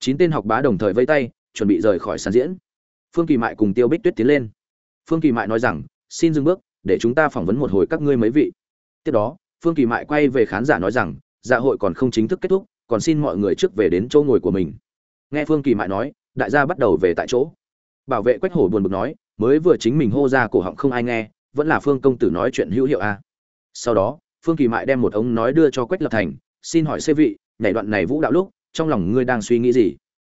chín tên học bá đồng thời vây tay, chuẩn bị rời khỏi sàn diễn. Phương kỳ mại cùng tiêu bích tuyết tiến lên. Phương kỳ mại nói rằng, xin dừng bước, để chúng ta phỏng vấn một hồi các ngươi mấy vị. Tiếp đó, phương kỳ mại quay về khán giả nói rằng dạ hội còn không chính thức kết thúc, còn xin mọi người trước về đến chỗ ngồi của mình. Nghe phương kỳ mại nói, đại gia bắt đầu về tại chỗ. Bảo vệ quách hổ buồn bực nói, mới vừa chính mình hô ra cổ họng không ai nghe, vẫn là phương công tử nói chuyện hữu hiệu a. Sau đó, phương kỳ mại đem một ống nói đưa cho quách lập thành, xin hỏi xê vị, nhảy đoạn này vũ đạo lúc trong lòng ngươi đang suy nghĩ gì?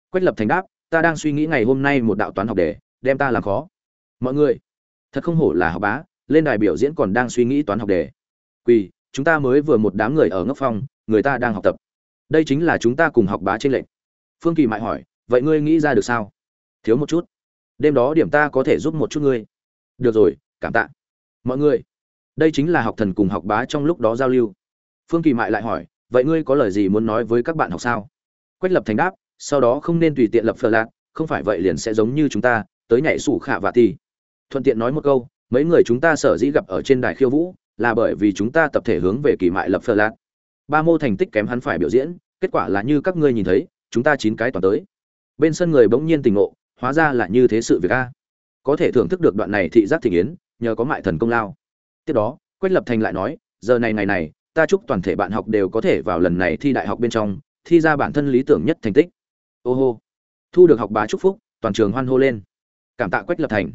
Quách lập thành đáp, ta đang suy nghĩ ngày hôm nay một đạo toán học đề đem ta làm khó. Mọi người, thật không hổ là học bá, lên đài biểu diễn còn đang suy nghĩ toán học đề quỳ, chúng ta mới vừa một đám người ở ngốc phong, người ta đang học tập. Đây chính là chúng ta cùng học bá trên lệnh phương kỳ mại hỏi, vậy ngươi nghĩ ra được sao? Thiếu một chút. Đêm đó điểm ta có thể giúp một chút ngươi. Được rồi, cảm tạ. Mọi người, đây chính là học thần cùng học bá trong lúc đó giao lưu. Phương kỳ mại lại hỏi, vậy ngươi có lời gì muốn nói với các bạn học sao? Quách lập thành đáp, sau đó không nên tùy tiện lập phờ lạc, không phải vậy liền sẽ giống như chúng ta, tới nhảy sủ khả và thì. Thuận tiện nói một câu, mấy người chúng ta sở dĩ gặp ở trên đài khiêu vũ, là bởi vì chúng ta tập thể hướng về kỳ mại lập phờ lạc. Ba mô thành tích kém hắn phải biểu diễn, kết quả là như các ngươi nhìn thấy, chúng ta chín cái toàn tới. Bên sân người bỗng nhiên tình ngộ, hóa ra là như thế sự việc a. Có thể thưởng thức được đoạn này thị giác thị yến, nhờ có mại thần công lao. Tiếp đó, quách lập thành lại nói, giờ này ngày này, ta chúc toàn thể bạn học đều có thể vào lần này thi đại học bên trong thi ra bản thân lý tưởng nhất thành tích. Ô hô. Thu được học bá chúc phúc, toàn trường hoan hô lên. Cảm tạ quách lập thành.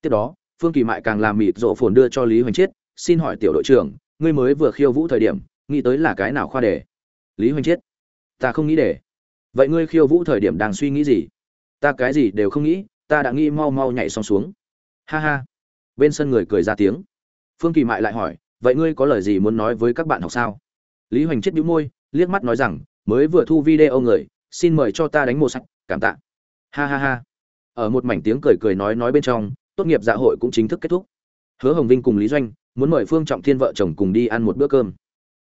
Tiếp đó, phương kỳ mại càng làm mịt rộ phồn đưa cho lý hoành chiết, xin hỏi tiểu đội trưởng, ngươi mới vừa khiêu vũ thời điểm, nghĩ tới là cái nào khoa đề? Lý hoành chiết. Ta không nghĩ để vậy ngươi khiêu vũ thời điểm đang suy nghĩ gì? Ta cái gì đều không nghĩ, ta đã nghĩ mau mau nhảy xong xuống. Ha ha. Bên sân người cười ra tiếng. Phương kỳ mại lại hỏi, vậy ngươi có lời gì muốn nói với các bạn học sao? Lý hoành chết bĩu môi, liếc mắt nói rằng mới vừa thu video người, xin mời cho ta đánh một sạch, cảm tạ. Ha ha ha. Ở một mảnh tiếng cười cười nói nói bên trong, tốt nghiệp dạ hội cũng chính thức kết thúc. Hứa hồng vinh cùng lý doanh muốn mời phương trọng thiên vợ chồng cùng đi ăn một bữa cơm.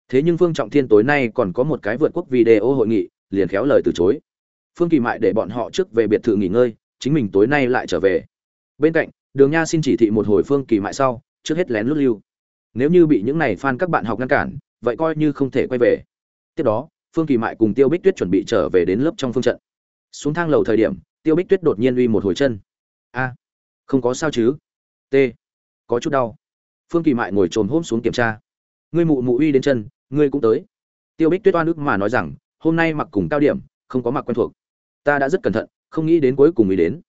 Thế nhưng phương trọng thiên tối nay còn có một cái vượt quốc video hội nghị, liền khéo lời từ chối. Phương kỳ mại để bọn họ trước về biệt thự nghỉ ngơi, chính mình tối nay lại trở về. Bên cạnh, đường nha xin chỉ thị một hồi phương kỳ mại sau, trước hết lén lút lưu. Nếu như bị những này fan các bạn học ngăn cản, vậy coi như không thể quay về. Tiếp đó phương kỳ mại cùng tiêu bích tuyết chuẩn bị trở về đến lớp trong phương trận. Xuống thang lầu thời điểm, tiêu bích tuyết đột nhiên uy một hồi chân. A, không có sao chứ? T, có chút đau. Phương kỳ mại ngồi trồm hôm xuống kiểm tra. Ngươi mụ mụ uy đến chân, ngươi cũng tới. Tiêu bích tuyết oan ức mà nói rằng, hôm nay mặc cùng cao điểm, không có mặc quen thuộc. Ta đã rất cẩn thận, không nghĩ đến cuối cùng ý đến.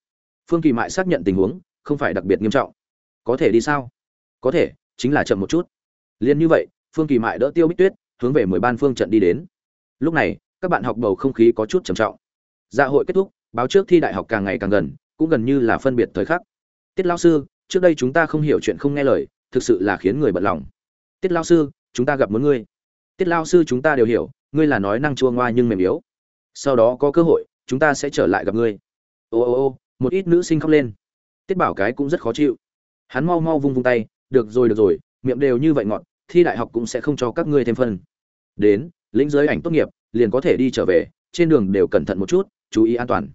Phương kỳ mại xác nhận tình huống, không phải đặc biệt nghiêm trọng. Có thể đi sao? Có thể, chính là chậm một chút. Liền như vậy, phương kỳ mại đỡ tiêu bích tuyết, hướng về mười ban phương trận đi đến lúc này, các bạn học bầu không khí có chút trầm trọng. Dạ hội kết thúc, báo trước thi đại học càng ngày càng gần, cũng gần như là phân biệt thời khắc. Tiết lao sư, trước đây chúng ta không hiểu chuyện không nghe lời, thực sự là khiến người bận lòng. Tiết lao sư, chúng ta gặp muốn ngươi. Tiết lao sư chúng ta đều hiểu, ngươi là nói năng chua ngoa nhưng mềm yếu. Sau đó có cơ hội, chúng ta sẽ trở lại gặp ngươi. Ô ô ô, một ít nữ sinh khóc lên. Tiết bảo cái cũng rất khó chịu. Hắn mau mau vung vung tay, được rồi được rồi, miệng đều như vậy ngọn thi đại học cũng sẽ không cho các ngươi thêm phân. Đến lĩnh giới ảnh tốt nghiệp, liền có thể đi trở về, trên đường đều cẩn thận một chút, chú ý an toàn.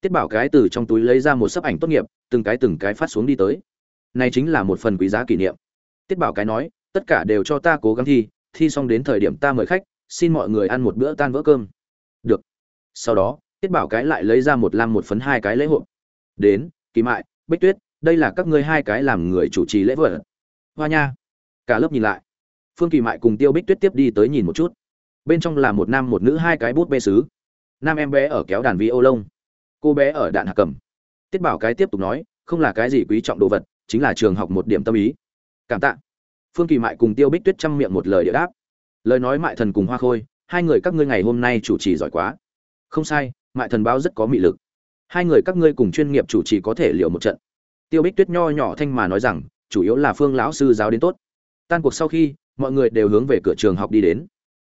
Tiết bảo cái từ trong túi lấy ra một sấp ảnh tốt nghiệp, từng cái từng cái phát xuống đi tới. Này chính là một phần quý giá kỷ niệm. Tiết bảo cái nói, tất cả đều cho ta cố gắng thi thi xong đến thời điểm ta mời khách, xin mọi người ăn một bữa tan vỡ cơm. Được. Sau đó, tiết bảo cái lại lấy ra một lam một phấn hai cái lễ hội. Đến, kỳ mại, bích tuyết, đây là các ngươi hai cái làm người chủ trì lễ vật. Hoa nha. Cả lớp nhìn lại. Phương kỳ mại cùng tiêu bích tuyết tiếp đi tới nhìn một chút bên trong là một nam một nữ hai cái bút bê sứ. Nam em bé ở kéo đàn vi ô lông cô bé ở đạn hạ cầm. Tiết bảo cái tiếp tục nói, không là cái gì quý trọng đồ vật, chính là trường học một điểm tâm ý. Cảm tạ. Phương kỳ mại cùng tiêu bích tuyết chăm miệng một lời địa đáp. Lời nói mại thần cùng hoa khôi, hai người các ngươi ngày hôm nay chủ trì giỏi quá. Không sai, mại thần báo rất có mị lực. Hai người các ngươi cùng chuyên nghiệp chủ trì có thể liệu một trận. Tiêu bích tuyết nho nhỏ thanh mà nói rằng, chủ yếu là phương lão sư giáo đến tốt. Tan cuộc sau khi, mọi người đều hướng về cửa trường học đi đến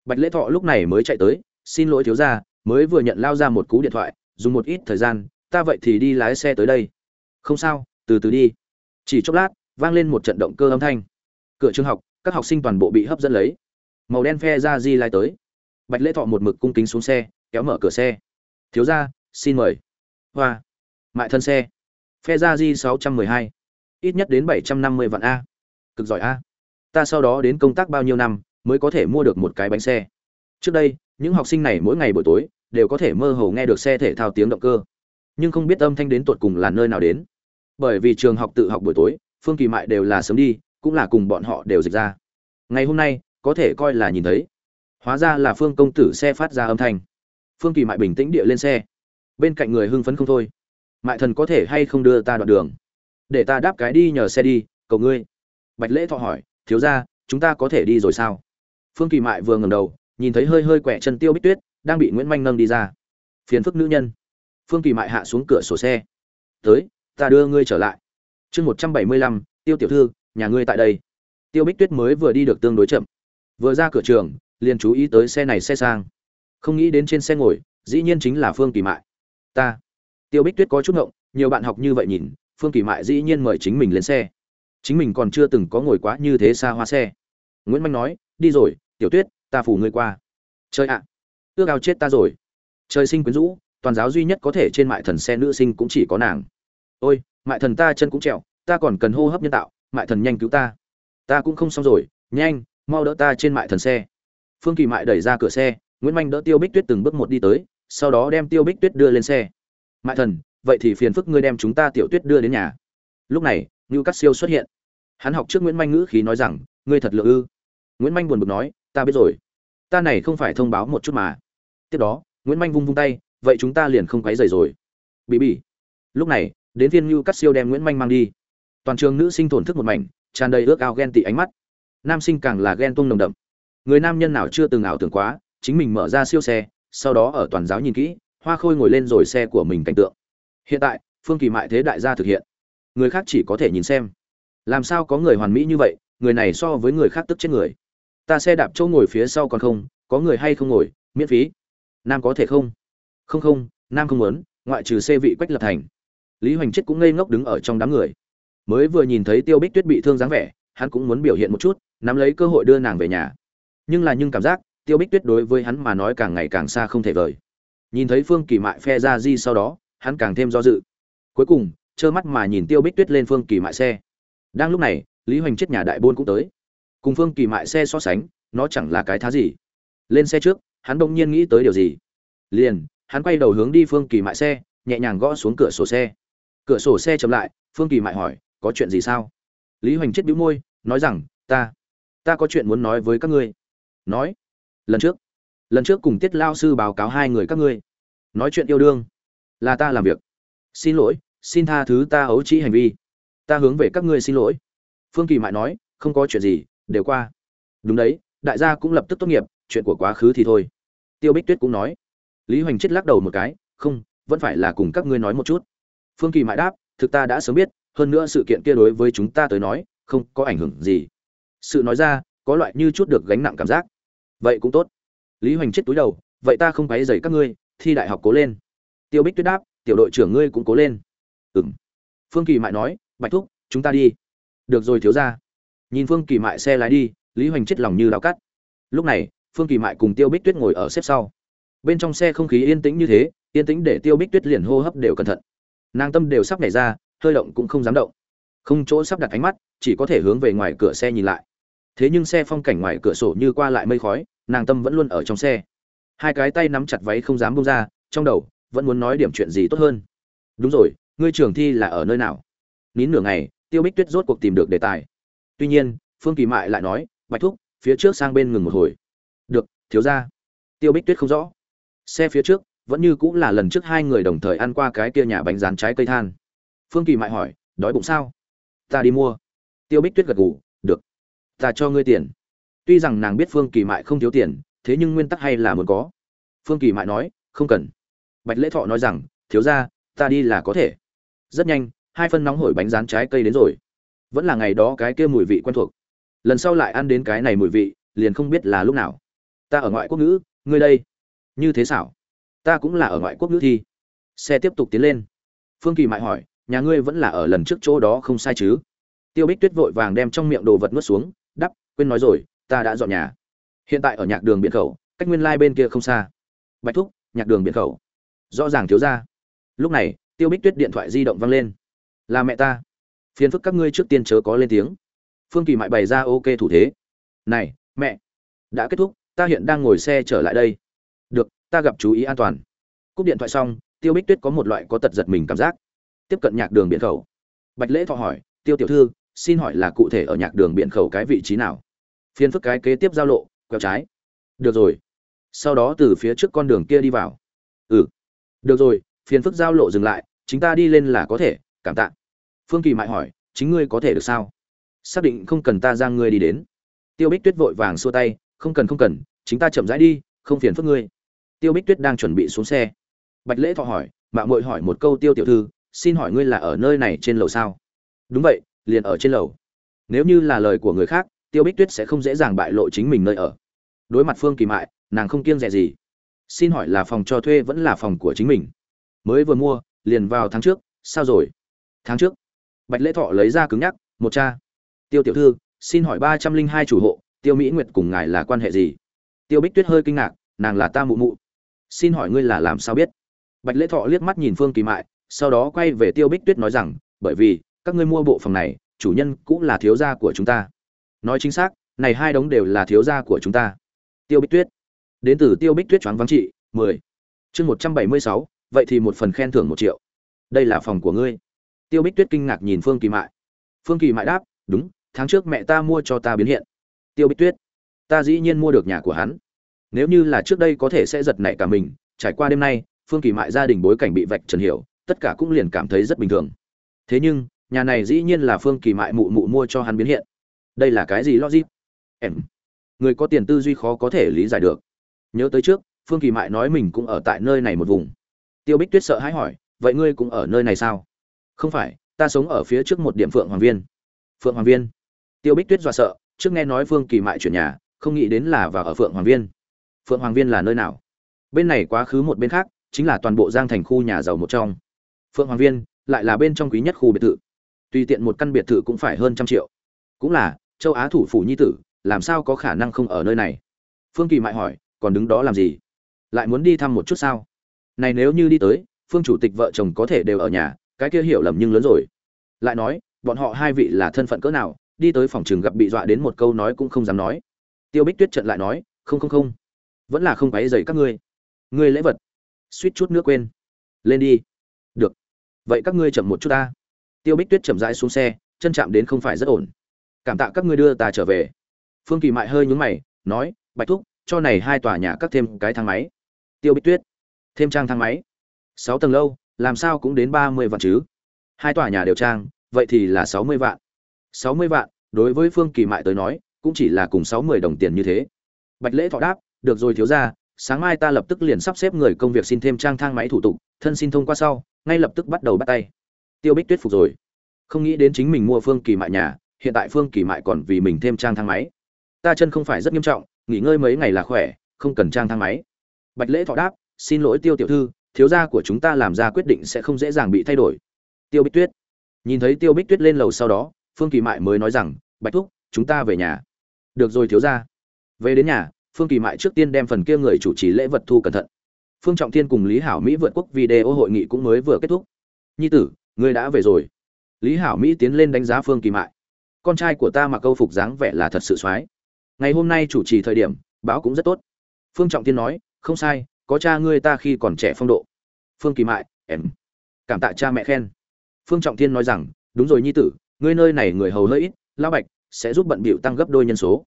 bạch lễ thọ lúc này mới chạy tới, xin lỗi thiếu gia, mới vừa nhận lao ra một cú điện thoại, dùng một ít thời gian, ta vậy thì đi lái xe tới đây. Không sao, từ từ đi. Chỉ chốc lát, vang lên một trận động cơ âm thanh. Cửa trường học, các học sinh toàn bộ bị hấp dẫn lấy. Màu đen phe ra di lai tới. Bạch lễ thọ một mực cung kính xuống xe, kéo mở cửa xe. Thiếu gia, xin mời. Hoa, mại thân xe. Phe ra di sáu trăm mười hai. Ít nhất đến bảy trăm năm mươi vạn a. Cực giỏi a. Ta sau đó đến công tác bao nhiêu năm? Mới có thể mua được một cái bánh xe. Trước đây, những học sinh này mỗi ngày buổi tối đều có thể mơ hồ nghe được xe thể thao tiếng động cơ, nhưng không biết âm thanh đến tột cùng là nơi nào đến. Bởi vì trường học tự học buổi tối, phương kỳ mại đều là sớm đi, cũng là cùng bọn họ đều dịch ra. Ngày hôm nay, có thể coi là nhìn thấy. Hóa ra là phương công tử xe phát ra âm thanh. Phương kỳ mại bình tĩnh địa lên xe. Bên cạnh người hưng phấn không thôi. Mại thần có thể hay không đưa ta đoạn đường? Để ta đáp cái đi nhờ xe đi, cầu ngươi. Bạch lễ thọ hỏi, thiếu ra chúng ta có thể đi rồi sao? Phương kỳ mại vừa ngẩng đầu, nhìn thấy hơi hơi quẹ chân tiêu bích tuyết đang bị nguyễn manh nâng đi ra. Phiền phức nữ nhân. Phương kỳ mại hạ xuống cửa sổ xe. Tới, ta đưa ngươi trở lại. Chương một trăm bảy mươi lăm, tiêu tiểu thư, nhà ngươi tại đây. Tiêu bích tuyết mới vừa đi được tương đối chậm. Vừa ra cửa trường, liền chú ý tới xe này xe sang. Không nghĩ đến trên xe ngồi, dĩ nhiên chính là phương kỳ mại. Ta. Tiêu bích tuyết có chút ngộng, nhiều bạn học như vậy nhìn, phương kỳ mại dĩ nhiên mời chính mình lên xe. Chính mình còn chưa từng có ngồi quá như thế xa hoa xe. Nguyễn manh nói, đi rồi tiểu tuyết ta phủ ngươi qua. Chơi ạ à, ước ao chết ta rồi. Trời sinh quyến rũ toàn giáo duy nhất có thể trên mại thần xe nữ sinh cũng chỉ có nàng. Ôi mại thần ta chân cũng trẹo ta còn cần hô hấp nhân tạo mại thần nhanh cứu ta. Ta cũng không xong rồi nhanh mau đỡ ta trên mại thần xe. Phương kỳ mại đẩy ra cửa xe nguyễn manh đỡ tiêu bích tuyết từng bước một đi tới sau đó đem tiêu bích tuyết đưa lên xe. Mại thần vậy thì phiền phức ngươi đem chúng ta tiểu tuyết đưa đến nhà. Lúc này ngưu cắt siêu xuất hiện. Hắn học trước nguyễn manh ngữ khí nói rằng ngươi thật lựa ư? Nguyễn manh buồn bực nói ta biết rồi. Ta này không phải thông báo một chút mà. Tiếp đó, nguyễn manh vung vung tay, vậy chúng ta liền không quấy rầy rồi. Bị bị lúc này, đến viên ngưu cắt siêu đem nguyễn manh mang đi. Toàn trường nữ sinh thổn thức một mảnh, tràn đầy ước ao ghen tị ánh mắt. Nam sinh càng là ghen tuông nồng đậm. Người nam nhân nào chưa từng ảo tưởng quá, chính mình mở ra siêu xe, sau đó ở toàn giáo nhìn kỹ, hoa khôi ngồi lên rồi xe của mình cảnh tượng. Hiện tại, phương kỳ mại thế đại gia thực hiện. Người khác chỉ có thể nhìn xem. Làm sao có người hoàn mỹ như vậy, người này so với người khác tức chết người ta xe đạp chỗ ngồi phía sau còn không, có người hay không ngồi, miễn phí. Nam có thể không? Không không, nam không muốn, ngoại trừ xe vị quách lập thành. Lý hoành chết cũng ngây ngốc đứng ở trong đám người. Mới vừa nhìn thấy tiêu bích tuyết bị thương dáng vẻ, hắn cũng muốn biểu hiện một chút, nắm lấy cơ hội đưa nàng về nhà. Nhưng là nhưng cảm giác, tiêu bích tuyết đối với hắn mà nói càng ngày càng xa không thể vời. Nhìn thấy phương kỳ mại phe ra di sau đó, hắn càng thêm do dự. Cuối cùng, trơ mắt mà nhìn tiêu bích tuyết lên phương kỳ mại xe. Đang lúc này, lý hoành chết nhà đại bôn cũng tới cùng phương kỳ mại xe so sánh, nó chẳng là cái thá gì. Lên xe trước, hắn bỗng nhiên nghĩ tới điều gì. Liền, hắn quay đầu hướng đi phương kỳ mại xe, nhẹ nhàng gõ xuống cửa sổ xe. Cửa sổ xe chậm lại, phương kỳ mại hỏi, có chuyện gì sao? Lý hoành chết bĩu môi, nói rằng, ta ta có chuyện muốn nói với các ngươi. Nói, lần trước lần trước cùng tiết lao sư báo cáo hai người các ngươi. Nói chuyện yêu đương, là ta làm việc. Xin lỗi, xin tha thứ ta ấu trĩ hành vi. Ta hướng về các ngươi xin lỗi. Phương kỳ mại nói, không có chuyện gì đều qua. Đúng đấy, đại gia cũng lập tức tốt nghiệp, chuyện của quá khứ thì thôi. Tiêu bích tuyết cũng nói. Lý hoành chết lắc đầu một cái, không, vẫn phải là cùng các ngươi nói một chút. Phương kỳ mại đáp, thực ta đã sớm biết, hơn nữa sự kiện kia đối với chúng ta tới nói, không có ảnh hưởng gì. Sự nói ra, có loại như chút được gánh nặng cảm giác. Vậy cũng tốt. Lý hoành chết túi đầu, vậy ta không quấy dày các ngươi, thi đại học cố lên. Tiêu bích tuyết đáp, tiểu đội trưởng ngươi cũng cố lên. Ừng phương kỳ mại nói, bạch thúc, chúng ta đi. Được rồi thiếu ra nhìn phương kỳ mại xe lái đi, lý hoành chết lòng như lao cắt. Lúc này, phương kỳ mại cùng tiêu bích tuyết ngồi ở xếp sau. Bên trong xe không khí yên tĩnh như thế, yên tĩnh để tiêu bích tuyết liền hô hấp đều cẩn thận. Nàng tâm đều sắp nảy ra, hơi động cũng không dám động. Không chỗ sắp đặt ánh mắt, chỉ có thể hướng về ngoài cửa xe nhìn lại. Thế nhưng xe phong cảnh ngoài cửa sổ như qua lại mây khói, nàng tâm vẫn luôn ở trong xe. Hai cái tay nắm chặt váy không dám bông ra, trong đầu, vẫn muốn nói điểm chuyện gì tốt hơn. Đúng rồi, ngươi trường thi là ở nơi nào? Nín nửa ngày, tiêu bích tuyết rốt cuộc tìm được đề tài tuy nhiên, phương kỳ mại lại nói, bạch thúc, phía trước sang bên ngừng một hồi. Được, thiếu ra tiêu bích tuyết không rõ. Xe phía trước, vẫn như cũng là lần trước hai người đồng thời ăn qua cái kia nhà bánh rán trái cây than. Phương kỳ mại hỏi, đói bụng sao? Ta đi mua. Tiêu bích tuyết gật gù, được, ta cho ngươi tiền. Tuy rằng nàng biết phương kỳ mại không thiếu tiền, thế nhưng nguyên tắc hay là muốn có. Phương kỳ mại nói, không cần. Bạch lễ thọ nói rằng, thiếu ra ta đi là có thể. Rất nhanh, hai phân nóng hổi bánh rán trái cây đến rồi vẫn là ngày đó cái kia mùi vị quen thuộc. Lần sau lại ăn đến cái này mùi vị, liền không biết là lúc nào. Ta ở ngoại quốc ngữ, ngươi đây. Như thế xảo. Ta cũng là ở ngoại quốc ngữ thi. Xe tiếp tục tiến lên. Phương kỳ mại hỏi, nhà ngươi vẫn là ở lần trước chỗ đó không sai chứ? Tiêu bích tuyết vội vàng đem trong miệng đồ vật nuốt xuống, đắp, quên nói rồi, ta đã dọn nhà. Hiện tại ở nhạc đường biển khẩu, cách nguyên lai bên kia không xa. Bạch thúc, nhạc đường biển khẩu. Rõ ràng thiếu ra lúc này, tiêu bích tuyết điện thoại di động văng lên. Là mẹ ta phiền phức các ngươi trước tiên chớ có lên tiếng. Phương kỳ mại bày ra ok thủ thế. Này, mẹ, đã kết thúc, ta hiện đang ngồi xe trở lại đây. Được, ta gặp chú ý an toàn. Cúp điện thoại xong, tiêu bích tuyết có một loại có tật giật mình cảm giác. Tiếp cận nhạc đường biển khẩu. Bạch lễ thọ hỏi, tiêu tiểu thư, xin hỏi là cụ thể ở nhạc đường biển khẩu cái vị trí nào? Phiền phức cái kế tiếp giao lộ, quẹo trái. Được rồi. Sau đó từ phía trước con đường kia đi vào. Ừ được rồi, phiền phức giao lộ dừng lại chúng ta đi lên là có thể, cảm tạ phương kỳ mại hỏi, chính ngươi có thể được sao? Xác định không cần ta giang ngươi đi đến. Tiêu bích tuyết vội vàng xua tay, không cần không cần, chính ta chậm rãi đi, không phiền phức ngươi. Tiêu bích tuyết đang chuẩn bị xuống xe. Bạch lễ thọ hỏi mạng mội hỏi một câu tiêu tiểu thư, xin hỏi ngươi là ở nơi này trên lầu sao? Đúng vậy, liền ở trên lầu. Nếu như là lời của người khác, tiêu bích tuyết sẽ không dễ dàng bại lộ chính mình nơi ở. Đối mặt phương kỳ mại, nàng không kiêng rẻ gì. Xin hỏi là phòng cho thuê vẫn là phòng của chính mình? Mới vừa mua, liền vào tháng trước, sao rồi? Tháng trước? Bạch lễ thọ lấy ra cứng nhắc, một cha. Tiêu tiểu thư, xin hỏi ba trăm linh hai chủ hộ, tiêu mỹ nguyệt cùng ngài là quan hệ gì? Tiêu bích tuyết hơi kinh ngạc, nàng là ta mụ mụ. Xin hỏi ngươi là làm sao biết? Bạch lễ thọ liếc mắt nhìn phương kỳ mại, sau đó quay về tiêu bích tuyết nói rằng, bởi vì, các ngươi mua bộ phòng này, chủ nhân cũng là thiếu gia của chúng ta. Nói chính xác, này hai đống đều là thiếu gia của chúng ta. Tiêu bích tuyết, đến từ tiêu bích tuyết choáng vắng trị, mười. Chương một trăm bảy mươi sáu, vậy thì một phần khen thưởng một triệu. Đây là phòng của ngươi tiêu bích tuyết kinh ngạc nhìn phương kỳ mại. Phương kỳ mại đáp, đúng, tháng trước mẹ ta mua cho ta biến hiện. Tiêu bích tuyết, ta dĩ nhiên mua được nhà của hắn. Nếu như là trước đây có thể sẽ giật nảy cả mình, trải qua đêm nay, phương kỳ mại gia đình bối cảnh bị vạch trần hiểu, tất cả cũng liền cảm thấy rất bình thường. Thế nhưng, nhà này dĩ nhiên là phương kỳ mại mụ mụ mua cho hắn biến hiện. Đây là cái gì logic? Em, người có tiền tư duy khó có thể lý giải được. Nhớ tới trước, phương kỳ mại nói mình cũng ở tại nơi này một vùng. Tiêu bích tuyết sợ hãi hỏi, vậy ngươi cũng ở nơi này sao? Không phải, ta sống ở phía trước một điểm phượng hoàng viên. Phượng hoàng viên? Tiêu bích tuyết do sợ, trước nghe nói phương kỳ mại chuyển nhà, không nghĩ đến là vào ở phượng hoàng viên. Phượng hoàng viên là nơi nào? Bên này quá khứ một bên khác, chính là toàn bộ giang thành khu nhà giàu một trong. Phượng hoàng viên, lại là bên trong quý nhất khu biệt thự. Tùy tiện một căn biệt thự cũng phải hơn trăm triệu. Cũng là, châu á thủ phủ nhi tử, làm sao có khả năng không ở nơi này? Phương kỳ mại hỏi, còn đứng đó làm gì? Lại muốn đi thăm một chút sao? Này nếu như đi tới, phương chủ tịch vợ chồng có thể đều ở nhà cái kia hiểu lầm nhưng lớn rồi. Lại nói, bọn họ hai vị là thân phận cỡ nào, đi tới phòng trường gặp bị dọa đến một câu nói cũng không dám nói. Tiêu bích tuyết trận lại nói, không không không, vẫn là không quấy dày các ngươi. Ngươi lễ vật. Suýt chút nữa quên. Lên đi. Được. Vậy các ngươi chậm một chút ta. Tiêu bích tuyết chậm rãi xuống xe, chân chạm đến không phải rất ổn. Cảm tạ các ngươi đưa ta trở về. Phương kỳ mại hơi nhúng mày, nói, bạch thúc, cho này hai tòa nhà cắt thêm cái thang máy. Tiêu bích tuyết, thêm trang thang máy. Sáu tầng lâu làm sao cũng đến ba mươi vạn chứ? Hai tòa nhà đều trang, vậy thì là sáu mươi vạn. sáu mươi vạn, đối với phương kỳ mại tới nói, cũng chỉ là cùng sáu mươi đồng tiền như thế. Bạch lễ thọ đáp, được rồi thiếu ra sáng mai ta lập tức liền sắp xếp người công việc xin thêm trang thang máy thủ tục, thân xin thông qua sau, ngay lập tức bắt đầu bắt tay. Tiêu bích tuyết phục rồi. Không nghĩ đến chính mình mua phương kỳ mại nhà, hiện tại phương kỳ mại còn vì mình thêm trang thang máy. Ta chân không phải rất nghiêm trọng, nghỉ ngơi mấy ngày là khỏe, không cần trang thang máy. Bạch lễ thọ đáp, xin lỗi tiêu tiểu thư thiếu gia của chúng ta làm ra quyết định sẽ không dễ dàng bị thay đổi. Tiêu bích tuyết. Nhìn thấy tiêu bích tuyết lên lầu sau đó, phương kỳ mại mới nói rằng, bạch thúc, chúng ta về nhà. Được rồi, thiếu gia. Về đến nhà, phương kỳ mại trước tiên đem phần kia người chủ trì lễ vật thu cẩn thận. Phương trọng thiên cùng lý hảo mỹ vượt quốc video hội nghị cũng mới vừa kết thúc. Nhi tử, ngươi đã về rồi. Lý hảo mỹ tiến lên đánh giá phương kỳ mại. Con trai của ta mặc câu phục dáng vẻ là thật sự soái. Ngày hôm nay chủ trì thời điểm, báo cũng rất tốt. Phương trọng thiên nói, không sai có cha ngươi ta khi còn trẻ phong độ. Phương kỳ mại, em. Cảm tạ cha mẹ khen. Phương trọng thiên nói rằng, đúng rồi nhi tử, ngươi nơi này người hầu hơi ít, lão bạch sẽ giúp bận bịu tăng gấp đôi nhân số.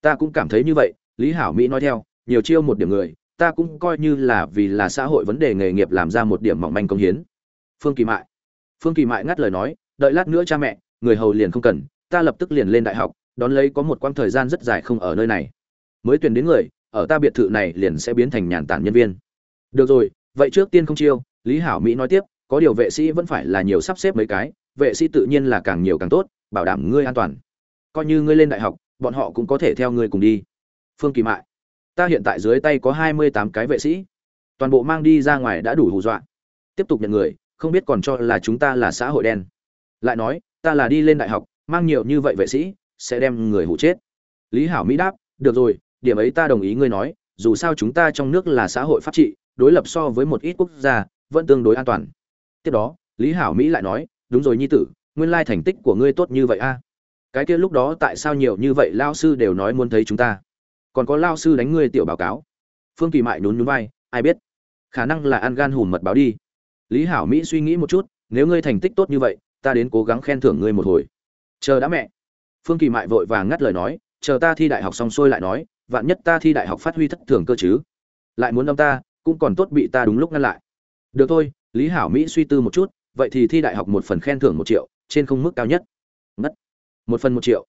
Ta cũng cảm thấy như vậy, lý hảo mỹ nói theo, nhiều chiêu một điểm người, ta cũng coi như là vì là xã hội vấn đề nghề nghiệp làm ra một điểm mỏng manh công hiến. Phương kỳ mại. Phương kỳ mại ngắt lời nói, đợi lát nữa cha mẹ, người hầu liền không cần, ta lập tức liền lên đại học, đón lấy có một quãng thời gian rất dài không ở nơi này. Mới tuyển đến người ở ta biệt thự này liền sẽ biến thành nhàn tản nhân viên. Được rồi, vậy trước tiên không chiêu, lý hảo mỹ nói tiếp, có điều vệ sĩ vẫn phải là nhiều sắp xếp mấy cái, vệ sĩ tự nhiên là càng nhiều càng tốt, bảo đảm ngươi an toàn. Coi như ngươi lên đại học, bọn họ cũng có thể theo ngươi cùng đi. Phương kỳ mại, ta hiện tại dưới tay có hai mươi tám cái vệ sĩ. Toàn bộ mang đi ra ngoài đã đủ hù dọa. Tiếp tục nhận người, không biết còn cho là chúng ta là xã hội đen. Lại nói, ta là đi lên đại học, mang nhiều như vậy vệ sĩ, sẽ đem người hụ chết. Lý hảo mỹ đáp, được rồi điểm ấy ta đồng ý ngươi nói, dù sao chúng ta trong nước là xã hội pháp trị, đối lập so với một ít quốc gia vẫn tương đối an toàn. Tiếp đó, lý hảo mỹ lại nói, đúng rồi nhi tử, nguyên lai thành tích của ngươi tốt như vậy a. Cái kia lúc đó tại sao nhiều như vậy lao sư đều nói muốn thấy chúng ta? Còn có lao sư đánh ngươi tiểu báo cáo. Phương kỳ mại nhún nhún vai, ai biết? Khả năng là ăn gan hùm mật báo đi. Lý hảo mỹ suy nghĩ một chút, nếu ngươi thành tích tốt như vậy, ta đến cố gắng khen thưởng ngươi một hồi. Chờ đã mẹ. Phương kỳ mại vội vàng ngắt lời nói, chờ ta thi đại học xong xuôi lại nói vạn nhất ta thi đại học phát huy thất thường cơ chứ? Lại muốn đâm ta, cũng còn tốt bị ta đúng lúc ngăn lại. Được thôi, lý hảo mỹ suy tư một chút, vậy thì thi đại học một phần khen thưởng một triệu, trên không mức cao nhất. Ngất. Một phần một triệu.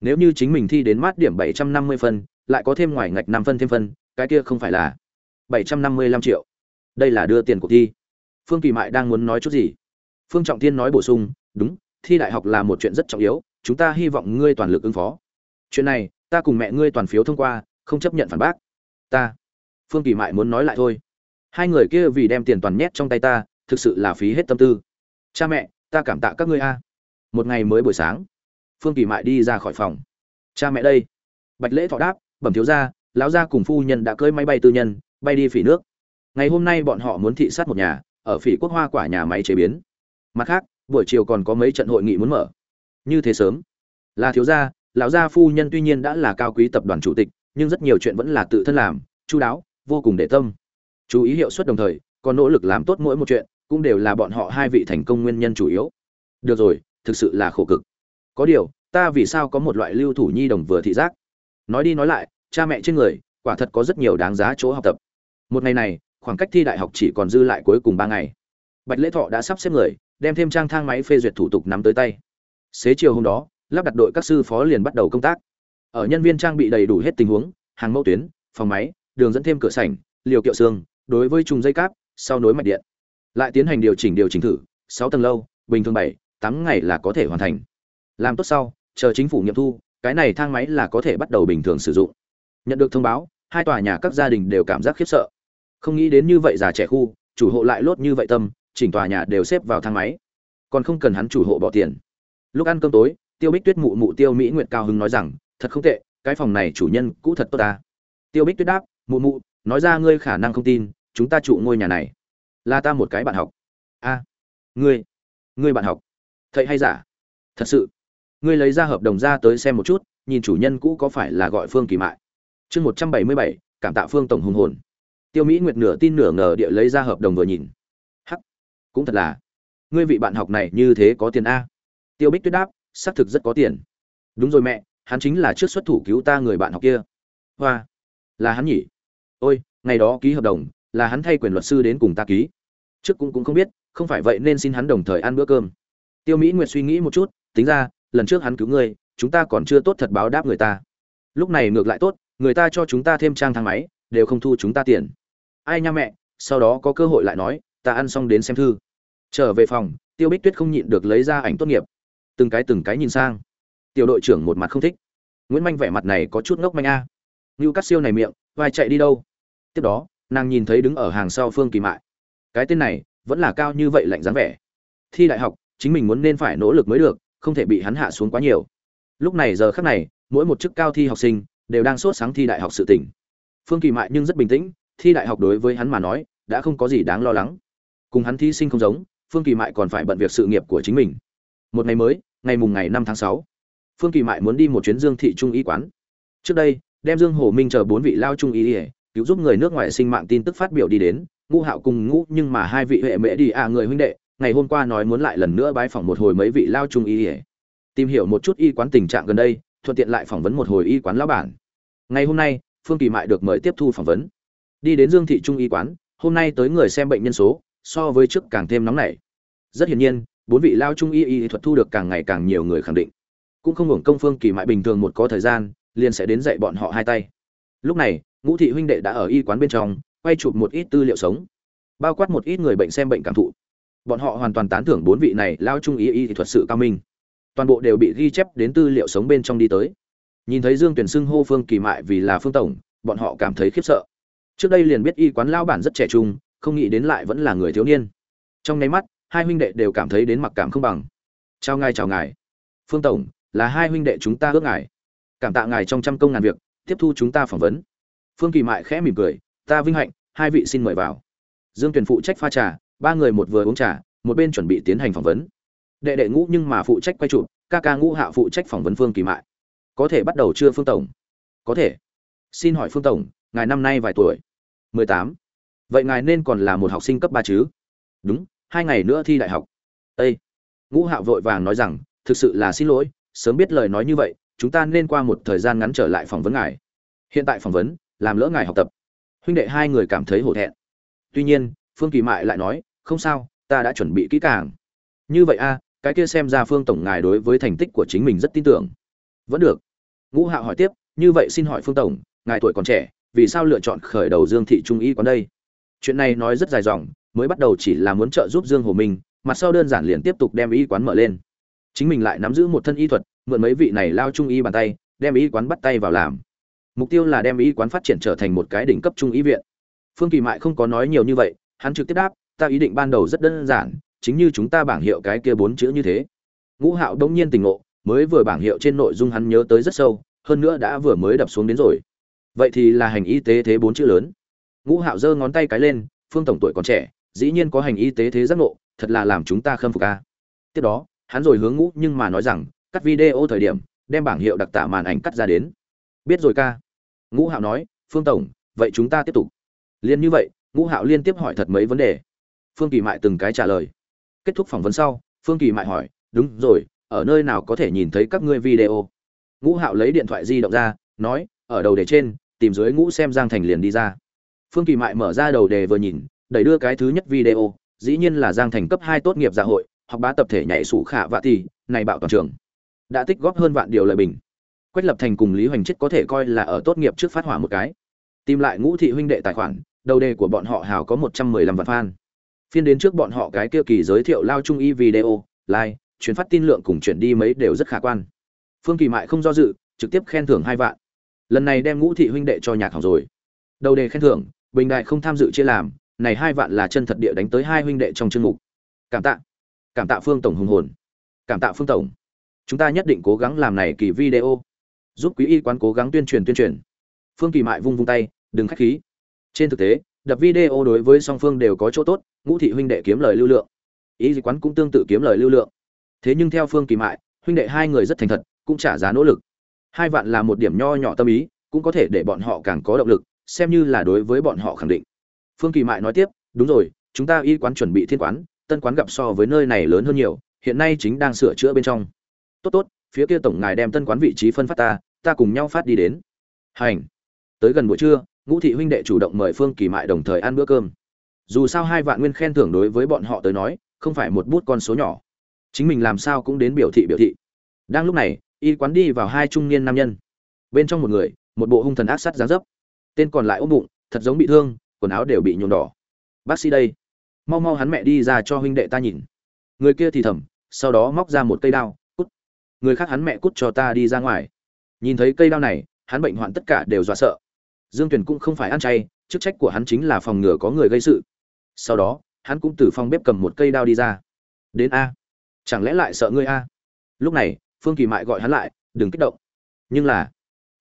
Nếu như chính mình thi đến mát điểm bảy trăm năm mươi phân, lại có thêm ngoài ngạch năm phân thêm phân, cái kia không phải là bảy trăm năm mươi lăm triệu. Đây là đưa tiền cuộc thi. Phương kỳ mại đang muốn nói chút gì? Phương trọng tiên nói bổ sung, đúng, thi đại học là một chuyện rất trọng yếu, chúng ta hy vọng ngươi toàn lực ứng phó. Chuyện này ta cùng mẹ ngươi toàn phiếu thông qua, không chấp nhận phản bác. Ta, phương kỳ mại muốn nói lại thôi. Hai người kia vì đem tiền toàn nhét trong tay ta, thực sự là phí hết tâm tư. Cha mẹ, ta cảm tạ các ngươi a. Một ngày mới buổi sáng, phương kỳ mại đi ra khỏi phòng. Cha mẹ đây. Bạch lễ thọ đáp, bẩm thiếu gia, lão gia cùng phu nhân đã cưỡi máy bay tư nhân, bay đi phỉ nước. Ngày hôm nay bọn họ muốn thị sát một nhà, ở phỉ quốc hoa quả nhà máy chế biến. Mặt khác, buổi chiều còn có mấy trận hội nghị muốn mở. Như thế sớm. Là thiếu gia lão gia phu nhân tuy nhiên đã là cao quý tập đoàn chủ tịch, nhưng rất nhiều chuyện vẫn là tự thân làm, chu đáo, vô cùng để tâm. Chú ý hiệu suất đồng thời, còn nỗ lực làm tốt mỗi một chuyện, cũng đều là bọn họ hai vị thành công nguyên nhân chủ yếu. Được rồi, thực sự là khổ cực. Có điều, ta vì sao có một loại lưu thủ nhi đồng vừa thị giác? Nói đi nói lại, cha mẹ trên người, quả thật có rất nhiều đáng giá chỗ học tập. Một ngày này, khoảng cách thi đại học chỉ còn dư lại cuối cùng ba ngày. Bạch lễ thọ đã sắp xếp người, đem thêm trang thang máy phê duyệt thủ tục nắm tới tay. Xế chiều hôm đó lắp đặt đội các sư phó liền bắt đầu công tác. Ở nhân viên trang bị đầy đủ hết tình huống, hàng mẫu tuyến, phòng máy, đường dẫn thêm cửa sảnh, liều kiệu xương, đối với trùng dây cáp, sau nối mạch điện. Lại tiến hành điều chỉnh điều chỉnh thử, sáu tầng lâu, bình thường bảy, tám ngày là có thể hoàn thành. Làm tốt sau, chờ chính phủ nghiệm thu, cái này thang máy là có thể bắt đầu bình thường sử dụng. Nhận được thông báo, hai tòa nhà các gia đình đều cảm giác khiếp sợ. Không nghĩ đến như vậy già trẻ khu, chủ hộ lại lốt như vậy tâm, chỉnh tòa nhà đều xếp vào thang máy. Còn không cần hắn chủ hộ bỏ tiền. Lúc ăn cơm tối tiêu bích tuyết mụ mụ tiêu mỹ Nguyệt cao hứng nói rằng, thật không tệ, cái phòng này chủ nhân cũ thật tốt ta. Tiêu bích tuyết đáp, mụ mụ, nói ra ngươi khả năng không tin, chúng ta trụ ngôi nhà này. Là ta một cái bạn học. A, ngươi ngươi bạn học? Thầy hay giả? Thật sự? Ngươi lấy ra hợp đồng ra tới xem một chút, nhìn chủ nhân cũ có phải là gọi phương kỳ mại. Chương một trăm bảy mươi bảy, cảm tạ phương tổng hùng hồn. Tiêu mỹ nguyệt nửa tin nửa ngờ địa lấy ra hợp đồng vừa nhìn. Hắc, cũng thật là. Ngươi vị bạn học này như thế có tiền a. Tiêu bích tuyết đáp xác thực rất có tiền. Đúng rồi mẹ, hắn chính là trước xuất thủ cứu ta người bạn học kia. Hoa, là hắn nhỉ? Ôi, ngày đó ký hợp đồng, là hắn thay quyền luật sư đến cùng ta ký. Trước cũng cũng không biết, không phải vậy nên xin hắn đồng thời ăn bữa cơm. Tiêu mỹ nguyệt suy nghĩ một chút, tính ra, lần trước hắn cứu ngươi, chúng ta còn chưa tốt thật báo đáp người ta. Lúc này ngược lại tốt, người ta cho chúng ta thêm trang thang máy, đều không thu chúng ta tiền. Ai nha mẹ, sau đó có cơ hội lại nói, ta ăn xong đến xem thư. Trở về phòng, tiêu bích tuyết không nhịn được lấy ra ảnh tốt nghiệp từng cái từng cái nhìn sang. Tiểu đội trưởng một mặt không thích. Nguyễn manh vẻ mặt này có chút ngốc manh a. À. ngưu cắt siêu này miệng, vai chạy đi đâu? Tiếp đó, nàng nhìn thấy đứng ở hàng sau phương kỳ mại. Cái tên này vẫn là cao như vậy lạnh dáng vẻ. Thi đại học, chính mình muốn nên phải nỗ lực mới được, không thể bị hắn hạ xuống quá nhiều. Lúc này giờ khắc này, mỗi một chức cao thi học sinh đều đang sốt sáng thi đại học sự tỉnh phương kỳ mại nhưng rất bình tĩnh, thi đại học đối với hắn mà nói, đã không có gì đáng lo lắng. Cùng hắn thí sinh không giống, phương kỳ mại còn phải bận việc sự nghiệp của chính mình một ngày mới, ngày mùng ngày năm tháng sáu. Phương kỳ mại muốn đi một chuyến dương thị trung y quán. Trước đây, đem dương hồ minh chờ bốn vị lao trung y ỉa cứu giúp người nước ngoài sinh mạng tin tức phát biểu đi đến, ngũ hạo cùng ngũ, nhưng mà hai vị huệ mễ đi à người huynh đệ, ngày hôm qua nói muốn lại lần nữa bái phỏng một hồi mấy vị lao trung y ỉa tìm hiểu một chút y quán tình trạng gần đây, thuận tiện lại phỏng vấn một hồi y quán lão bản. Ngày hôm nay, phương kỳ mại được mời tiếp thu phỏng vấn. Đi đến dương thị trung y quán, hôm nay tới người xem bệnh nhân số, so với trước càng thêm nóng nảy. Rất hiển nhiên bốn vị lao trung y y thuật thu được càng ngày càng nhiều người khẳng định. Cũng không hưởng công phương kỳ mại bình thường một có thời gian, liền sẽ đến dạy bọn họ hai tay. Lúc này, ngũ thị huynh đệ đã ở y quán bên trong, quay chụp một ít tư liệu sống, bao quát một ít người bệnh xem bệnh cảm thụ. Bọn họ hoàn toàn tán thưởng bốn vị này lao trung y y thuật sự cao minh. Toàn bộ đều bị ghi chép đến tư liệu sống bên trong đi tới. Nhìn thấy dương tuyển xưng hô phương kỳ mại vì là phương tổng, bọn họ cảm thấy khiếp sợ. Trước đây liền biết y quán lao bản rất trẻ trung, không nghĩ đến lại vẫn là người thiếu niên. Trong nháy mắt hai huynh đệ đều cảm thấy đến mặc cảm không bằng. Chào ngài chào ngài. Phương tổng, là hai huynh đệ chúng ta ước ngài. Cảm tạ ngài trong trăm công ngàn việc, tiếp thu chúng ta phỏng vấn. Phương kỳ mại khẽ mỉm cười, ta vinh hạnh, hai vị xin mời vào. Dương tuyền phụ trách pha trà, ba người một vừa uống trà, một bên chuẩn bị tiến hành phỏng vấn. Đệ đệ ngũ nhưng mà phụ trách quay chụp ca ca ngũ hạ phụ trách phỏng vấn phương kỳ mại. Có thể bắt đầu chưa, phương tổng? Có thể. Xin hỏi phương tổng, ngài năm nay vài tuổi? Mười tám. Vậy ngài nên còn là một học sinh cấp ba chứ? Đúng hai ngày nữa thi đại học. Ây ngũ hạo vội vàng nói rằng, thực sự là xin lỗi, sớm biết lời nói như vậy, chúng ta nên qua một thời gian ngắn trở lại phỏng vấn ngài. Hiện tại phỏng vấn, làm lỡ ngài học tập. Huynh đệ hai người cảm thấy hổ thẹn. Tuy nhiên, phương kỳ mại lại nói, không sao, ta đã chuẩn bị kỹ càng. Như vậy a, cái kia xem ra phương tổng ngài đối với thành tích của chính mình rất tin tưởng. Vẫn được. Ngũ hạo hỏi tiếp, như vậy xin hỏi phương tổng, ngài tuổi còn trẻ, vì sao lựa chọn khởi đầu dương thị trung y quán đây? Chuyện này nói rất dài dòng mới bắt đầu chỉ là muốn trợ giúp dương hồ minh mặt sau đơn giản liền tiếp tục đem y quán mở lên. Chính mình lại nắm giữ một thân y thuật, mượn mấy vị này lao trung y bàn tay, đem y quán bắt tay vào làm. Mục tiêu là đem y quán phát triển trở thành một cái đỉnh cấp trung y viện. Phương kỳ mại không có nói nhiều như vậy, hắn trực tiếp đáp, ta ý định ban đầu rất đơn giản, chính như chúng ta bảng hiệu cái kia bốn chữ như thế. Ngũ hạo đống nhiên tỉnh ngộ, mới vừa bảng hiệu trên nội dung hắn nhớ tới rất sâu, hơn nữa đã vừa mới đập xuống đến rồi. Vậy thì là hành y tế thế bốn chữ lớn. Ngũ hạo giơ ngón tay cái lên, phương tổng tuổi còn trẻ dĩ nhiên có hành y tế thế giác ngộ, thật là làm chúng ta khâm phục ca tiếp đó, hắn rồi hướng ngũ nhưng mà nói rằng, cắt video thời điểm, đem bảng hiệu đặc tả màn ảnh cắt ra đến. Biết rồi ca. Ngũ hạo nói, phương tổng, vậy chúng ta tiếp tục. Liên như vậy, ngũ hạo liên tiếp hỏi thật mấy vấn đề. Phương kỳ mại từng cái trả lời. Kết thúc phỏng vấn sau, phương kỳ mại hỏi, đúng rồi, ở nơi nào có thể nhìn thấy các ngươi video? Ngũ hạo lấy điện thoại di động ra, nói, ở đầu đề trên, tìm dưới ngũ xem giang thành liền đi ra. Phương kỳ mại mở ra đầu đề vừa nhìn đẩy đưa cái thứ nhất video, dĩ nhiên là giang thành cấp hai tốt nghiệp dạ hội, học bá tập thể nhảy sủ khả vạ thì, này bạo toàn trường. Đã tích góp hơn vạn điều lời bình. Quách lập thành cùng lý hoành chết có thể coi là ở tốt nghiệp trước phát hỏa một cái. Tìm lại ngũ thị huynh đệ tài khoản, đầu đề của bọn họ hào có một trăm mười lăm vạn fan. Phiên đến trước bọn họ cái kia kỳ giới thiệu lao trung y video, like chuyến phát tin lượng cùng chuyển đi mấy đều rất khả quan. Phương kỳ mại không do dự, trực tiếp khen thưởng hai vạn. Lần này đem ngũ thị huynh đệ cho nhạc hỏng rồi. Đầu đề khen thưởng, bình đại không tham dự chia làm này hai vạn là chân thật địa đánh tới hai huynh đệ trong chương mục. Cảm tạ. Cảm tạ phương tổng hùng hồn. Cảm tạ phương tổng. Chúng ta nhất định cố gắng làm này kỳ video. Giúp quý y quán cố gắng tuyên truyền tuyên truyền. Phương kỳ mại vung vung tay, đừng khách khí. Trên thực tế, đập video đối với song phương đều có chỗ tốt, ngũ thị huynh đệ kiếm lời lưu lượng. Y quán cũng tương tự kiếm lời lưu lượng. Thế nhưng theo phương kỳ mại, huynh đệ hai người rất thành thật, cũng trả giá nỗ lực. Hai vạn là một điểm nho nhỏ tâm ý, cũng có thể để bọn họ càng có động lực, xem như là đối với bọn họ khẳng định phương kỳ mại nói tiếp, đúng rồi, chúng ta y quán chuẩn bị thiên quán, tân quán gặp so với nơi này lớn hơn nhiều, hiện nay chính đang sửa chữa bên trong. Tốt tốt, phía kia tổng ngài đem tân quán vị trí phân phát ta ta cùng nhau phát đi đến. Hành. Tới gần buổi trưa, ngũ thị huynh đệ chủ động mời phương kỳ mại đồng thời ăn bữa cơm. Dù sao hai vạn nguyên khen thưởng đối với bọn họ tới nói, không phải một bút con số nhỏ. Chính mình làm sao cũng đến biểu thị biểu thị. Đang lúc này, y quán đi vào hai trung niên nam nhân. Bên trong một người, một bộ hung thần ác sắt dáng dấp. Tên còn lại ôm bụng, thật giống bị thương quần áo đều bị nhuộm đỏ. Bác sĩ đây. Mau mau hắn mẹ đi ra cho huynh đệ ta nhìn. Người kia thì thầm, sau đó móc ra một cây đao, cút. Người khác hắn mẹ cút cho ta đi ra ngoài. Nhìn thấy cây đao này, hắn bệnh hoạn tất cả đều dọa sợ. Dương tuyền cũng không phải ăn chay, chức trách của hắn chính là phòng ngừa có người gây sự. Sau đó, hắn cũng từ phòng bếp cầm một cây đao đi ra. Đến a. Chẳng lẽ lại sợ ngươi a? Lúc này, phương kỳ mại gọi hắn lại, đừng kích động. Nhưng là,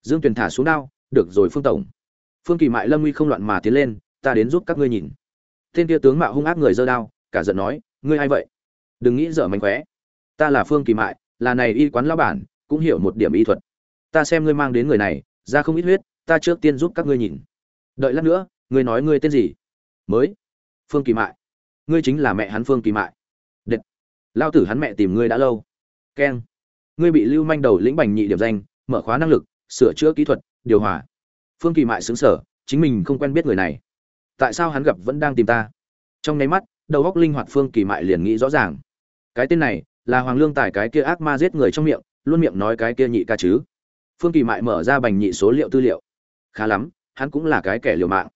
dương tuyền thả xuống đao, được rồi phương tổng. Phương kỳ mại lâm nguy không loạn mà tiến lên ta đến giúp các ngươi nhìn. Tên kia tướng mạo hung ác người dơ đao, cả giận nói, ngươi ai vậy? Đừng nghĩ dở mánh khóe. Ta là phương kỳ mại, là này y quán lão bản, cũng hiểu một điểm y thuật. Ta xem ngươi mang đến người này, ra không ít huyết, ta trước tiên giúp các ngươi nhìn. Đợi lát nữa, ngươi nói ngươi tên gì? Mới. Phương kỳ mại. Ngươi chính là mẹ hắn phương kỳ mại. Đệt. Lao tử hắn mẹ tìm ngươi đã lâu. Keng. Ngươi bị lưu manh đầu lĩnh bành nhị điểm danh, mở khóa năng lực, sửa chữa kỹ thuật, điều hòa. Phương kỳ mại xứng sở chính mình không quen biết người này tại sao hắn gặp vẫn đang tìm ta? Trong nháy mắt, đầu góc linh hoạt phương kỳ mại liền nghĩ rõ ràng. Cái tên này, là hoàng lương tài cái kia ác ma giết người trong miệng, luôn miệng nói cái kia nhị ca chứ. Phương kỳ mại mở ra bành nhị số liệu tư liệu. Khá lắm, hắn cũng là cái kẻ liều mạng.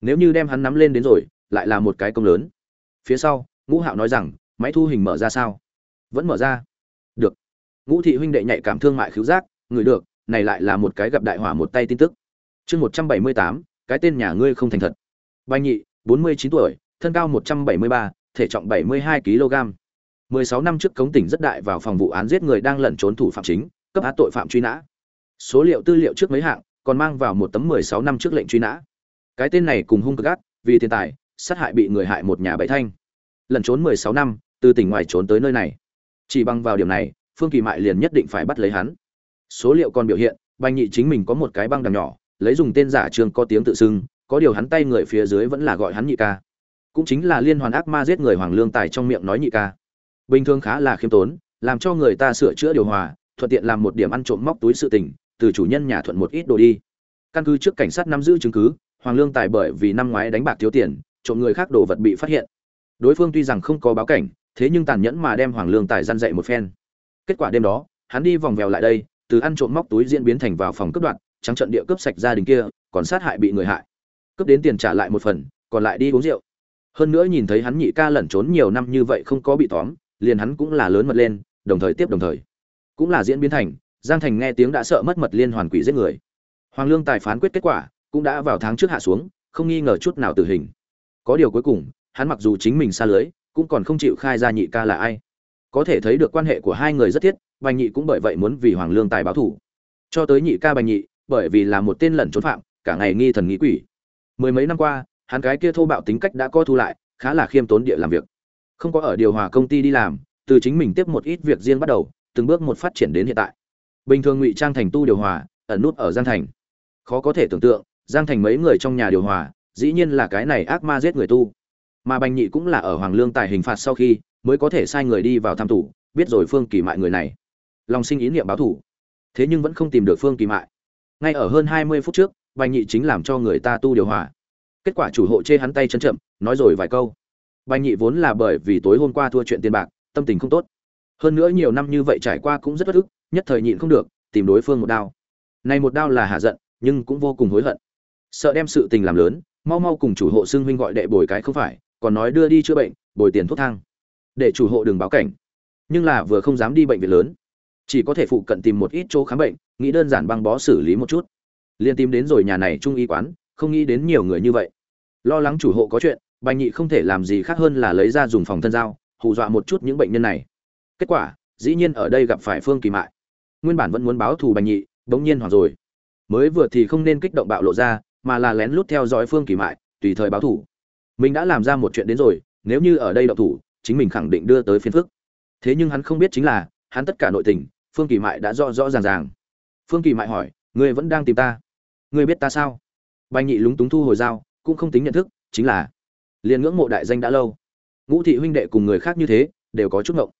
Nếu như đem hắn nắm lên đến rồi, lại là một cái công lớn. Phía sau, ngũ hạo nói rằng, máy thu hình mở ra sao? Vẫn mở ra. Được. Ngũ thị huynh đệ nhạy cảm thương mại khiếu giác, người được, này lại là một cái gặp đại hỏa một tay tin tức. Chương một trăm bảy mươi tám, cái tên nhà ngươi không thành thật bành nhị, bốn mươi chín tuổi, thân cao một trăm bảy mươi ba, thể trọng bảy mươi hai kg. mười sáu năm trước cống tỉnh rất đại vào phòng vụ án giết người đang lẩn trốn thủ phạm chính, cấp án tội phạm truy nã. Số liệu tư liệu trước mấy hạng, còn mang vào một tấm mười sáu năm trước lệnh truy nã. Cái tên này cùng hung cực ác, vì tiền tài, sát hại bị người hại một nhà bảy thanh. Lẩn trốn mười sáu năm, từ tỉnh ngoài trốn tới nơi này. Chỉ bằng vào điểm này, phương kỳ mại liền nhất định phải bắt lấy hắn. Số liệu còn biểu hiện bành nhị chính mình có một cái băng đằng nhỏ, lấy dùng tên giả trường có tiếng tự xưng có điều hắn tay người phía dưới vẫn là gọi hắn nhị ca. Cũng chính là liên hoàn ác ma giết người hoàng lương tài trong miệng nói nhị ca. Bình thường khá là khiêm tốn, làm cho người ta sửa chữa điều hòa, thuận tiện làm một điểm ăn trộm móc túi sự tình, từ chủ nhân nhà thuận một ít đồ đi. Căn cứ trước cảnh sát nắm giữ chứng cứ, hoàng lương tài bởi vì năm ngoái đánh bạc thiếu tiền, trộm người khác đồ vật bị phát hiện. Đối phương tuy rằng không có báo cảnh, thế nhưng tàn nhẫn mà đem hoàng lương tài gian dậy một phen. Kết quả đêm đó, hắn đi vòng vèo lại đây, từ ăn trộm móc túi diễn biến thành vào phòng cướp đoạt, trắng trận địa cướp sạch gia đình kia, còn sát hại bị người hại cướp đến tiền trả lại một phần, còn lại đi uống rượu. Hơn nữa nhìn thấy hắn nhị ca lẩn trốn nhiều năm như vậy không có bị tóm, liền hắn cũng là lớn mật lên, đồng thời tiếp đồng thời. Cũng là diễn biến thành, giang thành nghe tiếng đã sợ mất mật liên hoàn quỷ giết người. Hoàng lương tài phán quyết kết quả, cũng đã vào tháng trước hạ xuống, không nghi ngờ chút nào tử hình. Có điều cuối cùng, hắn mặc dù chính mình xa lưới, cũng còn không chịu khai ra nhị ca là ai. Có thể thấy được quan hệ của hai người rất thiết, bành nhị cũng bởi vậy muốn vì hoàng lương tài báo thủ cho tới nhị ca bành nhị, bởi vì là một tên lẩn trốn phạm, cả ngày nghi thần nghĩ quỷ mười mấy năm qua, hắn cái kia thô bạo tính cách đã co thu lại, khá là khiêm tốn địa làm việc. Không có ở điều hòa công ty đi làm, từ chính mình tiếp một ít việc riêng bắt đầu, từng bước một phát triển đến hiện tại. Bình thường ngụy trang thành tu điều hòa, ẩn nút ở giang thành. Khó có thể tưởng tượng, giang thành mấy người trong nhà điều hòa, dĩ nhiên là cái này ác ma giết người tu. Mà bành nhị cũng là ở hoàng lương tài hình phạt sau khi, mới có thể sai người đi vào thăm tủ biết rồi phương kỳ mại người này. Lòng sinh ý niệm báo thủ. Thế nhưng vẫn không tìm được phương kỳ mại. Ngay ở hơn hai mươi phút trước bành nhị chính làm cho người ta tu điều hòa. Kết quả chủ hộ chê hắn tay chân chậm, nói rồi vài câu. Bành nhị vốn là bởi vì tối hôm qua thua chuyện tiền bạc, tâm tình không tốt. Hơn nữa nhiều năm như vậy trải qua cũng rất bất ức, nhất thời nhịn không được, tìm đối phương một đao. Này một đao là hạ giận, nhưng cũng vô cùng hối hận. Sợ đem sự tình làm lớn, mau mau cùng chủ hộ xưng huynh gọi đệ bồi cái không phải, còn nói đưa đi chữa bệnh, bồi tiền thuốc thang. Để chủ hộ đừng báo cảnh. Nhưng là vừa không dám đi bệnh viện lớn. Chỉ có thể phụ cận tìm một ít chỗ khám bệnh, nghĩ đơn giản băng bó xử lý một chút liên tìm đến rồi nhà này trung y quán, không nghĩ đến nhiều người như vậy. Lo lắng chủ hộ có chuyện, bành nhị không thể làm gì khác hơn là lấy ra dùng phòng thân dao hù dọa một chút những bệnh nhân này. Kết quả, dĩ nhiên ở đây gặp phải phương kỳ mại. Nguyên bản vẫn muốn báo thù bành nhị, bỗng nhiên hoặc rồi. Mới vừa thì không nên kích động bạo lộ ra, mà là lén lút theo dõi phương kỳ mại, tùy thời báo thù. Mình đã làm ra một chuyện đến rồi, nếu như ở đây đậu thủ, chính mình khẳng định đưa tới phiên phức. Thế nhưng hắn không biết chính là, hắn tất cả nội tình, phương kỳ mại đã rõ rõ ràng ràng. Phương kỳ mại hỏi ngươi vẫn đang tìm ta. Ngươi biết ta sao? Bành nhị lúng túng thu hồi dao, cũng không tính nhận thức, chính là liền ngưỡng mộ đại danh đã lâu. Ngũ thị huynh đệ cùng người khác như thế, đều có chút ngộng.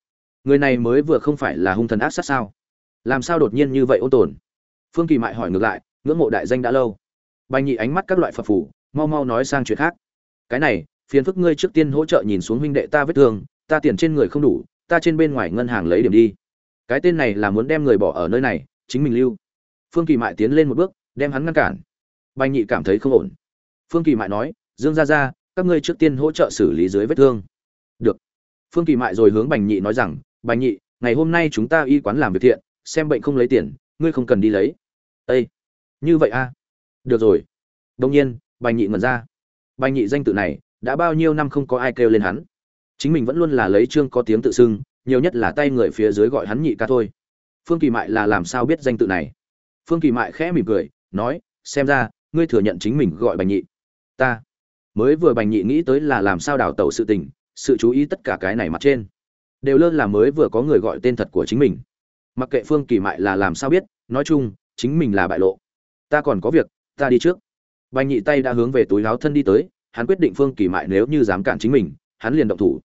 Người này mới vừa không phải là hung thần ác sát sao? Làm sao đột nhiên như vậy ôn tồn? Phương kỳ mại hỏi ngược lại, ngưỡng mộ đại danh đã lâu. Bành nhị ánh mắt các loại phật phủ mau mau nói sang chuyện khác. Cái này, phiền phức ngươi trước tiên hỗ trợ nhìn xuống huynh đệ ta vết thương, ta tiền trên người không đủ, ta trên bên ngoài ngân hàng lấy điểm đi. Cái tên này là muốn đem người bỏ ở nơi này, chính mình lưu phương kỳ mại tiến lên một bước, đem hắn ngăn cản. Bành nhị cảm thấy không ổn. Phương kỳ mại nói, dương ra ra các ngươi trước tiên hỗ trợ xử lý dưới vết thương. Được. Phương kỳ mại rồi hướng bành nhị nói rằng, bành nhị, ngày hôm nay chúng ta y quán làm việc thiện, xem bệnh không lấy tiền, ngươi không cần đi lấy. Ây như vậy a à? được rồi. Đông nhiên, bành nhị ngẩn ra. Bành nhị danh tự này, đã bao nhiêu năm không có ai kêu lên hắn. Chính mình vẫn luôn là lấy chương có tiếng tự xưng, nhiều nhất là tay người phía dưới gọi hắn nhị ca thôi. Phương kỳ mại là làm sao biết danh tự này? Phương kỳ mại khẽ mỉm cười, nói, xem ra, ngươi thừa nhận chính mình gọi bành nhị. Ta. Mới vừa bành nhị nghĩ tới là làm sao đào tẩu sự tình, sự chú ý tất cả cái này mặt trên, đều lơ là mới vừa có người gọi tên thật của chính mình. Mặc kệ phương kỳ mại là làm sao biết, nói chung, chính mình là bại lộ. Ta còn có việc, ta đi trước. Bành nhị tay đã hướng về túi láo thân đi tới, hắn quyết định phương kỳ mại nếu như dám cản chính mình, hắn liền động thủ.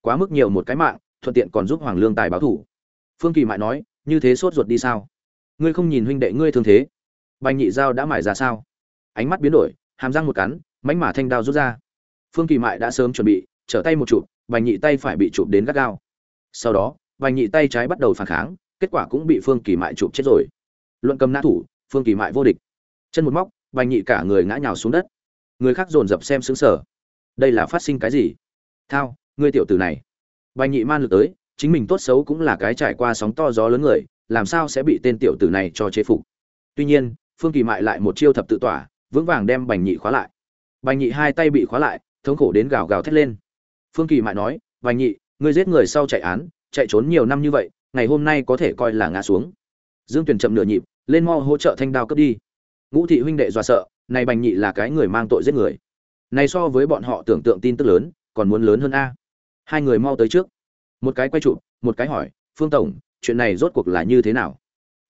Quá mức nhiều một cái mạng, thuận tiện còn giúp hoàng lương tài báo thủ. Phương kỳ mại nói, như thế sốt ruột đi sao? Ngươi không nhìn huynh đệ ngươi thương thế. Bành nhị dao đã mải ra sao? Ánh mắt biến đổi, hàm răng một cắn mánh mả thanh đao rút ra. Phương kỳ mại đã sớm chuẩn bị, trở tay một chụp, bành nhị tay phải bị chụp đến gắt gao. Sau đó, bành nhị tay trái bắt đầu phản kháng, kết quả cũng bị phương kỳ mại chụp chết rồi. Luận cầm nã thủ, phương kỳ mại vô địch. Chân một móc, bành nhị cả người ngã nhào xuống đất. Người khác dồn dập xem xứng sở đây là phát sinh cái gì? Thao, ngươi tiểu tử này. Bành nhị man lực tới, chính mình tốt xấu cũng là cái trải qua sóng to gió lớn người làm sao sẽ bị tên tiểu tử này cho chế phục? Tuy nhiên, phương kỳ mại lại một chiêu thập tự tỏa, vững vàng đem bành nhị khóa lại. Bành nhị hai tay bị khóa lại, thống khổ đến gào gào thét lên. Phương kỳ mại nói, bành nhị, ngươi giết người sau chạy án, chạy trốn nhiều năm như vậy, ngày hôm nay có thể coi là ngã xuống. Dương tuyển chậm nửa nhịp, lên mo hỗ trợ thanh đao cướp đi. Ngũ thị huynh đệ dọa sợ, này bành nhị là cái người mang tội giết người. Này so với bọn họ tưởng tượng tin tức lớn, còn muốn lớn hơn a. Hai người mau tới trước. Một cái quay trụ, một cái hỏi, phương tổng chuyện này rốt cuộc là như thế nào?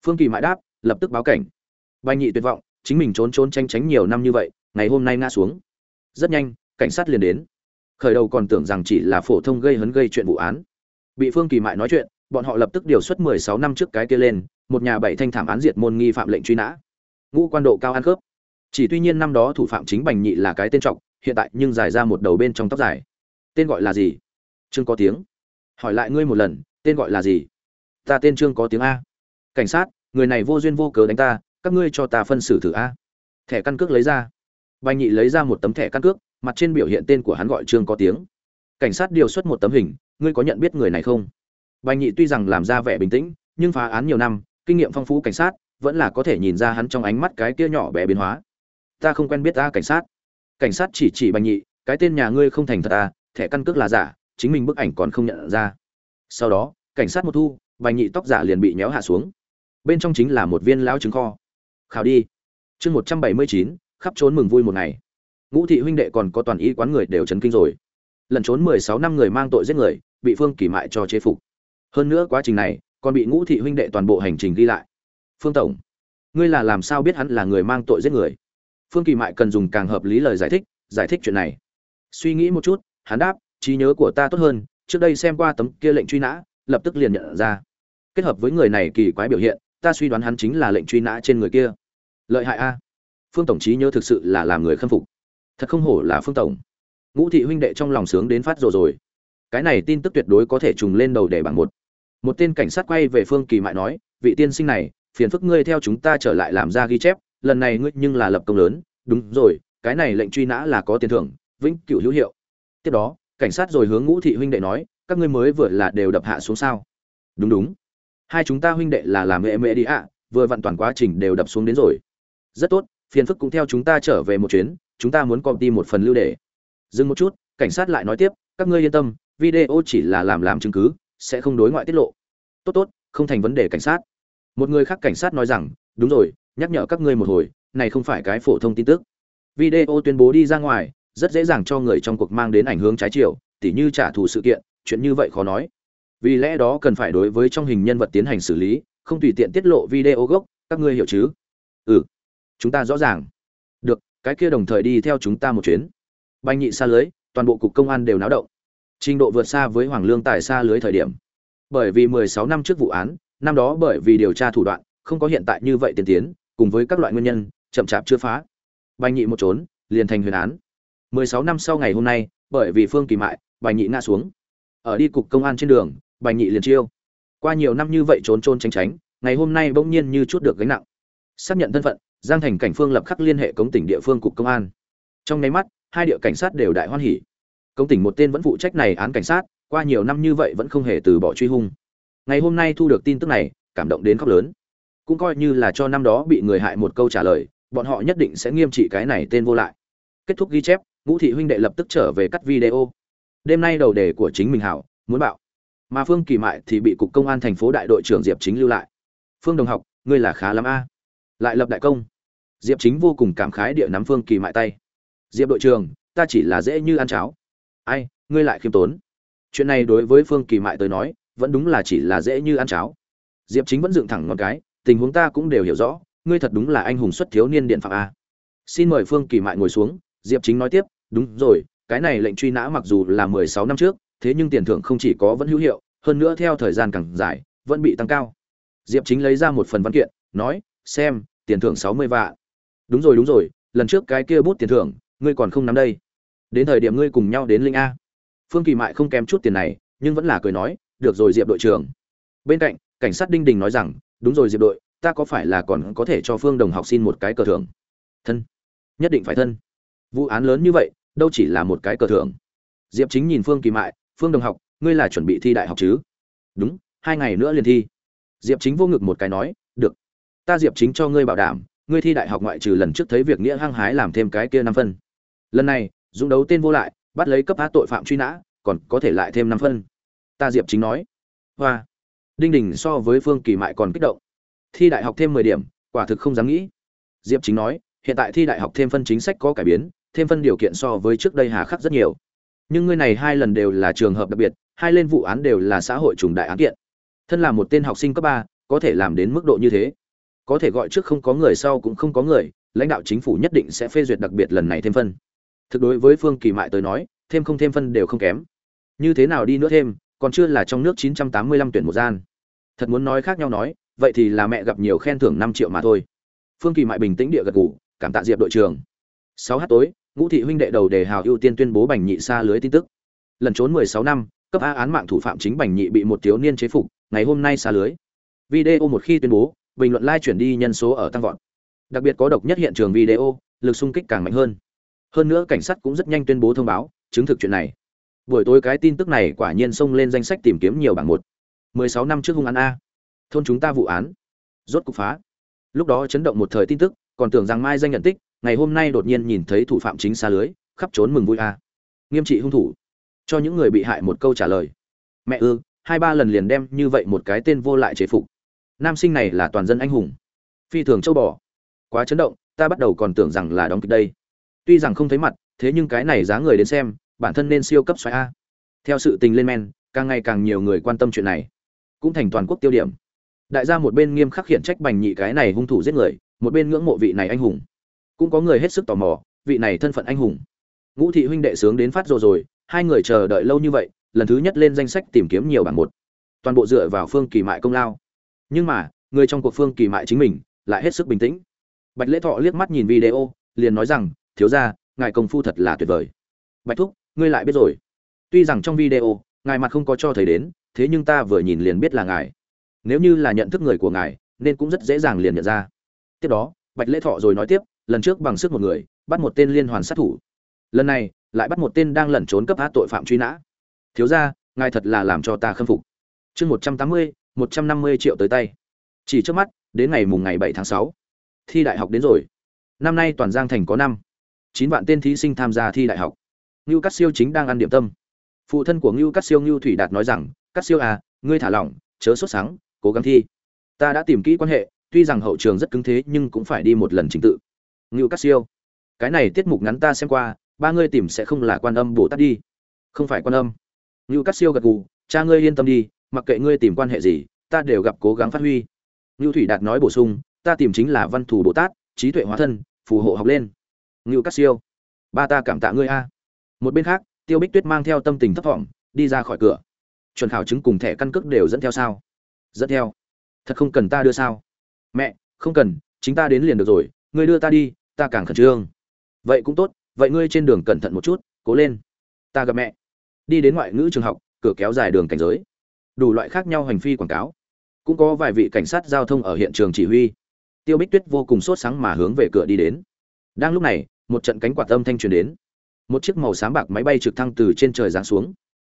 Phương kỳ mãi đáp, lập tức báo cảnh. Bành nhị tuyệt vọng, chính mình trốn trốn tranh tránh nhiều năm như vậy, ngày hôm nay ngã xuống. Rất nhanh, cảnh sát liền đến. Khởi đầu còn tưởng rằng chỉ là phổ thông gây hấn gây chuyện vụ án. Bị phương kỳ mại nói chuyện, bọn họ lập tức điều xuất 16 năm trước cái kia lên, một nhà bảy thanh thảm án diệt môn nghi phạm lệnh truy nã. Ngũ quan độ cao ăn khớp. Chỉ tuy nhiên năm đó thủ phạm chính bành nhị là cái tên trọng hiện tại nhưng dài ra một đầu bên trong tóc dài. Tên gọi là gì? Trương có tiếng. Hỏi lại ngươi một lần, tên gọi là gì? Ta tên trương có tiếng a. Cảnh sát, người này vô duyên vô cớ đánh ta, các ngươi cho ta phân xử thử a. Thẻ căn cước lấy ra. Bành nhị lấy ra một tấm thẻ căn cước, mặt trên biểu hiện tên của hắn gọi trương có tiếng. Cảnh sát điều xuất một tấm hình, ngươi có nhận biết người này không? Bành nhị tuy rằng làm ra vẻ bình tĩnh, nhưng phá án nhiều năm, kinh nghiệm phong phú cảnh sát, vẫn là có thể nhìn ra hắn trong ánh mắt cái kia nhỏ bé biến hóa. Ta không quen biết ta cảnh sát. Cảnh sát chỉ chỉ bành nhị, cái tên nhà ngươi không thành thật ta thẻ căn cước là giả, chính mình bức ảnh còn không nhận ra. Sau đó, cảnh sát một thu vành nhị tóc giả liền bị nhéo hạ xuống. Bên trong chính là một viên lão trứng kho. Khảo đi. Chương một trăm bảy mươi chín, khắp trốn mừng vui một ngày. Ngũ thị huynh đệ còn có toàn y quán người đều chấn kinh rồi. Lần trốn mười sáu năm người mang tội giết người, bị phương kỳ mại cho chế phục. Hơn nữa quá trình này, còn bị ngũ thị huynh đệ toàn bộ hành trình ghi lại. Phương tổng, ngươi là làm sao biết hắn là người mang tội giết người? Phương kỳ mại cần dùng càng hợp lý lời giải thích giải thích chuyện này. Suy nghĩ một chút, hắn đáp, trí nhớ của ta tốt hơn, trước đây xem qua tấm kia lệnh truy nã lập tức liền nhận ra. Kết hợp với người này kỳ quái biểu hiện, ta suy đoán hắn chính là lệnh truy nã trên người kia. Lợi hại a. Phương tổng trí nhớ thực sự là làm người khâm phục. Thật không hổ là phương tổng. Ngũ thị huynh đệ trong lòng sướng đến phát rồi rồi. Cái này tin tức tuyệt đối có thể trùng lên đầu để bảng một. Một tên cảnh sát quay về phương kỳ mại nói, vị tiên sinh này, phiền phức ngươi theo chúng ta trở lại làm ra ghi chép, lần này ngươi nhưng là lập công lớn. Đúng rồi, cái này lệnh truy nã là có tiền thưởng, vĩnh cửu hữu hiệu. Tiếp đó, cảnh sát rồi hướng ngũ thị huynh đệ nói các ngươi mới vừa là đều đập hạ xuống sao? Đúng đúng. Hai chúng ta huynh đệ là làm mẹ mẹ đi ạ, vừa vặn toàn quá trình đều đập xuống đến rồi. Rất tốt, phiền phức cũng theo chúng ta trở về một chuyến, chúng ta muốn công ty một phần lưu để dừng một chút, cảnh sát lại nói tiếp, các ngươi yên tâm, video chỉ là làm làm chứng cứ, sẽ không đối ngoại tiết lộ. Tốt tốt, không thành vấn đề cảnh sát. Một người khác cảnh sát nói rằng, đúng rồi, nhắc nhở các ngươi một hồi, này không phải cái phổ thông tin tức. Video tuyên bố đi ra ngoài, rất dễ dàng cho người trong cuộc mang đến ảnh hướng trái chiều, tỉ như trả thù sự kiện chuyện như vậy khó nói. Vì lẽ đó cần phải đối với trong hình nhân vật tiến hành xử lý, không tùy tiện tiết lộ video gốc, các ngươi hiểu chứ? Ừ chúng ta rõ ràng. Được, cái kia đồng thời đi theo chúng ta một chuyến. Banh nhị xa lưới, toàn bộ cục công an đều náo động. Trình độ vượt xa với hoàng lương tài xa lưới thời điểm. Bởi vì 16 năm trước vụ án, năm đó bởi vì điều tra thủ đoạn, không có hiện tại như vậy tiên tiến, cùng với các loại nguyên nhân, chậm chạp chưa phá. Banh nhị một trốn, liền thành huyền án. 16 năm sau ngày hôm nay, bởi vì phương kỳ mại, bành nhị ngã xuống ở đi cục công an trên đường, bành nhị liền chiêu. Qua nhiều năm như vậy trốn trôn tránh tránh, ngày hôm nay bỗng nhiên như chút được gánh nặng. Xác nhận thân phận, giang thành cảnh phương lập khắc liên hệ cống tỉnh địa phương cục công an. Trong nháy mắt, hai địa cảnh sát đều đại hoan hỉ. Công tỉnh một tên vẫn phụ trách này án cảnh sát, qua nhiều năm như vậy vẫn không hề từ bỏ truy hung. Ngày hôm nay thu được tin tức này, cảm động đến khóc lớn. Cũng coi như là cho năm đó bị người hại một câu trả lời, bọn họ nhất định sẽ nghiêm trị cái này tên vô lại. Kết thúc ghi chép, ngũ thị huynh đệ lập tức trở về cắt video đêm nay đầu đề của chính mình hảo, muốn bạo. Mà phương kỳ mại thì bị cục công an thành phố đại đội trưởng diệp chính lưu lại. Phương đồng học, ngươi là khá lắm a. Lại lập đại công. Diệp chính vô cùng cảm khái địa nắm phương kỳ mại tay. Diệp đội trưởng, ta chỉ là dễ như ăn cháo. Ai, ngươi lại khiêm tốn. Chuyện này đối với phương kỳ mại tới nói, vẫn đúng là chỉ là dễ như ăn cháo. Diệp chính vẫn dựng thẳng ngón cái, tình huống ta cũng đều hiểu rõ, ngươi thật đúng là anh hùng xuất thiếu niên điện phạm a. Xin mời phương kỳ mại ngồi xuống, diệp chính nói tiếp, đúng rồi cái này lệnh truy nã mặc dù là mười sáu năm trước, thế nhưng tiền thưởng không chỉ có vẫn hữu hiệu, hơn nữa theo thời gian càng dài, vẫn bị tăng cao. Diệp chính lấy ra một phần văn kiện, nói, xem, tiền thưởng sáu mươi vạn. Đúng rồi đúng rồi, lần trước cái kia bút tiền thưởng, ngươi còn không nắm đây. Đến thời điểm ngươi cùng nhau đến linh a. Phương kỳ mại không kém chút tiền này, nhưng vẫn là cười nói, được rồi diệp đội trưởng. Bên cạnh, cảnh sát đinh đình nói rằng, đúng rồi diệp đội, ta có phải là còn có thể cho phương đồng học xin một cái cờ thưởng? Thân. Nhất định phải thân. Vụ án lớn như vậy đâu chỉ là một cái cờ thưởng. Diệp chính nhìn phương kỳ mại, phương đồng học, ngươi là chuẩn bị thi đại học chứ? Đúng, hai ngày nữa liền thi. Diệp chính vô ngực một cái nói, được, ta diệp chính cho ngươi bảo đảm, ngươi thi đại học ngoại trừ lần trước thấy việc nghĩa hăng hái làm thêm cái kia năm phân. Lần này dũng đấu tên vô lại, bắt lấy cấp á tội phạm truy nã, còn có thể lại thêm năm phân. Ta diệp chính nói. Hoa. Đinh đình so với phương kỳ mại còn kích động. Thi đại học thêm mười điểm, quả thực không dám nghĩ. Diệp chính nói, hiện tại thi đại học thêm phân chính sách có cải biến thêm phân điều kiện so với trước đây hà khắc rất nhiều. Nhưng ngươi này hai lần đều là trường hợp đặc biệt, hai lên vụ án đều là xã hội trùng đại án kiện. Thân là một tên học sinh cấp ba, có thể làm đến mức độ như thế. Có thể gọi trước không có người sau cũng không có người, lãnh đạo chính phủ nhất định sẽ phê duyệt đặc biệt lần này thêm phân. Thực đối với phương kỳ mại tới nói, thêm không thêm phân đều không kém. Như thế nào đi nữa thêm, còn chưa là trong nước 985 tuyển một gian. Thật muốn nói khác nhau nói, vậy thì là mẹ gặp nhiều khen thưởng 5 triệu mà thôi. Phương kỳ mại bình tĩnh địa gật gù, cảm tạ diệp đội trưởng. 6 h tối ngũ thị huynh đệ đầu đề hào ưu tiên tuyên bố bành nhị xa lưới tin tức. Lần trốn 16 năm, cấp a án mạng thủ phạm chính bành nhị bị một thiếu niên chế phục, ngày hôm nay xa lưới. Video một khi tuyên bố, bình luận like chuyển đi nhân số ở tăng vọt. Đặc biệt có độc nhất hiện trường video, lực xung kích càng mạnh hơn. Hơn nữa cảnh sát cũng rất nhanh tuyên bố thông báo, chứng thực chuyện này. Buổi tối cái tin tức này quả nhiên xông lên danh sách tìm kiếm nhiều bảng một. 16 năm trước hung án a. Thôn chúng ta vụ án. Rốt cục phá. Lúc đó chấn động một thời tin tức, còn tưởng rằng mai danh nhận tích ngày hôm nay đột nhiên nhìn thấy thủ phạm chính xa lưới, khắp trốn mừng vui a. Nghiêm trị hung thủ. Cho những người bị hại một câu trả lời. Mẹ ư, hai ba lần liền đem như vậy một cái tên vô lại chế phục. Nam sinh này là toàn dân anh hùng. Phi thường châu bò. Quá chấn động, ta bắt đầu còn tưởng rằng là đóng kịch đây. Tuy rằng không thấy mặt, thế nhưng cái này giá người đến xem, bản thân nên siêu cấp xoáy a. Theo sự tình lên men, càng ngày càng nhiều người quan tâm chuyện này. Cũng thành toàn quốc tiêu điểm. Đại gia một bên nghiêm khắc khiển trách bành nhị cái này hung thủ giết người, một bên ngưỡng mộ vị này anh hùng cũng có người hết sức tò mò, vị này thân phận anh hùng. Ngũ thị huynh đệ sướng đến phát rồi rồi, hai người chờ đợi lâu như vậy, lần thứ nhất lên danh sách tìm kiếm nhiều bảng một. Toàn bộ dựa vào phương kỳ mại công lao. Nhưng mà, người trong cuộc phương kỳ mại chính mình, lại hết sức bình tĩnh. Bạch lễ thọ liếc mắt nhìn video, liền nói rằng, thiếu ra ngài công phu thật là tuyệt vời. Bạch thúc, ngươi lại biết rồi. Tuy rằng trong video, ngài mặt không có cho thấy đến, thế nhưng ta vừa nhìn liền biết là ngài. Nếu như là nhận thức người của ngài, nên cũng rất dễ dàng liền nhận ra. Tiếp đó, bạch lễ thọ rồi nói tiếp lần trước bằng sức một người, bắt một tên liên hoàn sát thủ. Lần này, lại bắt một tên đang lẩn trốn cấp hát tội phạm truy nã. Thiếu ra ngài thật là làm cho ta khâm phục. Chương một trăm tám mươi, một trăm năm mươi triệu tới tay. Chỉ trước mắt, đến ngày mùng ngày bảy tháng sáu. Thi đại học đến rồi. Năm nay toàn giang thành có năm. Chín vạn tên thí sinh tham gia thi đại học. Ngưu cát siêu chính đang ăn điểm tâm. Phụ thân của ngưu cát siêu ngưu thủy đạt nói rằng, cát siêu à ngươi thả lỏng, chớ sốt sáng cố gắng thi. Ta đã tìm kỹ quan hệ, tuy rằng hậu trường rất cứng thế nhưng cũng phải đi một lần trình tự ngưu cát siêu. Cái này tiết mục ngắn ta xem qua, ba ngươi tìm sẽ không là quan âm bồ tát đi. Không phải quan âm. Ngưu cát siêu gật gù, cha ngươi yên tâm đi, mặc kệ ngươi tìm quan hệ gì, ta đều gặp cố gắng phát huy. Ngưu thủy đạt nói bổ sung, ta tìm chính là văn thù bồ tát, trí tuệ hóa thân, phù hộ học lên. Ngưu cát siêu. Ba ta cảm tạ ngươi a. Một bên khác, tiêu bích tuyết mang theo tâm tình thấp thỏm, đi ra khỏi cửa. Chuẩn khảo chứng cùng thẻ căn cước đều dẫn theo sao? Dẫn theo. Thật không cần ta đưa sao? Mẹ, không cần, chính ta đến liền được rồi, ngươi đưa ta đi ta càng khẩn trương. Vậy cũng tốt, vậy ngươi trên đường cẩn thận một chút, cố lên. Ta gặp mẹ. Đi đến ngoại ngữ trường học, cửa kéo dài đường cảnh giới. Đủ loại khác nhau hành phi quảng cáo. Cũng có vài vị cảnh sát giao thông ở hiện trường chỉ huy. Tiêu bích tuyết vô cùng sốt sáng mà hướng về cửa đi đến. Đang lúc này, một trận cánh quạt âm thanh truyền đến. Một chiếc màu xám bạc máy bay trực thăng từ trên trời giáng xuống.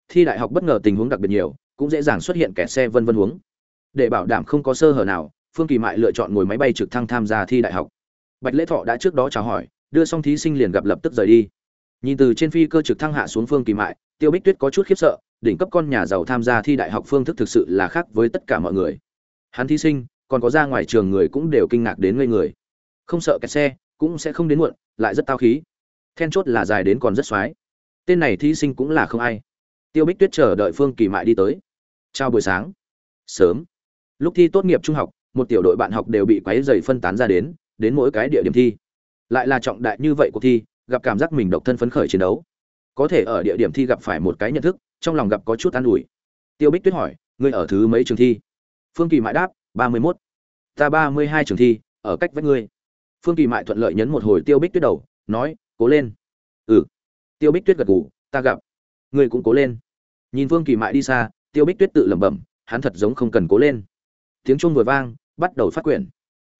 Thi đại học bất ngờ tình huống đặc biệt nhiều, cũng dễ dàng xuất hiện kẻ xe vân vân huống. Để bảo đảm không có sơ hở nào, phương kỳ mại lựa chọn ngồi máy bay trực thăng tham gia thi đại học bạch lễ thọ đã trước đó chào hỏi, đưa xong thí sinh liền gặp lập tức rời đi. Nhìn từ trên phi cơ trực thăng hạ xuống phương kỳ mại, tiêu bích tuyết có chút khiếp sợ, đỉnh cấp con nhà giàu tham gia thi đại học phương thức thực sự là khác với tất cả mọi người. Hắn thí sinh, còn có ra ngoài trường người cũng đều kinh ngạc đến ngây người. Không sợ kẹt xe, cũng sẽ không đến muộn, lại rất tao khí. Then chốt là dài đến còn rất xoái. Tên này thí sinh cũng là không ai. Tiêu bích tuyết chờ đợi phương kỳ mại đi tới. Chào buổi sáng. Sớm. Lúc thi tốt nghiệp trung học, một tiểu đội bạn học đều bị quấy dày phân tán ra đến đến mỗi cái địa điểm thi. Lại là trọng đại như vậy cuộc thi, gặp cảm giác mình độc thân phấn khởi chiến đấu. Có thể ở địa điểm thi gặp phải một cái nhận thức, trong lòng gặp có chút an ủi. Tiêu bích tuyết hỏi, ngươi ở thứ mấy trường thi? Phương kỳ mại đáp, ba mươi mốt. Ta ba mươi hai trường thi, ở cách với ngươi. Phương kỳ mại thuận lợi nhấn một hồi tiêu bích tuyết đầu, nói, cố lên. Ừ. Tiêu bích tuyết gật gù, ta gặp. Ngươi cũng cố lên. Nhìn phương kỳ mại đi xa, tiêu bích tuyết tự lẩm bẩm, hắn thật giống không cần cố lên. Tiếng chuông vừa vang, bắt đầu phát quyển.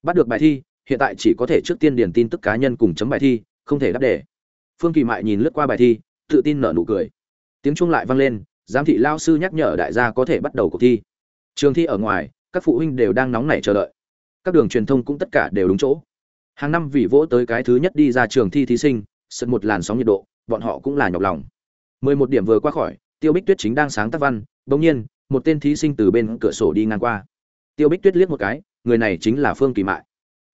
Bắt được bài thi hiện tại chỉ có thể trước tiên điền tin tức cá nhân cùng chấm bài thi, không thể đáp đề. Phương kỳ mại nhìn lướt qua bài thi, tự tin nở nụ cười. Tiếng chuông lại vang lên, giám thị lao sư nhắc nhở đại gia có thể bắt đầu cuộc thi. Trường thi ở ngoài, các phụ huynh đều đang nóng nảy chờ đợi. Các đường truyền thông cũng tất cả đều đúng chỗ. Hàng năm vì vỗ tới cái thứ nhất đi ra trường thi thí sinh, sân một làn sóng nhiệt độ, bọn họ cũng là nhọc lòng. Mười một điểm vừa qua khỏi, tiêu bích tuyết chính đang sáng tác văn, bỗng nhiên, một tên thí sinh từ bên cửa sổ đi ngang qua. Tiêu bích tuyết liếc một cái, người này chính là phương kỳ mại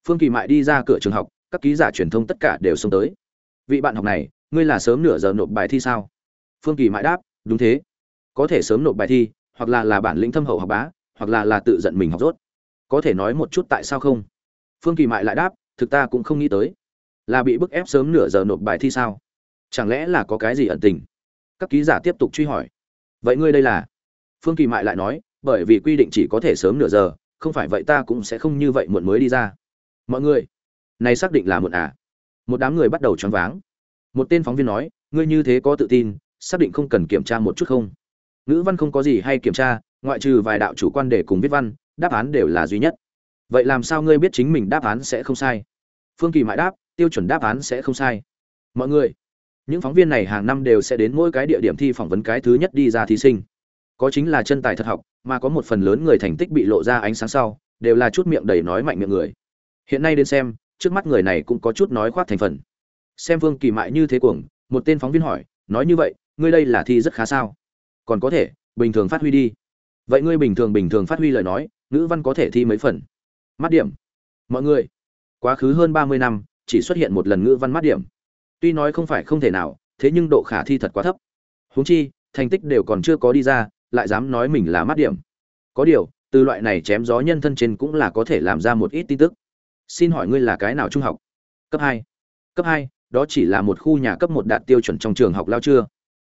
phương kỳ mại đi ra cửa trường học, các ký giả truyền thông tất cả đều xông tới. Vị bạn học này, ngươi là sớm nửa giờ nộp bài thi sao? Phương kỳ mại đáp, đúng thế. Có thể sớm nộp bài thi, hoặc là là bản lĩnh thâm hậu học bá, hoặc là là tự giận mình học rốt. Có thể nói một chút tại sao không? Phương kỳ mại lại đáp, thực ta cũng không nghĩ tới. Là bị bức ép sớm nửa giờ nộp bài thi sao? Chẳng lẽ là có cái gì ẩn tình? Các ký giả tiếp tục truy hỏi. Vậy ngươi đây là? Phương kỳ mại lại nói, bởi vì quy định chỉ có thể sớm nửa giờ, không phải vậy ta cũng sẽ không như vậy muộn mới đi ra mọi người, này xác định là muộn à? Một đám người bắt đầu choáng váng. Một tên phóng viên nói, ngươi như thế có tự tin, xác định không cần kiểm tra một chút không? Ngữ văn không có gì hay kiểm tra, ngoại trừ vài đạo chủ quan để cùng viết văn, đáp án đều là duy nhất. Vậy làm sao ngươi biết chính mình đáp án sẽ không sai? Phương kỳ mãi đáp, tiêu chuẩn đáp án sẽ không sai. Mọi người, những phóng viên này hàng năm đều sẽ đến mỗi cái địa điểm thi phỏng vấn cái thứ nhất đi ra thí sinh. Có chính là chân tài thật học, mà có một phần lớn người thành tích bị lộ ra ánh sáng sau, đều là chút miệng đầy nói mạnh miệng người hiện nay đến xem, trước mắt người này cũng có chút nói khoác thành phần. Xem vương kỳ mại như thế cuồng, một tên phóng viên hỏi, nói như vậy, ngươi đây là thi rất khá sao? Còn có thể, bình thường phát huy đi. Vậy ngươi bình thường bình thường phát huy lời nói, ngữ văn có thể thi mấy phần? Mắt điểm. Mọi người, quá khứ hơn ba mươi năm, chỉ xuất hiện một lần ngữ văn mắt điểm. Tuy nói không phải không thể nào, thế nhưng độ khả thi thật quá thấp. Huống chi, thành tích đều còn chưa có đi ra, lại dám nói mình là mắt điểm. Có điều, từ loại này chém gió nhân thân trên cũng là có thể làm ra một ít tin tức xin hỏi ngươi là cái nào trung học? Cấp hai. Cấp hai, đó chỉ là một khu nhà cấp một đạt tiêu chuẩn trong trường học lao chưa?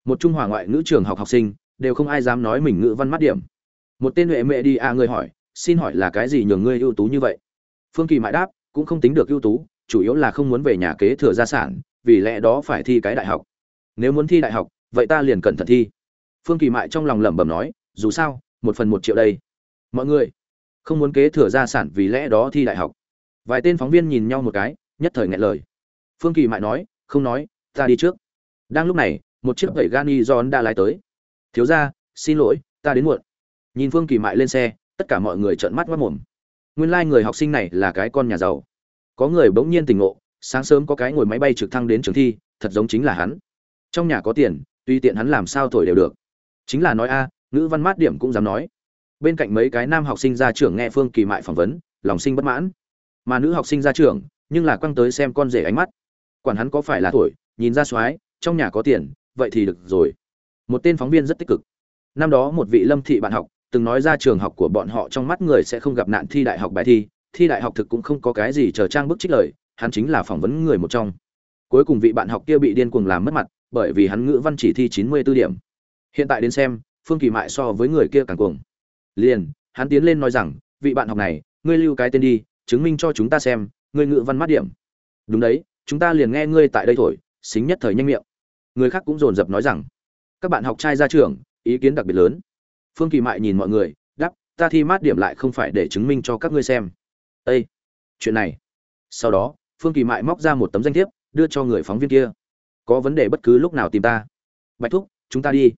Một trung hòa ngoại ngữ trường học học sinh, đều không ai dám nói mình ngữ văn mắt điểm. Một tên huệ mẹ đi à người hỏi, xin hỏi là cái gì nhường ngươi ưu tú như vậy? Phương kỳ mãi đáp, cũng không tính được ưu tú, chủ yếu là không muốn về nhà kế thừa gia sản, vì lẽ đó phải thi cái đại học. Nếu muốn thi đại học, vậy ta liền cẩn thận thi. Phương kỳ mại trong lòng lẩm bẩm nói, dù sao, một phần một triệu đây. Mọi người, không muốn kế thừa gia sản vì lẽ đó thi đại học vài tên phóng viên nhìn nhau một cái, nhất thời ngại lời. Phương kỳ mại nói, không nói, ta đi trước. Đang lúc này, một chiếc gậy gani john đã lái tới. Thiếu ra xin lỗi, ta đến muộn. Nhìn phương kỳ mại lên xe, tất cả mọi người trợn mắt mất mồm. Nguyên lai、like、người học sinh này là cái con nhà giàu. Có người bỗng nhiên tỉnh ngộ, sáng sớm có cái ngồi máy bay trực thăng đến trường thi, thật giống chính là hắn. Trong nhà có tiền, tuy tiện hắn làm sao thổi đều được. Chính là nói a, ngữ văn mát điểm cũng dám nói. Bên cạnh mấy cái nam học sinh ra trường nghe phương kỳ mại phỏng vấn, lòng sinh bất mãn mà nữ học sinh ra trường, nhưng là quăng tới xem con rể ánh mắt. Quản hắn có phải là tuổi, nhìn ra soái, trong nhà có tiền, vậy thì được rồi. Một tên phóng viên rất tích cực. Năm đó một vị lâm thị bạn học, từng nói ra trường học của bọn họ trong mắt người sẽ không gặp nạn thi đại học bài thi thi đại học thực cũng không có cái gì chờ trang bức trích lời, hắn chính là phỏng vấn người một trong. Cuối cùng vị bạn học kia bị điên cuồng làm mất mặt, bởi vì hắn ngữ văn chỉ thi chín mươi 94 điểm. Hiện tại đến xem, phương kỳ mại so với người kia càng cuồng. Liền, hắn tiến lên nói rằng, vị bạn học này, ngươi lưu cái tên đi chứng minh cho chúng ta xem, ngươi ngự văn mắt điểm. Đúng đấy, chúng ta liền nghe ngươi tại đây thổi, xính nhất thời nhanh miệng. Người khác cũng dồn dập nói rằng, các bạn học trai ra trường ý kiến đặc biệt lớn. Phương kỳ mại nhìn mọi người đắp ta thi mát điểm lại không phải để chứng minh cho các ngươi xem. Ây chuyện này. Sau đó, phương kỳ mại móc ra một tấm danh thiếp, đưa cho người phóng viên kia. Có vấn đề bất cứ lúc nào tìm ta. Bạch thúc, chúng ta đi.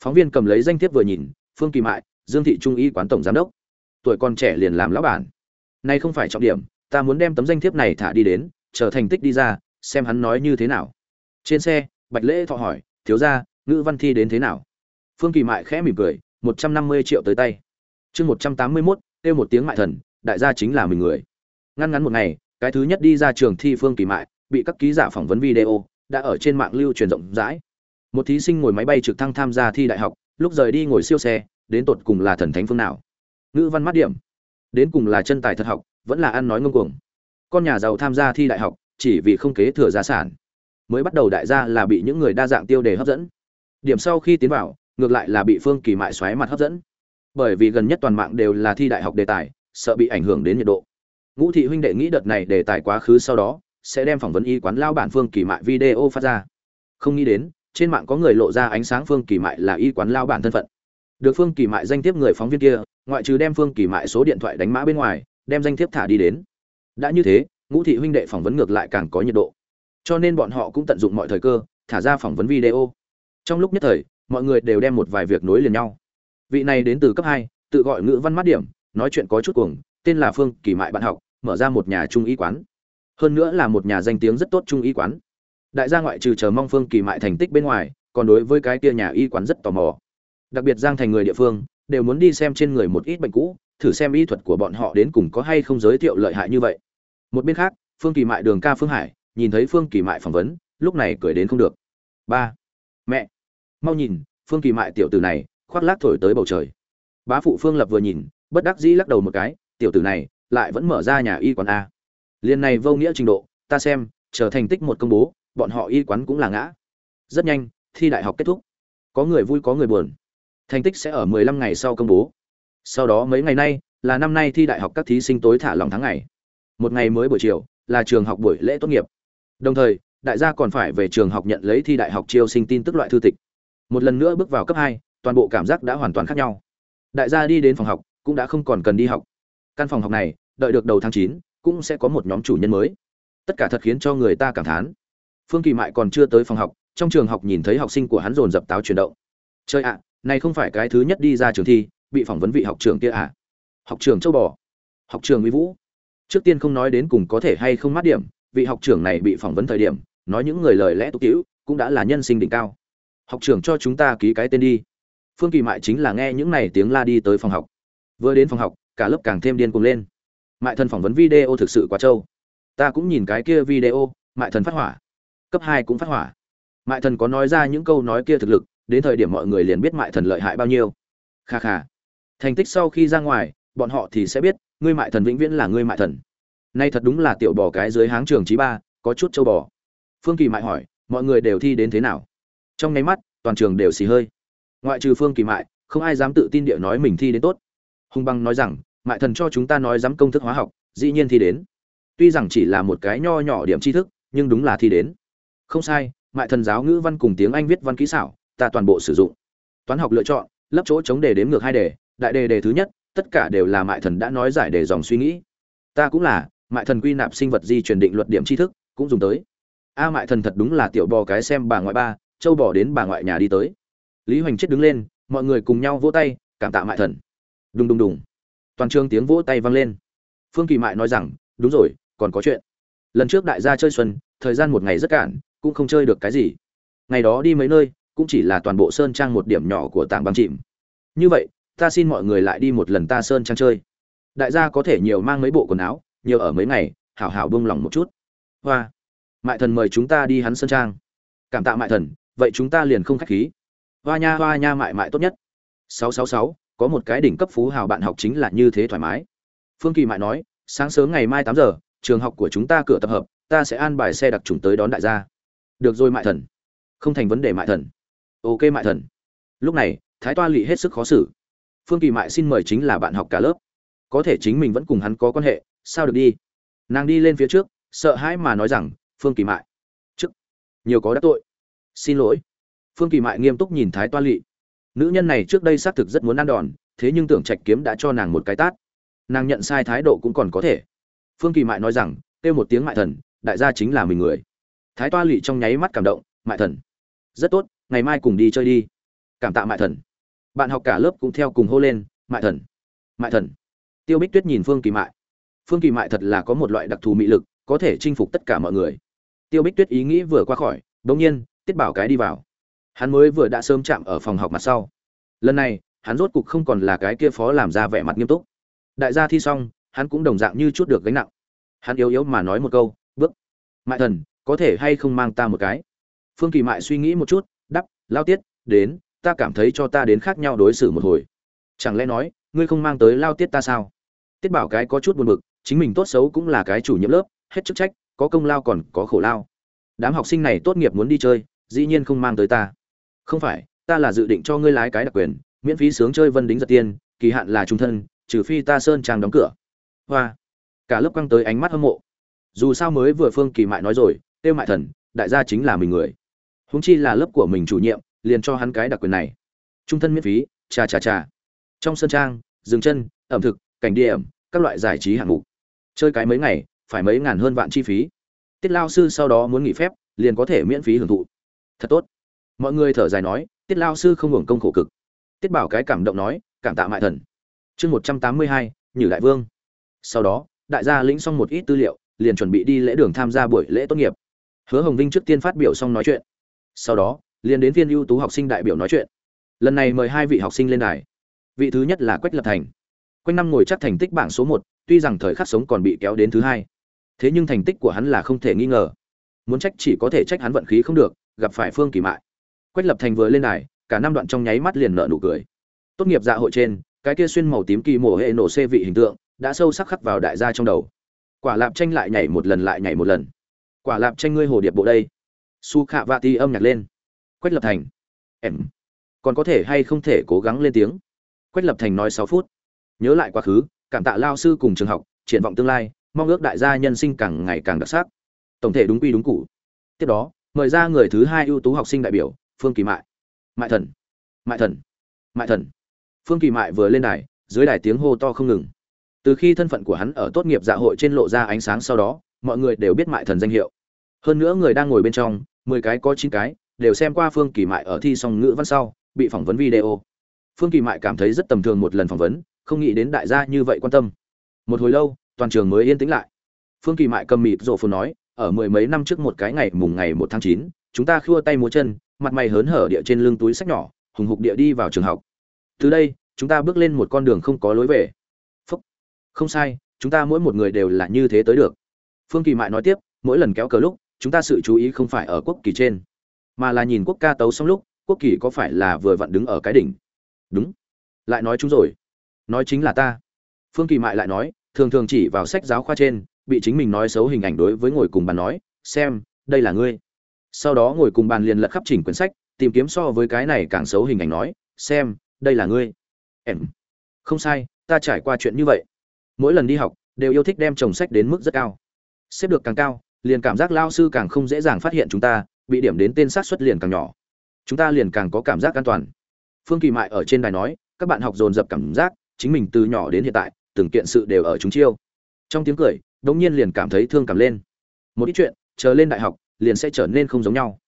Phóng viên cầm lấy danh thiếp vừa nhìn, phương kỳ mại, dương thị trung y quán tổng giám đốc. Tuổi còn trẻ liền làm lão bản nay không phải trọng điểm, ta muốn đem tấm danh thiếp này thả đi đến chờ thành tích đi ra, xem hắn nói như thế nào. Trên xe, bạch lễ thọ hỏi, thiếu gia, ngữ văn thi đến thế nào? Phương kỳ mại khẽ mỉm cười, một trăm năm mươi triệu tới tay. Chương một trăm tám mươi mốt, kêu một tiếng mại thần, đại gia chính là mình người. Ngăn ngắn một ngày, cái thứ nhất đi ra trường thi phương kỳ mại, bị các ký giả phỏng vấn video, đã ở trên mạng lưu truyền rộng rãi. Một thí sinh ngồi máy bay trực thăng tham gia thi đại học, lúc rời đi ngồi siêu xe, đến tột cùng là thần thánh phương nào? Ngữ văn mắt điểm đến cùng là chân tài thật học, vẫn là ăn nói ngông cuồng. Con nhà giàu tham gia thi đại học, chỉ vì không kế thừa gia sản, mới bắt đầu đại gia là bị những người đa dạng tiêu đề hấp dẫn. Điểm sau khi tiến vào, ngược lại là bị phương kỳ mại xoáy mặt hấp dẫn. Bởi vì gần nhất toàn mạng đều là thi đại học đề tài, sợ bị ảnh hưởng đến nhiệt độ. Ngũ thị huynh đệ nghĩ đợt này đề tài quá khứ sau đó, sẽ đem phỏng vấn y quán lao bản phương kỳ mại video phát ra. Không nghĩ đến, trên mạng có người lộ ra ánh sáng phương kỳ mại là y quán lao bản thân phận được phương kỳ mại danh thiếp người phóng viên kia, ngoại trừ đem phương kỳ mại số điện thoại đánh mã bên ngoài, đem danh thiếp thả đi đến. Đã như thế, ngũ thị huynh đệ phỏng vấn ngược lại càng có nhiệt độ. Cho nên bọn họ cũng tận dụng mọi thời cơ, thả ra phỏng vấn video. Trong lúc nhất thời, mọi người đều đem một vài việc nối liền nhau. Vị này đến từ cấp hai, tự gọi ngữ văn mát điểm, nói chuyện có chút cuồng, tên là phương kỳ mại bạn học, mở ra một nhà trung y quán. Hơn nữa là một nhà danh tiếng rất tốt trung y quán. Đại gia ngoại trừ chờ mong phương kỳ mại thành tích bên ngoài, còn đối với cái kia nhà y quán rất tò mò đặc biệt giang thành người địa phương đều muốn đi xem trên người một ít bệnh cũ thử xem y thuật của bọn họ đến cùng có hay không giới thiệu lợi hại như vậy một bên khác phương kỳ mại đường ca phương hải nhìn thấy phương kỳ mại phỏng vấn lúc này cười đến không được ba mẹ mau nhìn phương kỳ mại tiểu tử này khoác lác thổi tới bầu trời bá phụ phương lập vừa nhìn bất đắc dĩ lắc đầu một cái tiểu tử này lại vẫn mở ra nhà y quán a Liên này vô nghĩa trình độ, ta xem, chờ thành tích một công bố, bọn họ y quán cũng là ngã. Rất nhanh, thi đại học kết thúc. Có người vui có người buồn. Thành tích sẽ ở 15 ngày sau công bố. Sau đó mấy ngày nay, là năm nay thi đại học các thí sinh tối thả lòng tháng ngày. Một ngày mới buổi chiều, là trường học buổi lễ tốt nghiệp. Đồng thời, đại gia còn phải về trường học nhận lấy thi đại học chiêu sinh tin tức loại thư tịch. Một lần nữa bước vào cấp 2, toàn bộ cảm giác đã hoàn toàn khác nhau. Đại gia đi đến phòng học, cũng đã không còn cần đi học. Căn phòng học này, đợi được đầu tháng 9, cũng sẽ có một nhóm chủ nhân mới. Tất cả thật khiến cho người ta cảm thán. Phương Kỳ Mại còn chưa tới phòng học, trong trường học nhìn thấy học sinh của hắn dồn dập táo chuyển động. Chơi ạ, này không phải cái thứ nhất đi ra trường thi, bị phỏng vấn vị học trưởng kia à? Học trường Châu Bò, học trường Mỹ Vũ. Trước tiên không nói đến cùng có thể hay không mát điểm, vị học trưởng này bị phỏng vấn thời điểm, nói những người lời lẽ tục tĩu, cũng đã là nhân sinh đỉnh cao. Học trưởng cho chúng ta ký cái tên đi. Phương Kỳ Mại chính là nghe những này tiếng la đi tới phòng học. Vừa đến phòng học, cả lớp càng thêm điên cuồng lên. Mại thần phỏng vấn video thực sự quá trâu. Ta cũng nhìn cái kia video, Mại thần phát hỏa. Cấp hai cũng phát hỏa. Mại thần có nói ra những câu nói kia thực lực, đến thời điểm mọi người liền biết Mại thần lợi hại bao nhiêu. Kha kha. Thành tích sau khi ra ngoài, bọn họ thì sẽ biết, ngươi Mại thần vĩnh viễn là ngươi Mại thần. Nay thật đúng là tiểu bò cái dưới háng trường trí ba, có chút châu bò. Phương Kỳ Mại hỏi, mọi người đều thi đến thế nào? Trong nháy mắt, toàn trường đều xì hơi. Ngoại trừ Phương Kỳ Mại, không ai dám tự tin địa nói mình thi đến tốt. Hung Băng nói rằng, Mại thần cho chúng ta nói dám công thức hóa học, dĩ nhiên thi đến. Tuy rằng chỉ là một cái nho nhỏ điểm tri thức, nhưng đúng là thi đến. Không sai, Mại thần giáo ngữ văn cùng tiếng Anh viết văn kỹ xảo, ta toàn bộ sử dụng. Toán học lựa chọn, lấp chỗ chống đề đếm ngược hai đề, đại đề đề thứ nhất, tất cả đều là Mại thần đã nói giải đề dòng suy nghĩ. Ta cũng là, Mại thần quy nạp sinh vật di truyền định luật điểm tri thức, cũng dùng tới. A mại thần thật đúng là tiểu bò cái xem bà ngoại ba châu bò đến bà ngoại nhà đi tới. Lý hoành chết đứng lên mọi người cùng nhau vỗ tay cảm tạ mại thần. Đùng đùng đùng. Toàn trường tiếng vỗ tay vang lên. Phương kỳ mại nói rằng đúng rồi còn có chuyện. Lần trước đại gia chơi xuân thời gian một ngày rất cản cũng không chơi được cái gì. Ngày đó đi mấy nơi cũng chỉ là toàn bộ sơn trang một điểm nhỏ của tảng băng chìm. Như vậy, ta xin mọi người lại đi một lần ta sơn trang chơi. Đại gia có thể nhiều mang mấy bộ quần áo, nhiều ở mấy ngày, hảo hảo bông lòng một chút. Hoa. Mại thần mời chúng ta đi hắn sơn trang. Cảm tạ mại thần, vậy chúng ta liền không khách khí. Hoa nha hoa nha mại mại tốt nhất. Sáu sáu sáu, có một cái đỉnh cấp phú hào bạn học chính là như thế thoải mái. Phương kỳ mại nói, sáng sớm ngày mai tám giờ, trường học của chúng ta cửa tập hợp, ta sẽ an bài xe đặc trùng tới đón đại gia. Được rồi mại thần. Không thành vấn đề mại thần ok mại thần. Lúc này, thái toa lỵ hết sức khó xử. Phương kỳ mại xin mời chính là bạn học cả lớp. Có thể chính mình vẫn cùng hắn có quan hệ, sao được đi? Nàng đi lên phía trước, sợ hãi mà nói rằng, phương kỳ mại, chức, nhiều có đắc tội. Xin lỗi. Phương kỳ mại nghiêm túc nhìn thái toa lỵ nữ nhân này trước đây xác thực rất muốn ăn đòn, thế nhưng tưởng trạch kiếm đã cho nàng một cái tát. Nàng nhận sai thái độ cũng còn có thể. Phương kỳ mại nói rằng, kêu một tiếng mại thần, đại gia chính là mình người. Thái toa lỵ trong nháy mắt cảm động, mại thần, rất tốt ngày mai cùng đi chơi đi. Cảm tạ mại thần. Bạn học cả lớp cũng theo cùng hô lên, mại thần mại thần. Tiêu bích tuyết nhìn phương kỳ mại. Phương kỳ mại thật là có một loại đặc thù mị lực, có thể chinh phục tất cả mọi người. Tiêu bích tuyết ý nghĩ vừa qua khỏi bỗng nhiên, tiết bảo cái đi vào. Hắn mới vừa đã sớm chạm ở phòng học mặt sau. Lần này, hắn rốt cục không còn là cái kia phó làm ra vẻ mặt nghiêm túc. Đại gia thi xong, hắn cũng đồng dạng như chút được gánh nặng. Hắn yếu yếu mà nói một câu, bước, mại thần, có thể hay không mang ta một cái? Phương kỳ mại suy nghĩ một chút lao tiết, đến, ta cảm thấy cho ta đến khác nhau đối xử một hồi. Chẳng lẽ nói, ngươi không mang tới lao tiết ta sao? Tiết bảo cái có chút buồn bực, chính mình tốt xấu cũng là cái chủ nhiệm lớp, hết chức trách, có công lao còn có khổ lao. Đám học sinh này tốt nghiệp muốn đi chơi, dĩ nhiên không mang tới ta. Không phải, ta là dự định cho ngươi lái cái đặc quyền, miễn phí sướng chơi vân đính giật tiên, kỳ hạn là trung thân, trừ phi ta sơn trang đóng cửa. Hoa. Cả lớp quăng tới ánh mắt hâm mộ. Dù sao mới vừa phương kỳ mại nói rồi, tiêu mại thần, đại gia chính là mình người. Huống chi là lớp của mình chủ nhiệm, liền cho hắn cái đặc quyền này. Trung thân miễn phí, cha cha cha. trong sân trang, dừng chân, ẩm thực, cảnh địa các loại giải trí hạng mục. Chơi cái mấy ngày, phải mấy ngàn hơn vạn chi phí. Tiết lao sư sau đó muốn nghỉ phép, liền có thể miễn phí hưởng thụ. Thật tốt. Mọi người thở dài nói, tiết lao sư không hưởng công khổ cực. Tiết bảo cái cảm động nói, cảm tạ mại thần. Chương một trăm tám mươi hai, nhử đại vương. Sau đó, đại gia lĩnh xong một ít tư liệu, liền chuẩn bị đi lễ đường tham gia buổi lễ tốt nghiệp. Hứa hồng vinh trước tiên phát biểu xong nói chuyện sau đó, liền đến viên ưu tú học sinh đại biểu nói chuyện. Lần này mời hai vị học sinh lên đài. Vị thứ nhất là quách lập thành. Quanh năm ngồi chắc thành tích bảng số một, tuy rằng thời khắc sống còn bị kéo đến thứ hai. Thế nhưng thành tích của hắn là không thể nghi ngờ. Muốn trách chỉ có thể trách hắn vận khí không được, gặp phải phương kỳ mại. Quách lập thành vừa lên đài, cả năm đoạn trong nháy mắt liền nợ nụ cười. Tốt nghiệp dạ hội trên, cái kia xuyên màu tím kỳ mổ hệ nổ xê vị hình tượng, đã sâu sắc khắc vào đại gia trong đầu. Quả lạp tranh lại nhảy một lần lại nhảy một lần. Quả lạp tranh ngươi hồ điệp bộ đây su khạ vạ ti âm nhạc lên. Quách lập thành. Em. Còn có thể hay không thể cố gắng lên tiếng? Quách lập thành nói sáu phút. Nhớ lại quá khứ, cảm tạ lao sư cùng trường học, triển vọng tương lai, mong ước đại gia nhân sinh càng ngày càng đặc sắc. Tổng thể đúng quy đúng cụ tiếp đó, mời ra người thứ hai ưu tú học sinh đại biểu, phương kỳ mại. Mại thần. Mại thần. Mại thần. Phương kỳ mại vừa lên đài, dưới đài tiếng hô to không ngừng. Từ khi thân phận của hắn ở tốt nghiệp dạ hội trên lộ ra ánh sáng sau đó, mọi người đều biết mại thần danh hiệu hơn nữa người đang ngồi bên trong, mười cái có chín cái, đều xem qua phương kỳ mại ở thi song ngữ văn sau, bị phỏng vấn video. Phương kỳ mại cảm thấy rất tầm thường một lần phỏng vấn, không nghĩ đến đại gia như vậy quan tâm. Một hồi lâu, toàn trường mới yên tĩnh lại. Phương kỳ mại cầm mịt rộ phồn nói, ở mười mấy năm trước một cái ngày mùng ngày một tháng chín, chúng ta khua tay múa chân, mặt mày hớn hở địa trên lưng túi sách nhỏ, hùng hục địa đi vào trường học. Từ đây, chúng ta bước lên một con đường không có lối về. Phúc. không sai, chúng ta mỗi một người đều là như thế tới được. Phương kỳ mại nói tiếp, mỗi lần kéo cờ lúc chúng ta sự chú ý không phải ở quốc kỳ trên, mà là nhìn quốc ca tấu xong lúc, quốc kỳ có phải là vừa vặn đứng ở cái đỉnh? Đúng. Lại nói chúng rồi. Nói chính là ta. Phương kỳ mại lại nói, thường thường chỉ vào sách giáo khoa trên, bị chính mình nói xấu hình ảnh đối với ngồi cùng bàn nói, xem, đây là ngươi. Sau đó ngồi cùng bàn liền lật khắp chỉnh quyển sách, tìm kiếm so với cái này càng xấu hình ảnh nói, xem, đây là ngươi. Em. Không sai, ta trải qua chuyện như vậy. Mỗi lần đi học, đều yêu thích đem chồng sách đến mức rất cao. Xếp được càng cao liền cảm giác lao sư càng không dễ dàng phát hiện chúng ta, bị điểm đến tên sát xuất liền càng nhỏ. Chúng ta liền càng có cảm giác an toàn. Phương kỳ mại ở trên đài nói, các bạn học dồn dập cảm giác, chính mình từ nhỏ đến hiện tại, từng kiện sự đều ở chúng chiêu. Trong tiếng cười, đống nhiên liền cảm thấy thương cảm lên. Một ít chuyện, chờ lên đại học, liền sẽ trở nên không giống nhau.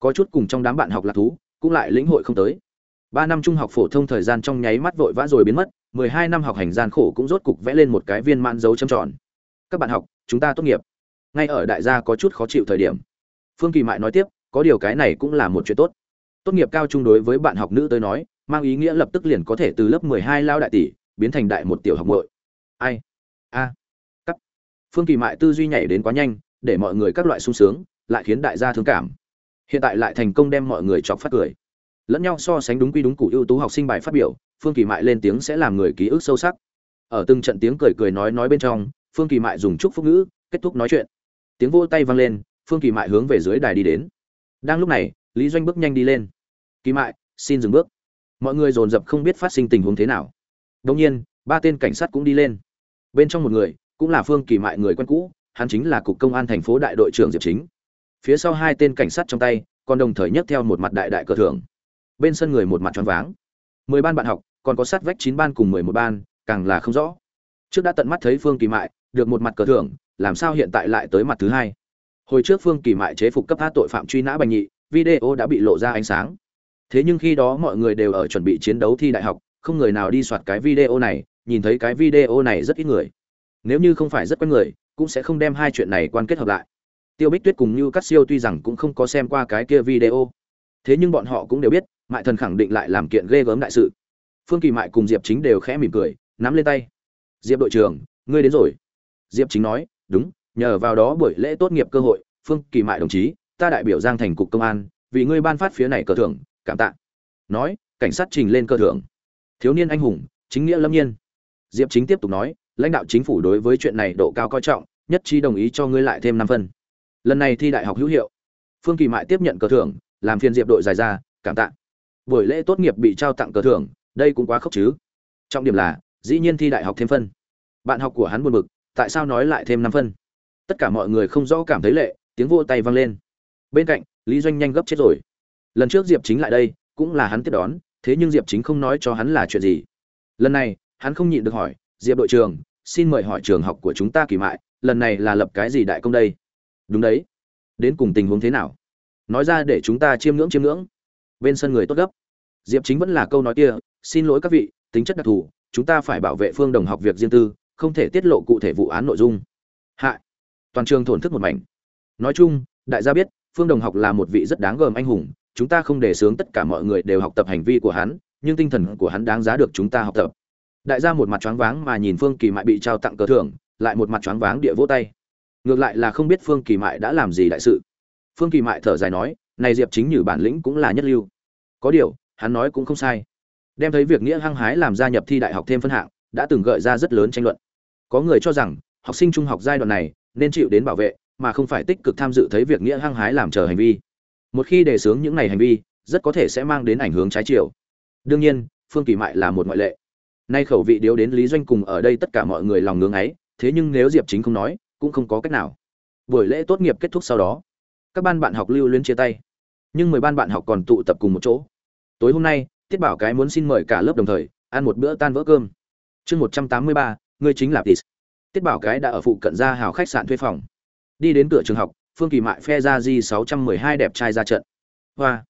Có chút cùng trong đám bạn học lạc thú, cũng lại lĩnh hội không tới. Ba năm trung học phổ thông thời gian trong nháy mắt vội vã rồi biến mất, mười hai năm học hành gian khổ cũng rốt cục vẽ lên một cái viên mãn dấu châm tròn. Các bạn học, chúng ta tốt nghiệp ngay ở đại gia có chút khó chịu thời điểm. Phương kỳ mại nói tiếp, có điều cái này cũng là một chuyện tốt. Tốt nghiệp cao trung đối với bạn học nữ tới nói, mang ý nghĩa lập tức liền có thể từ lớp mười hai lao đại tỷ, biến thành đại một tiểu học muội. Ai? A. Cắt. Phương kỳ mại tư duy nhảy đến quá nhanh, để mọi người các loại sung sướng, lại khiến đại gia thương cảm. Hiện tại lại thành công đem mọi người chọc phát cười. Lẫn nhau so sánh đúng quy đúng cụ ưu tú học sinh bài phát biểu, phương kỳ mại lên tiếng sẽ làm người ký ức sâu sắc. Ở từng trận tiếng cười cười nói nói bên trong, phương kỳ mại dùng chúc phúc ngữ, kết thúc nói chuyện tiếng vỗ tay vang lên, phương kỳ mại hướng về dưới đài đi đến. Đang lúc này, lý doanh bước nhanh đi lên. Kỳ mại, xin dừng bước. Mọi người dồn dập không biết phát sinh tình huống thế nào. Đông nhiên, ba tên cảnh sát cũng đi lên. Bên trong một người, cũng là phương kỳ mại người quen cũ, hắn chính là cục công an thành phố đại đội trưởng diệp chính. Phía sau hai tên cảnh sát trong tay, còn đồng thời nhấc theo một mặt đại đại cờ thưởng. Bên sân người một mặt tròn váng. Mười ban bạn học, còn có sát vách chín ban cùng mười một ban, càng là không rõ trước đã tận mắt thấy phương kỳ mại, được một mặt cờ thưởng, làm sao hiện tại lại tới mặt thứ hai? Hồi trước phương kỳ mại chế phục cấp hát tội phạm truy nã bành nhị, video đã bị lộ ra ánh sáng. Thế nhưng khi đó mọi người đều ở chuẩn bị chiến đấu thi đại học, không người nào đi soạt cái video này, nhìn thấy cái video này rất ít người. Nếu như không phải rất quen người, cũng sẽ không đem hai chuyện này quan kết hợp lại. Tiêu bích tuyết cùng như cắt siêu tuy rằng cũng không có xem qua cái kia video, thế nhưng bọn họ cũng đều biết, mại thần khẳng định lại làm kiện ghê gớm đại sự. Phương kỳ mại cùng diệp chính đều khẽ mỉm cười, nắm lên tay diệp đội trưởng, ngươi đến rồi. Diệp chính nói, đúng, nhờ vào đó buổi lễ tốt nghiệp cơ hội, phương kỳ mại đồng chí, ta đại biểu giang thành cục công an, vì ngươi ban phát phía này cờ thưởng, cảm tạ. Nói, cảnh sát trình lên cơ thưởng. Thiếu niên anh hùng, chính nghĩa lâm nhiên. Diệp chính tiếp tục nói, lãnh đạo chính phủ đối với chuyện này độ cao coi trọng, nhất trí đồng ý cho ngươi lại thêm năm phân. Lần này thi đại học hữu hiệu. Phương kỳ mại tiếp nhận cờ thưởng, làm phiên diệp đội dài ra, cảm tạ. Buổi lễ tốt nghiệp bị trao tặng cờ thưởng, đây cũng quá khốc chứ. Trọng điểm là, dĩ nhiên thi đại học thêm phân bạn học của hắn buồn bực, tại sao nói lại thêm năm phân? Tất cả mọi người không rõ cảm thấy lệ, tiếng vỗ tay vang lên. Bên cạnh, lý doanh nhanh gấp chết rồi. Lần trước diệp chính lại đây, cũng là hắn tiếp đón, thế nhưng diệp chính không nói cho hắn là chuyện gì. Lần này, hắn không nhịn được hỏi, diệp đội trưởng, xin mời hỏi trường học của chúng ta kỳ mại, lần này là lập cái gì đại công đây? Đúng đấy. Đến cùng tình huống thế nào? Nói ra để chúng ta chiêm ngưỡng chiêm ngưỡng. Bên sân người tốt gấp. Diệp chính vẫn là câu nói kia, xin lỗi các vị, tính chất đặc thù, chúng ta phải bảo vệ phương đồng học việc riêng tư không thể tiết lộ cụ thể vụ án nội dung. Hạ. Toàn trường thổn thức một mảnh. Nói chung, đại gia biết, phương đồng học là một vị rất đáng gờm anh hùng, chúng ta không để sướng tất cả mọi người đều học tập hành vi của hắn, nhưng tinh thần của hắn đáng giá được chúng ta học tập. Đại gia một mặt choáng váng mà nhìn phương kỳ mại bị trao tặng cờ thưởng, lại một mặt choáng váng địa vỗ tay. Ngược lại là không biết phương kỳ mại đã làm gì đại sự. Phương kỳ mại thở dài nói, này diệp chính như bản lĩnh cũng là nhất lưu. Có điều, hắn nói cũng không sai. Đem thấy việc nghĩa hăng hái làm gia nhập thi đại học thêm phân hạng, đã từng gợi ra rất lớn tranh luận có người cho rằng, học sinh trung học giai đoạn này nên chịu đến bảo vệ, mà không phải tích cực tham dự thấy việc nghĩa hăng hái làm chờ hành vi. Một khi đề xướng những này hành vi, rất có thể sẽ mang đến ảnh hướng trái chiều. Đương nhiên, phương kỳ mại là một ngoại lệ. Nay khẩu vị điếu đến lý doanh cùng ở đây tất cả mọi người lòng ngưỡng ấy, thế nhưng nếu diệp chính không nói, cũng không có cách nào. Buổi lễ tốt nghiệp kết thúc sau đó, các ban bạn học lưu luyến chia tay. Nhưng mười ban bạn học còn tụ tập cùng một chỗ. Tối hôm nay, tiết bảo cái muốn xin mời cả lớp đồng thời, ăn một bữa tan vỡ cơm. Chương một trăm tám mươi ba ngươi chính là tis tiết bảo cái đã ở phụ cận Ra hào khách sạn thuê phòng. Đi đến cửa trường học, phương kỳ mại phe ra di sáu trăm mười hai đẹp trai ra trận. Hoa.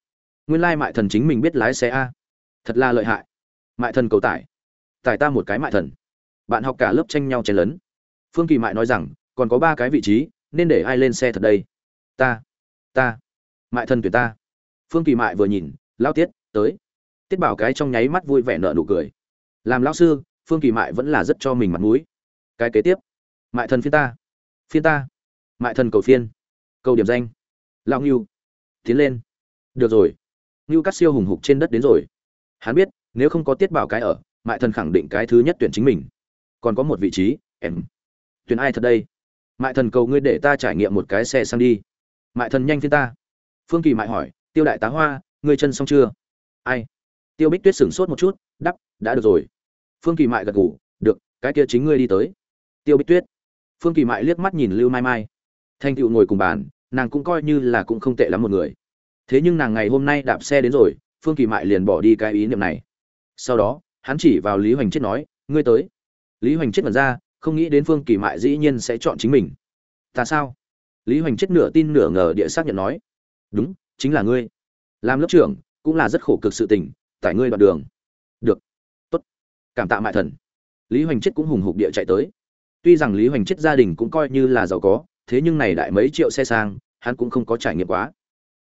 Nguyên lai mại thần chính mình biết lái xe a. Thật là lợi hại. Mại thần cầu tải. Tải ta một cái mại thần. Bạn học cả lớp tranh nhau chen lấn. Phương kỳ mại nói rằng, còn có ba cái vị trí, nên để ai lên xe thật đây? Ta. Ta. Mại thần tuyển ta. Phương kỳ mại vừa nhìn, lao tiết, tới. Tiết bảo cái trong nháy mắt vui vẻ nợ nụ cười. Làm lao sư phương kỳ mại vẫn là rất cho mình mặt mũi. Cái kế tiếp, mại thần phiên ta. Phiên ta. Mại thần cầu phiên. Cầu điểm danh. Lão ngưu. Tiến lên. Được rồi. Ngưu cắt siêu hùng hục trên đất đến rồi. Hắn biết, nếu không có tiết bảo cái ở, mại thần khẳng định cái thứ nhất tuyển chính mình. Còn có một vị trí, em. Tuyển ai thật đây? Mại thần cầu ngươi để ta trải nghiệm một cái xe sang đi. Mại thần nhanh phiên ta. Phương kỳ mại hỏi, tiêu đại tá hoa, ngươi chân xong chưa? Ai? Tiêu bích tuyết sửng sốt một chút đắp đã được rồi phương kỳ mại gật gù, được, cái kia chính ngươi đi tới. Tiêu bích tuyết. Phương kỳ mại liếc mắt nhìn lưu mai mai. Thanh tựu ngồi cùng bàn, nàng cũng coi như là cũng không tệ lắm một người. Thế nhưng nàng ngày hôm nay đạp xe đến rồi, phương kỳ mại liền bỏ đi cái ý niệm này. Sau đó, hắn chỉ vào lý hoành chết nói, ngươi tới. Lý hoành chết mật ra, không nghĩ đến phương kỳ mại dĩ nhiên sẽ chọn chính mình. Ta sao? Lý hoành chết nửa tin nửa ngờ địa xác nhận nói. Đúng, chính là ngươi. Làm lớp trưởng cũng là rất khổ cực sự tình tại ngươi đoạn đường. Được cảm tạ mại thần. Lý hoành chết cũng hùng hục địa chạy tới. Tuy rằng lý hoành chết gia đình cũng coi như là giàu có, thế nhưng này đại mấy triệu xe sang, hắn cũng không có trải nghiệm quá.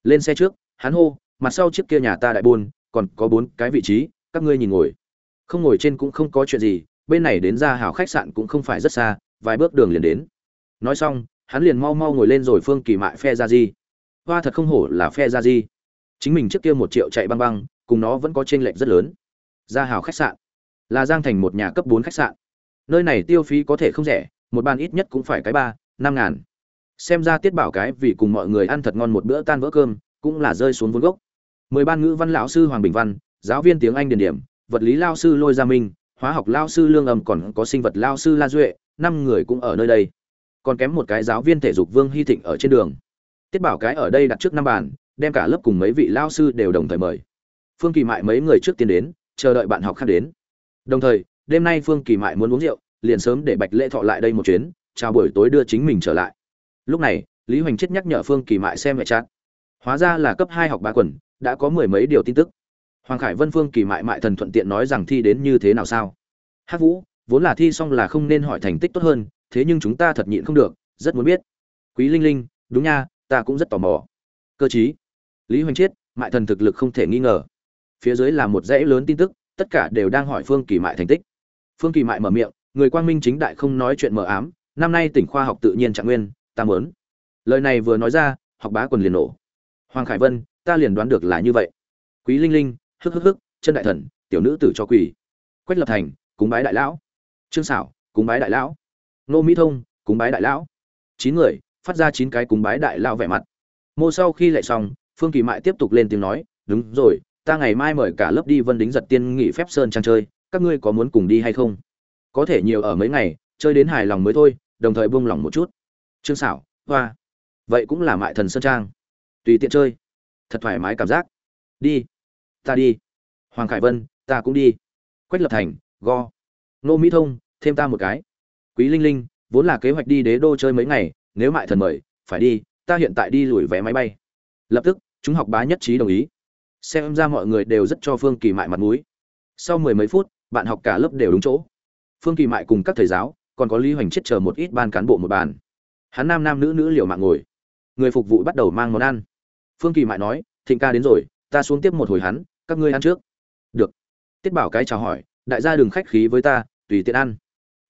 Lên xe trước, hắn hô, mặt sau chiếc kia nhà ta đại buôn, còn có bốn cái vị trí, các ngươi nhìn ngồi. Không ngồi trên cũng không có chuyện gì, bên này đến ra hào khách sạn cũng không phải rất xa, vài bước đường liền đến. Nói xong, hắn liền mau mau ngồi lên rồi phương kỳ mại phe ra di. Hoa thật không hổ là phe ra di. Chính mình trước kia một triệu chạy băng băng, cùng nó vẫn có t r ê n lệch rất lớn. Ra hào khách sạn là giang thành một nhà cấp bốn khách sạn. Nơi này tiêu phí có thể không rẻ, một bàn ít nhất cũng phải cái ba, năm ngàn. Xem ra tiết bảo cái vì cùng mọi người ăn thật ngon một bữa tan vỡ cơm, cũng là rơi xuống vốn gốc. Mười ban ngữ văn lão sư hoàng bình văn, giáo viên tiếng anh điển điểm, vật lý lao sư lôi gia minh, hóa học lao sư lương âm còn có sinh vật lao sư la duệ, năm người cũng ở nơi đây. Còn kém một cái giáo viên thể dục vương hy thịnh ở trên đường. Tiết bảo cái ở đây đặt trước năm bàn, đem cả lớp cùng mấy vị lao sư đều đồng thời mời. Phương kỳ mại mấy người trước tiên đến, chờ đợi bạn học khác đến đồng thời, đêm nay phương kỳ mại muốn uống rượu, liền sớm để bạch lễ thọ lại đây một chuyến, chào buổi tối đưa chính mình trở lại. Lúc này, lý hoành chết nhắc nhở phương kỳ mại xem hệ chát hóa ra là cấp hai học ba quần, đã có mười mấy điều tin tức. Hoàng khải vân phương kỳ mại mại thần thuận tiện nói rằng thi đến như thế nào sao? Hát vũ, vốn là thi xong là không nên hỏi thành tích tốt hơn, thế nhưng chúng ta thật nhịn không được, rất muốn biết. Quý linh linh, đúng nha, ta cũng rất tò mò. Cơ chí. Lý hoành chiết mại thần thực lực không thể nghi ngờ. Phía dưới là một dãy lớn tin tức tất cả đều đang hỏi phương kỳ mại thành tích. Phương kỳ mại mở miệng, người quang minh chính đại không nói chuyện mờ ám, năm nay tỉnh khoa học tự nhiên trạng nguyên, ta mớn lời này vừa nói ra, học bá quần liền nổ. Hoàng khải vân, ta liền đoán được là như vậy. Quý linh linh, hức hức hức, chân đại thần, tiểu nữ tử cho quỷ quách lập thành, cúng bái đại lão. Trương xảo cúng bái đại lão. Nô mỹ thông, cúng bái đại lão. Chín người, phát ra chín cái cúng bái đại lão vẻ mặt. Mô sau khi lại xong, phương kỳ mại tiếp tục lên tiếng nói, đúng rồi ta ngày mai mời cả lớp đi vân đính giật tiên nghỉ phép sơn trang chơi, các ngươi có muốn cùng đi hay không? Có thể nhiều ở mấy ngày, chơi đến hài lòng mới thôi, đồng thời buông lòng một chút. Trương xảo hoa. Vậy cũng là mại thần sơn trang. Tùy tiện chơi. Thật thoải mái cảm giác. Đi. Ta đi. Hoàng khải vân, ta cũng đi. Quách lập thành, go. Nô mỹ thông, thêm ta một cái. Quý linh linh, vốn là kế hoạch đi đế đô chơi mấy ngày, nếu mại thần mời, phải đi, ta hiện tại đi lùi vé máy bay. Lập tức, chúng học bá nhất trí đồng ý xem ra mọi người đều rất cho phương kỳ mại mặt mũi. Sau mười mấy phút, bạn học cả lớp đều đúng chỗ. Phương kỳ mại cùng các thầy giáo, còn có lý hoành chết chờ một ít ban cán bộ một bàn. Hắn nam nam nữ nữ liều mạng ngồi. Người phục vụ bắt đầu mang món ăn. Phương kỳ mại nói, thịnh ca đến rồi, ta xuống tiếp một hồi hắn, các ngươi ăn trước. Được. Tiết bảo cái chào hỏi, đại gia đừng khách khí với ta, tùy tiện ăn.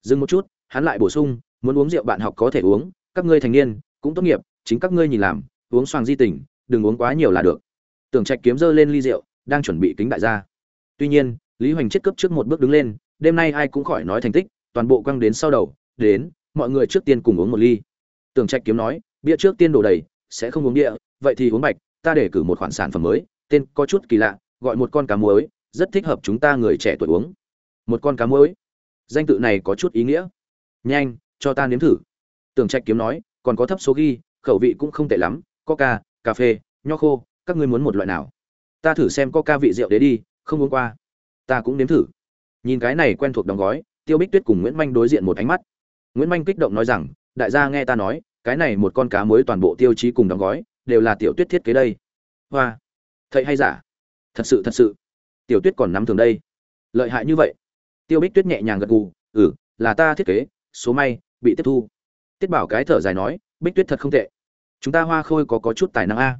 Dừng một chút, hắn lại bổ sung, muốn uống rượu bạn học có thể uống, các ngươi thành niên, cũng tốt nghiệp, chính các ngươi nhìn làm, uống xoàng di tỉnh đừng uống quá nhiều là được tưởng trạch kiếm giơ lên ly rượu, đang chuẩn bị kính đại gia. Tuy nhiên, lý hoành chết cấp trước một bước đứng lên, đêm nay ai cũng khỏi nói thành tích, toàn bộ quăng đến sau đầu, đến, mọi người trước tiên cùng uống một ly. Tưởng trạch kiếm nói, bia trước tiên đổ đầy, sẽ không uống địa, vậy thì uống bạch, ta để cử một khoản sản phẩm mới, tên có chút kỳ lạ, gọi một con cá muối, rất thích hợp chúng ta người trẻ tuổi uống. Một con cá muối? Danh tự này có chút ý nghĩa. Nhanh, cho ta nếm thử. Tưởng trạch kiếm nói, còn có thấp số ghi, khẩu vị cũng không tệ lắm coca cà phê, nho khô các ngươi muốn một loại nào? Ta thử xem có ca vị rượu đấy đi, không uống qua. Ta cũng nếm thử. Nhìn cái này quen thuộc đóng gói, tiêu bích tuyết cùng nguyễn manh đối diện một ánh mắt. Nguyễn manh kích động nói rằng, đại gia nghe ta nói, cái này một con cá mới toàn bộ tiêu chí cùng đóng gói, đều là tiểu tuyết thiết kế đây. Hoa. Thầy hay giả? Thật sự thật sự. Tiểu tuyết còn nắm thường đây. Lợi hại như vậy. Tiêu bích tuyết nhẹ nhàng gật gù ừ là ta thiết kế, số may, bị tiếp thu. Tiết bảo cái thở dài nói, bích tuyết thật không tệ. Chúng ta hoa khôi có có chút tài năng a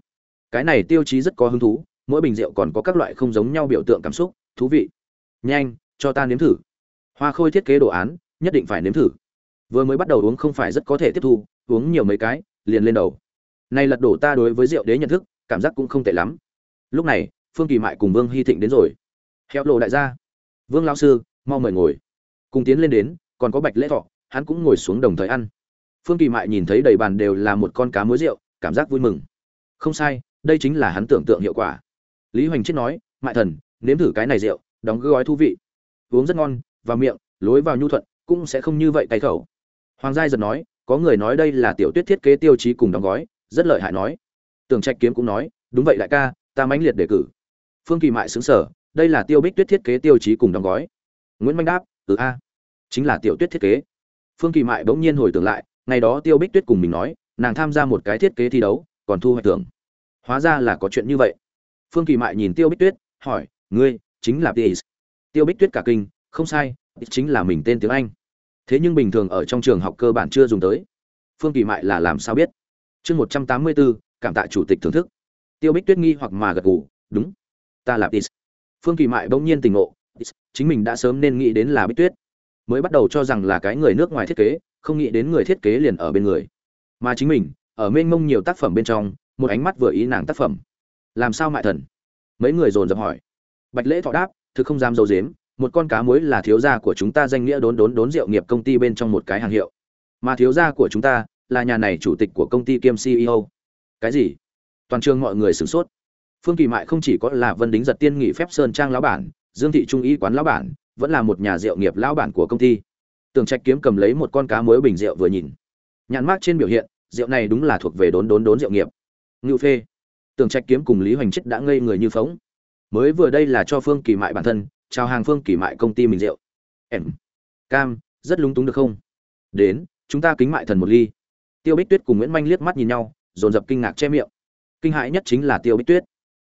cái này tiêu chí rất có hứng thú, mỗi bình rượu còn có các loại không giống nhau biểu tượng cảm xúc, thú vị. Nhanh, cho ta nếm thử. Hoa khôi thiết kế đồ án, nhất định phải nếm thử. Vừa mới bắt đầu uống không phải rất có thể tiếp thu, uống nhiều mấy cái, liền lên đầu. Này lật đổ ta đối với rượu đế nhận thức, cảm giác cũng không tệ lắm. Lúc này, phương kỳ mại cùng vương hy thịnh đến rồi. Heo lộ đại gia. Vương lao sư, mau mời ngồi. Cùng tiến lên đến, còn có bạch lễ thọ, hắn cũng ngồi xuống đồng thời ăn. Phương kỳ mại nhìn thấy đầy bàn đều là một con cá muối rượu, cảm giác vui mừng. Không sai đây chính là hắn tưởng tượng hiệu quả. Lý hoành chết nói, mại thần, nếm thử cái này rượu, đóng gói thú vị. Uống rất ngon và miệng, lối vào nhu thuận, cũng sẽ không như vậy cay khẩu. Hoàng giai giật nói, có người nói đây là tiểu tuyết thiết kế tiêu chí cùng đóng gói, rất lợi hại nói. Tưởng trạch kiếm cũng nói, đúng vậy đại ca, ta mãnh liệt đề cử. Phương kỳ mại xứng sở đây là tiêu bích tuyết thiết kế tiêu chí cùng đóng gói. Nguyễn manh đáp ừ a, chính là tiểu tuyết thiết kế. Phương kỳ mại bỗng nhiên hồi tưởng lại, ngày đó tiêu bích tuyết cùng mình nói, nàng tham gia một cái thiết kế thi đấu, còn thu hoạch thưởng hóa ra là có chuyện như vậy. Phương kỳ mại nhìn tiêu bích tuyết, hỏi, ngươi chính là tis tiêu bích tuyết cả kinh, không sai chính là mình tên tiếng anh. Thế nhưng bình thường ở trong trường học cơ bản chưa dùng tới. Phương kỳ mại là làm sao biết? Chương một trăm tám mươi bốn cảm tạ chủ tịch thưởng thức. Tiêu bích tuyết nghi hoặc mà gật gù, đúng, ta là tis phương kỳ mại bỗng nhiên tình ngộ chính mình đã sớm nên nghĩ đến là bích tuyết. Mới bắt đầu cho rằng là cái người nước ngoài thiết kế, không nghĩ đến người thiết kế liền ở bên người. Mà chính mình, ở mênh mông nhiều tác phẩm bên trong một ánh mắt vừa ý nàng tác phẩm. Làm sao mại thần? Mấy người dồn dập hỏi. Bạch lễ thọ đáp, thực không dám dâu dếm một con cá muối là thiếu gia của chúng ta danh nghĩa đốn đốn đốn rượu nghiệp công ty bên trong một cái hàng hiệu. Mà thiếu gia của chúng ta là nhà này chủ tịch của công ty kiêm ceo cái gì? Toàn trường mọi người sửng sốt. Phương kỳ mại không chỉ có là vân đính giật tiên nghỉ phép sơn trang lão bản, dương thị trung y quán lão bản, vẫn là một nhà rượu nghiệp lão bản của công ty. Tường trạch kiếm cầm lấy một con cá muối bình rượu vừa nhìn. Nhãn mát trên biểu hiện, rượu này đúng là thuộc về đốn đốn đốn rượu nghiệp ngưu phê. Tường trạch kiếm cùng lý hoành chết đã ngây người như phóng. Mới vừa đây là cho phương kỳ mại bản thân, chào hàng phương kỳ mại công ty mình rượu. Em. Cam, rất lúng túng được không? Đến, chúng ta kính mại thần một ly. Tiêu bích tuyết cùng nguyễn manh liếc mắt nhìn nhau, dồn dập kinh ngạc che miệng. Kinh hãi nhất chính là tiêu bích tuyết.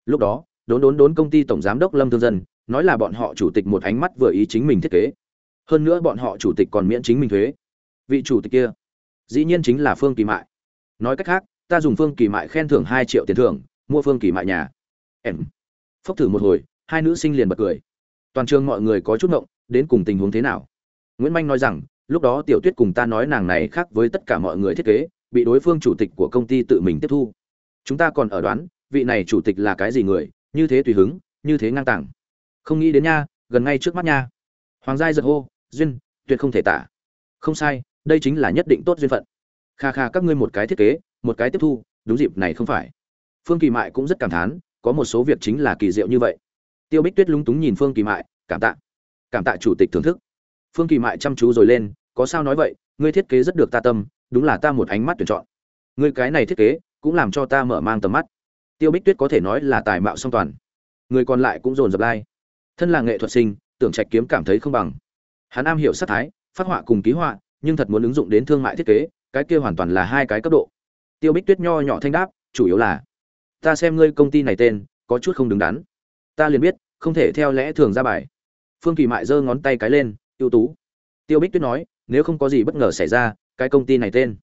Lúc đó, đốn đốn đốn công ty tổng giám đốc lâm thương dân, nói là bọn họ chủ tịch một ánh mắt vừa ý chính mình thiết kế. Hơn nữa bọn họ chủ tịch còn miễn chính mình thuế. Vị chủ tịch kia, dĩ nhiên chính là phương kỳ mại. Nói cách khác ta dùng phương kỳ mại khen thưởng hai triệu tiền thưởng, mua phương kỳ mại nhà. Em. Phốc thử một hồi, hai nữ sinh liền bật cười. Toàn trường mọi người có chút ngộng, đến cùng tình huống thế nào? Nguyễn manh nói rằng, lúc đó tiểu tuyết cùng ta nói nàng này khác với tất cả mọi người thiết kế, bị đối phương chủ tịch của công ty tự mình tiếp thu. Chúng ta còn ở đoán, vị này chủ tịch là cái gì người, như thế tùy hứng, như thế ngang tàng. Không nghĩ đến nha, gần ngay trước mắt nha. Hoàng giai giật hô, duyên, tuyệt không thể tả. Không sai, đây chính là nhất định tốt duyên phận. Kha kha, các ngươi một cái thiết kế một cái tiếp thu, đúng dịp này không phải. Phương kỳ mại cũng rất cảm thán, có một số việc chính là kỳ diệu như vậy. Tiêu bích tuyết lúng túng nhìn phương kỳ mại, cảm tạ. Cảm tạ chủ tịch thưởng thức. Phương kỳ mại chăm chú rồi lên, có sao nói vậy, ngươi thiết kế rất được ta tâm, đúng là ta một ánh mắt tuyển chọn. Ngươi cái này thiết kế, cũng làm cho ta mở mang tầm mắt. Tiêu bích tuyết có thể nói là tài mạo song toàn. Người còn lại cũng dồn dập lai. Thân là nghệ thuật sinh, tưởng trạch kiếm cảm thấy không bằng. Hắn am hiểu sát thái, phát họa cùng ký họa, nhưng thật muốn ứng dụng đến thương mại thiết kế, cái kia hoàn toàn là hai cái cấp độ tiêu bích tuyết nho nhỏ thanh đáp, chủ yếu là, ta xem ngươi công ty này tên, có chút không đứng đắn. Ta liền biết, không thể theo lẽ thường ra bài. Phương kỳ mại giơ ngón tay cái lên, ưu tú. Tiêu bích tuyết nói, nếu không có gì bất ngờ xảy ra, cái công ty này tên,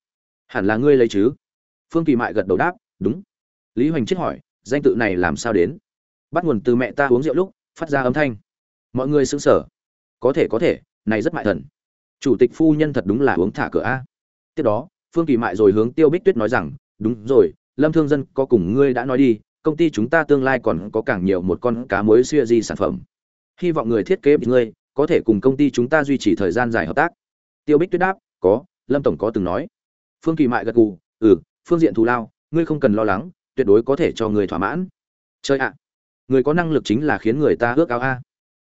hẳn là ngươi lấy chứ? Phương kỳ mại gật đầu đáp, đúng. Lý hoành chết hỏi, danh tự này làm sao đến? Bắt nguồn từ mẹ ta uống rượu lúc, phát ra âm thanh. Mọi người xứng sở có thể có thể, này rất mại thần. Chủ tịch phu nhân thật đúng là uống thả cửa a. Tiếp đó phương kỳ mại rồi hướng tiêu bích tuyết nói rằng, đúng rồi, lâm thương dân, có cùng ngươi đã nói đi, công ty chúng ta tương lai còn có càng nhiều một con cá muối xuya di sản phẩm. Hy vọng người thiết kế ngươi có thể cùng công ty chúng ta duy trì thời gian dài hợp tác. Tiêu bích tuyết đáp, có, lâm tổng có từng nói. Phương kỳ mại gật gù ừ phương diện thù lao, ngươi không cần lo lắng, tuyệt đối có thể cho người thỏa mãn. Chơi ạ, người có năng lực chính là khiến người ta ước ao a.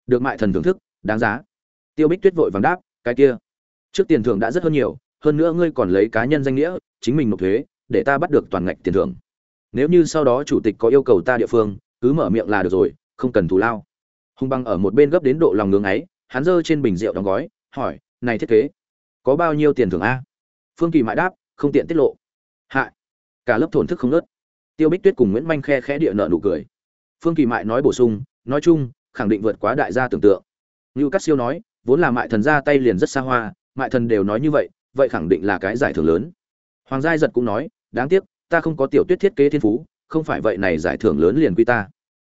Được mại thần thưởng thức, đáng giá. Tiêu bích tuyết vội vàng đáp, cái kia, trước tiền thưởng đã rất hơn nhiều hơn nữa ngươi còn lấy cá nhân danh nghĩa, chính mình nộp thuế, để ta bắt được toàn ngạch tiền thưởng. Nếu như sau đó chủ tịch có yêu cầu ta địa phương, cứ mở miệng là được rồi, không cần thù lao. Hùng băng ở một bên gấp đến độ lòng ngưng ấy, hắn giơ trên bình rượu đóng gói, hỏi, này thiết kế, có bao nhiêu tiền thưởng a? Phương kỳ mãi đáp, không tiện tiết lộ. Hạ, cả lớp thổn thức không nớt tiêu bích tuyết cùng nguyễn manh khe khẽ địa nợ nụ cười. Phương kỳ mại nói bổ sung, nói chung, khẳng định vượt quá đại gia tưởng tượng. Như cát siêu nói, vốn là mại thần ra tay liền rất xa hoa, mại thần đều nói như vậy vậy khẳng định là cái giải thưởng lớn. Hoàng giai giật cũng nói, đáng tiếc, ta không có tiểu tuyết thiết kế thiên phú, không phải vậy này giải thưởng lớn liền quy ta.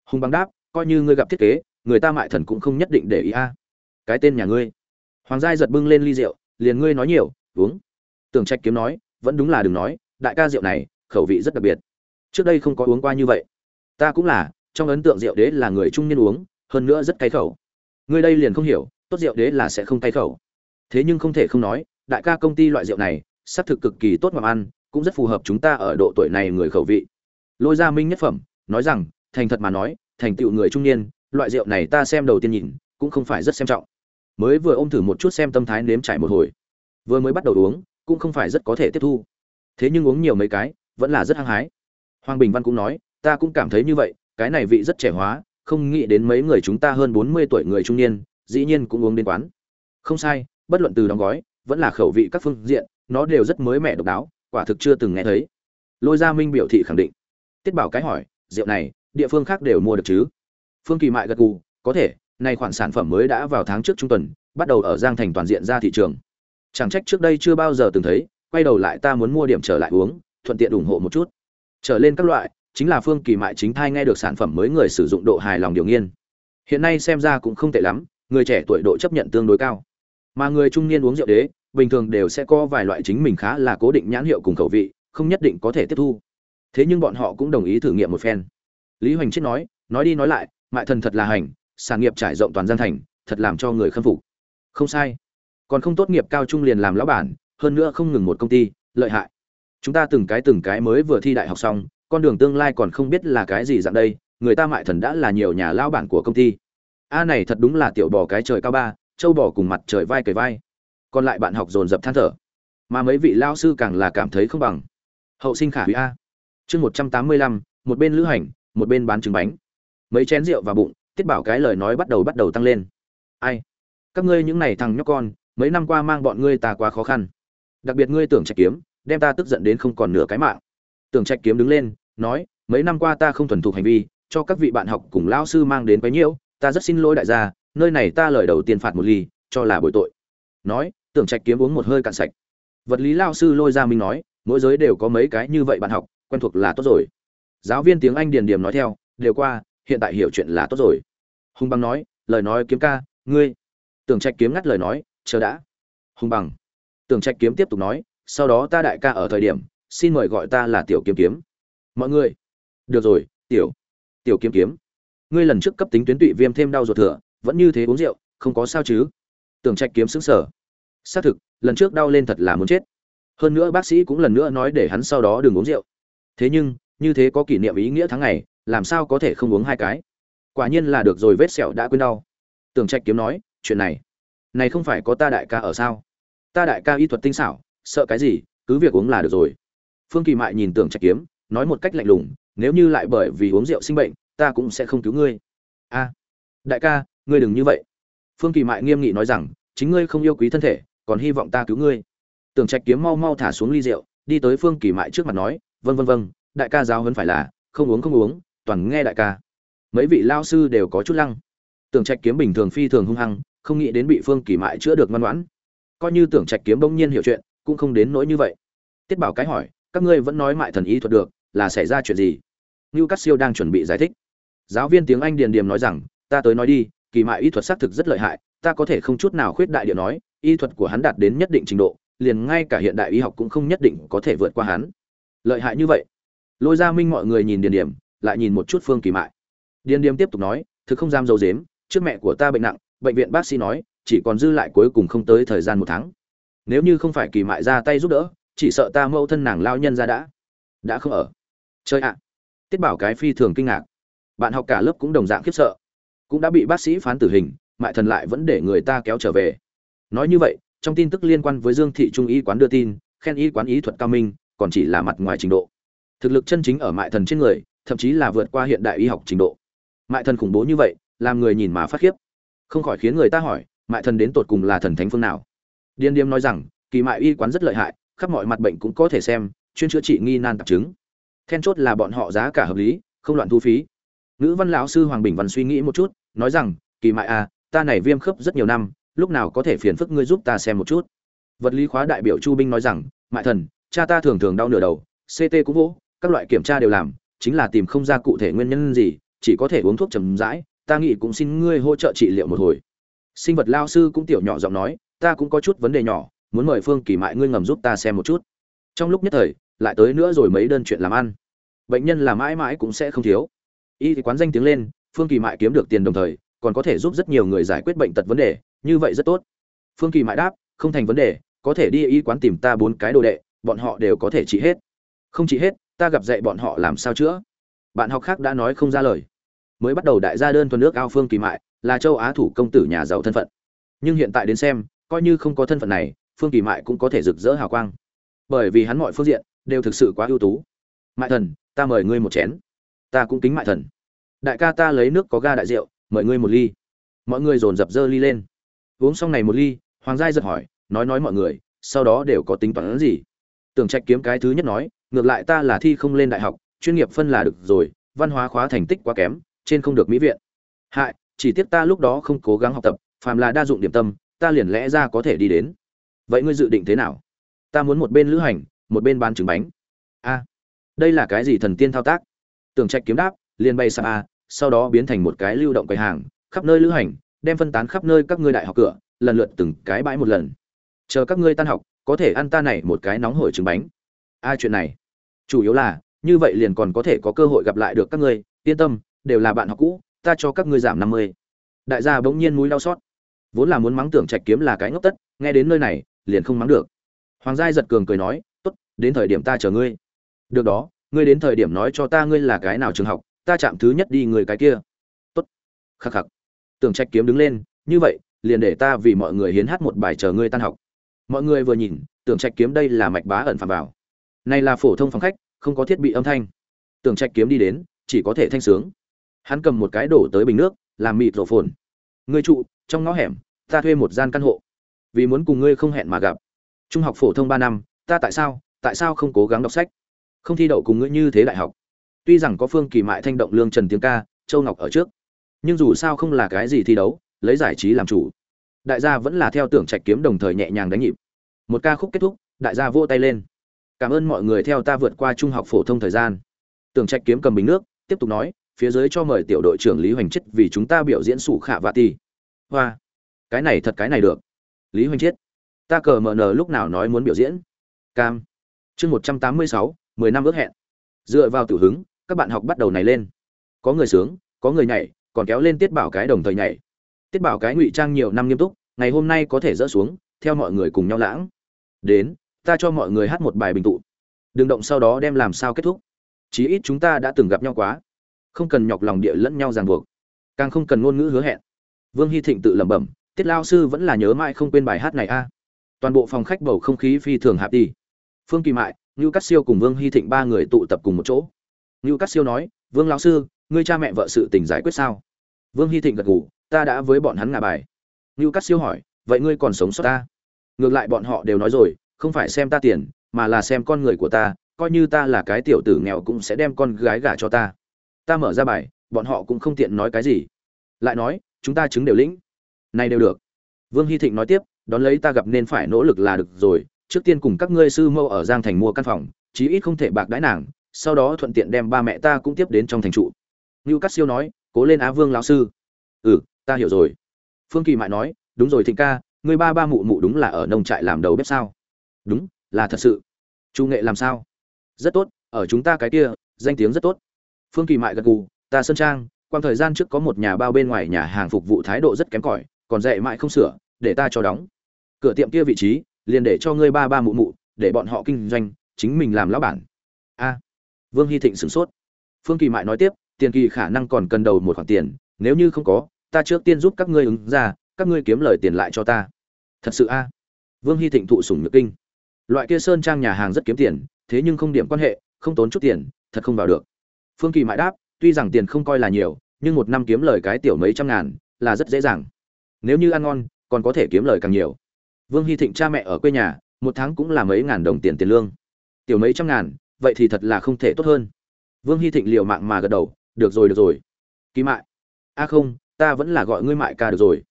Hùng băng đáp, coi như ngươi gặp thiết kế, người ta mại thần cũng không nhất định để ý a. Cái tên nhà ngươi. Hoàng giai giật bưng lên ly rượu, liền ngươi nói nhiều, uống. Tưởng trạch kiếm nói, vẫn đúng là đừng nói, đại ca rượu này, khẩu vị rất đặc biệt. Trước đây không có uống qua như vậy. Ta cũng là, trong ấn tượng rượu đế là người trung niên uống, hơn nữa rất cay khẩu. Ngươi đây liền không hiểu, tốt rượu đế là sẽ không cay khẩu. Thế nhưng không thể không nói đại ca công ty loại rượu này, xác thực cực kỳ tốt mà ăn, cũng rất phù hợp chúng ta ở độ tuổi này người khẩu vị. Lôi gia minh nhất phẩm, nói rằng, thành thật mà nói, thành tựu người trung niên, loại rượu này ta xem đầu tiên nhìn, cũng không phải rất xem trọng. Mới vừa ôm thử một chút xem tâm thái nếm trải một hồi. Vừa mới bắt đầu uống, cũng không phải rất có thể tiếp thu. Thế nhưng uống nhiều mấy cái, vẫn là rất hăng hái. Hoàng bình văn cũng nói, ta cũng cảm thấy như vậy, cái này vị rất trẻ hóa, không nghĩ đến mấy người chúng ta hơn bốn mươi tuổi người trung niên, dĩ nhiên cũng uống đến quán. Không sai, bất luận từ đóng gói vẫn là khẩu vị các phương diện, nó đều rất mới mẻ độc đáo, quả thực chưa từng nghe thấy. Lôi gia minh biểu thị khẳng định. Tiết bảo cái hỏi, rượu này, địa phương khác đều mua được chứ? Phương kỳ mại gật gù, có thể nay khoản sản phẩm mới đã vào tháng trước trung tuần, bắt đầu ở giang thành toàn diện ra thị trường. Chẳng trách trước đây chưa bao giờ từng thấy, quay đầu lại ta muốn mua điểm trở lại uống, thuận tiện ủng hộ một chút. Trở lên các loại, chính là phương kỳ mại chính thai nghe được sản phẩm mới người sử dụng độ hài lòng điều nghiên. Hiện nay xem ra cũng không tệ lắm, người trẻ tuổi độ chấp nhận tương đối cao. Mà người trung niên uống rượu đế bình thường đều sẽ có vài loại chính mình khá là cố định nhãn hiệu cùng khẩu vị, không nhất định có thể tiếp thu. Thế nhưng bọn họ cũng đồng ý thử nghiệm một phen. Lý hoành chết nói nói đi nói lại, mại thần thật là hành, sản nghiệp trải rộng toàn gian thành, thật làm cho người khâm phục. Không sai. Còn không tốt nghiệp cao trung liền làm lão bản, hơn nữa không ngừng một công ty, lợi hại. Chúng ta từng cái từng cái mới vừa thi đại học xong, con đường tương lai còn không biết là cái gì dạng đây, người ta mại thần đã là nhiều nhà lao bản của công ty. A này thật đúng là tiểu bò cái trời cao ba châu bò cùng mặt trời vai cầy vai còn lại bạn học dồn dập than thở. Mà mấy vị lao sư càng là cảm thấy không bằng. Hậu sinh khả hủy a. Chương một trăm tám mươi lăm, một bên lữ hành, một bên bán trứng bánh. Mấy chén rượu và bụng, tiết bảo cái lời nói bắt đầu bắt đầu tăng lên. Ai? Các ngươi những này thằng nhóc con, mấy năm qua mang bọn ngươi ta quá khó khăn. Đặc biệt ngươi tưởng trạch kiếm, đem ta tức giận đến không còn nửa cái mạng. Tưởng trạch kiếm đứng lên, nói, mấy năm qua ta không thuần thục hành vi, cho các vị bạn học cùng lao sư mang đến quấy nhiễu, ta rất xin lỗi đại gia, nơi này ta lời đầu tiên phạt một ly, cho là bồi tội. Nói tưởng trạch kiếm uống một hơi cạn sạch. Vật lý lao sư lôi ra minh nói, mỗi giới đều có mấy cái như vậy bạn học, quen thuộc là tốt rồi. Giáo viên tiếng anh điền điểm nói theo, đều qua, hiện tại hiểu chuyện là tốt rồi. Hùng bằng nói, lời nói kiếm ca, ngươi. Tưởng trạch kiếm ngắt lời nói, chờ đã. Hùng bằng. Tưởng trạch kiếm tiếp tục nói, sau đó ta đại ca ở thời điểm, xin mời gọi ta là tiểu kiếm kiếm. Mọi người. Được rồi, tiểu. Tiểu kiếm kiếm. Ngươi lần trước cấp tính tuyến tụy viêm thêm đau ruột thừa, vẫn như thế uống rượu, không có sao chứ? Tưởng trạch kiếm xứng sở xác thực, lần trước đau lên thật là muốn chết. Hơn nữa bác sĩ cũng lần nữa nói để hắn sau đó đừng uống rượu. Thế nhưng, như thế có kỷ niệm ý nghĩa tháng ngày, làm sao có thể không uống hai cái? Quả nhiên là được rồi, vết sẹo đã quên đau. Tưởng trạch kiếm nói, chuyện này này không phải có ta đại ca ở sao? Ta đại ca y thuật tinh xảo, sợ cái gì, cứ việc uống là được rồi. Phương kỳ mại nhìn tưởng trạch kiếm, nói một cách lạnh lùng, nếu như lại bởi vì uống rượu sinh bệnh, ta cũng sẽ không cứu ngươi. A, đại ca, ngươi đừng như vậy. Phương kỳ mại nghiêm nghị nói rằng, chính ngươi không yêu quý thân thể còn hy vọng ta cứu ngươi. Tưởng trạch kiếm mau mau thả xuống ly rượu, đi tới phương kỳ mại trước mặt nói vân vân vân đại ca giáo hấn phải là, không uống không uống, toàn nghe đại ca. Mấy vị lao sư đều có chút lăng. Tưởng trạch kiếm bình thường phi thường hung hăng, không nghĩ đến bị phương kỳ mại chữa được ngoan ngoãn. Coi như tưởng trạch kiếm bỗng nhiên hiểu chuyện, cũng không đến nỗi như vậy. Tiết bảo cái hỏi, các ngươi vẫn nói mại thần ý thuật được, là xảy ra chuyện gì? Như cát siêu đang chuẩn bị giải thích. Giáo viên tiếng anh điền điềm nói rằng, ta tới nói đi, kỳ mại y thuật xác thực rất lợi hại, ta có thể không chút nào khuyết đại địa nói y thuật của hắn đạt đến nhất định trình độ, liền ngay cả hiện đại y học cũng không nhất định có thể vượt qua hắn. Lợi hại như vậy. Lôi ra minh mọi người nhìn điền điểm, lại nhìn một chút phương kỳ mại. Điền điểm tiếp tục nói, thực không dám dâu dếm trước mẹ của ta bệnh nặng, bệnh viện bác sĩ nói, chỉ còn dư lại cuối cùng không tới thời gian một tháng. Nếu như không phải kỳ mại ra tay giúp đỡ, chỉ sợ ta mẫu thân nàng lao nhân ra đã đã không ở. Chơi ạ. Tiết bảo cái phi thường kinh ngạc. Bạn học cả lớp cũng đồng dạng khiếp sợ. Cũng đã bị bác sĩ phán tử hình, mại thần lại vẫn để người ta kéo trở về nói như vậy, trong tin tức liên quan với dương thị trung y quán đưa tin, khen y quán ý thuật cao minh, còn chỉ là mặt ngoài trình độ. Thực lực chân chính ở mại thần trên người, thậm chí là vượt qua hiện đại y học trình độ. Mại thần khủng bố như vậy, làm người nhìn mà phát khiếp. Không khỏi khiến người ta hỏi, mại thần đến tột cùng là thần thánh phương nào? Điên điếm nói rằng, kỳ mại y quán rất lợi hại, khắp mọi mặt bệnh cũng có thể xem, chuyên chữa trị nghi nan tạp chứng. Then chốt là bọn họ giá cả hợp lý, không loạn thu phí. Nữ văn lão sư hoàng bình văn suy nghĩ một chút, nói rằng, kỳ mại à ta này viêm khớp rất nhiều năm lúc nào có thể phiền phức ngươi giúp ta xem một chút? Vật lý khóa đại biểu chu binh nói rằng, mại thần, cha ta thường thường đau nửa đầu ct cũng vỗ, các loại kiểm tra đều làm, chính là tìm không ra cụ thể nguyên nhân gì, chỉ có thể uống thuốc chầm rãi, ta nghĩ cũng xin ngươi hỗ trợ trị liệu một hồi. Sinh vật lao sư cũng tiểu nhỏ giọng nói, ta cũng có chút vấn đề nhỏ, muốn mời phương kỳ mại ngươi ngầm giúp ta xem một chút. Trong lúc nhất thời, lại tới nữa rồi mấy đơn chuyện làm ăn. Bệnh nhân là mãi mãi cũng sẽ không thiếu. Y thì quán danh tiếng lên, phương kỳ mại kiếm được tiền đồng thời, còn có thể giúp rất nhiều người giải quyết bệnh tật vấn đề như vậy rất tốt. Phương kỳ mại đáp, không thành vấn đề, có thể đi y quán tìm ta bốn cái đồ đệ, bọn họ đều có thể trị hết. Không trị hết, ta gặp dạy bọn họ làm sao chữa. Bạn học khác đã nói không ra lời. Mới bắt đầu đại gia đơn thuần nước ao phương kỳ mại, là châu á thủ công tử nhà giàu thân phận. Nhưng hiện tại đến xem, coi như không có thân phận này, phương kỳ mại cũng có thể rực rỡ hào quang. Bởi vì hắn mọi phương diện, đều thực sự quá ưu tú. Mại thần, ta mời ngươi một chén. Ta cũng kính mại thần. Đại ca ta lấy nước có ga đại rượu, mời ngươi một ly. Mọi người dồn dập dơ ly lên uống xong này một ly, hoàng giai giật hỏi, nói nói mọi người, sau đó đều có tính toán gì? Tưởng trạch kiếm cái thứ nhất nói, ngược lại ta là thi không lên đại học, chuyên nghiệp phân là được rồi, văn hóa khóa thành tích quá kém, trên không được mỹ viện. Hại, chỉ tiếc ta lúc đó không cố gắng học tập, phàm là đa dụng điểm tâm, ta liền lẽ ra có thể đi đến. Vậy ngươi dự định thế nào? Ta muốn một bên lữ hành, một bên bán trứng bánh. A, đây là cái gì thần tiên thao tác? Tưởng trạch kiếm đáp, liền bay sang a, sau đó biến thành một cái lưu động quầy hàng, khắp nơi lữ hành đem phân tán khắp nơi các ngươi đại học cửa, lần lượt từng cái bãi một lần. Chờ các ngươi tan học, có thể ăn ta này một cái nóng hổi trứng bánh. Ai chuyện này. Chủ yếu là, như vậy liền còn có thể có cơ hội gặp lại được các ngươi. Yên tâm, đều là bạn học cũ, ta cho các ngươi giảm năm mươi. Đại gia bỗng nhiên núi đau xót. Vốn là muốn mắng tưởng trạch kiếm là cái ngốc tất, nghe đến nơi này, liền không mắng được. Hoàng giai giật cường cười nói, tốt, đến thời điểm ta chờ ngươi. Được đó, ngươi đến thời điểm nói cho ta ngươi là cái nào trường học, ta chạm thứ nhất đi người cái kia. Tốt. Khắc khắc tưởng trạch kiếm đứng lên, như vậy, liền để ta vì mọi người hiến hát một bài chờ ngươi tan học. Mọi người vừa nhìn tưởng trạch kiếm đây là mạch bá ẩn phạm vào. Này là phổ thông phòng khách, không có thiết bị âm thanh. Tưởng trạch kiếm đi đến, chỉ có thể thanh sướng. Hắn cầm một cái đổ tới bình nước, làm mịt rổ phồn. Ngươi trụ, trong ngõ hẻm, ta thuê một gian căn hộ. Vì muốn cùng ngươi không hẹn mà gặp. Trung học phổ thông ba năm, ta tại sao tại sao không cố gắng đọc sách? Không thi đậu cùng ngươi như thế đại học. Tuy rằng có phương kỳ mại thanh động lương trần tiếng ca, châu ngọc ở trước nhưng dù sao không là cái gì thi đấu, lấy giải trí làm chủ. Đại gia vẫn là theo tưởng trạch kiếm đồng thời nhẹ nhàng đánh nhịp. Một ca khúc kết thúc, đại gia vỗ tay lên. Cảm ơn mọi người theo ta vượt qua trung học phổ thông thời gian. Tưởng trạch kiếm cầm bình nước, tiếp tục nói, phía dưới cho mời tiểu đội trưởng lý hoành chết vì chúng ta biểu diễn sủ khả vạ ti hoa. Cái này thật cái này được. Lý hoành chết ta cờ mờ nờ lúc nào nói muốn biểu diễn. Cam. Chương một trăm tám mươi sáu, mười năm ước hẹn. Dựa vào tử hứng, các bạn học bắt đầu này lên. Có người sướng, có người nhảy còn kéo lên tiết bảo cái đồng thời nhảy. Tiết bảo cái ngụy trang nhiều năm nghiêm túc, ngày hôm nay có thể dỡ xuống, theo mọi người cùng nhau lãng. Đến, ta cho mọi người hát một bài bình tụ. Đừng động sau đó đem làm sao kết thúc. Chí ít chúng ta đã từng gặp nhau quá. Không cần nhọc lòng địa lẫn nhau ràng buộc. Càng không cần ngôn ngữ hứa hẹn. Vương hy thịnh tự lẩm bẩm, tiết lao sư vẫn là nhớ mãi không quên bài hát này a. Toàn bộ phòng khách bầu không khí phi thường hạp đi. Phương kỳ mại, ngưu cắt siêu cùng vương hy thịnh ba người tụ tập cùng một chỗ. Ngưu cắt siêu nói, vương lão sư ngươi cha mẹ vợ sự tình giải quyết sao? Vương hy thịnh gật ngủ ta đã với bọn hắn ngả bài. Ngưu cắt siêu hỏi, vậy ngươi còn sống sót ta? Ngược lại bọn họ đều nói rồi, không phải xem ta tiền, mà là xem con người của ta, coi như ta là cái tiểu tử nghèo cũng sẽ đem con gái gả cho ta. Ta mở ra bài, bọn họ cũng không tiện nói cái gì. Lại nói, chúng ta chứng đều lĩnh. Này đều được. Vương hy thịnh nói tiếp, đón lấy ta gặp nên phải nỗ lực là được rồi, trước tiên cùng các ngươi sư mâu ở giang thành mua căn phòng, chí ít không thể bạc đãi nàng, sau đó thuận tiện đem ba mẹ ta cũng tiếp đến trong thành trụ ngưu cắt siêu nói, cố lên á vương lão sư. Ừ ta hiểu rồi. Phương kỳ mại nói, đúng rồi thịnh ca, ngươi ba ba mụ mụ đúng là ở nông trại làm đầu bếp sao? Đúng, là thật sự. Chu nghệ làm sao? Rất tốt, ở chúng ta cái kia, danh tiếng rất tốt. Phương kỳ mại gật gù, ta sơn trang quan thời gian trước có một nhà bao bên ngoài nhà hàng phục vụ thái độ rất kém cỏi, còn dạy mãi không sửa, để ta cho đóng. Cửa tiệm kia vị trí, liền để cho ngươi ba ba mụ mụ, để bọn họ kinh doanh, chính mình làm lão bản. A. Vương hy thịnh sửng sốt. Phương kỳ mại nói tiếp tiền kỳ khả năng còn cần đầu một khoản tiền, nếu như không có, ta trước tiên giúp các ngươi ứng ra, các ngươi kiếm lời tiền lại cho ta. Thật sự a? Vương hy thịnh thụ sủng nhược kinh. Loại kia sơn trang nhà hàng rất kiếm tiền, thế nhưng không điểm quan hệ, không tốn chút tiền, thật không vào được. Phương kỳ mãi đáp, tuy rằng tiền không coi là nhiều, nhưng một năm kiếm lời cái tiểu mấy trăm ngàn, là rất dễ dàng. Nếu như ăn ngon, còn có thể kiếm lời càng nhiều. Vương hy thịnh cha mẹ ở quê nhà, một tháng cũng là mấy ngàn đồng tiền tiền lương. Tiểu mấy trăm ngàn, vậy thì thật là không thể tốt hơn. Vương hy thịnh liều mạng mà gật đầu được rồi được rồi. Kỳ mại. A không, ta vẫn là gọi ngươi mại ca được rồi.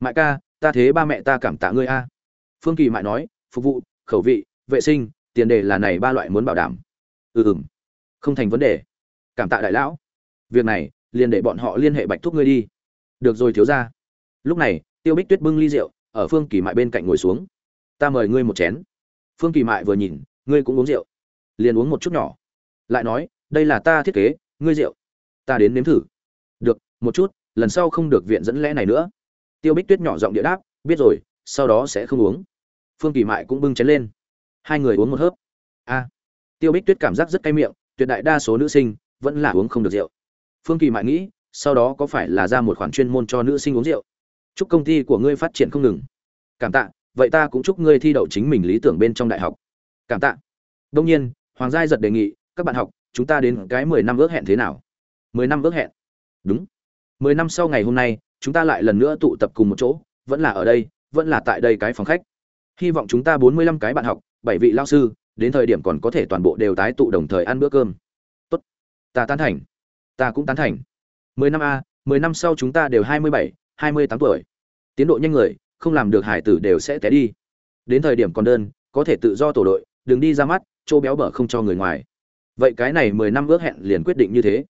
Mại ca, ta thế ba mẹ ta cảm tạ ngươi a. Phương kỳ mại nói, phục vụ, khẩu vị, vệ sinh, tiền đề là này ba loại muốn bảo đảm. Ừ ừ không thành vấn đề. Cảm tạ đại lão. Việc này, liền để bọn họ liên hệ bạch thuốc ngươi đi. Được rồi, thiếu ra lúc này, tiêu bích tuyết bưng ly rượu, ở phương kỳ mại bên cạnh ngồi xuống. Ta mời ngươi một chén. Phương kỳ mại vừa nhìn, ngươi cũng uống rượu. Liền uống một chút nhỏ. Lại nói, đây là ta thiết kế, ngươi rượu ta đến nếm thử. Được, một chút, lần sau không được viện dẫn lẽ này nữa. Tiêu bích tuyết nhỏ giọng địa đáp, biết rồi, sau đó sẽ không uống. Phương kỳ mại cũng bưng chén lên. Hai người uống một hớp. A. Tiêu bích tuyết cảm giác rất cay miệng, tuyệt đại đa số nữ sinh vẫn là uống không được rượu. Phương kỳ mại nghĩ, sau đó có phải là ra một khoản chuyên môn cho nữ sinh uống rượu? Chúc công ty của ngươi phát triển không ngừng. Cảm tạ, vậy ta cũng chúc ngươi thi đậu chính mình lý tưởng bên trong đại học. Cảm tạ. Đông nhiên, hoàng giai giật đề nghị, các bạn học, chúng ta đến cái mười năm ước hẹn thế nào? Mười năm ước hẹn. Đúng. Mười năm sau ngày hôm nay, chúng ta lại lần nữa tụ tập cùng một chỗ, vẫn là ở đây, vẫn là tại đây cái phòng khách. Hy vọng chúng ta bốn mươi lăm cái bạn học, bảy vị lao sư, đến thời điểm còn có thể toàn bộ đều tái tụ đồng thời ăn bữa cơm. Tốt. Ta tán thành. Ta cũng tán thành. Mười năm a, mười năm sau chúng ta đều hai mươi bảy, hai mươi tám tuổi. Tiến độ nhanh người, không làm được hải tử đều sẽ té đi. Đến thời điểm còn đơn, có thể tự do tổ đội, đừng đi ra mắt, chỗ béo bở không cho người ngoài. Vậy cái này mười năm ước hẹn liền quyết định như thế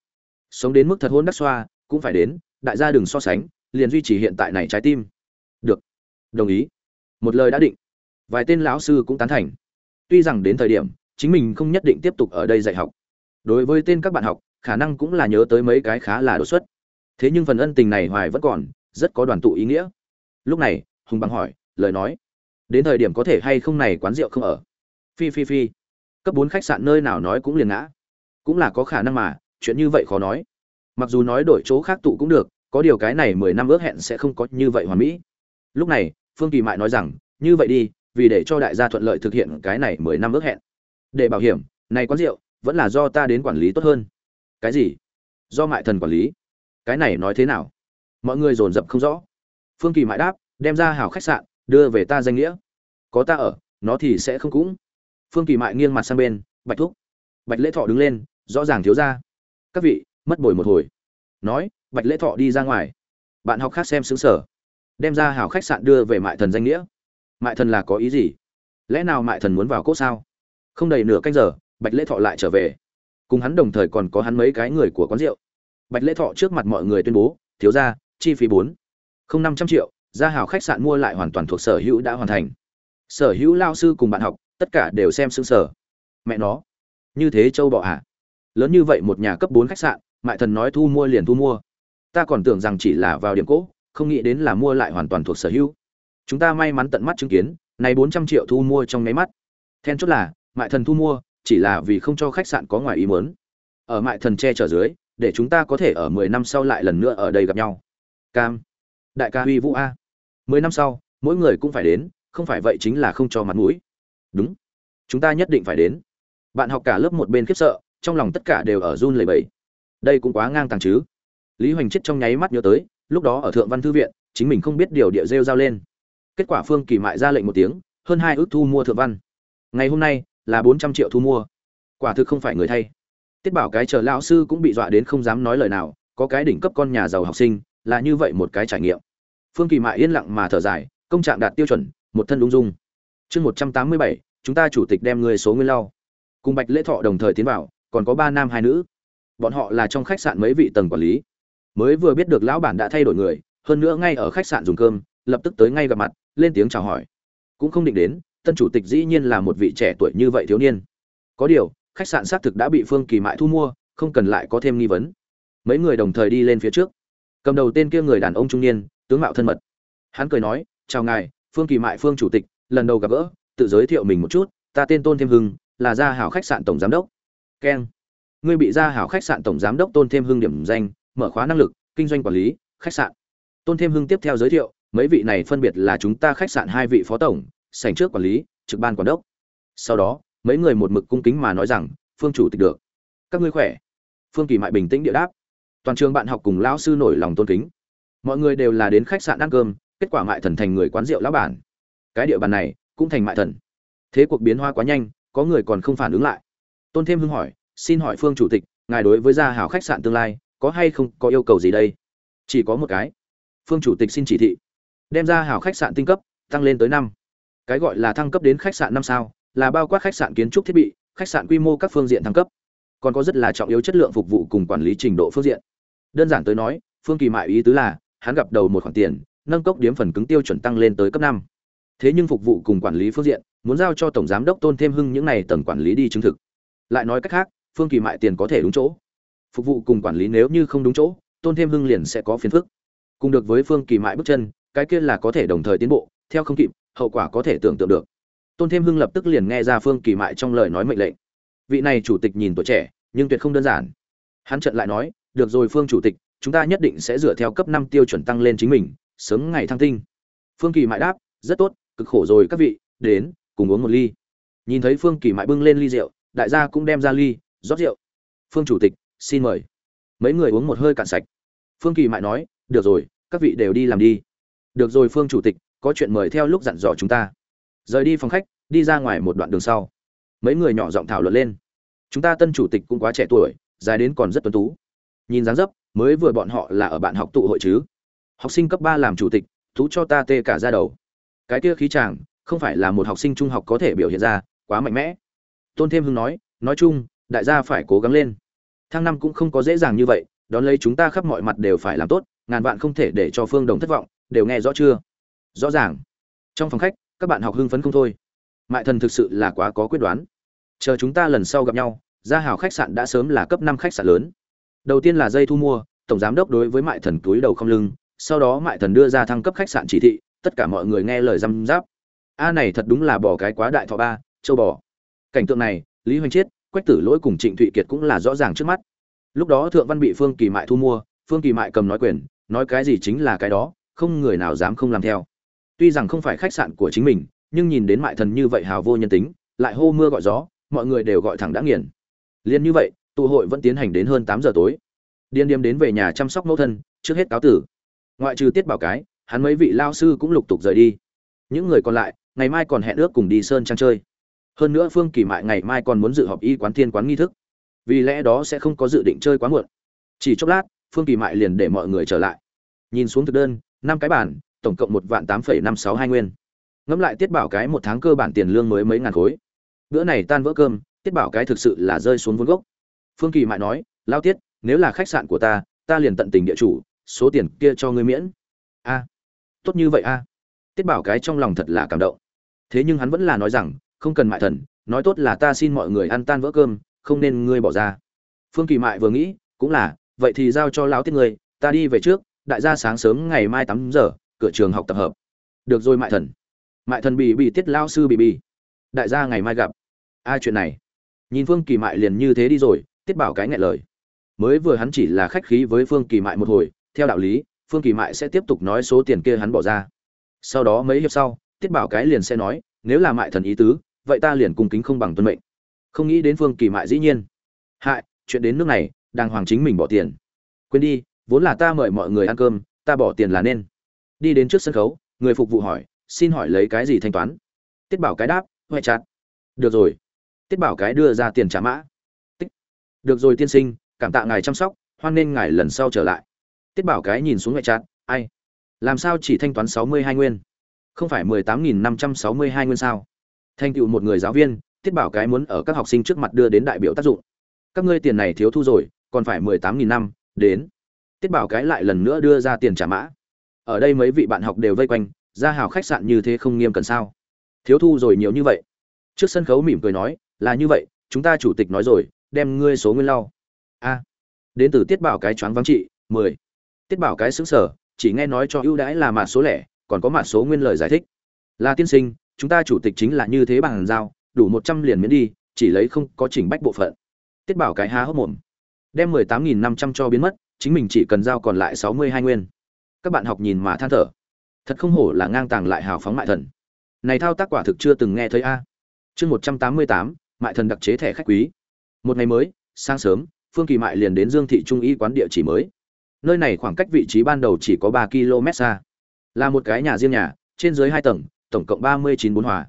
sống đến mức thật hôn đắc xoa, cũng phải đến, đại gia đừng so sánh, liền duy trì hiện tại này trái tim. Được. Đồng ý. Một lời đã định. Vài tên lão sư cũng tán thành. Tuy rằng đến thời điểm, chính mình không nhất định tiếp tục ở đây dạy học. Đối với tên các bạn học, khả năng cũng là nhớ tới mấy cái khá là đột xuất. Thế nhưng phần ân tình này hoài vẫn còn, rất có đoàn tụ ý nghĩa. Lúc này, hùng bằng hỏi, lời nói. Đến thời điểm có thể hay không này quán rượu không ở? Phi phi phi. Cấp bốn khách sạn nơi nào nói cũng liền ngã. Cũng là có khả năng mà chuyện như vậy khó nói. Mặc dù nói đổi chỗ khác tụ cũng được, có điều cái này mười năm ước hẹn sẽ không có như vậy hoàn mỹ. Lúc này, phương kỳ mại nói rằng, như vậy đi, vì để cho đại gia thuận lợi thực hiện cái này mười năm ước hẹn. Để bảo hiểm, này quán rượu, vẫn là do ta đến quản lý tốt hơn. Cái gì? Do mại thần quản lý. Cái này nói thế nào? Mọi người dồn dập không rõ. Phương kỳ mại đáp, đem ra hào khách sạn, đưa về ta danh nghĩa. Có ta ở, nó thì sẽ không cũng. Phương kỳ mại nghiêng mặt sang bên, bạch thúc. Bạch lễ thọ đứng lên, rõ ràng thiếu ra các vị, mất bồi một hồi. Nói, bạch lễ thọ đi ra ngoài. Bạn học khác xem xứng sở đem ra hào khách sạn đưa về mại thần danh nghĩa. Mại thần là có ý gì? Lẽ nào mại thần muốn vào cốt sao? Không đầy nửa canh giờ, bạch lễ thọ lại trở về. Cùng hắn đồng thời còn có hắn mấy cái người của quán rượu. Bạch lễ thọ trước mặt mọi người tuyên bố, thiếu ra chi phí bốn, không năm trăm triệu gia hào khách sạn mua lại hoàn toàn thuộc sở hữu đã hoàn thành. Sở hữu lao sư cùng bạn học, tất cả đều xem xứng sở mẹ nó, như thế châu bọ hả? Lớn như vậy một nhà cấp bốn khách sạn, mại thần nói thu mua liền thu mua. Ta còn tưởng rằng chỉ là vào điểm cỗ, không nghĩ đến là mua lại hoàn toàn thuộc sở hữu. Chúng ta may mắn tận mắt chứng kiến, này bốn trăm triệu thu mua trong nháy mắt. Then chốt là, mại thần thu mua, chỉ là vì không cho khách sạn có ngoài ý muốn. Ở mại thần che chở dưới, để chúng ta có thể ở mười năm sau lại lần nữa ở đây gặp nhau. Cam. Đại ca huy vũ a. Mười năm sau, mỗi người cũng phải đến, không phải vậy chính là không cho mặt mũi. Đúng. Chúng ta nhất định phải đến. Bạn học cả lớp một bên khiếp sợ trong lòng tất cả đều ở run lẩy bẩy. Đây cũng quá ngang tàng chứ. Lý hoành chết trong nháy mắt nhớ tới, lúc đó ở thượng văn thư viện, chính mình không biết điều địa rêu giao lên. Kết quả phương kỳ mại ra lệnh một tiếng, hơn hai ước thu mua thượng văn. Ngày hôm nay, là bốn trăm triệu thu mua. Quả thực không phải người thay. Tiết bảo cái chờ lão sư cũng bị dọa đến không dám nói lời nào, có cái đỉnh cấp con nhà giàu học sinh, là như vậy một cái trải nghiệm. Phương kỳ mại yên lặng mà thở dài, công trạng đạt tiêu chuẩn, một thân đúng dung. Chương một trăm tám mươi bảy, chúng ta chủ tịch đem người số nguyên lau. Cùng bạch lễ thọ đồng thời tiến vào còn có ba nam hai nữ. Bọn họ là trong khách sạn mấy vị tầng quản lý. Mới vừa biết được lão bản đã thay đổi người, hơn nữa ngay ở khách sạn dùng cơm, lập tức tới ngay gặp mặt, lên tiếng chào hỏi. Cũng không định đến, tân chủ tịch dĩ nhiên là một vị trẻ tuổi như vậy thiếu niên. Có điều, khách sạn xác thực đã bị phương kỳ mại thu mua, không cần lại có thêm nghi vấn. Mấy người đồng thời đi lên phía trước. Cầm đầu tên kia người đàn ông trung niên, tướng mạo thân mật. Hắn cười nói, chào ngài, phương kỳ mại, phương chủ tịch, lần đầu gặp gỡ, tự giới thiệu mình một chút, ta tên tôn thêm hưng, là gia hảo khách sạn tổng giám đốc keng ngươi bị gia hảo khách sạn tổng giám đốc tôn thêm hưng điểm danh, mở khóa năng lực, kinh doanh quản lý, khách sạn. Tôn thêm hưng tiếp theo giới thiệu, mấy vị này phân biệt là chúng ta khách sạn hai vị phó tổng sành trước quản lý, trực ban quản đốc. Sau đó, mấy người một mực cung kính mà nói rằng, phương chủ tịch được. Các ngươi khỏe? Phương kỳ mại bình tĩnh địa đáp. Toàn trường bạn học cùng lão sư nổi lòng tôn kính. Mọi người đều là đến khách sạn ăn cơm, kết quả mại thần thành người quán rượu lão bản. Cái địa bàn này cũng thành mại thần. Thế cuộc biến hoa quá nhanh, có người còn không phản ứng lại tôn thêm hưng hỏi, xin hỏi phương chủ tịch, ngài đối với gia hảo khách sạn tương lai, có hay không có yêu cầu gì đây? Chỉ có một cái. Phương chủ tịch xin chỉ thị. Đem ra hảo khách sạn tinh cấp, tăng lên tới năm. Cái gọi là thăng cấp đến khách sạn năm sao, là bao quát khách sạn kiến trúc thiết bị, khách sạn quy mô các phương diện thăng cấp. Còn có rất là trọng yếu chất lượng phục vụ cùng quản lý trình độ phương diện. Đơn giản tới nói, phương kỳ mại ý tứ là, hắn gặp đầu một khoản tiền, nâng cốc điếm phần cứng tiêu chuẩn tăng lên tới cấp năm. Thế nhưng phục vụ cùng quản lý phương diện, muốn giao cho tổng giám đốc tôn thêm hưng những này tầng quản lý đi chứng thực lại nói cách khác, phương kỳ mại tiền có thể đúng chỗ. Phục vụ cùng quản lý nếu như không đúng chỗ, tôn thêm hưng liền sẽ có phiền phức. Cùng được với phương kỳ mại bước chân, cái kia là có thể đồng thời tiến bộ, theo không kịp, hậu quả có thể tưởng tượng được. Tôn thêm hưng lập tức liền nghe ra phương kỳ mại trong lời nói mệnh lệnh. Vị này chủ tịch nhìn tuổi trẻ, nhưng tuyệt không đơn giản. Hắn trận lại nói, được rồi phương chủ tịch, chúng ta nhất định sẽ dựa theo cấp năm tiêu chuẩn tăng lên chính mình, sớm ngày thăng tinh. Phương kỳ mại đáp, rất tốt, cực khổ rồi các vị, đến, cùng uống một ly. Nhìn thấy phương kỳ mại bưng lên ly rượu đại gia cũng đem ra ly, rót rượu. Phương chủ tịch, xin mời. Mấy người uống một hơi cạn sạch. Phương kỳ mại nói, được rồi, các vị đều đi làm đi. Được rồi, phương chủ tịch, có chuyện mời theo lúc dặn dò chúng ta. Rời đi phòng khách, đi ra ngoài một đoạn đường sau. Mấy người nhỏ giọng thảo luận lên. Chúng ta tân chủ tịch cũng quá trẻ tuổi, dài đến còn rất tuấn tú. Nhìn dáng dấp, mới vừa bọn họ là ở bạn học tụ hội chứ. Học sinh cấp ba làm chủ tịch, thú cho ta tê cả ra đầu. Cái kia khí chàng, không phải là một học sinh trung học có thể biểu hiện ra, quá mạnh mẽ tôn thêm hưng nói nói chung, đại gia phải cố gắng lên. Thăng năm cũng không có dễ dàng như vậy, đón lấy chúng ta khắp mọi mặt đều phải làm tốt, ngàn vạn không thể để cho phương đồng thất vọng, đều nghe rõ chưa? Rõ ràng. Trong phòng khách, các bạn học hưng phấn không thôi. Mại thần thực sự là quá có quyết đoán. Chờ chúng ta lần sau gặp nhau, gia hào khách sạn đã sớm là cấp năm khách sạn lớn. Đầu tiên là dây thu mua, tổng giám đốc đối với mại thần túi đầu không lưng, sau đó mại thần đưa ra thăng cấp khách sạn chỉ thị, tất cả mọi người nghe lời răm giáp a này thật đúng là bỏ cái quá đại thọ ba, châu bò cảnh tượng này, lý hoành chiết, quách tử lỗi cùng trịnh thụy kiệt cũng là rõ ràng trước mắt. Lúc đó thượng văn bị phương kỳ mại thu mua, phương kỳ mại cầm nói quyền, nói cái gì chính là cái đó, không người nào dám không làm theo. Tuy rằng không phải khách sạn của chính mình, nhưng nhìn đến mại thần như vậy hào vô nhân tính, lại hô mưa gọi gió, mọi người đều gọi thẳng đã nghiền. Liên như vậy, tụ hội vẫn tiến hành đến hơn tám giờ tối. Điên điếm đến về nhà chăm sóc mẫu thân, trước hết cáo tử. Ngoại trừ tiết bảo cái, hắn mấy vị lao sư cũng lục tục rời đi. Những người còn lại, ngày mai còn hẹn ước cùng đi sơn trang chơi hơn nữa phương kỳ mại ngày mai còn muốn dự họp y quán thiên quán nghi thức. Vì lẽ đó sẽ không có dự định chơi quá muộn. Chỉ chốc lát, phương kỳ mại liền để mọi người trở lại. Nhìn xuống thực đơn, năm cái bản, tổng cộng một vạn tám phẩy năm sáu hai nguyên. Ngẫm lại tiết bảo cái một tháng cơ bản tiền lương mới mấy ngàn khối. Bữa này tan vỡ cơm, tiết bảo cái thực sự là rơi xuống vốn gốc. Phương kỳ mại nói, lao tiết, nếu là khách sạn của ta ta liền tận tình địa chủ, số tiền kia cho ngươi miễn. A, tốt như vậy a. Tiết bảo cái trong lòng thật là cảm động. Thế nhưng hắn vẫn là nói rằng không cần mại thần, nói tốt là ta xin mọi người ăn tan vỡ cơm, không nên ngươi bỏ ra. Phương kỳ mại vừa nghĩ, cũng là, vậy thì giao cho lão tiết ngươi, ta đi về trước, đại gia sáng sớm ngày mai tám giờ, cửa trường học tập hợp. Được rồi mại thần. Mại thần bị bị tiết lao sư bị bị đại gia ngày mai gặp. Ai chuyện này? Nhìn phương kỳ mại liền như thế đi rồi, tiết bảo cái ngại lời. Mới vừa hắn chỉ là khách khí với phương kỳ mại một hồi, theo đạo lý, phương kỳ mại sẽ tiếp tục nói số tiền kia hắn bỏ ra. Sau đó mấy hiệp sau, tiết bảo cái liền sẽ nói, nếu là mại thần ý tứ vậy ta liền cung kính không bằng tuân mệnh. Không nghĩ đến phương kỳ mại dĩ nhiên. Hại, chuyện đến nước này, đàng hoàng chính mình bỏ tiền. Quên đi, vốn là ta mời mọi người ăn cơm, ta bỏ tiền là nên. Đi đến trước sân khấu, người phục vụ hỏi, xin hỏi lấy cái gì thanh toán? Tiết bảo cái đáp huệ chặt. Được rồi. Tiết bảo cái đưa ra tiền trả mã. Tích. Được rồi tiên sinh, cảm tạ ngài chăm sóc, hoan nên ngài lần sau trở lại. Tiết bảo cái nhìn xuống huệ chặt, ai? Làm sao chỉ thanh toán sáu mươi hai nguyên? Không phải mười tám nghìn năm trăm sáu mươi hai nguyên sao? Thành tựu một người giáo viên, tiết bảo cái muốn ở các học sinh trước mặt đưa đến đại biểu tác dụng. Các ngươi tiền này thiếu thu rồi, còn phải mười tám nghìn năm, đến. Tiết bảo cái lại lần nữa đưa ra tiền trả mã. Ở đây mấy vị bạn học đều vây quanh, ra hào khách sạn như thế không nghiêm cần sao? Thiếu thu rồi nhiều như vậy. Trước sân khấu mỉm cười nói, là như vậy, chúng ta chủ tịch nói rồi, đem ngươi số nguyên lau. A. Đến từ tiết bảo cái choáng vắng trị, mười. Tiết bảo cái xứng sở chỉ nghe nói cho ưu đãi là mạt số lẻ, còn có mạt số nguyên lời giải thích. Là tiên sinh chúng ta chủ tịch chính là như thế bằng giao, đủ một trăm liền miễn đi, chỉ lấy không có chỉnh bách bộ phận. Tiết bảo cái há hốc mồm. Đem mười tám nghìn năm trăm cho biến mất, chính mình chỉ cần giao còn lại sáu mươi hai nguyên. Các bạn học nhìn mà than thở. Thật không hổ là ngang tàng lại hào phóng mại thần. Này thao tác quả thực chưa từng nghe thấy a. Chương một trăm tám mươi tám, mại thần đặc chế thẻ khách quý. Một ngày mới, sáng sớm, phương kỳ mại liền đến dương thị trung y quán địa chỉ mới. Nơi này khoảng cách vị trí ban đầu chỉ có ba km xa. Là một cái nhà riêng nhà, trên dưới hai tầng tổng cộng ba mươi chín bốn hòa.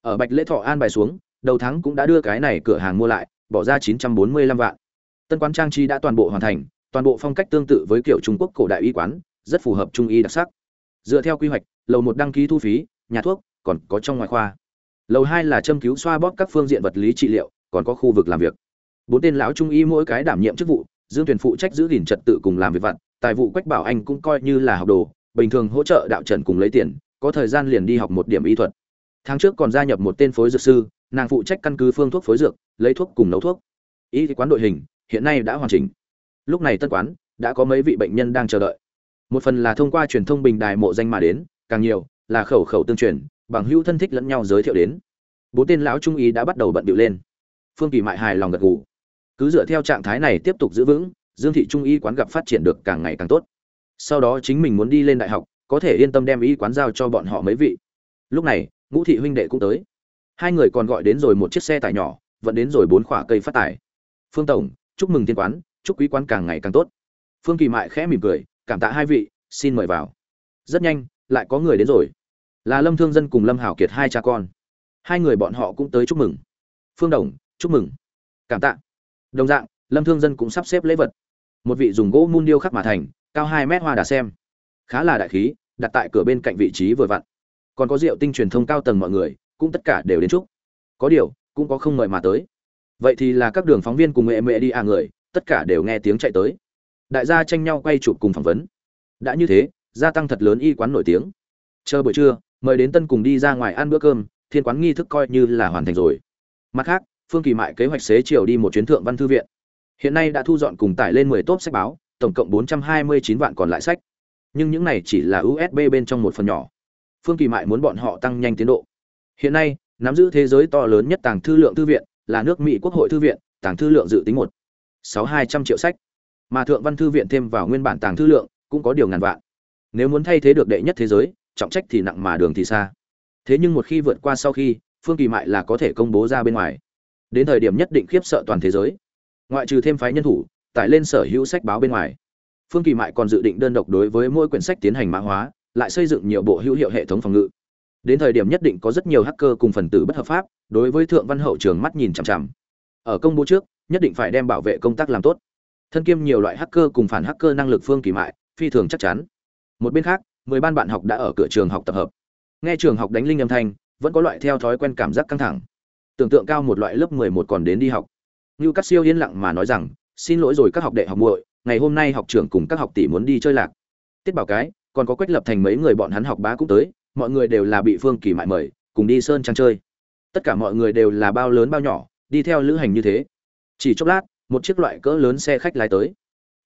Ở bạch lễ thọ an bài xuống, đầu tháng cũng đã đưa cái này cửa hàng mua lại, bỏ ra chín trăm bốn mươi lăm vạn. Tân quán trang trí đã toàn bộ hoàn thành, toàn bộ phong cách tương tự với kiểu trung quốc cổ đại y quán, rất phù hợp trung y đặc sắc. Dựa theo quy hoạch, lầu một đăng ký thu phí, nhà thuốc còn có trong ngoài khoa. Lầu hai là châm cứu xoa bóp các phương diện vật lý trị liệu, còn có khu vực làm việc. Bốn tên lão trung y mỗi cái đảm nhiệm chức vụ, dương Tuyền phụ trách giữ gìn trật tự cùng làm việc vặt, tài vụ quách bảo anh cũng coi như là học đồ, bình thường hỗ trợ đạo trần cùng lấy tiền có thời gian liền đi học một điểm y thuật. Tháng trước còn gia nhập một tên phối dược sư, nàng phụ trách căn cứ phương thuốc phối dược, lấy thuốc cùng nấu thuốc. Y quán đội hình, hiện nay đã hoàn chỉnh. Lúc này tân quán, đã có mấy vị bệnh nhân đang chờ đợi. Một phần là thông qua truyền thông bình đài mộ danh mà đến, càng nhiều là khẩu khẩu tương truyền, bằng hữu thân thích lẫn nhau giới thiệu đến. Bốn tên lão trung y đã bắt đầu bận điệu lên. Phương kỳ mại hài lòng gật gù. Cứ dựa theo trạng thái này tiếp tục giữ vững, dương thị trung y quán gặp phát triển được càng ngày càng tốt. Sau đó chính mình muốn đi lên đại học có thể yên tâm đem y quán giao cho bọn họ mấy vị. Lúc này, ngũ thị huynh đệ cũng tới. Hai người còn gọi đến rồi một chiếc xe tải nhỏ, vẫn đến rồi bốn khỏa cây phát tải. Phương tổng, chúc mừng thiên quán, chúc quý quán càng ngày càng tốt. Phương kỳ mại khẽ mỉm cười, cảm tạ hai vị, xin mời vào. Rất nhanh, lại có người đến rồi. Là lâm thương dân cùng lâm hảo kiệt hai cha con. Hai người bọn họ cũng tới chúc mừng. Phương đồng chúc mừng. Cảm tạ. Đồng dạng, lâm thương dân cũng sắp xếp lễ vật. Một vị dùng gỗ mun điêu khắc mà thành, cao hai mét hoa đà xem khá là đại khí đặt tại cửa bên cạnh vị trí vừa vặn. Còn có rượu tinh truyền thông cao tầng mọi người, cũng tất cả đều đến chúc. Có điều, cũng có không mời mà tới. Vậy thì là các đường phóng viên cùng mẹ mẹ đi à người, tất cả đều nghe tiếng chạy tới. Đại gia tranh nhau quay chụp cùng phỏng vấn. Đã như thế, gia tăng thật lớn y quán nổi tiếng. Chờ buổi trưa, mời đến tân cùng đi ra ngoài ăn bữa cơm, thiên quán nghi thức coi như là hoàn thành rồi. Mặt khác, phương kỳ mại kế hoạch xế chiều đi một chuyến thượng văn thư viện. Hiện nay đã thu dọn cùng tải lên mười tốt sách báo, tổng cộng bốn trăm hai mươi chín vạn còn lại sách nhưng những này chỉ là usb bên trong một phần nhỏ. Phương kỳ mại muốn bọn họ tăng nhanh tiến độ. Hiện nay, nắm giữ thế giới to lớn nhất tàng thư lượng thư viện là nước mỹ quốc hội thư viện, tàng thư lượng dự tính một. Sáu hai trăm triệu sách. Mà thượng văn thư viện thêm vào nguyên bản tàng thư lượng cũng có điều ngàn vạn. Nếu muốn thay thế được đệ nhất thế giới, trọng trách thì nặng mà đường thì xa. Thế nhưng một khi vượt qua sau khi, phương kỳ mại là có thể công bố ra bên ngoài. Đến thời điểm nhất định khiếp sợ toàn thế giới. Ngoại trừ thêm phái nhân thủ, tải lên sở hữu sách báo bên ngoài phương kỳ mại còn dự định đơn độc đối với mỗi quyển sách tiến hành mã hóa, lại xây dựng nhiều bộ hữu hiệu hệ thống phòng ngự. Đến thời điểm nhất định có rất nhiều hacker cùng phần tử bất hợp pháp, đối với thượng văn hậu trường mắt nhìn chằm chằm. Ở công bố trước, nhất định phải đem bảo vệ công tác làm tốt. Thân kiêm nhiều loại hacker cùng phản hacker năng lực phương kỳ mại, phi thường chắc chắn. Một bên khác, mười ban bạn học đã ở cửa trường học tập hợp. Nghe trường học đánh linh âm thanh, vẫn có loại theo thói quen cảm giác căng thẳng. Tưởng tượng cao một loại lớp mười một còn đến đi học. Như các siêu yên lặng mà nói rằng, xin lỗi rồi các học đệ học muội ngày hôm nay học trưởng cùng các học tỷ muốn đi chơi lạc. Tiết bảo cái, còn có quách lập thành mấy người bọn hắn học bá cũng tới, mọi người đều là bị phương kỳ mại mời, cùng đi sơn trang chơi. Tất cả mọi người đều là bao lớn bao nhỏ, đi theo lữ hành như thế. Chỉ chốc lát, một chiếc loại cỡ lớn xe khách lái tới.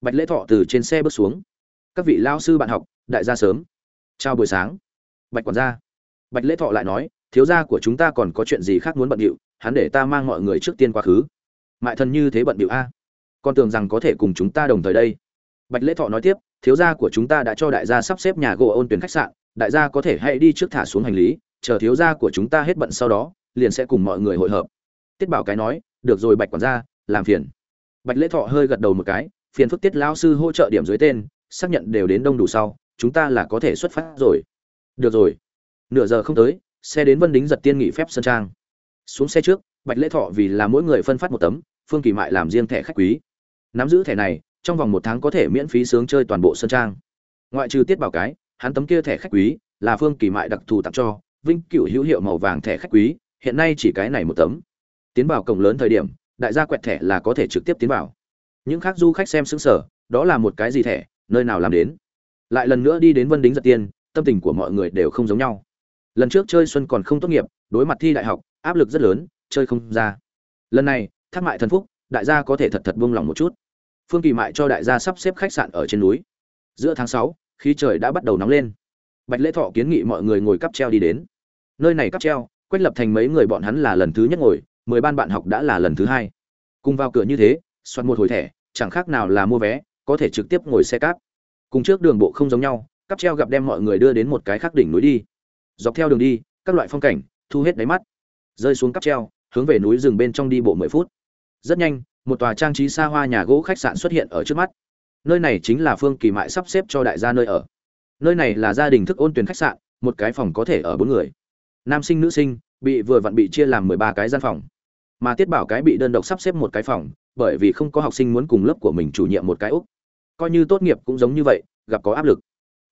Bạch lễ thọ từ trên xe bước xuống. Các vị lao sư bạn học, đại gia sớm. Chào buổi sáng. Bạch quản gia. Bạch lễ thọ lại nói, thiếu gia của chúng ta còn có chuyện gì khác muốn bận điệu hắn để ta mang mọi người trước tiên quá khứ. Mại thần như thế bận điệu a? Con tưởng rằng có thể cùng chúng ta đồng thời đây. Bạch lễ thọ nói tiếp, thiếu gia của chúng ta đã cho đại gia sắp xếp nhà gỗ ôn tuyển khách sạn, đại gia có thể hãy đi trước thả xuống hành lý, chờ thiếu gia của chúng ta hết bận sau đó, liền sẽ cùng mọi người hội hợp. Tiết bảo cái nói, được rồi bạch quản gia, làm phiền. Bạch lễ thọ hơi gật đầu một cái, phiền phức tiết lão sư hỗ trợ điểm dưới tên, xác nhận đều đến đông đủ sau, chúng ta là có thể xuất phát rồi. Được rồi. Nửa giờ không tới, xe đến vân đính giật tiên nghị phép sơn trang. Xuống xe trước, bạch lễ thọ vì là mỗi người phân phát một tấm, phương kỳ mại làm riêng thẻ khách quý nắm giữ thẻ này, trong vòng một tháng có thể miễn phí sướng chơi toàn bộ sân trang. Ngoại trừ tiết bảo cái, hắn tấm kia thẻ khách quý, là phương kỳ mại đặc thù tặng cho vinh cựu hữu hiệu màu vàng thẻ khách quý, hiện nay chỉ cái này một tấm. Tiến vào cổng lớn thời điểm, đại gia quẹt thẻ là có thể trực tiếp tiến vào. Những khác du khách xem xứng sở đó là một cái gì thẻ, nơi nào làm đến. Lại lần nữa đi đến vân đính giật tiên, tâm tình của mọi người đều không giống nhau. Lần trước chơi xuân còn không tốt nghiệp, đối mặt thi đại học, áp lực rất lớn, chơi không ra. Lần này, thác mại thần phúc đại gia có thể thật thật buông lòng một chút. Phương kỳ mại cho đại gia sắp xếp khách sạn ở trên núi. Giữa tháng sáu, khí trời đã bắt đầu nóng lên. Bạch lễ thọ kiến nghị mọi người ngồi cắp treo đi đến. Nơi này cắp treo, quách lập thành mấy người bọn hắn là lần thứ nhất ngồi, mười ban bạn học đã là lần thứ hai. Cùng vào cửa như thế soạt một hồi thẻ, chẳng khác nào là mua vé, có thể trực tiếp ngồi xe cáp. Cùng trước đường bộ không giống nhau, cắp treo gặp đem mọi người đưa đến một cái khác đỉnh núi đi. Dọc theo đường đi, các loại phong cảnh, thu hết đáy mắt. Rơi xuống cắp treo, hướng về núi rừng bên trong đi bộ mười phút rất nhanh, một tòa trang trí xa hoa nhà gỗ khách sạn xuất hiện ở trước mắt. Nơi này chính là phương kỳ mại sắp xếp cho đại gia nơi ở. Nơi này là gia đình thức ôn tuyển khách sạn, một cái phòng có thể ở bốn người. Nam sinh, nữ sinh, bị vừa vặn bị chia làm mười ba cái gian phòng. Mà tiết bảo cái bị đơn độc sắp xếp một cái phòng, bởi vì không có học sinh muốn cùng lớp của mình chủ nhiệm một cái úc. Coi như tốt nghiệp cũng giống như vậy, gặp có áp lực.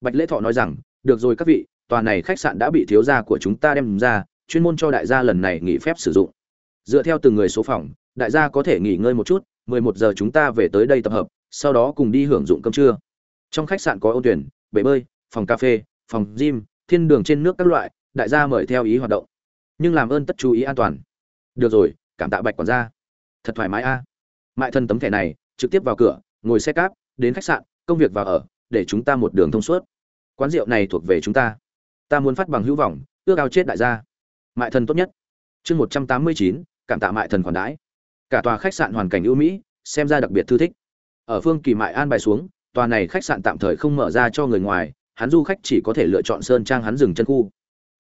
Bạch lễ thọ nói rằng, được rồi các vị, tòa này khách sạn đã bị thiếu gia của chúng ta đem ra, chuyên môn cho đại gia lần này nghỉ phép sử dụng. Dựa theo từng người số phòng đại gia có thể nghỉ ngơi một chút, mười một giờ chúng ta về tới đây tập hợp, sau đó cùng đi hưởng dụng cơm trưa. Trong khách sạn có ôn tuyển, bể bơi, phòng cà phê, phòng gym, thiên đường trên nước các loại, đại gia mời theo ý hoạt động. Nhưng làm ơn tất chú ý an toàn. Được rồi, cảm tạ bạch quản gia. Thật thoải mái a. À. mại thân tấm thẻ này, trực tiếp vào cửa, ngồi xe cáp, đến khách sạn, công việc vào ở, để chúng ta một đường thông suốt. Quán rượu này thuộc về chúng ta. Ta muốn phát bằng hữu vọng, ước ao chết đại gia. Mại thần tốt nhất. Chương một trăm tám mươi chín, cảm tạ mại thần khoản đãi cả tòa khách sạn hoàn cảnh ưu mỹ, xem ra đặc biệt thư thích. Ở phương kỳ mại an bài xuống, tòa này khách sạn tạm thời không mở ra cho người ngoài, hắn du khách chỉ có thể lựa chọn sơn trang hắn dừng chân khu.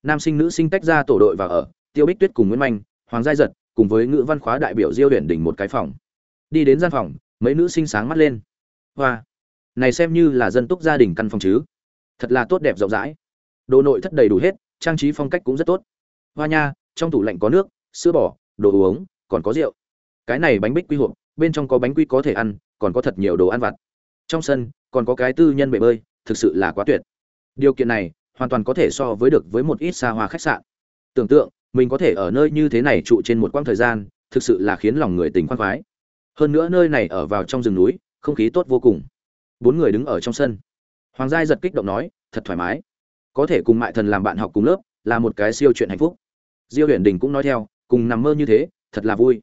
Nam sinh nữ sinh tách ra tổ đội và ở, tiêu bích tuyết cùng nguyễn manh, hoàng giai giật, cùng với ngữ văn khóa đại biểu diêu huyền đỉnh một cái phòng. Đi đến gian phòng, mấy nữ sinh sáng mắt lên. Hoa, này xem như là dân túc gia đình căn phòng chứ. Thật là tốt đẹp rộng rãi. Đồ nội thất đầy đủ hết, trang trí phong cách cũng rất tốt. Hoa nha, trong tủ lạnh có nước, sữa bò, đồ uống, còn có rượu cái này bánh bích quy hộp, bên trong có bánh quy có thể ăn, còn có thật nhiều đồ ăn vặt. Trong sân, còn có cái tư nhân bể bơi, thực sự là quá tuyệt. Điều kiện này, hoàn toàn có thể so với được với một ít xa hoa khách sạn. Tưởng tượng, mình có thể ở nơi như thế này trụ trên một quãng thời gian, thực sự là khiến lòng người tình khoan khoái. Hơn nữa nơi này ở vào trong rừng núi, không khí tốt vô cùng. Bốn người đứng ở trong sân. Hoàng giai giật kích động nói, thật thoải mái. Có thể cùng mại thần làm bạn học cùng lớp, là một cái siêu chuyện hạnh phúc. Diêu huyền đình cũng nói theo, cùng nằm mơ như thế, thật là vui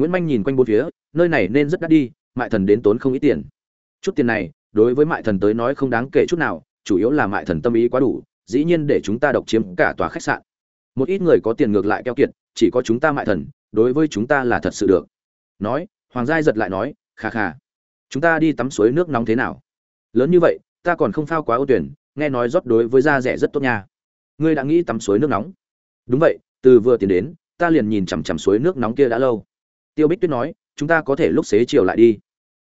nguyễn manh nhìn quanh bốn phía, nơi này nên rất đắt đi, mại thần đến tốn không ít tiền. Chút tiền này, đối với mại thần tới nói không đáng kể chút nào, chủ yếu là mại thần tâm ý quá đủ, dĩ nhiên để chúng ta độc chiếm cả tòa khách sạn. Một ít người có tiền ngược lại keo kiệt, chỉ có chúng ta mại thần, đối với chúng ta là thật sự được. Nói, hoàng giai giật lại nói khà khà chúng ta đi tắm suối nước nóng thế nào? Lớn như vậy, ta còn không phao quá ô tuyển, nghe nói rót đối với da rẻ rất tốt nha. Ngươi đã nghĩ tắm suối nước nóng? Đúng vậy, từ vừa tiến đến, ta liền nhìn chằm chằm suối nước nóng kia đã lâu tiêu bích tuyết nói chúng ta có thể lúc xế chiều lại đi.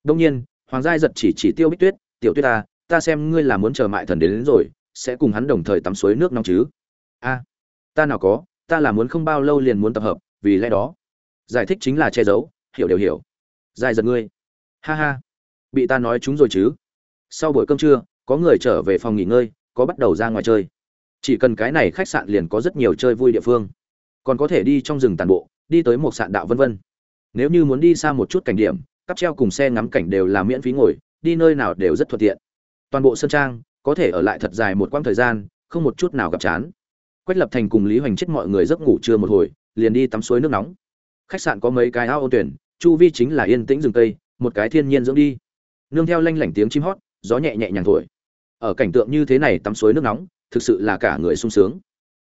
Đông nhiên hoàng giai giật chỉ chỉ tiêu bích tuyết tiểu tuyết ta ta xem ngươi là muốn chờ mại thần đến, đến rồi sẽ cùng hắn đồng thời tắm suối nước nóng chứ. A ta nào có ta là muốn không bao lâu liền muốn tập hợp vì lẽ đó giải thích chính là che giấu hiểu đều hiểu. Giai giật ngươi. Ha ha bị ta nói chúng rồi chứ. Sau buổi cơm trưa có người trở về phòng nghỉ ngơi có bắt đầu ra ngoài chơi. Chỉ cần cái này khách sạn liền có rất nhiều chơi vui địa phương. Còn có thể đi trong rừng tàn bộ đi tới một sạn đạo vân vân nếu như muốn đi xa một chút cảnh điểm cắp treo cùng xe ngắm cảnh đều là miễn phí ngồi, đi nơi nào đều rất thuận tiện. Toàn bộ sân trang có thể ở lại thật dài một quãng thời gian, không một chút nào gặp chán. Quách lập thành cùng lý hoành chết mọi người giấc ngủ trưa một hồi, liền đi tắm suối nước nóng. Khách sạn có mấy cái ao ô tuyển, chu vi chính là yên tĩnh rừng tây một cái thiên nhiên dưỡng đi. Nương theo lanh lảnh tiếng chim hót, gió nhẹ nhẹ nhàng thổi. Ở cảnh tượng như thế này tắm suối nước nóng, thực sự là cả người sung sướng.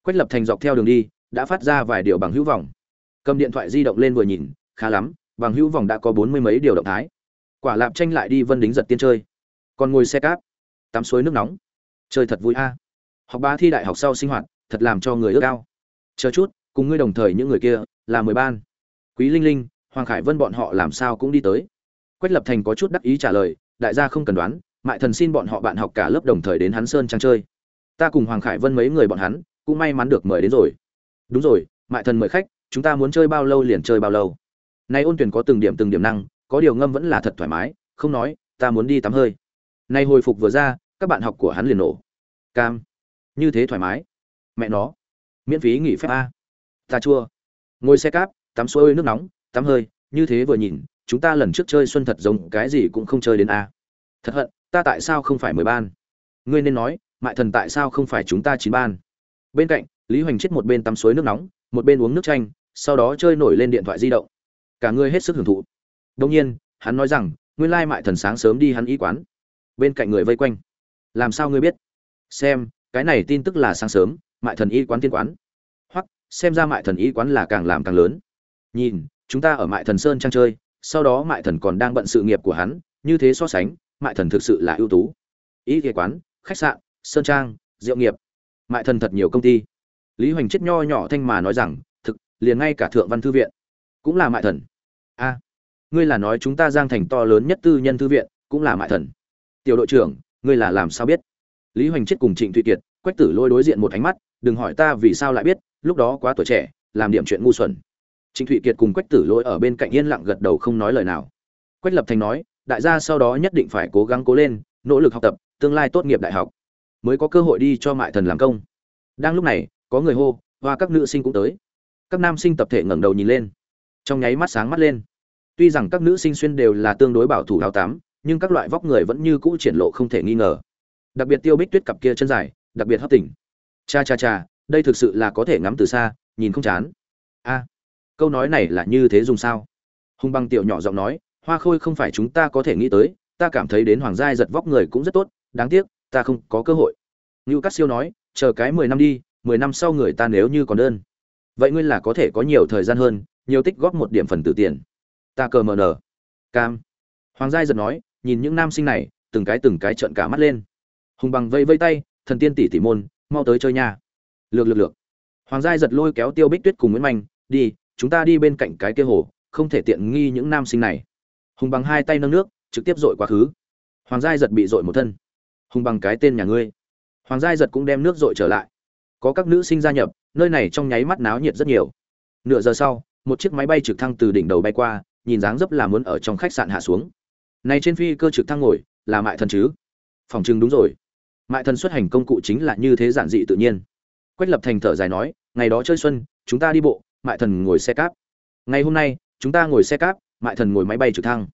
Quách lập thành dọc theo đường đi, đã phát ra vài điều bằng hữu vọng. Cầm điện thoại di động lên vừa nhìn khá lắm, bằng hữu vòng đã có bốn mươi mấy điều động thái. Quả lạp tranh lại đi vân đính giật tiên chơi. Còn ngồi xe cáp, tắm suối nước nóng. Chơi thật vui a. Học ba thi đại học sau sinh hoạt, thật làm cho người ước ao. Chờ chút, cùng ngươi đồng thời những người kia, là mười ban. Quý linh linh, hoàng khải vân bọn họ làm sao cũng đi tới. Quách lập thành có chút đắc ý trả lời, đại gia không cần đoán, mại thần xin bọn họ bạn học cả lớp đồng thời đến hắn sơn trang chơi. Ta cùng hoàng khải vân mấy người bọn hắn, cũng may mắn được mời đến rồi. Đúng rồi, mại thần mời khách, chúng ta muốn chơi bao lâu liền chơi bao lâu nay ôn tuyển có từng điểm từng điểm năng, có điều ngâm vẫn là thật thoải mái, không nói, ta muốn đi tắm hơi. Nay hồi phục vừa ra, các bạn học của hắn liền nổ. Cam. Như thế thoải mái. Mẹ nó. Miễn phí nghỉ phép a. Ta chua. Ngồi xe cáp, tắm xuôi nước nóng, tắm hơi, như thế vừa nhìn, chúng ta lần trước chơi xuân thật giống cái gì cũng không chơi đến a. Thật hận, ta tại sao không phải mười ban? Ngươi nên nói, mại thần tại sao không phải chúng ta chín ban? Bên cạnh, lý hoành chết một bên tắm suối nước nóng, một bên uống nước chanh, sau đó chơi nổi lên điện thoại di động cả người hết sức hưởng thụ. Đông nhiên hắn nói rằng nguyên lai mại thần sáng sớm đi hắn y quán. Bên cạnh người vây quanh. Làm sao ngươi biết? Xem cái này tin tức là sáng sớm mại thần y quán tiên quán. Hoặc, xem ra mại thần y quán là càng làm càng lớn. Nhìn chúng ta ở mại thần sơn trang chơi sau đó mại thần còn đang bận sự nghiệp của hắn như thế so sánh mại thần thực sự là ưu tú. Y kế quán khách sạn sơn trang diệu nghiệp. Mại thần thật nhiều công ty. Lý hoành chết nho nhỏ thanh mà nói rằng thực liền ngay cả thượng văn thư viện cũng là mại thần a, ngươi là nói chúng ta giang thành to lớn nhất tư nhân thư viện, cũng là mại thần. Tiểu đội trưởng, ngươi là làm sao biết? Lý hoành chết cùng trịnh thụy kiệt, quách tử lôi đối diện một ánh mắt, đừng hỏi ta vì sao lại biết, lúc đó quá tuổi trẻ, làm điểm chuyện ngu xuẩn. Trịnh thụy kiệt cùng quách tử lôi ở bên cạnh yên lặng gật đầu không nói lời nào. Quách lập thành nói, đại gia sau đó nhất định phải cố gắng cố lên, nỗ lực học tập, tương lai tốt nghiệp đại học, mới có cơ hội đi cho mại thần làm công. Đang lúc này, có người hô và các nữ sinh cũng tới. Các nam sinh tập thể ngẩng đầu nhìn lên. Trong nháy mắt sáng mắt lên tuy rằng các nữ sinh xuyên đều là tương đối bảo thủ áo tám, nhưng các loại vóc người vẫn như cũ triển lộ không thể nghi ngờ. Đặc biệt tiêu bích tuyết cặp kia chân dài, đặc biệt hấp tỉnh cha cha cha, đây thực sự là có thể ngắm từ xa, nhìn không chán. A, câu nói này là như thế dùng sao? Hùng băng tiểu nhỏ giọng nói, hoa khôi không phải chúng ta có thể nghĩ tới, ta cảm thấy đến hoàng giai giật vóc người cũng rất tốt, đáng tiếc, ta không có cơ hội. Như cát siêu nói, chờ cái mười năm đi, mười năm sau người ta nếu như còn đơn. Vậy ngươi là có thể có nhiều thời gian hơn, nhiều tích góp một điểm phần tử tiền ta cờ mờ nở cam. Hoàng giai giật nói, nhìn những nam sinh này, từng cái từng cái trợn cả mắt lên. Hùng bằng vây vây tay, thần tiên tỷ tỷ môn, mau tới chơi nha. Lược lược lược. Hoàng giai giật lôi kéo tiêu bích tuyết cùng nguyễn manh, đi, chúng ta đi bên cạnh cái kia hồ, không thể tiện nghi những nam sinh này. Hùng bằng hai tay nâng nước, trực tiếp dội quá khứ. Hoàng giai giật bị dội một thân. Hùng bằng cái tên nhà ngươi. Hoàng giai giật cũng đem nước dội trở lại. Có các nữ sinh gia nhập, nơi này trong nháy mắt náo nhiệt rất nhiều. Nửa giờ sau, một chiếc máy bay trực thăng từ đỉnh đầu bay qua nhìn dáng dấp là muốn ở trong khách sạn hạ xuống. Này trên phi cơ trực thăng ngồi, là mại thần chứ? Phòng chừng đúng rồi. Mại thần xuất hành công cụ chính là như thế giản dị tự nhiên. Quách lập thành thở dài nói, ngày đó chơi xuân, chúng ta đi bộ, mại thần ngồi xe cáp. Ngày hôm nay, chúng ta ngồi xe cáp, mại thần ngồi máy bay trực thăng.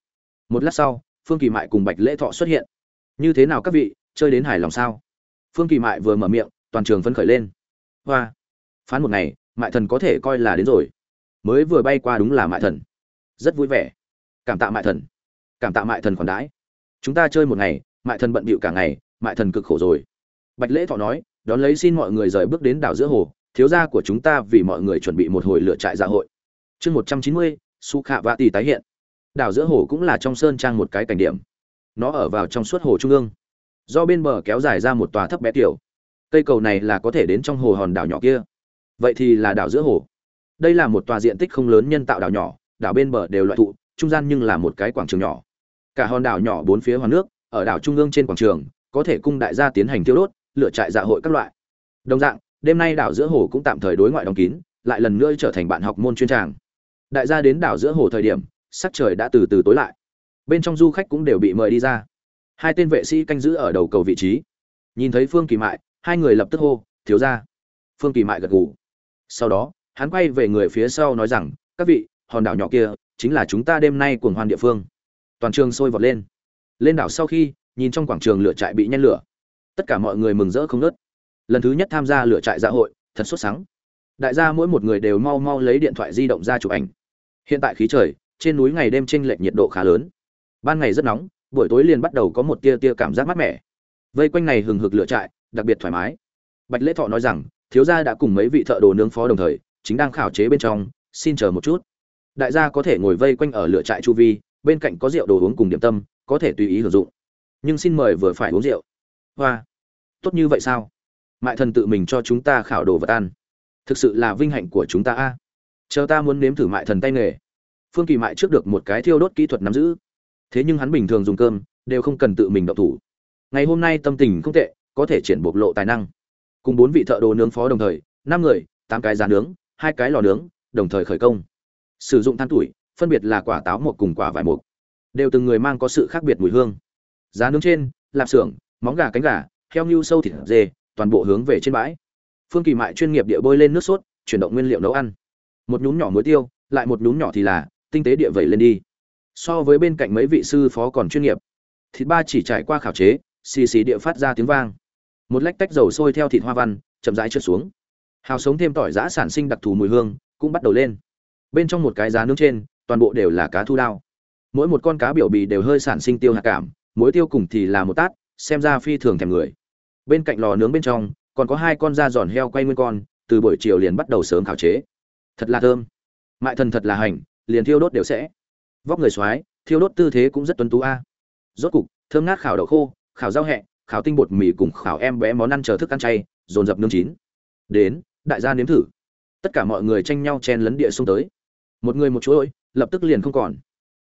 Một lát sau, phương kỳ mại cùng bạch lễ thọ xuất hiện. Như thế nào các vị, chơi đến hài lòng sao? Phương kỳ mại vừa mở miệng, toàn trường phấn khởi lên. Hoa, phán một ngày, mại thần có thể coi là đến rồi. Mới vừa bay qua đúng là mại thần rất vui vẻ. Cảm tạ mại thần. Cảm tạ mại thần khoản đãi. Chúng ta chơi một ngày, mại thần bận bịu cả ngày, mại thần cực khổ rồi. Bạch lễ thọ nói, đón lấy xin mọi người rời bước đến đảo giữa hồ, thiếu gia của chúng ta vì mọi người chuẩn bị một hồi lựa trại dạ hội. Chương một trăm chín mươi, su khạ vạ tỷ tái hiện. Đảo giữa hồ cũng là trong sơn trang một cái cảnh điểm. Nó ở vào trong suốt hồ trung ương. Do bên bờ kéo dài ra một tòa thấp bé tiểu. Cây cầu này là có thể đến trong hồ hòn đảo nhỏ kia. Vậy thì là đảo giữa hồ. Đây là một tòa diện tích không lớn nhân tạo đảo nhỏ đảo bên bờ đều loại thụ, trung gian nhưng là một cái quảng trường nhỏ. Cả hòn đảo nhỏ bốn phía hoàn nước, ở đảo trung ương trên quảng trường, có thể cung đại gia tiến hành tiêu đốt lựa trại dạ hội các loại. Đồng dạng, đêm nay đảo giữa hồ cũng tạm thời đối ngoại đóng kín, lại lần nữa trở thành bạn học môn chuyên tràng. Đại gia đến đảo giữa hồ thời điểm, sắc trời đã từ từ tối lại. Bên trong du khách cũng đều bị mời đi ra. Hai tên vệ sĩ canh giữ ở đầu cầu vị trí. Nhìn thấy phương kỳ mại, hai người lập tức hô, thiếu ra phương kỳ mại gật gù. Sau đó, hắn quay về người phía sau nói rằng, các vị hòn đảo nhỏ kia chính là chúng ta đêm nay cuồng hoan địa phương. Toàn trường sôi vọt lên. Lên đảo sau khi, nhìn trong quảng trường lửa trại bị nhen lửa. Tất cả mọi người mừng rỡ không nớt lần thứ nhất tham gia lửa trại dạ hội, thật xuất sáng đại gia mỗi một người đều mau mau lấy điện thoại di động ra chụp ảnh. Hiện tại khí trời, trên núi ngày đêm chênh lệch nhiệt độ khá lớn. Ban ngày rất nóng, buổi tối liền bắt đầu có một tia tia cảm giác mát mẻ. Vây quanh này hừng hực lửa trại, đặc biệt thoải mái. Bạch lễ thọ nói rằng, thiếu gia đã cùng mấy vị thợ đồ nướng phó đồng thời, chính đang khảo chế bên trong, xin chờ một chút đại gia có thể ngồi vây quanh ở lửa trại chu vi, bên cạnh có rượu đồ uống cùng điểm tâm, có thể tùy ý hưởng dụng. Nhưng xin mời vừa phải uống rượu. Hoa, tốt như vậy sao? Mại thần tự mình cho chúng ta khảo đồ vật ăn. Thực sự là vinh hạnh của chúng ta a. Chờ ta muốn nếm thử mại thần tay nghề. Phương kỳ mại trước được một cái thiêu đốt kỹ thuật nắm giữ. Thế nhưng hắn bình thường dùng cơm, đều không cần tự mình động thủ. Ngày hôm nay tâm tình không tệ, có thể triển bộc lộ tài năng. Cùng bốn vị thợ đồ nướng phó đồng thời, năm người, tám cái giá nướng, hai cái lò nướng, đồng thời khởi công sử dụng than tuổi, phân biệt là quả táo một cùng quả vải mục đều từng người mang có sự khác biệt mùi hương. Giá nướng trên, lạp xưởng, móng gà cánh gà, heo như sâu thịt dê, toàn bộ hướng về trên bãi. Phương kỳ mại chuyên nghiệp địa bôi lên nước sốt, chuyển động nguyên liệu nấu ăn. Một nhúm nhỏ muối tiêu, lại một nhúm nhỏ thì là, tinh tế địa vẩy lên đi. So với bên cạnh mấy vị sư phó còn chuyên nghiệp. Thịt ba chỉ trải qua khảo chế, xì xì địa phát ra tiếng vang. Một lách tách dầu sôi theo thịt hoa văn, chậm rãi trượt xuống. Hào sống thêm tỏi giã sản sinh đặc thù mùi hương, cũng bắt đầu lên bên trong một cái giá nướng trên, toàn bộ đều là cá thu đao. Mỗi một con cá biểu bì đều hơi sản sinh tiêu hạt cảm mối tiêu cùng thì là một tát, xem ra phi thường thèm người. Bên cạnh lò nướng bên trong, còn có hai con da giòn heo quay nguyên con, từ buổi chiều liền bắt đầu sớm khảo chế. Thật là thơm. Mại thần thật là hành, liền thiêu đốt đều sẽ. Vóc người xoái thiêu đốt tư thế cũng rất tuấn tú a. Rốt cục, thơm ngát khảo đậu khô, khảo rau hẹ, khảo tinh bột mì cùng khảo em bé món ăn chờ thức ăn chay, dồn dập nương chín. Đến, đại gia nếm thử. Tất cả mọi người tranh nhau chen lấn địa xông tới một người một chuỗi, lập tức liền không còn.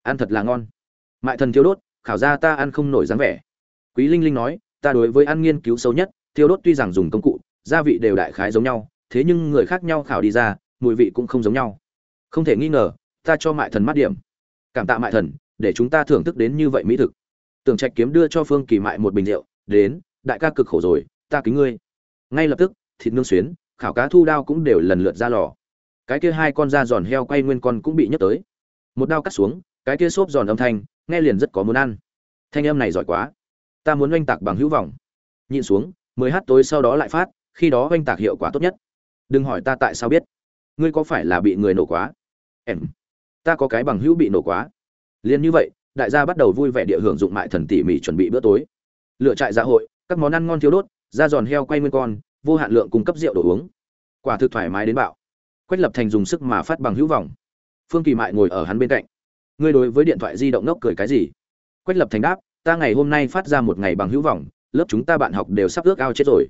Ăn thật là ngon. Mại thần thiêu đốt, khảo ra ta ăn không nổi dáng vẻ. Quý linh linh nói, ta đối với ăn nghiên cứu sâu nhất, thiêu đốt tuy rằng dùng công cụ, gia vị đều đại khái giống nhau, thế nhưng người khác nhau khảo đi ra, mùi vị cũng không giống nhau. Không thể nghi ngờ, ta cho mại thần mắt điểm. Cảm tạ mại thần, để chúng ta thưởng thức đến như vậy mỹ thực. Tưởng trạch kiếm đưa cho phương kỳ mại một bình rượu, đến, đại ca cực khổ rồi, ta kính ngươi. Ngay lập tức, thịt nương xuyến, khảo cá thu đao cũng đều lần lượt ra lò cái kia hai con da giòn heo quay nguyên con cũng bị nhấc tới. Một đao cắt xuống, cái kia xốp giòn âm thanh, nghe liền rất có muốn ăn. Thanh âm này giỏi quá. Ta muốn oanh tạc bằng hữu vọng. Nhịn xuống, mười h tối sau đó lại phát, khi đó oanh tạc hiệu quả tốt nhất. Đừng hỏi ta tại sao biết. Ngươi có phải là bị người nổ quá? Em. Ta có cái bằng hữu bị nổ quá. Liền như vậy, đại gia bắt đầu vui vẻ địa hưởng dụng mại thần tỉ mỉ chuẩn bị bữa tối. Lựa trại dạ hội, các món ăn ngon thiếu đốt, da giòn heo quay nguyên con, vô hạn lượng cung cấp rượu đồ uống. Quả thực thoải mái đến bạo quách lập thành dùng sức mà phát bằng hữu vọng. Phương kỳ mại ngồi ở hắn bên cạnh. Ngươi đối với điện thoại di động ngốc cười cái gì? Quách lập thành đáp, ta ngày hôm nay phát ra một ngày bằng hữu vọng, lớp chúng ta bạn học đều sắp ước ao chết rồi.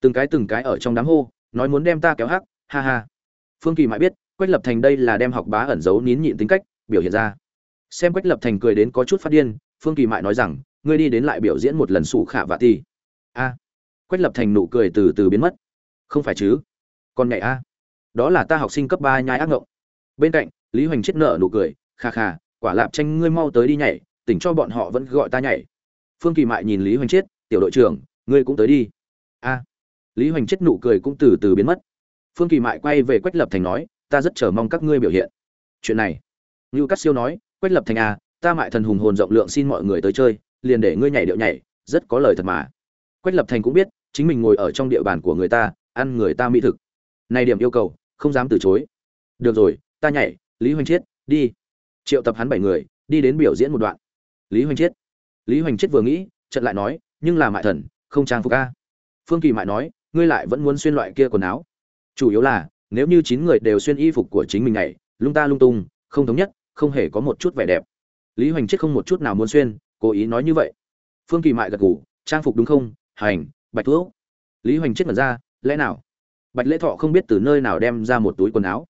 Từng cái từng cái ở trong đám hô, nói muốn đem ta kéo hắc, ha ha. Phương kỳ mãi biết, quách lập thành đây là đem học bá ẩn giấu nín nhịn tính cách, biểu hiện ra. Xem quách lập thành cười đến có chút phát điên, phương kỳ mại nói rằng, ngươi đi đến lại biểu diễn một lần sủ khả vạ ti a. Quách lập thành nụ cười từ từ biến mất. Không phải chứ? Con nhảy a đó là ta học sinh cấp ba nhai ác ngộng. Bên cạnh, lý hoành chết nợ nụ cười, kha kha, quả lạp tranh ngươi mau tới đi nhảy, tỉnh cho bọn họ vẫn gọi ta nhảy. Phương kỳ mại nhìn lý hoành chết, tiểu đội trưởng, ngươi cũng tới đi. A. Lý hoành chết nụ cười cũng từ từ biến mất. Phương kỳ mại quay về quách lập thành nói, ta rất chờ mong các ngươi biểu hiện. Chuyện này như Cát siêu nói, quách lập thành a ta mại thần hùng hồn rộng lượng xin mọi người tới chơi, liền để ngươi nhảy điệu nhảy, rất có lời thật mà. Quách lập thành cũng biết, chính mình ngồi ở trong địa bàn của người ta, ăn người ta mỹ thực. Này điểm yêu cầu không dám từ chối. Được rồi, ta nhảy, lý hoành chiết, đi. Triệu tập hắn bảy người, đi đến biểu diễn một đoạn. Lý hoành chiết. Lý hoành chiết vừa nghĩ trận lại nói, nhưng là mại thần, không trang phục a. Phương kỳ mại nói, ngươi lại vẫn muốn xuyên loại kia quần áo. Chủ yếu là, nếu như chín người đều xuyên y phục của chính mình này lung ta lung tung, không thống nhất, không hề có một chút vẻ đẹp. Lý hoành chết không một chút nào muốn xuyên, cố ý nói như vậy. Phương kỳ mại gật gù, trang phục đúng không? Hành, bạch thuốc. Lý hoành chết mở ra, lẽ nào? Bạch lễ thọ không biết từ nơi nào đem ra một túi quần áo.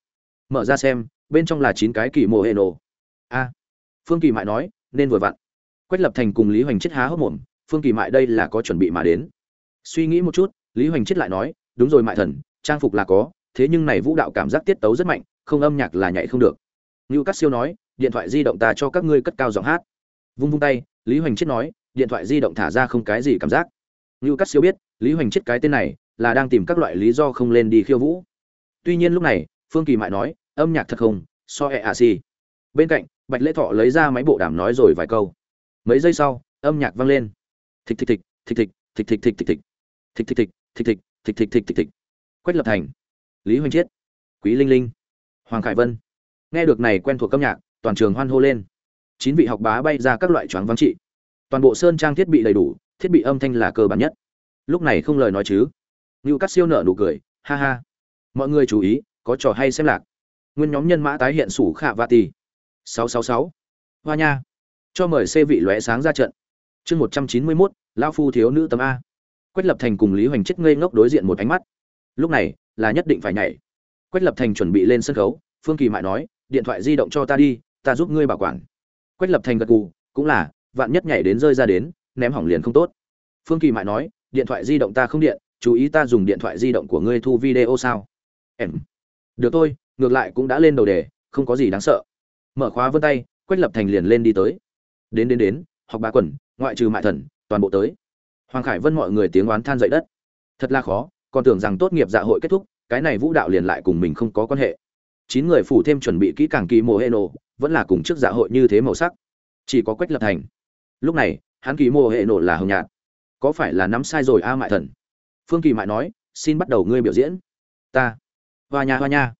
Mở ra xem, bên trong là chín cái kỳ mồ hệ nổ. A. Phương kỳ mại nói, nên vừa vặn. Quách lập thành cùng lý hoành chết há hốc mồm, phương kỳ mại đây là có chuẩn bị mà đến. Suy nghĩ một chút, lý hoành chết lại nói, đúng rồi mại thần, trang phục là có, thế nhưng này vũ đạo cảm giác tiết tấu rất mạnh, không âm nhạc là nhảy không được. Ngưu cắt siêu nói, điện thoại di động ta cho các ngươi cất cao giọng hát. Vung vung tay, lý hoành chết nói, điện thoại di động thả ra không cái gì cảm giác. Ngưu cắt siêu biết, lý hoành chết cái tên này là đang tìm các loại lý do không lên đi khiêu vũ. Tuy nhiên lúc này, phương kỳ mại nói, âm nhạc thật không, so e à si bên cạnh, bạch lễ thọ lấy ra máy bộ đàm nói rồi vài câu. Mấy giây sau, âm nhạc vang lên. Thịch thịch thịch thịch thịch thịch thịch thịch thịch thịch. Thịch thịch thịch thịch thịch thịch thịch thịch thịch thịch. Quách lập thành, lý hoành chiết, quý linh linh, hoàng khải vân. Nghe được này quen thuộc âm nhạc, toàn trường hoan hô lên. Chín vị học bá bay ra các loại choáng vắng trị. Toàn bộ sơn trang thiết bị đầy đủ, thiết bị âm thanh là cơ bản nhất. Lúc này không lời nói chứ như cắt siêu nợ nụ cười, ha ha, mọi người chú ý, có trò hay xem lạc. Nguyên nhóm nhân mã tái hiện sủ khả và tỷ. 666. hoa nha. Cho mời xe vị lóe sáng ra trận. Chương một trăm chín mươi mốt, lão phu thiếu nữ tấm a. Quách lập thành cùng lý hoành chết ngây ngốc đối diện một ánh mắt. Lúc này, là nhất định phải nhảy. Quách lập thành chuẩn bị lên sân khấu, phương kỳ mại nói, điện thoại di động cho ta đi, ta giúp ngươi bảo quản. Quách lập thành gật gù, cũng là, vạn nhất nhảy đến rơi ra đến, ném hỏng liền không tốt. Phương kỳ mại nói, điện thoại di động ta không điện chú ý ta dùng điện thoại di động của ngươi thu video sao? Em. Được thôi, ngược lại cũng đã lên đầu đề, không có gì đáng sợ. Mở khóa vân tay, quách lập thành liền lên đi tới. Đến đến đến, học ba quần, ngoại trừ mại thần, toàn bộ tới. Hoàng khải vân mọi người tiếng oán than dậy đất. Thật là khó, còn tưởng rằng tốt nghiệp dạ hội kết thúc, cái này vũ đạo liền lại cùng mình không có quan hệ. Chín người phủ thêm chuẩn bị kỹ càng kỳ mô hệ nổ, vẫn là cùng trước dạ hội như thế màu sắc. Chỉ có quách lập thành. Lúc này, hắn kỳ mô hệ nổ là hồng nhạt. Có phải là nắm sai rồi a mại thần? Phương kỳ mại nói, xin bắt đầu ngươi biểu diễn. Ta. Hoa nha hoa nha.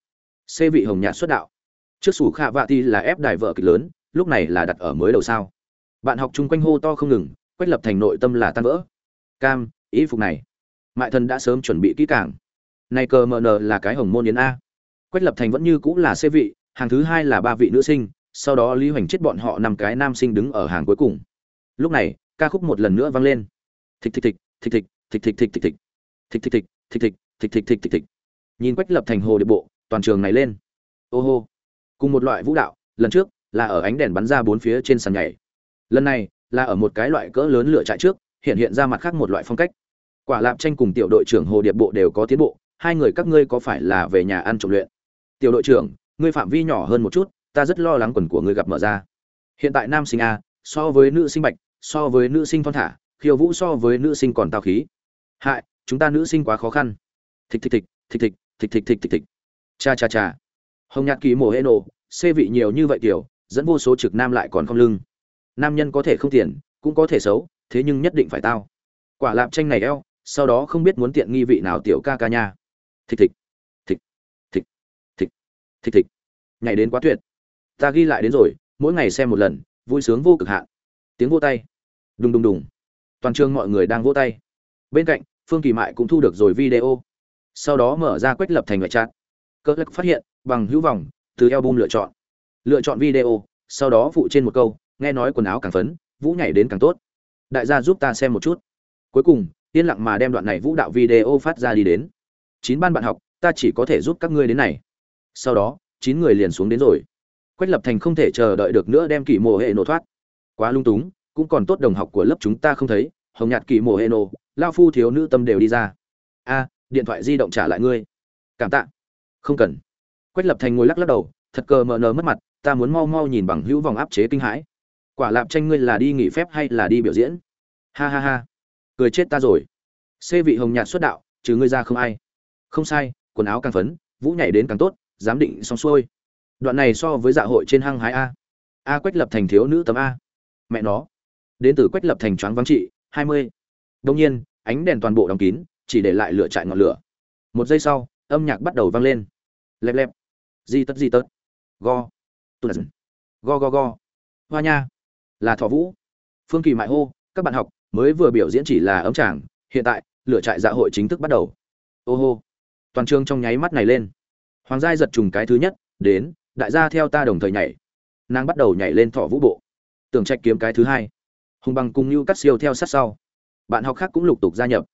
Xê vị hồng nhạt xuất đạo. Trước sủ khạ vạ ti là ép đài vợ kịch lớn, lúc này là đặt ở mới đầu sao. Bạn học chung quanh hô to không ngừng, quách lập thành nội tâm là tan vỡ. Cam, ý phục này. Mại thần đã sớm chuẩn bị kỹ càng. Này cờ mờ nờ là cái hồng môn yến a. Quách lập thành vẫn như cũng là xê vị, hàng thứ hai là ba vị nữ sinh, sau đó lý hoành chết bọn họ năm cái nam sinh đứng ở hàng cuối cùng. Lúc này, ca khúc một lần nữa vang lên. Thịch thịch thịch thịch thịch thịch thịch thịch thịch thịch thịch thịch thịch thịch thịch thịch thịch thịch thịch thịch. Nhìn quách lập thành hồ điệp bộ, toàn trường này lên. Ô hô. Cùng một loại vũ đạo, lần trước là ở ánh đèn bắn ra bốn phía trên sàn nhảy. Lần này là ở một cái loại cỡ lớn lửa trại trước, hiện hiện ra mặt khác một loại phong cách. Quả lạp tranh cùng tiểu đội trưởng hồ điệp bộ đều có tiến bộ, hai người các ngươi có phải là về nhà ăn trộm luyện? Tiểu đội trưởng, ngươi phạm vi nhỏ hơn một chút, ta rất lo lắng quần của ngươi gặp mở ra. Hiện tại nam sinh a, so với nữ sinh bạch, so với nữ sinh thon thả, khiêu vũ so với nữ sinh còn tào khí. Hại chúng ta nữ sinh quá khó khăn thịch thịch thịch thịch thịch thịch thịch thịch thịch thịch cha cha cha hồng nhạt kỳ mồ hê nổ xê vị nhiều như vậy kiểu dẫn vô số trực nam lại còn không lưng nam nhân có thể không tiền cũng có thể xấu thế nhưng nhất định phải tao quả lạp tranh này eo sau đó không biết muốn tiện nghi vị nào tiểu ca ca nha thịch thịch thịch thịch thịch thịch thịch nhảy đến quá tuyệt ta ghi lại đến rồi mỗi ngày xem một lần vui sướng vô cực hạn tiếng vô tay đùng đùng đùng toàn trường mọi người đang vỗ tay bên cạnh phương kỳ mại cũng thu được rồi video. Sau đó mở ra quách lập thành ngoại trạng cơ lắc phát hiện, bằng hữu vòng từ album lựa chọn. Lựa chọn video, sau đó phụ trên một câu, nghe nói quần áo càng phấn, vũ nhảy đến càng tốt. Đại gia giúp ta xem một chút. Cuối cùng, yên lặng mà đem đoạn này vũ đạo video phát ra đi đến. Chín ban bạn học, ta chỉ có thể giúp các ngươi đến này. Sau đó, chín người liền xuống đến rồi. Quách lập thành không thể chờ đợi được nữa đem kỳ mộ hệ nổ thoát. Quá lung túng, cũng còn tốt đồng học của lớp chúng ta không thấy, hồng nhạt kỳ mộ hệ nổ lao phu thiếu nữ tâm đều đi ra. A, điện thoại di động trả lại ngươi. Cảm tạ. Không cần. Quách lập thành ngồi lắc lắc đầu, thật cờ mờ nờ mất mặt, ta muốn mau mau nhìn bằng hữu vòng áp chế kinh hãi. Quả lạp tranh ngươi là đi nghỉ phép hay là đi biểu diễn? Ha ha ha. Cười chết ta rồi. Xê vị hồng nhạt xuất đạo, trừ ngươi ra không ai. Không sai, quần áo càng phấn, vũ nhảy đến càng tốt, giám định xong xuôi. Đoạn này so với dạ hội trên hăng hái a. A, quách lập thành thiếu nữ tấm a. Mẹ nó. Đến từ quách lập thành choáng vắng trị, hai mươi. Đông nhiên ánh đèn toàn bộ đóng kín, chỉ để lại lửa trại ngọn lửa. Một giây sau, âm nhạc bắt đầu vang lên. Lẹp lẹp. Di tất di tất. Go. Tụt go go go. Hoa nha. Là thọ vũ. Phương kỳ mại hô, các bạn học, mới vừa biểu diễn chỉ là ấm tràng hiện tại, lửa trại dạ hội chính thức bắt đầu. Ô hô. Toàn trường trong nháy mắt này lên. Hoàng giai giật trùng cái thứ nhất, đến, đại gia theo ta đồng thời nhảy. Nàng bắt đầu nhảy lên thọ vũ bộ. Tưởng trạch kiếm cái thứ hai. Hùng bằng cùng như cắt siêu theo sát sau bạn học khác cũng lục tục gia nhập.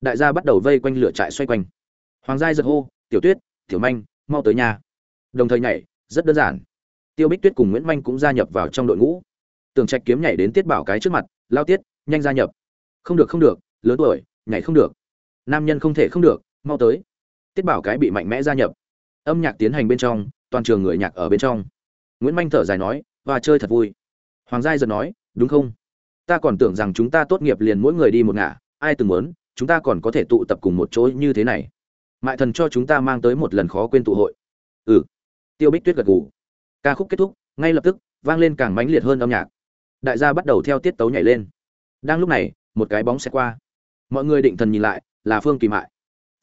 Đại gia bắt đầu vây quanh lửa trại xoay quanh. Hoàng giai giật hô, tiểu tuyết, tiểu manh, mau tới nhà. Đồng thời nhảy, rất đơn giản. Tiêu bích tuyết cùng nguyễn manh cũng gia nhập vào trong đội ngũ. Tường trạch kiếm nhảy đến tiết bảo cái trước mặt, lao tiết, nhanh gia nhập. Không được không được, lớn tuổi, nhảy không được. Nam nhân không thể không được, mau tới. Tiết bảo cái bị mạnh mẽ gia nhập. Âm nhạc tiến hành bên trong, toàn trường người nhạc ở bên trong. Nguyễn manh thở dài nói, và chơi thật vui. Hoàng giai giật nói, đúng không? Ta còn tưởng rằng chúng ta tốt nghiệp liền mỗi người đi một ngả, ai từng muốn, chúng ta còn có thể tụ tập cùng một chỗ như thế này. Mại thần cho chúng ta mang tới một lần khó quên tụ hội. Ừ. Tiêu bích tuyết gật gù. Ca khúc kết thúc, ngay lập tức, vang lên càng mãnh liệt hơn âm nhạc. Đại gia bắt đầu theo tiết tấu nhảy lên. Đang lúc này, một cái bóng sẽ qua. Mọi người định thần nhìn lại, là phương kỳ mại.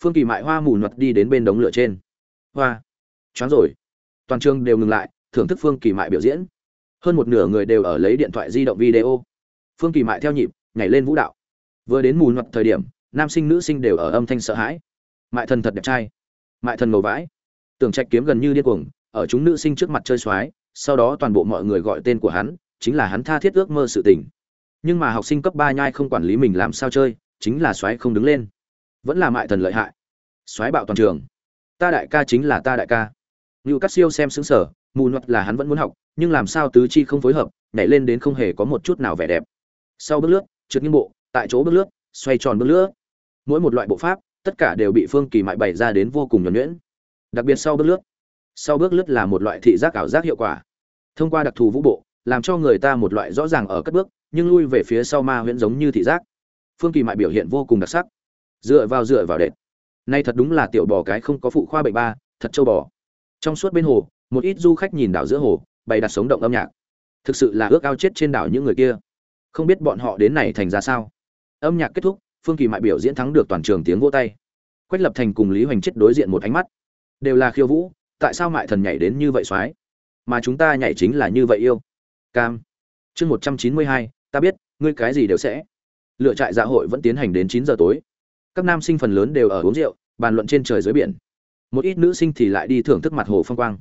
Phương kỳ mại hoa mù nhuật đi đến bên đống lửa trên. Hoa. Choáng rồi. Toàn trường đều ngừng lại, thưởng thức phương kỳ mại biểu diễn. Hơn một nửa người đều ở lấy điện thoại di động video phương kỳ mại theo nhịp nhảy lên vũ đạo. Vừa đến mù nhuận thời điểm nam sinh nữ sinh đều ở âm thanh sợ hãi. Mại thần thật đẹp trai. Mại thần ngầu vãi. Tưởng trạch kiếm gần như điên cuồng ở chúng nữ sinh trước mặt chơi xoái sau đó toàn bộ mọi người gọi tên của hắn chính là hắn tha thiết ước mơ sự tình. Nhưng mà học sinh cấp ba nhai không quản lý mình làm sao chơi chính là xoáy không đứng lên. Vẫn là mại thần lợi hại. Xoáy bạo toàn trường. Ta đại ca chính là ta đại ca. Ngưu Cát Siêu xem sững sờ, mù nhuận là hắn vẫn muốn học, nhưng làm sao tứ chi không phối hợp, nhảy lên đến không hề có một chút nào vẻ đẹp. Sau bước lướt, trượt nghiêng bộ, tại chỗ bước lướt, xoay tròn bước lướt. Mỗi một loại bộ pháp, tất cả đều bị Phương Kỳ mại bày ra đến vô cùng nhuẩn nhuyễn. Đặc biệt sau bước lướt. Sau bước lướt là một loại thị giác ảo giác hiệu quả. Thông qua đặc thù vũ bộ, làm cho người ta một loại rõ ràng ở cất bước, nhưng lui về phía sau ma huyễn giống như thị giác. Phương Kỳ mại biểu hiện vô cùng đặc sắc. Dựa vào dựa vào đệt. Nay thật đúng là tiểu bò cái không có phụ khoa bệnh ba, thật châu bò trong suốt bên hồ một ít du khách nhìn đảo giữa hồ bày đặt sống động âm nhạc thực sự là ước ao chết trên đảo những người kia không biết bọn họ đến này thành ra sao. Âm nhạc kết thúc, phương kỳ mại biểu diễn thắng được toàn trường tiếng vô tay. Quách lập thành cùng lý hoành chết đối diện một ánh mắt. Đều là khiêu vũ, tại sao mại thần nhảy đến như vậy soái mà chúng ta nhảy chính là như vậy yêu. Cam. Chương một trăm chín mươi hai, ta biết, ngươi cái gì đều sẽ. Lựa trại dạ hội vẫn tiến hành đến chín giờ tối. Các nam sinh phần lớn đều ở uống rượu, bàn luận trên trời dưới biển. Một ít nữ sinh thì lại đi thưởng thức mặt hồ phong quang.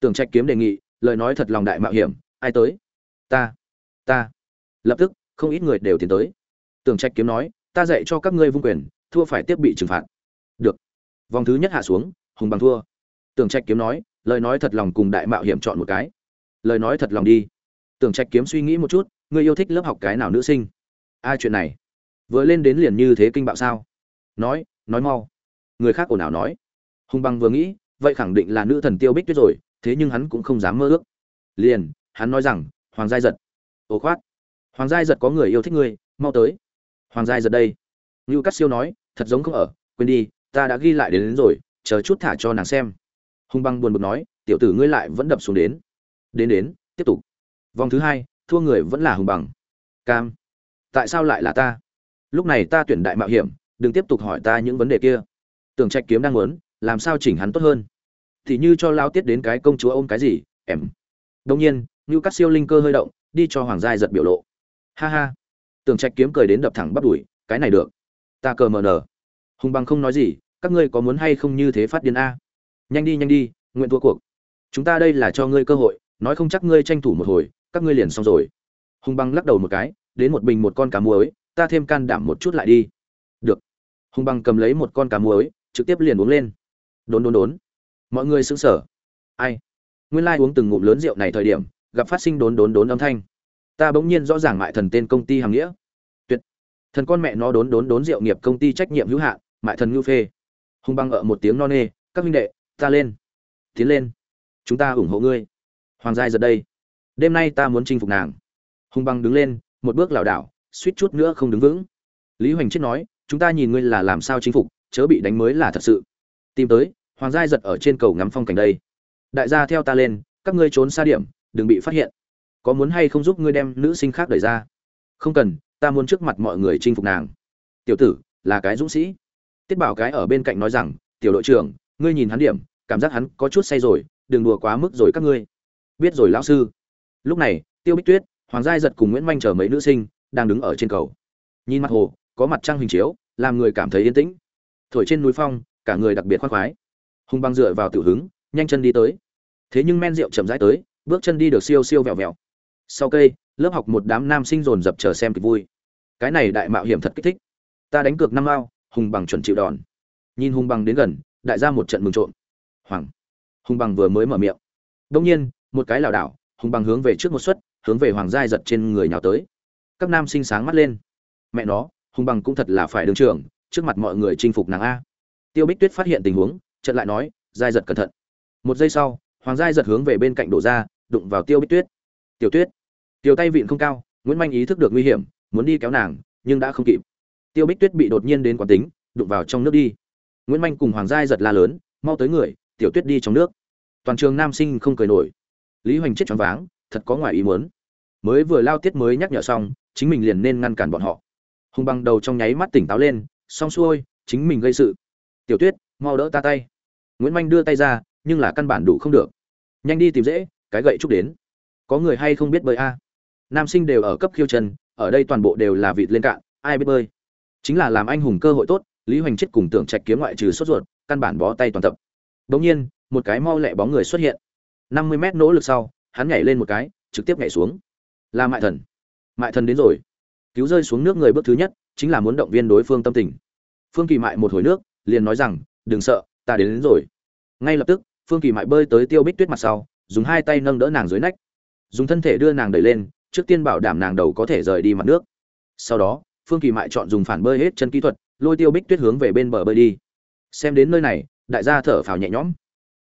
Tưởng trạch kiếm đề nghị, lời nói thật lòng đại mạo hiểm, ai tới? Ta ta lập tức, không ít người đều tiến tới. Tưởng trạch kiếm nói, ta dạy cho các ngươi vung quyền, thua phải tiếp bị trừng phạt. Được. Vòng thứ nhất hạ xuống, hùng bằng thua. Tưởng trạch kiếm nói, lời nói thật lòng cùng đại mạo hiểm chọn một cái. Lời nói thật lòng đi. Tưởng trạch kiếm suy nghĩ một chút, ngươi yêu thích lớp học cái nào nữ sinh? Ai chuyện này. Vừa lên đến liền như thế kinh bạo sao? Nói nói mau. Người khác ồn ào nói. Hùng bằng vừa nghĩ, vậy khẳng định là nữ thần tiêu bích tuyết rồi, thế nhưng hắn cũng không dám mơ ước. Liền, hắn nói rằng, hoàng giai giật. Ồ khoát hoàng giai giật có người yêu thích ngươi mau tới. Hoàng giai giật đây. Ngưu cắt siêu nói thật giống không ở quên đi ta đã ghi lại đến, đến rồi chờ chút thả cho nàng xem. Hùng băng buồn bực nói tiểu tử ngươi lại vẫn đập xuống đến. Đến đến tiếp tục. Vòng thứ hai thua người vẫn là hùng bằng cam. Tại sao lại là ta? Lúc này ta tuyển đại mạo hiểm đừng tiếp tục hỏi ta những vấn đề kia. Tưởng trạch kiếm đang muốn làm sao chỉnh hắn tốt hơn? Thì như cho lao tiết đến cái công chúa ôm cái gì em. Đông nhiên như các siêu linh cơ hơi động đi cho hoàng giai giật biểu lộ ha ha. Tưởng trạch kiếm cười đến đập thẳng bắt đuổi cái này được. Ta cờ mờ nở hùng bằng không nói gì, các ngươi có muốn hay không như thế phát điên a? Nhanh đi nhanh đi, nguyện thua cuộc. Chúng ta đây là cho ngươi cơ hội, nói không chắc ngươi tranh thủ một hồi, các ngươi liền xong rồi. Hùng băng lắc đầu một cái, đến một bình một con cá muối, ta thêm can đảm một chút lại đi. Được. Hùng băng cầm lấy một con cá muối, trực tiếp liền uống lên. Đốn đốn đốn. Mọi người sững sờ. Ai? Nguyên lai uống từng ngụm lớn rượu này thời điểm, gặp phát sinh đốn đốn đốn âm thanh ta bỗng nhiên rõ ràng mại thần tên công ty hàng nghĩa. Tuyệt. Thần con mẹ nó đốn đốn đốn rượu nghiệp công ty trách nhiệm hữu hạn, mại thần ngưu phê. Hung băng ở một tiếng no nê, các huynh đệ, ta lên. Tiến lên. Chúng ta ủng hộ ngươi. Hoàng giai giật đây. Đêm nay ta muốn chinh phục nàng. Hung băng đứng lên, một bước lảo đảo, suýt chút nữa không đứng vững. Lý hoành chết nói, chúng ta nhìn ngươi là làm sao chinh phục, chớ bị đánh mới là thật sự. Tìm tới, hoàng giai giật ở trên cầu ngắm phong cảnh đây. Đại gia theo ta lên, các ngươi trốn xa điểm, đừng bị phát hiện có muốn hay không giúp ngươi đem nữ sinh khác đẩy ra? Không cần, ta muốn trước mặt mọi người chinh phục nàng. Tiểu tử, là cái dũng sĩ. Tiết bảo cái ở bên cạnh nói rằng, tiểu đội trưởng, ngươi nhìn hắn điểm, cảm giác hắn có chút say rồi, đừng đùa quá mức rồi các ngươi. Biết rồi lão sư. Lúc này, tiêu bích tuyết, hoàng giai giật cùng nguyễn manh chờ mấy nữ sinh đang đứng ở trên cầu. Nhìn mặt hồ, có mặt trăng hình chiếu, làm người cảm thấy yên tĩnh. Thổi trên núi phong, cả người đặc biệt khoác khoái. Hùng băng dựa vào tiểu hứng, nhanh chân đi tới. Thế nhưng men rượu chậm rãi tới, bước chân đi được siêu siêu vẹo vẹo sau cây, lớp học một đám nam sinh dồn dập chờ xem kịch vui. Cái này đại mạo hiểm thật kích thích. Ta đánh cược năm ao, hùng bằng chuẩn chịu đòn. Nhìn hùng bằng đến gần, đại ra một trận mừng trộm. Hoàng. Hùng bằng vừa mới mở miệng. Đông nhiên, một cái lảo đảo, hùng bằng hướng về trước một suất, hướng về hoàng giai giật trên người nhào tới. Các nam sinh sáng mắt lên. Mẹ nó, hùng bằng cũng thật là phải đứng trường, trước mặt mọi người chinh phục nàng a. Tiêu bích tuyết phát hiện tình huống trận lại nói, giai giật cẩn thận. Một giây sau, hoàng giai giật hướng về bên cạnh đổ ra, đụng vào tiêu bích tuyết tiểu tuyết. Tiểu tay vịn không cao, nguyễn manh ý thức được nguy hiểm, muốn đi kéo nàng, nhưng đã không kịp. Tiêu bích tuyết bị đột nhiên đến quán tính, đụng vào trong nước đi. Nguyễn manh cùng hoàng giai giật la lớn, mau tới người, tiểu tuyết đi trong nước. Toàn trường nam sinh không cười nổi. Lý hoành chết choáng váng, thật có ngoài ý muốn. Mới vừa lao tiết mới nhắc nhở xong, chính mình liền nên ngăn cản bọn họ. Hùng bằng đầu trong nháy mắt tỉnh táo lên, xong xuôi, chính mình gây sự. Tiểu tuyết, mau đỡ ta tay. Nguyễn manh đưa tay ra, nhưng là căn bản đủ không được. Nhanh đi tìm dễ, cái gậy chúc đến có người hay không biết bơi a? Nam sinh đều ở cấp khiêu chân ở đây toàn bộ đều là vịt lên cạn ai biết bơi? Chính là làm anh hùng cơ hội tốt lý hoành chết cùng tưởng trạch kiếm ngoại trừ sốt ruột căn bản bó tay toàn tập. Bỗng nhiên một cái mau lẹ bóng người xuất hiện. Năm mươi mét nỗ lực sau hắn nhảy lên một cái trực tiếp nhảy xuống. Là mại thần. Mại thần đến rồi. Cứu rơi xuống nước người bước thứ nhất chính là muốn động viên đối phương tâm tình. Phương kỳ mại một hồi nước liền nói rằng đừng sợ ta đến, đến rồi. Ngay lập tức phương kỳ mại bơi tới tiêu bích tuyết mặt sau dùng hai tay nâng đỡ nàng dưới nách dùng thân thể đưa nàng đẩy lên, trước tiên bảo đảm nàng đầu có thể rời đi mặt nước. Sau đó, phương kỳ mại chọn dùng phản bơi hết chân kỹ thuật, lôi tiêu bích tuyết hướng về bên bờ bơi đi. Xem đến nơi này, đại gia thở phào nhẹ nhõm.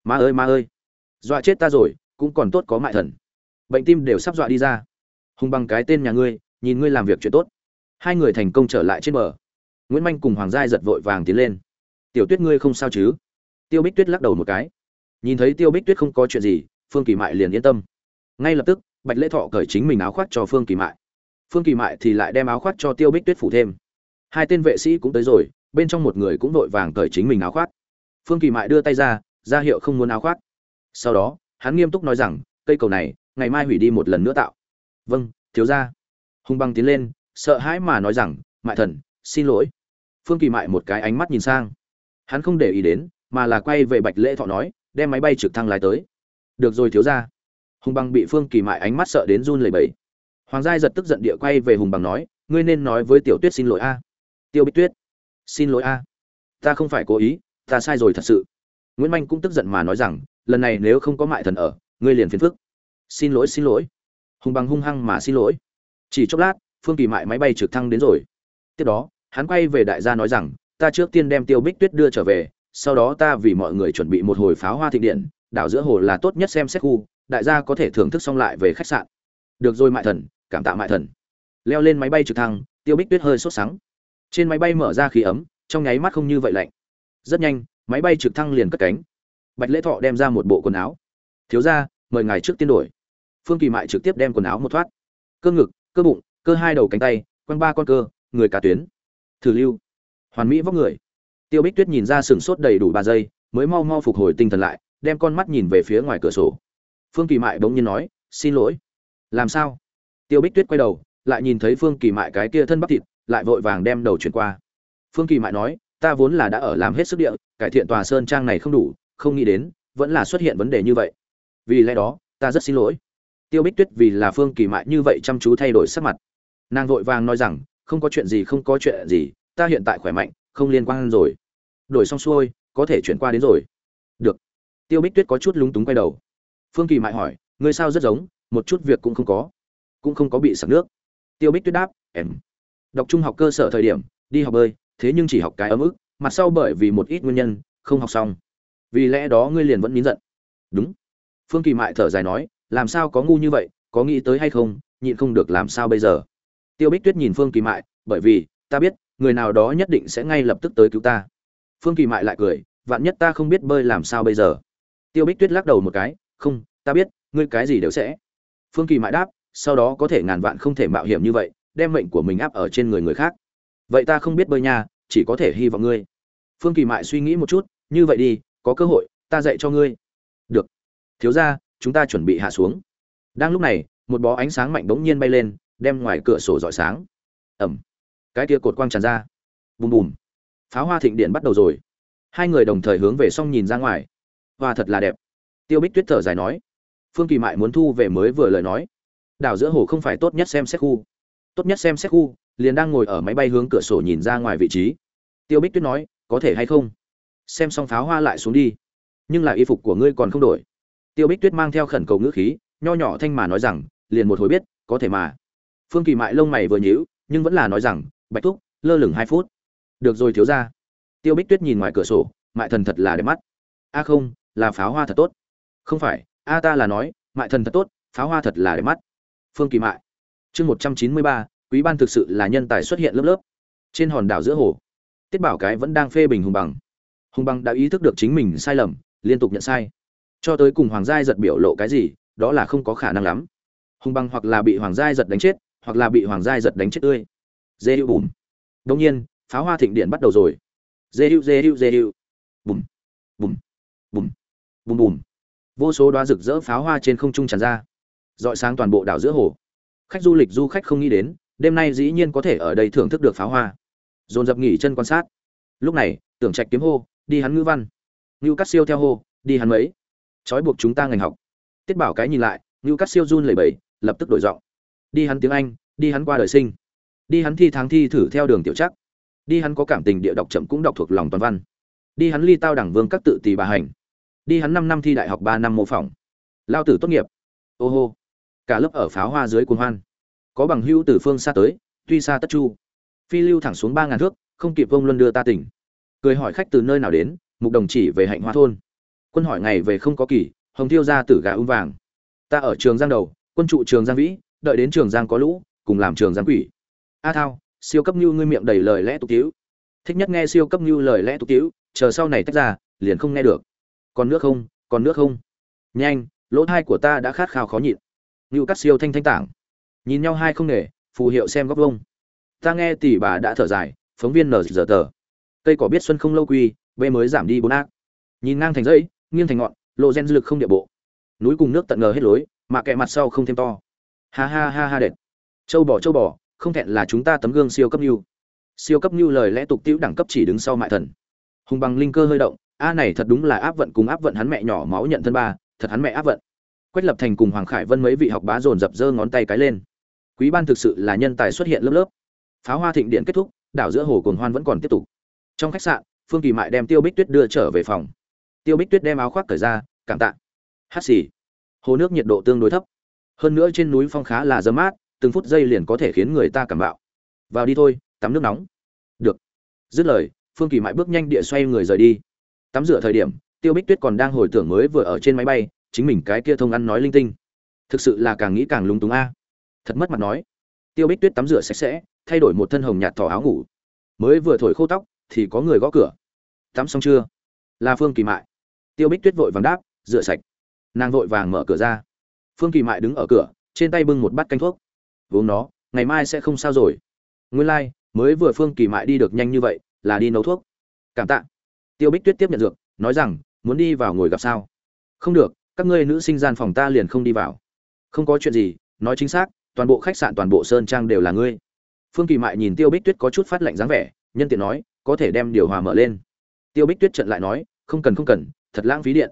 Ma ơi ma ơi. Dọa chết ta rồi, cũng còn tốt có mại thần. Bệnh tim đều sắp dọa đi ra. Hùng bằng cái tên nhà ngươi, nhìn ngươi làm việc chuyện tốt. Hai người thành công trở lại trên bờ. Nguyễn manh cùng hoàng giai giật vội vàng tiến lên. Tiểu tuyết ngươi không sao chứ? Tiêu bích tuyết lắc đầu một cái. Nhìn thấy tiêu bích tuyết không có chuyện gì, phương kỳ mại liền yên tâm ngay lập tức, bạch lễ thọ cởi chính mình áo khoác cho phương kỳ mại. Phương kỳ mại thì lại đem áo khoác cho tiêu bích tuyết phủ thêm. Hai tên vệ sĩ cũng tới rồi, bên trong một người cũng vội vàng cởi chính mình áo khoác. Phương kỳ mại đưa tay ra ra hiệu không muốn áo khoác. Sau đó, hắn nghiêm túc nói rằng, cây cầu này, ngày mai hủy đi một lần nữa tạo. Vâng thiếu ra hùng băng tiến lên, sợ hãi mà nói rằng, mại thần, xin lỗi. Phương kỳ mại một cái ánh mắt nhìn sang. Hắn không để ý đến, mà là quay về bạch lễ thọ nói, đem máy bay trực thăng lái tới. Được rồi, thiếu ra hùng bằng bị phương kỳ mại ánh mắt sợ đến run lẩy bẩy. Hoàng giai giật tức giận địa quay về hùng bằng nói, ngươi nên nói với tiểu tuyết xin lỗi a. Tiêu bích tuyết, xin lỗi a. Ta không phải cố ý, ta sai rồi thật sự. Nguyễn manh cũng tức giận mà nói rằng, lần này nếu không có mại thần ở, ngươi liền phiền phức. Xin lỗi xin lỗi. Hùng bằng hung hăng mà xin lỗi. Chỉ chốc lát, phương kỳ mại máy bay trực thăng đến rồi. Tiếp đó, hắn quay về đại gia nói rằng, ta trước tiên đem tiêu bích tuyết đưa trở về, sau đó ta vì mọi người chuẩn bị một hồi pháo hoa thịnh điện, đảo giữa hồ là tốt nhất xem xét khu đại gia có thể thưởng thức xong lại về khách sạn. Được rồi mại thần, cảm tạ mại thần. Leo lên máy bay trực thăng, tiêu bích tuyết hơi sốt sắng. Trên máy bay mở ra khí ấm, trong nháy mắt không như vậy lạnh. Rất nhanh, máy bay trực thăng liền cất cánh. Bạch lễ thọ đem ra một bộ quần áo. Thiếu ra mời ngài trước tiên đổi. Phương kỳ mại trực tiếp đem quần áo một thoát. Cơ ngực, cơ bụng, cơ hai đầu cánh tay quanh ba con cơ, người cả tuyến. Thử lưu. Hoàn mỹ vóc người. Tiêu bích tuyết nhìn ra sừng sốt đầy đủ ba giây, mới mau mau phục hồi tinh thần lại, đem con mắt nhìn về phía ngoài cửa sổ phương kỳ mại bỗng nhiên nói, xin lỗi. Làm sao? Tiêu bích tuyết quay đầu, lại nhìn thấy phương kỳ mại cái kia thân bắp thịt, lại vội vàng đem đầu chuyển qua. Phương kỳ mại nói, ta vốn là đã ở làm hết sức địa, cải thiện tòa sơn trang này không đủ, không nghĩ đến, vẫn là xuất hiện vấn đề như vậy. Vì lẽ đó, ta rất xin lỗi. Tiêu bích tuyết vì là phương kỳ mại như vậy chăm chú thay đổi sắc mặt. Nàng vội vàng nói rằng, không có chuyện gì, không có chuyện gì, ta hiện tại khỏe mạnh, không liên quan rồi. Đổi xong xuôi, có thể chuyển qua đến rồi. Được. Tiêu bích tuyết có chút lúng túng quay đầu phương kỳ mại hỏi, ngươi sao rất giống? Một chút việc cũng không có. Cũng không có bị sặc nước. Tiêu bích tuyết đáp, em. Đọc trung học cơ sở thời điểm, đi học bơi, thế nhưng chỉ học cái ấm ức, mặt sau bởi vì một ít nguyên nhân, không học xong. Vì lẽ đó ngươi liền vẫn nín giận. Đúng. Phương kỳ mại thở dài nói, làm sao có ngu như vậy, có nghĩ tới hay không, nhịn không được làm sao bây giờ? Tiêu bích tuyết nhìn phương kỳ mại, bởi vì, ta biết, người nào đó nhất định sẽ ngay lập tức tới cứu ta. Phương kỳ mại lại cười, vạn nhất ta không biết bơi làm sao bây giờ? Tiêu bích tuyết lắc đầu một cái không, ta biết, ngươi cái gì đều sẽ. Phương kỳ mại đáp, sau đó có thể ngàn vạn không thể mạo hiểm như vậy, đem mệnh của mình áp ở trên người người khác. Vậy ta không biết bơi nha, chỉ có thể hy vọng ngươi. Phương kỳ mại suy nghĩ một chút, như vậy đi, có cơ hội, ta dạy cho ngươi. Được. Thiếu ra chúng ta chuẩn bị hạ xuống. Đang lúc này, một bó ánh sáng mạnh bỗng nhiên bay lên, đem ngoài cửa sổ rọi sáng. Ẩm. Cái kia cột quang tràn ra. Bùm bùm. Pháo hoa thịnh điện bắt đầu rồi. Hai người đồng thời hướng về xong nhìn ra ngoài. Hoa thật là đẹp tiêu bích tuyết thở dài nói, phương kỳ mại muốn thu về mới vừa lời nói. Đảo giữa hồ không phải tốt nhất xem xét khu. Tốt nhất xem xét khu, liền đang ngồi ở máy bay hướng cửa sổ nhìn ra ngoài vị trí. Tiêu bích tuyết nói, có thể hay không? Xem xong pháo hoa lại xuống đi. Nhưng là y phục của ngươi còn không đổi. Tiêu bích tuyết mang theo khẩn cầu ngữ khí, nho nhỏ thanh mà nói rằng, liền một hồi biết, có thể mà. Phương kỳ mại lông mày vừa nhíu, nhưng vẫn là nói rằng, bạch thúc, lơ lửng hai phút. Được rồi thiếu ra tiêu bích tuyết nhìn ngoài cửa sổ, mại thần thật là đẹp mắt. A không, là pháo hoa thật tốt không phải, a ta là nói, mại thần thật tốt, pháo hoa thật là đẹp mắt. Phương kỳ mại. Chương một trăm chín mươi ba, quý ban thực sự là nhân tài xuất hiện lớp lớp. Trên hòn đảo giữa hồ, tiết bảo cái vẫn đang phê bình hùng bằng. Hùng bằng đã ý thức được chính mình sai lầm, liên tục nhận sai. Cho tới cùng hoàng giai giật biểu lộ cái gì, đó là không có khả năng lắm. Hùng bằng hoặc là bị hoàng giai giật đánh chết, hoặc là bị hoàng giai giật đánh chết tươi. Dê hữu bùm. Đông nhiên, pháo hoa thịnh điện bắt đầu rồi. Dê hữu dê hữu dê hữu. Bùm bùm bùm bùm bùm vô số đoá rực rỡ pháo hoa trên không trung tràn ra. Dọi sáng toàn bộ đảo giữa hồ. Khách du lịch du khách không nghĩ đến, đêm nay dĩ nhiên có thể ở đây thưởng thức được pháo hoa. Dồn dập nghỉ chân quan sát. Lúc này, tưởng trạch kiếm hô, đi hắn ngữ văn. Ngưu cắt siêu theo hô, đi hắn mấy trói buộc chúng ta ngành học. Tiết bảo cái nhìn lại ngưu cắt siêu run lẩy bẩy, lập tức đổi giọng. Đi hắn tiếng anh, đi hắn qua đời sinh. Đi hắn thi tháng thi thử theo đường tiểu chắc đi hắn có cảm tình địa đọc chậm cũng đọc thuộc lòng toàn văn. Đi hắn ly tao đẳng vương các tự tì bà hành đi hắn năm năm thi đại học ba năm mô phỏng. Lao tử tốt nghiệp. Ô hô. Cả lớp ở pháo hoa dưới cuồng hoan. Có bằng hữu từ phương xa tới tuy xa tất chu. Phi lưu thẳng xuống ba ngàn thước không kịp vông luân đưa ta tỉnh. Cười hỏi khách từ nơi nào đến mục đồng chỉ về hạnh hoa thôn. Quân hỏi ngày về không có kỳ hồng thiêu ra tử gà ung vàng. Ta ở trường giang đầu quân trụ trường giang vĩ đợi đến trường giang có lũ cùng làm trường giang quỷ. A thao siêu cấp như ngươi miệng đầy lời lẽ tục tiễu, thích nhất nghe siêu cấp như lời lẽ tục tiễu, chờ sau này tách ra liền không nghe được còn nước không, còn nước không. Nhanh, lỗ thai của ta đã khát khao khó nhịn. Ngưu cắt siêu thanh thanh tảng. Nhìn nhau hai không nghề, phù hiệu xem góc vông ta nghe tỷ bà đã thở dài, phóng viên nở giờ tờ cây cỏ biết xuân không lâu quy bê mới giảm đi bốn ác. Nhìn ngang thành dãy, nghiêng thành ngọn, lộ gen dư lực không địa bộ. Núi cùng nước tận ngờ hết lối, mà kẹ mặt sau không thêm to. Ha ha ha ha đệt. Châu bò châu bò, không thẹn là chúng ta tấm gương siêu cấp nhu siêu cấp nhu lời lẽ tục tiễu đẳng cấp chỉ đứng sau mại thần. Hùng bằng linh cơ hơi động a này thật đúng là áp vận cùng áp vận hắn mẹ nhỏ máu nhận thân ba, thật hắn mẹ áp vận. Quách lập thành cùng hoàng khải vân mấy vị học bá dồn dập giơ ngón tay cái lên. Quý ban thực sự là nhân tài xuất hiện lớp lớp. Pháo hoa thịnh điện kết thúc, đảo giữa hồ cồn hoan vẫn còn tiếp tục. Trong khách sạn, phương kỳ mại đem tiêu bích tuyết đưa trở về phòng. Tiêu bích tuyết đem áo khoác cởi ra, cảm tạ. Hát xì. Hồ nước nhiệt độ tương đối thấp. Hơn nữa trên núi phong khá là dấm mát, từng phút giây liền có thể khiến người ta cảm bạo. Vào đi thôi, tắm nước nóng. Được. Dứt lời, phương kỳ mại bước nhanh địa xoay người rời đi tắm rửa thời điểm tiêu bích tuyết còn đang hồi tưởng mới vừa ở trên máy bay chính mình cái kia thông ăn nói linh tinh. Thực sự là càng nghĩ càng lúng túng a. Thật mất mặt nói. Tiêu bích tuyết tắm rửa sạch sẽ thay đổi một thân hồng nhạt thỏ áo ngủ. Mới vừa thổi khô tóc thì có người gõ cửa. Tắm xong chưa? Là phương kỳ mại. Tiêu bích tuyết vội vàng đáp rửa sạch. Nàng vội vàng mở cửa ra. Phương kỳ mại đứng ở cửa trên tay bưng một bát canh thuốc. Uống nó ngày mai sẽ không sao rồi. Nguyên lai、like, mới vừa phương kỳ mại đi được nhanh như vậy là đi nấu thuốc. Cảm tạ tiêu bích tuyết tiếp nhận dược, nói rằng, muốn đi vào ngồi gặp sao? Không được, các ngươi nữ sinh gian phòng ta liền không đi vào. Không có chuyện gì, nói chính xác, toàn bộ khách sạn, toàn bộ sơn trang đều là ngươi. Phương kỳ mại nhìn tiêu bích tuyết có chút phát lạnh dáng vẻ, nhân tiện nói, có thể đem điều hòa mở lên. Tiêu bích tuyết trận lại nói, không cần không cần, thật lãng phí điện.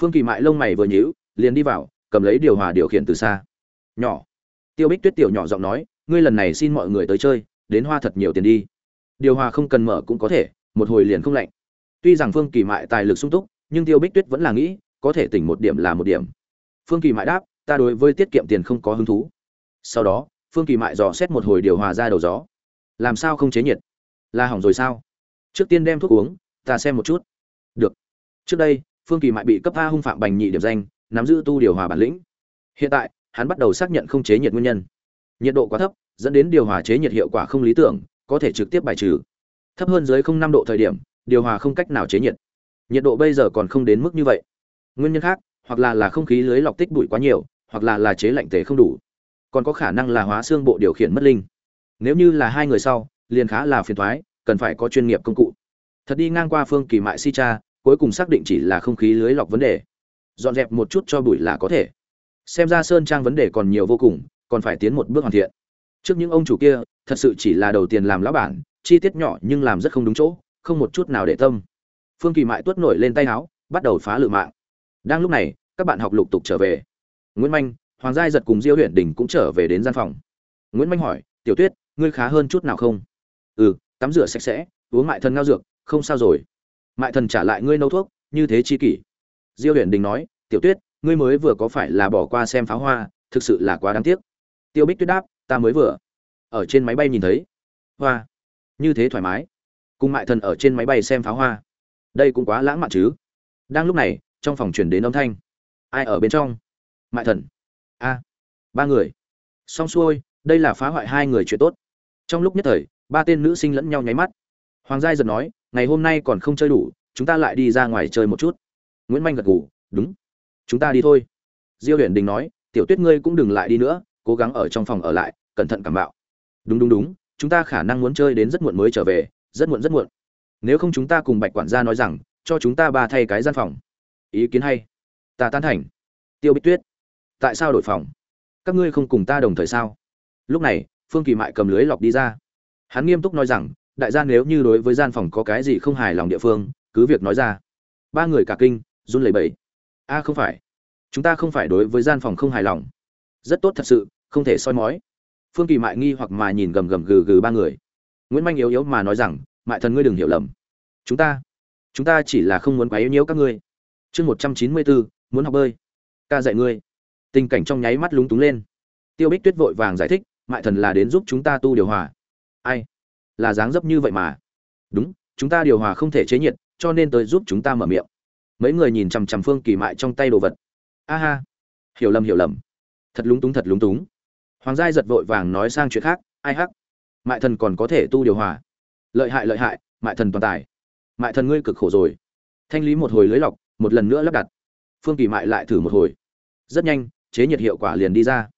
Phương kỳ mại lông mày vừa nhíu, liền đi vào, cầm lấy điều hòa điều khiển từ xa. Nhỏ. Tiêu bích tuyết tiểu nhỏ giọng nói, ngươi lần này xin mọi người tới chơi, đến hoa thật nhiều tiền đi. Điều hòa không cần mở cũng có thể, một hồi liền không lạnh tuy rằng phương kỳ mại tài lực sung túc, nhưng tiêu bích tuyết vẫn là nghĩ, có thể tỉnh một điểm là một điểm. Phương kỳ mại đáp, ta đối với tiết kiệm tiền không có hứng thú. Sau đó, phương kỳ mại dò xét một hồi điều hòa ra đầu gió. Làm sao không chế nhiệt? Là hỏng rồi sao? Trước tiên đem thuốc uống, ta xem một chút. Được. Trước đây, phương kỳ mại bị cấp a hung phạm bành nhị điểm danh, nắm giữ tu điều hòa bản lĩnh. Hiện tại, hắn bắt đầu xác nhận không chế nhiệt nguyên nhân. Nhiệt độ quá thấp, dẫn đến điều hòa chế nhiệt hiệu quả không lý tưởng, có thể trực tiếp bài trừ. Thấp hơn dưới không năm độ thời điểm điều hòa không cách nào chế nhiệt. Nhiệt độ bây giờ còn không đến mức như vậy. Nguyên nhân khác, hoặc là là không khí lưới lọc tích bụi quá nhiều, hoặc là là chế lạnh tế không đủ. Còn có khả năng là hóa xương bộ điều khiển mất linh. Nếu như là hai người sau, liền khá là phiền thoái, cần phải có chuyên nghiệp công cụ. Thật đi ngang qua phương kỳ mại si cha, cuối cùng xác định chỉ là không khí lưới lọc vấn đề. Dọn dẹp một chút cho bụi là có thể. Xem ra sơn trang vấn đề còn nhiều vô cùng, còn phải tiến một bước hoàn thiện. Trước những ông chủ kia, thật sự chỉ là đầu tiền làm lão bản, chi tiết nhỏ nhưng làm rất không đúng chỗ không một chút nào để tâm. Phương kỳ mại tuốt nổi lên tay áo, bắt đầu phá lự mạng. Đang lúc này, các bạn học lục tục trở về. Nguyễn manh, hoàng giai giật cùng diêu huyện đình cũng trở về đến gian phòng. Nguyễn manh hỏi, tiểu tuyết, ngươi khá hơn chút nào không? Ừ tắm rửa sạch sẽ, uống mại thần ngao dược, không sao rồi. Mại thần trả lại ngươi nấu thuốc, như thế chi kỷ? Diêu huyện đình nói, tiểu tuyết, ngươi mới vừa có phải là bỏ qua xem pháo hoa, thực sự là quá đáng tiếc. Tiêu bích tuyết đáp, ta mới vừa. Ở trên máy bay nhìn thấy, hoa, như thế thoải mái cùng mại thần ở trên máy bay xem pháo hoa. Đây cũng quá lãng mạn chứ. Đang lúc này, trong phòng chuyển đến âm thanh. Ai ở bên trong? Mại thần. A. Ba người. Xong xuôi, đây là phá hoại hai người chuyện tốt. Trong lúc nhất thời, ba tên nữ sinh lẫn nhau nháy mắt. Hoàng giai giật nói, ngày hôm nay còn không chơi đủ, chúng ta lại đi ra ngoài chơi một chút. Nguyễn manh gật gù, đúng. Chúng ta đi thôi. Diêu huyền đình nói, tiểu tuyết ngươi cũng đừng lại đi nữa, cố gắng ở trong phòng ở lại, cẩn thận cảm bạo. Đúng đúng đúng, chúng ta khả năng muốn chơi đến rất muộn mới trở về rất muộn rất muộn. Nếu không chúng ta cùng bạch quản gia nói rằng, cho chúng ta ba thay cái gian phòng. Ý kiến hay. Ta tán thành. Tiêu bích tuyết, tại sao đổi phòng? Các ngươi không cùng ta đồng thời sao? Lúc này, phương kỳ mại cầm lưới lọc đi ra. Hắn nghiêm túc nói rằng, đại gia nếu như đối với gian phòng có cái gì không hài lòng địa phương, cứ việc nói ra. Ba người cả kinh, run lẩy bẩy. A, không phải. Chúng ta không phải đối với gian phòng không hài lòng. Rất tốt thật sự, không thể soi mói. Phương kỳ mại nghi hoặc mà nhìn gầm gầm gừ gừ ba người nguyễn manh yếu yếu mà nói rằng, mại thần ngươi đừng hiểu lầm. Chúng ta chúng ta chỉ là không muốn quá yếu nhiễu các ngươi. Chương một trăm chín mươi bốn, muốn học bơi. Ca dạy ngươi. Tình cảnh trong nháy mắt lúng túng lên. Tiêu bích tuyết vội vàng giải thích, mại thần là đến giúp chúng ta tu điều hòa. Ai? Là dáng dấp như vậy mà. Đúng, chúng ta điều hòa không thể chế nhiệt, cho nên tới giúp chúng ta mở miệng. Mấy người nhìn chằm chằm phương kỳ mại trong tay đồ vật. A ha, hiểu lầm hiểu lầm. Thật lúng túng, thật lúng túng. Hoàng giai giật vội vàng nói sang chuyện khác, ai hắc? Mại thần còn có thể tu điều hòa. Lợi hại lợi hại, mại thần toàn tài. Mại thần ngươi cực khổ rồi. Thanh lý một hồi lưới lọc, một lần nữa lắp đặt. Phương kỳ mại lại thử một hồi. Rất nhanh, chế nhiệt hiệu quả liền đi ra.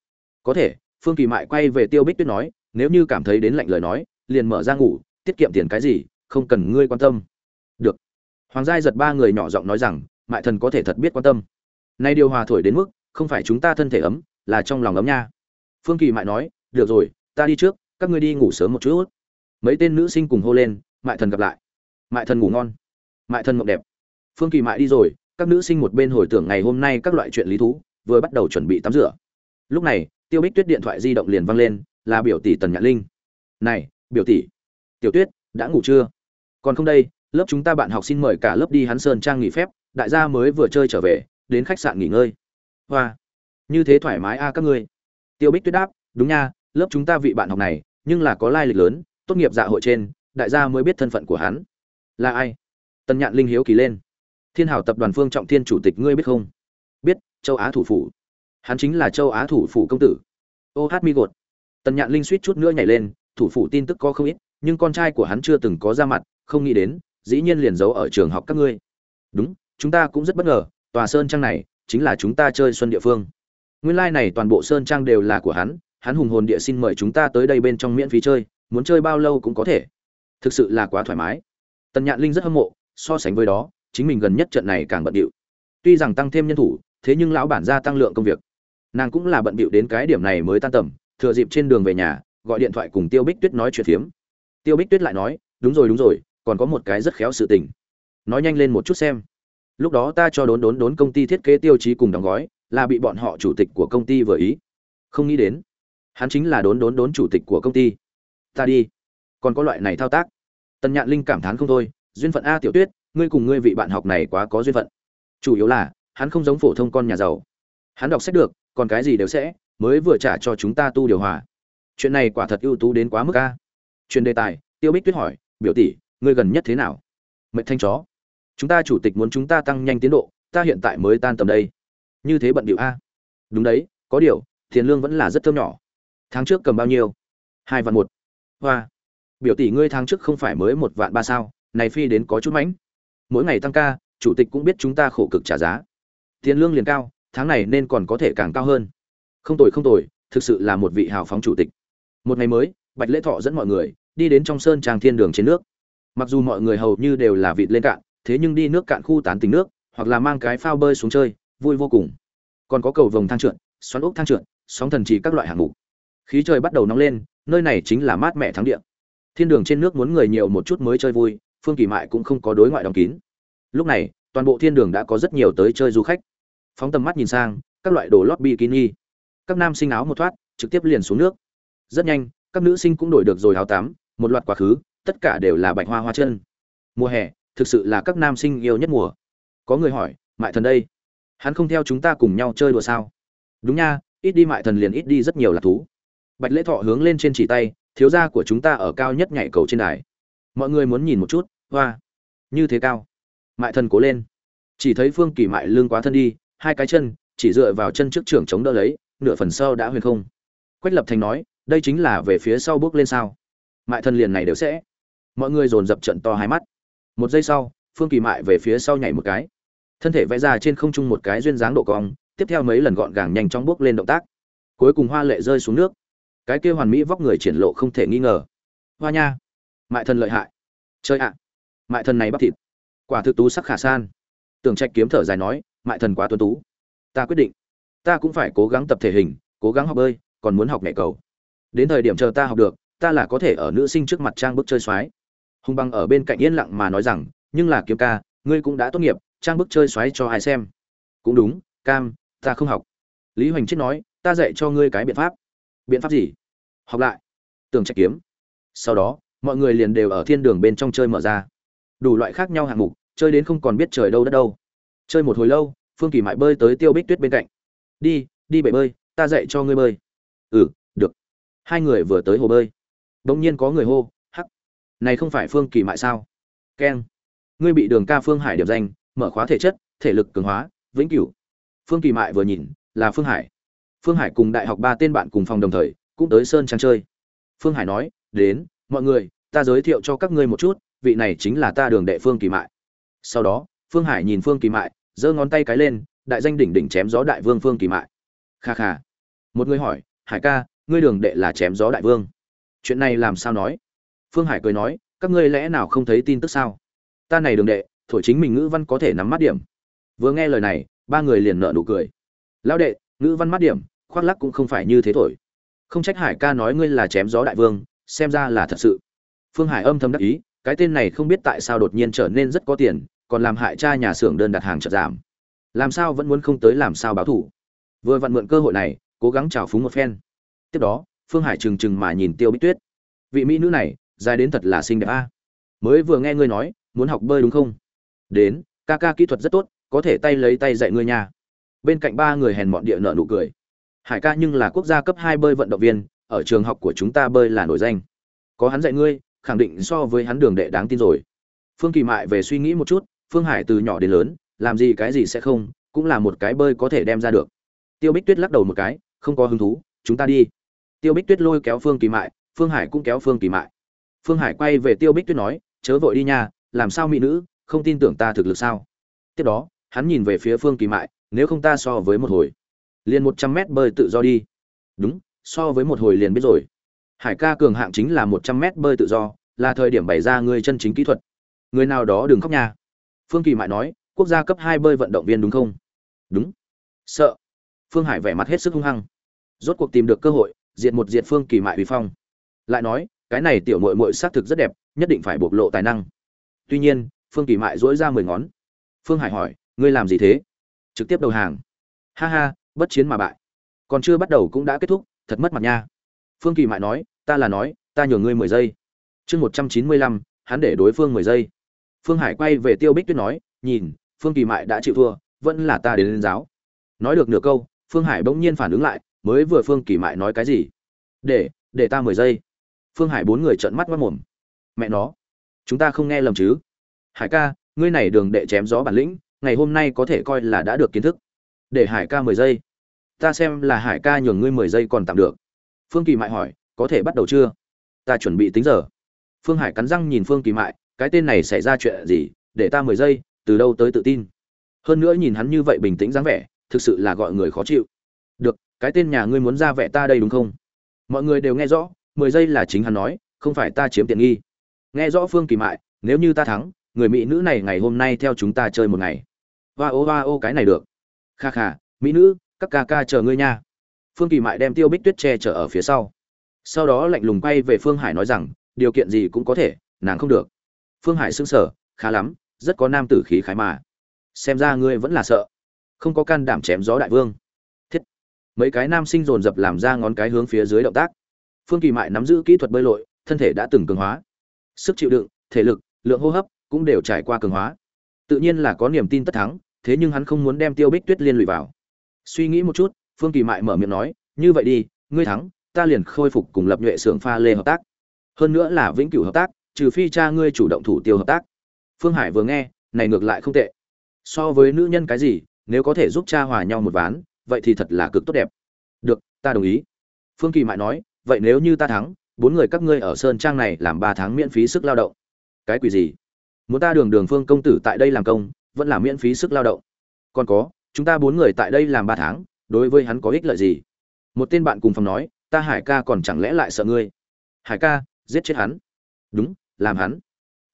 Có thể, phương kỳ mại quay về tiêu bích tuyết nói, nếu như cảm thấy đến lạnh lời nói, liền mở ra ngủ, tiết kiệm tiền cái gì, không cần ngươi quan tâm. Được. Hoàng giai giật ba người nhỏ giọng nói rằng, mại thần có thể thật biết quan tâm. Nay điều hòa thổi đến mức, không phải chúng ta thân thể ấm, là trong lòng ấm nha. Phương kỳ mại nói, được rồi, ta đi trước các ngươi đi ngủ sớm một chút. Mấy tên nữ sinh cùng hô lên, mại thần gặp lại. Mại thần ngủ ngon. Mại thần mộng đẹp. Phương kỳ mại đi rồi, các nữ sinh một bên hồi tưởng ngày hôm nay các loại chuyện lý thú, vừa bắt đầu chuẩn bị tắm rửa. Lúc này, tiêu bích tuyết điện thoại di động liền văng lên, là biểu tỷ tần nhạn linh. Này, biểu tỷ, tiểu tuyết, đã ngủ chưa? Còn không đây, lớp chúng ta bạn học xin mời cả lớp đi hắn sơn trang nghỉ phép, đại gia mới vừa chơi trở về, đến khách sạn nghỉ ngơi. Hoa, như thế thoải mái a à các ngươi. Tiêu bích tuyết đáp, đúng nha lớp chúng ta vị bạn học này, nhưng là có lai lịch lớn, tốt nghiệp dạ hội trên, đại gia mới biết thân phận của hắn. Là ai? Tần nhạn linh hiếu kỳ lên. Thiên hảo tập đoàn phương trọng thiên chủ tịch ngươi biết không? Biết, châu á thủ phủ. Hắn chính là châu á thủ phủ công tử. Ô hát mi gột. Tần nhạn linh suýt chút nữa nhảy lên, thủ phủ tin tức có không ít, nhưng con trai của hắn chưa từng có ra mặt, không nghĩ đến, dĩ nhiên liền giấu ở trường học các ngươi. Đúng, chúng ta cũng rất bất ngờ, tòa sơn trang này, chính là chúng ta chơi xuân địa phương. Nguyên lai này toàn bộ sơn trang đều là của hắn hắn hùng hồn địa xin mời chúng ta tới đây bên trong miễn phí chơi, muốn chơi bao lâu cũng có thể. Thực sự là quá thoải mái. Tần nhạn linh rất hâm mộ, so sánh với đó, chính mình gần nhất trận này càng bận điệu tuy rằng tăng thêm nhân thủ, thế nhưng lão bản gia tăng lượng công việc. Nàng cũng là bận bịu đến cái điểm này mới tan tầm, thừa dịp trên đường về nhà, gọi điện thoại cùng tiêu bích tuyết nói chuyện phiếm. Tiêu bích tuyết lại nói, đúng rồi đúng rồi, còn có một cái rất khéo sự tình. Nói nhanh lên một chút xem. Lúc đó ta cho đốn đốn đốn công ty thiết kế tiêu chí cùng đóng gói, là bị bọn họ chủ tịch của công ty vừa ý. Không nghĩ đến hắn chính là đốn đốn đốn chủ tịch của công ty. Ta đi. Còn có loại này thao tác. Tần nhạn linh cảm thán không thôi, duyên phận a tiểu tuyết, ngươi cùng ngươi vị bạn học này quá có duyên phận. Chủ yếu là, hắn không giống phổ thông con nhà giàu. Hắn đọc sách được, còn cái gì đều sẽ, mới vừa trả cho chúng ta tu điều hòa. Chuyện này quả thật ưu tú đến quá mức a. Chuyện đề tài, tiêu bích tuyết hỏi, biểu tỷ, ngươi gần nhất thế nào? Mệnh thanh chó. Chúng ta chủ tịch muốn chúng ta tăng nhanh tiến độ, ta hiện tại mới tan tầm đây. Như thế bận điệu a. Đúng đấy, có điều, tiền lương vẫn là rất thơm nhỏ tháng trước cầm bao nhiêu? Hai vạn một. Hoa. Biểu tỷ ngươi tháng trước không phải mới một vạn ba sao, này phi đến có chút mánh mỗi ngày tăng ca, chủ tịch cũng biết chúng ta khổ cực trả giá. Tiền lương liền cao, tháng này nên còn có thể càng cao hơn. Không tồi không tồi, thực sự là một vị hào phóng chủ tịch. Một ngày mới, bạch lễ thọ dẫn mọi người đi đến trong sơn trang thiên đường trên nước. Mặc dù mọi người hầu như đều là vịt lên cạn, thế nhưng đi nước cạn khu tán tình nước, hoặc là mang cái phao bơi xuống chơi, vui vô cùng. Còn có cầu vồng thang trượt, xoắn ốc thang trượt, sóng thần trì các loại hạng mục khí trời bắt đầu nóng lên, nơi này chính là mát mẻ thắng địa. Thiên đường trên nước muốn người nhiều một chút mới chơi vui, phương kỳ mại cũng không có đối ngoại đóng kín. Lúc này, toàn bộ thiên đường đã có rất nhiều tới chơi du khách. Phóng tầm mắt nhìn sang, các loại đồ lót bikini. Các nam sinh áo một thoát, trực tiếp liền xuống nước. Rất nhanh, các nữ sinh cũng đổi được rồi áo tắm, một loạt quá khứ, tất cả đều là bạch hoa hoa chân. Mùa hè, thực sự là các nam sinh yêu nhất mùa. Có người hỏi, mại thần đây, hắn không theo chúng ta cùng nhau chơi đùa sao? Đúng nha, ít đi mại thần liền ít đi rất nhiều là thú bạch lễ thọ hướng lên trên chỉ tay, thiếu gia của chúng ta ở cao nhất nhảy cầu trên đài. Mọi người muốn nhìn một chút, hoa, như thế cao. Mại thần cố lên. Chỉ thấy phương kỳ mại lương quá thân đi, hai cái chân, chỉ dựa vào chân trước trưởng chống đỡ lấy, nửa phần sau đã huyền không. Quách lập thành nói, đây chính là về phía sau bước lên sao. Mại thần liền này đều sẽ. Mọi người dồn dập trận to hai mắt. Một giây sau, phương kỳ mại về phía sau nhảy một cái. Thân thể vẽ ra trên không trung một cái duyên dáng độ cong, tiếp theo mấy lần gọn gàng nhanh chóng bước lên động tác. Cuối cùng hoa lệ rơi xuống nước cái kia hoàn mỹ vóc người triển lộ không thể nghi ngờ. Hoa nha, mại thần lợi hại. Chơi ạ, mại thần này bắp thịt, quả thực tú sắc khả san. Tường trạch kiếm thở dài nói, mại thần quá tuân tú. Ta quyết định, ta cũng phải cố gắng tập thể hình, cố gắng học bơi, còn muốn học nhảy cầu. Đến thời điểm chờ ta học được, ta là có thể ở nữ sinh trước mặt trang bức chơi xoái hùng băng ở bên cạnh yên lặng mà nói rằng, nhưng là kiếm ca, ngươi cũng đã tốt nghiệp, trang bức chơi xoáy cho ai xem? Cũng đúng, cam, ta không học. Lý hoành chết nói, ta dạy cho ngươi cái biện pháp biện pháp gì? Học lại. Tường trạch kiếm. Sau đó, mọi người liền đều ở thiên đường bên trong chơi mở ra. Đủ loại khác nhau hạng mục, chơi đến không còn biết trời đâu đất đâu. Chơi một hồi lâu, phương kỳ mại bơi tới tiêu bích tuyết bên cạnh. Đi đi bể bơi, ta dạy cho ngươi bơi. Ừ được. Hai người vừa tới hồ bơi. Đ ỗ n g nhiên có người hô, hắc! Này không phải phương kỳ mại sao? Keng, ngươi bị đường ca phương hải điểm danh, mở khóa thể chất, thể lực cường hóa, vĩnh cửu. Phương kỳ mại vừa nhìn, là phương hải phương hải cùng đại học ba tên bạn cùng phòng đồng thời, cũng tới sơn trang chơi. Phương hải nói, đến, mọi người, ta giới thiệu cho các ngươi một chút, vị này chính là ta đường đệ phương kỳ mại. Sau đó, phương hải nhìn phương kỳ mại, giơ ngón tay cái lên, đại danh đỉnh đỉnh chém gió đại vương phương kỳ mại. Kha kha. Một người hỏi, hải ca, ngươi đường đệ là chém gió đại vương? Chuyện này làm sao nói? Phương hải cười nói, các ngươi lẽ nào không thấy tin tức sao? Ta này đường đệ, thổi chính mình ngữ văn có thể nắm mắt điểm. Vừa nghe lời này, ba người liền nợ nụ cười. Lão đệ, ngữ văn mắt điểm khoác lắc cũng không phải như thế thổi. Không trách hải ca nói ngươi là chém gió đại vương, xem ra là thật sự. Phương hải âm thầm đắc ý, cái tên này không biết tại sao đột nhiên trở nên rất có tiền, còn làm hại cha nhà xưởng đơn đặt hàng chật giảm. Làm sao vẫn muốn không tới làm sao báo thủ. Vừa vặn mượn cơ hội này, cố gắng trào phúng một phen. Tiếp đó, phương hải trừng trừng mà nhìn tiêu bích tuyết. Vị mỹ nữ này, dài đến thật là xinh đẹp a. Mới vừa nghe ngươi nói, muốn học bơi đúng không? Đến, ca ca kỹ thuật rất tốt, có thể tay lấy tay dạy ngươi nha. Bên cạnh ba người hèn mọn địa nợ nụ cười hải ca nhưng là quốc gia cấp hai bơi vận động viên, ở trường học của chúng ta bơi là nổi danh. Có hắn dạy ngươi, khẳng định so với hắn đường đệ đáng tin rồi. Phương kỳ mại về suy nghĩ một chút, phương hải từ nhỏ đến lớn, làm gì cái gì sẽ không, cũng là một cái bơi có thể đem ra được. Tiêu bích tuyết lắc đầu một cái, không có hứng thú, chúng ta đi. Tiêu bích tuyết lôi kéo phương kỳ mại, phương hải cũng kéo phương kỳ mại. Phương hải quay về tiêu bích tuyết nói, chớ vội đi nha, làm sao mỹ nữ, không tin tưởng ta thực lực sao? Tiếp đó, hắn nhìn về phía phương kỳ mại, nếu không ta so với một hồi liền một trăm mét bơi tự do đi. Đúng, so với một hồi liền biết rồi. Hải ca cường hạng chính là một trăm mét bơi tự do, là thời điểm bày ra người chân chính kỹ thuật. Người nào đó đừng khóc nhà phương kỳ mại nói, quốc gia cấp hai bơi vận động viên đúng không? Đúng. Sợ. Phương hải vẻ mặt hết sức hung hăng. Rốt cuộc tìm được cơ hội, diệt một diệt phương kỳ mại uy phong. Lại nói, cái này tiểu mội mội xác thực rất đẹp, nhất định phải bộc lộ tài năng. Tuy nhiên, phương kỳ mại dỗi ra mười ngón. Phương hải hỏi, ngươi làm gì thế? Trực tiếp đầu hàng. Ha ha bất chiến mà bại. Còn chưa bắt đầu cũng đã kết thúc, thật mất mặt nha. Phương kỳ mại nói, ta là nói, ta nhường ngươi mười giây. Chương một trăm chín mươi lăm, hắn để đối phương mười giây. Phương hải quay về tiêu bích tuyết nói, nhìn, phương kỳ mại đã chịu thua, vẫn là ta đến lên giáo. Nói được nửa câu, phương hải bỗng nhiên phản ứng lại, mới vừa phương kỳ mại nói cái gì? Để để ta mười giây. Phương hải bốn người trợn mắt mất mồm. Mẹ nó, chúng ta không nghe lầm chứ? Hải ca, ngươi này đường đệ chém gió bản lĩnh, ngày hôm nay có thể coi là đã được kiến thức. Để hải ca mười giây ta xem là hải ca nhường ngươi mười giây còn tạm được. Phương kỳ mại hỏi, có thể bắt đầu chưa? Ta chuẩn bị tính giờ. Phương hải cắn răng nhìn phương kỳ mại, cái tên này xảy ra chuyện gì? Để ta mười giây, từ đâu tới tự tin? Hơn nữa nhìn hắn như vậy bình tĩnh dáng vẻ, thực sự là gọi người khó chịu. Được, cái tên nhà ngươi muốn ra vẻ ta đây đúng không? Mọi người đều nghe rõ, mười giây là chính hắn nói, không phải ta chiếm tiện nghi. Nghe rõ phương kỳ mại, nếu như ta thắng, người mỹ nữ này ngày hôm nay theo chúng ta chơi một ngày. Hoa ô hoa ô, cái này được. Kha kha, mỹ nữ các ca ca chờ ngươi nha. Phương kỳ mại đem tiêu bích tuyết che chở ở phía sau. Sau đó lạnh lùng quay về phương hải nói rằng, điều kiện gì cũng có thể, nàng không được. Phương hải sững sờ, khá lắm, rất có nam tử khí khái mà. Xem ra ngươi vẫn là sợ. Không có can đảm chém gió đại vương. Thiết. Mấy cái nam sinh dồn dập làm ra ngón cái hướng phía dưới động tác. Phương kỳ mại nắm giữ kỹ thuật bơi lội, thân thể đã từng cường hóa. Sức chịu đựng, thể lực, lượng hô hấp cũng đều trải qua cường hóa. Tự nhiên là có niềm tin tất thắng, thế nhưng hắn không muốn đem tiêu bích tuyết liên lụy vào suy nghĩ một chút, phương kỳ mại mở miệng nói, như vậy đi, ngươi thắng, ta liền khôi phục cùng lập nhuệ xưởng pha lê hợp tác. Hơn nữa là vĩnh cửu hợp tác, trừ phi cha ngươi chủ động thủ tiêu hợp tác. Phương hải vừa nghe, này ngược lại không tệ. So với nữ nhân cái gì, nếu có thể giúp cha hòa nhau một ván, vậy thì thật là cực tốt đẹp. Được, ta đồng ý. Phương kỳ mại nói, vậy nếu như ta thắng, bốn người các ngươi ở sơn trang này làm ba tháng miễn phí sức lao động. Cái quỷ gì? Muốn ta đường đường phương công tử tại đây làm công, vẫn là miễn phí sức lao động. Còn có chúng ta bốn người tại đây làm ba tháng, đối với hắn có ích lợi gì? Một tên bạn cùng phòng nói, ta hải ca còn chẳng lẽ lại sợ ngươi? Hải ca, giết chết hắn. Đúng, làm hắn.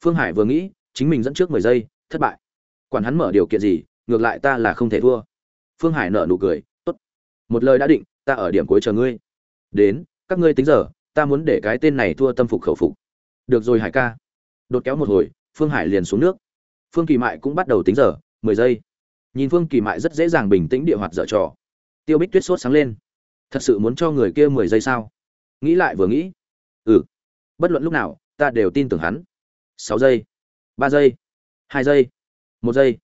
Phương hải vừa nghĩ, chính mình dẫn trước mười giây, thất bại. Quản hắn mở điều kiện gì, ngược lại ta là không thể thua. Phương hải nở nụ cười, tốt. Một lời đã định, ta ở điểm cuối chờ ngươi. Đến, các ngươi tính giờ, ta muốn để cái tên này thua tâm phục khẩu phục. Được rồi hải ca. Đột kéo một hồi, phương hải liền xuống nước. Phương kỳ mại cũng bắt đầu tính giờ, mười giây nhìn phương kỳ mại rất dễ dàng bình tĩnh địa hoạt dở trò. Tiêu bích tuyết sốt sáng lên. Thật sự muốn cho người kia mười giây sao? Nghĩ lại vừa nghĩ. Ừ. Bất luận lúc nào, ta đều tin tưởng hắn. Sáu giây. Ba giây. Hai giây. Một giây.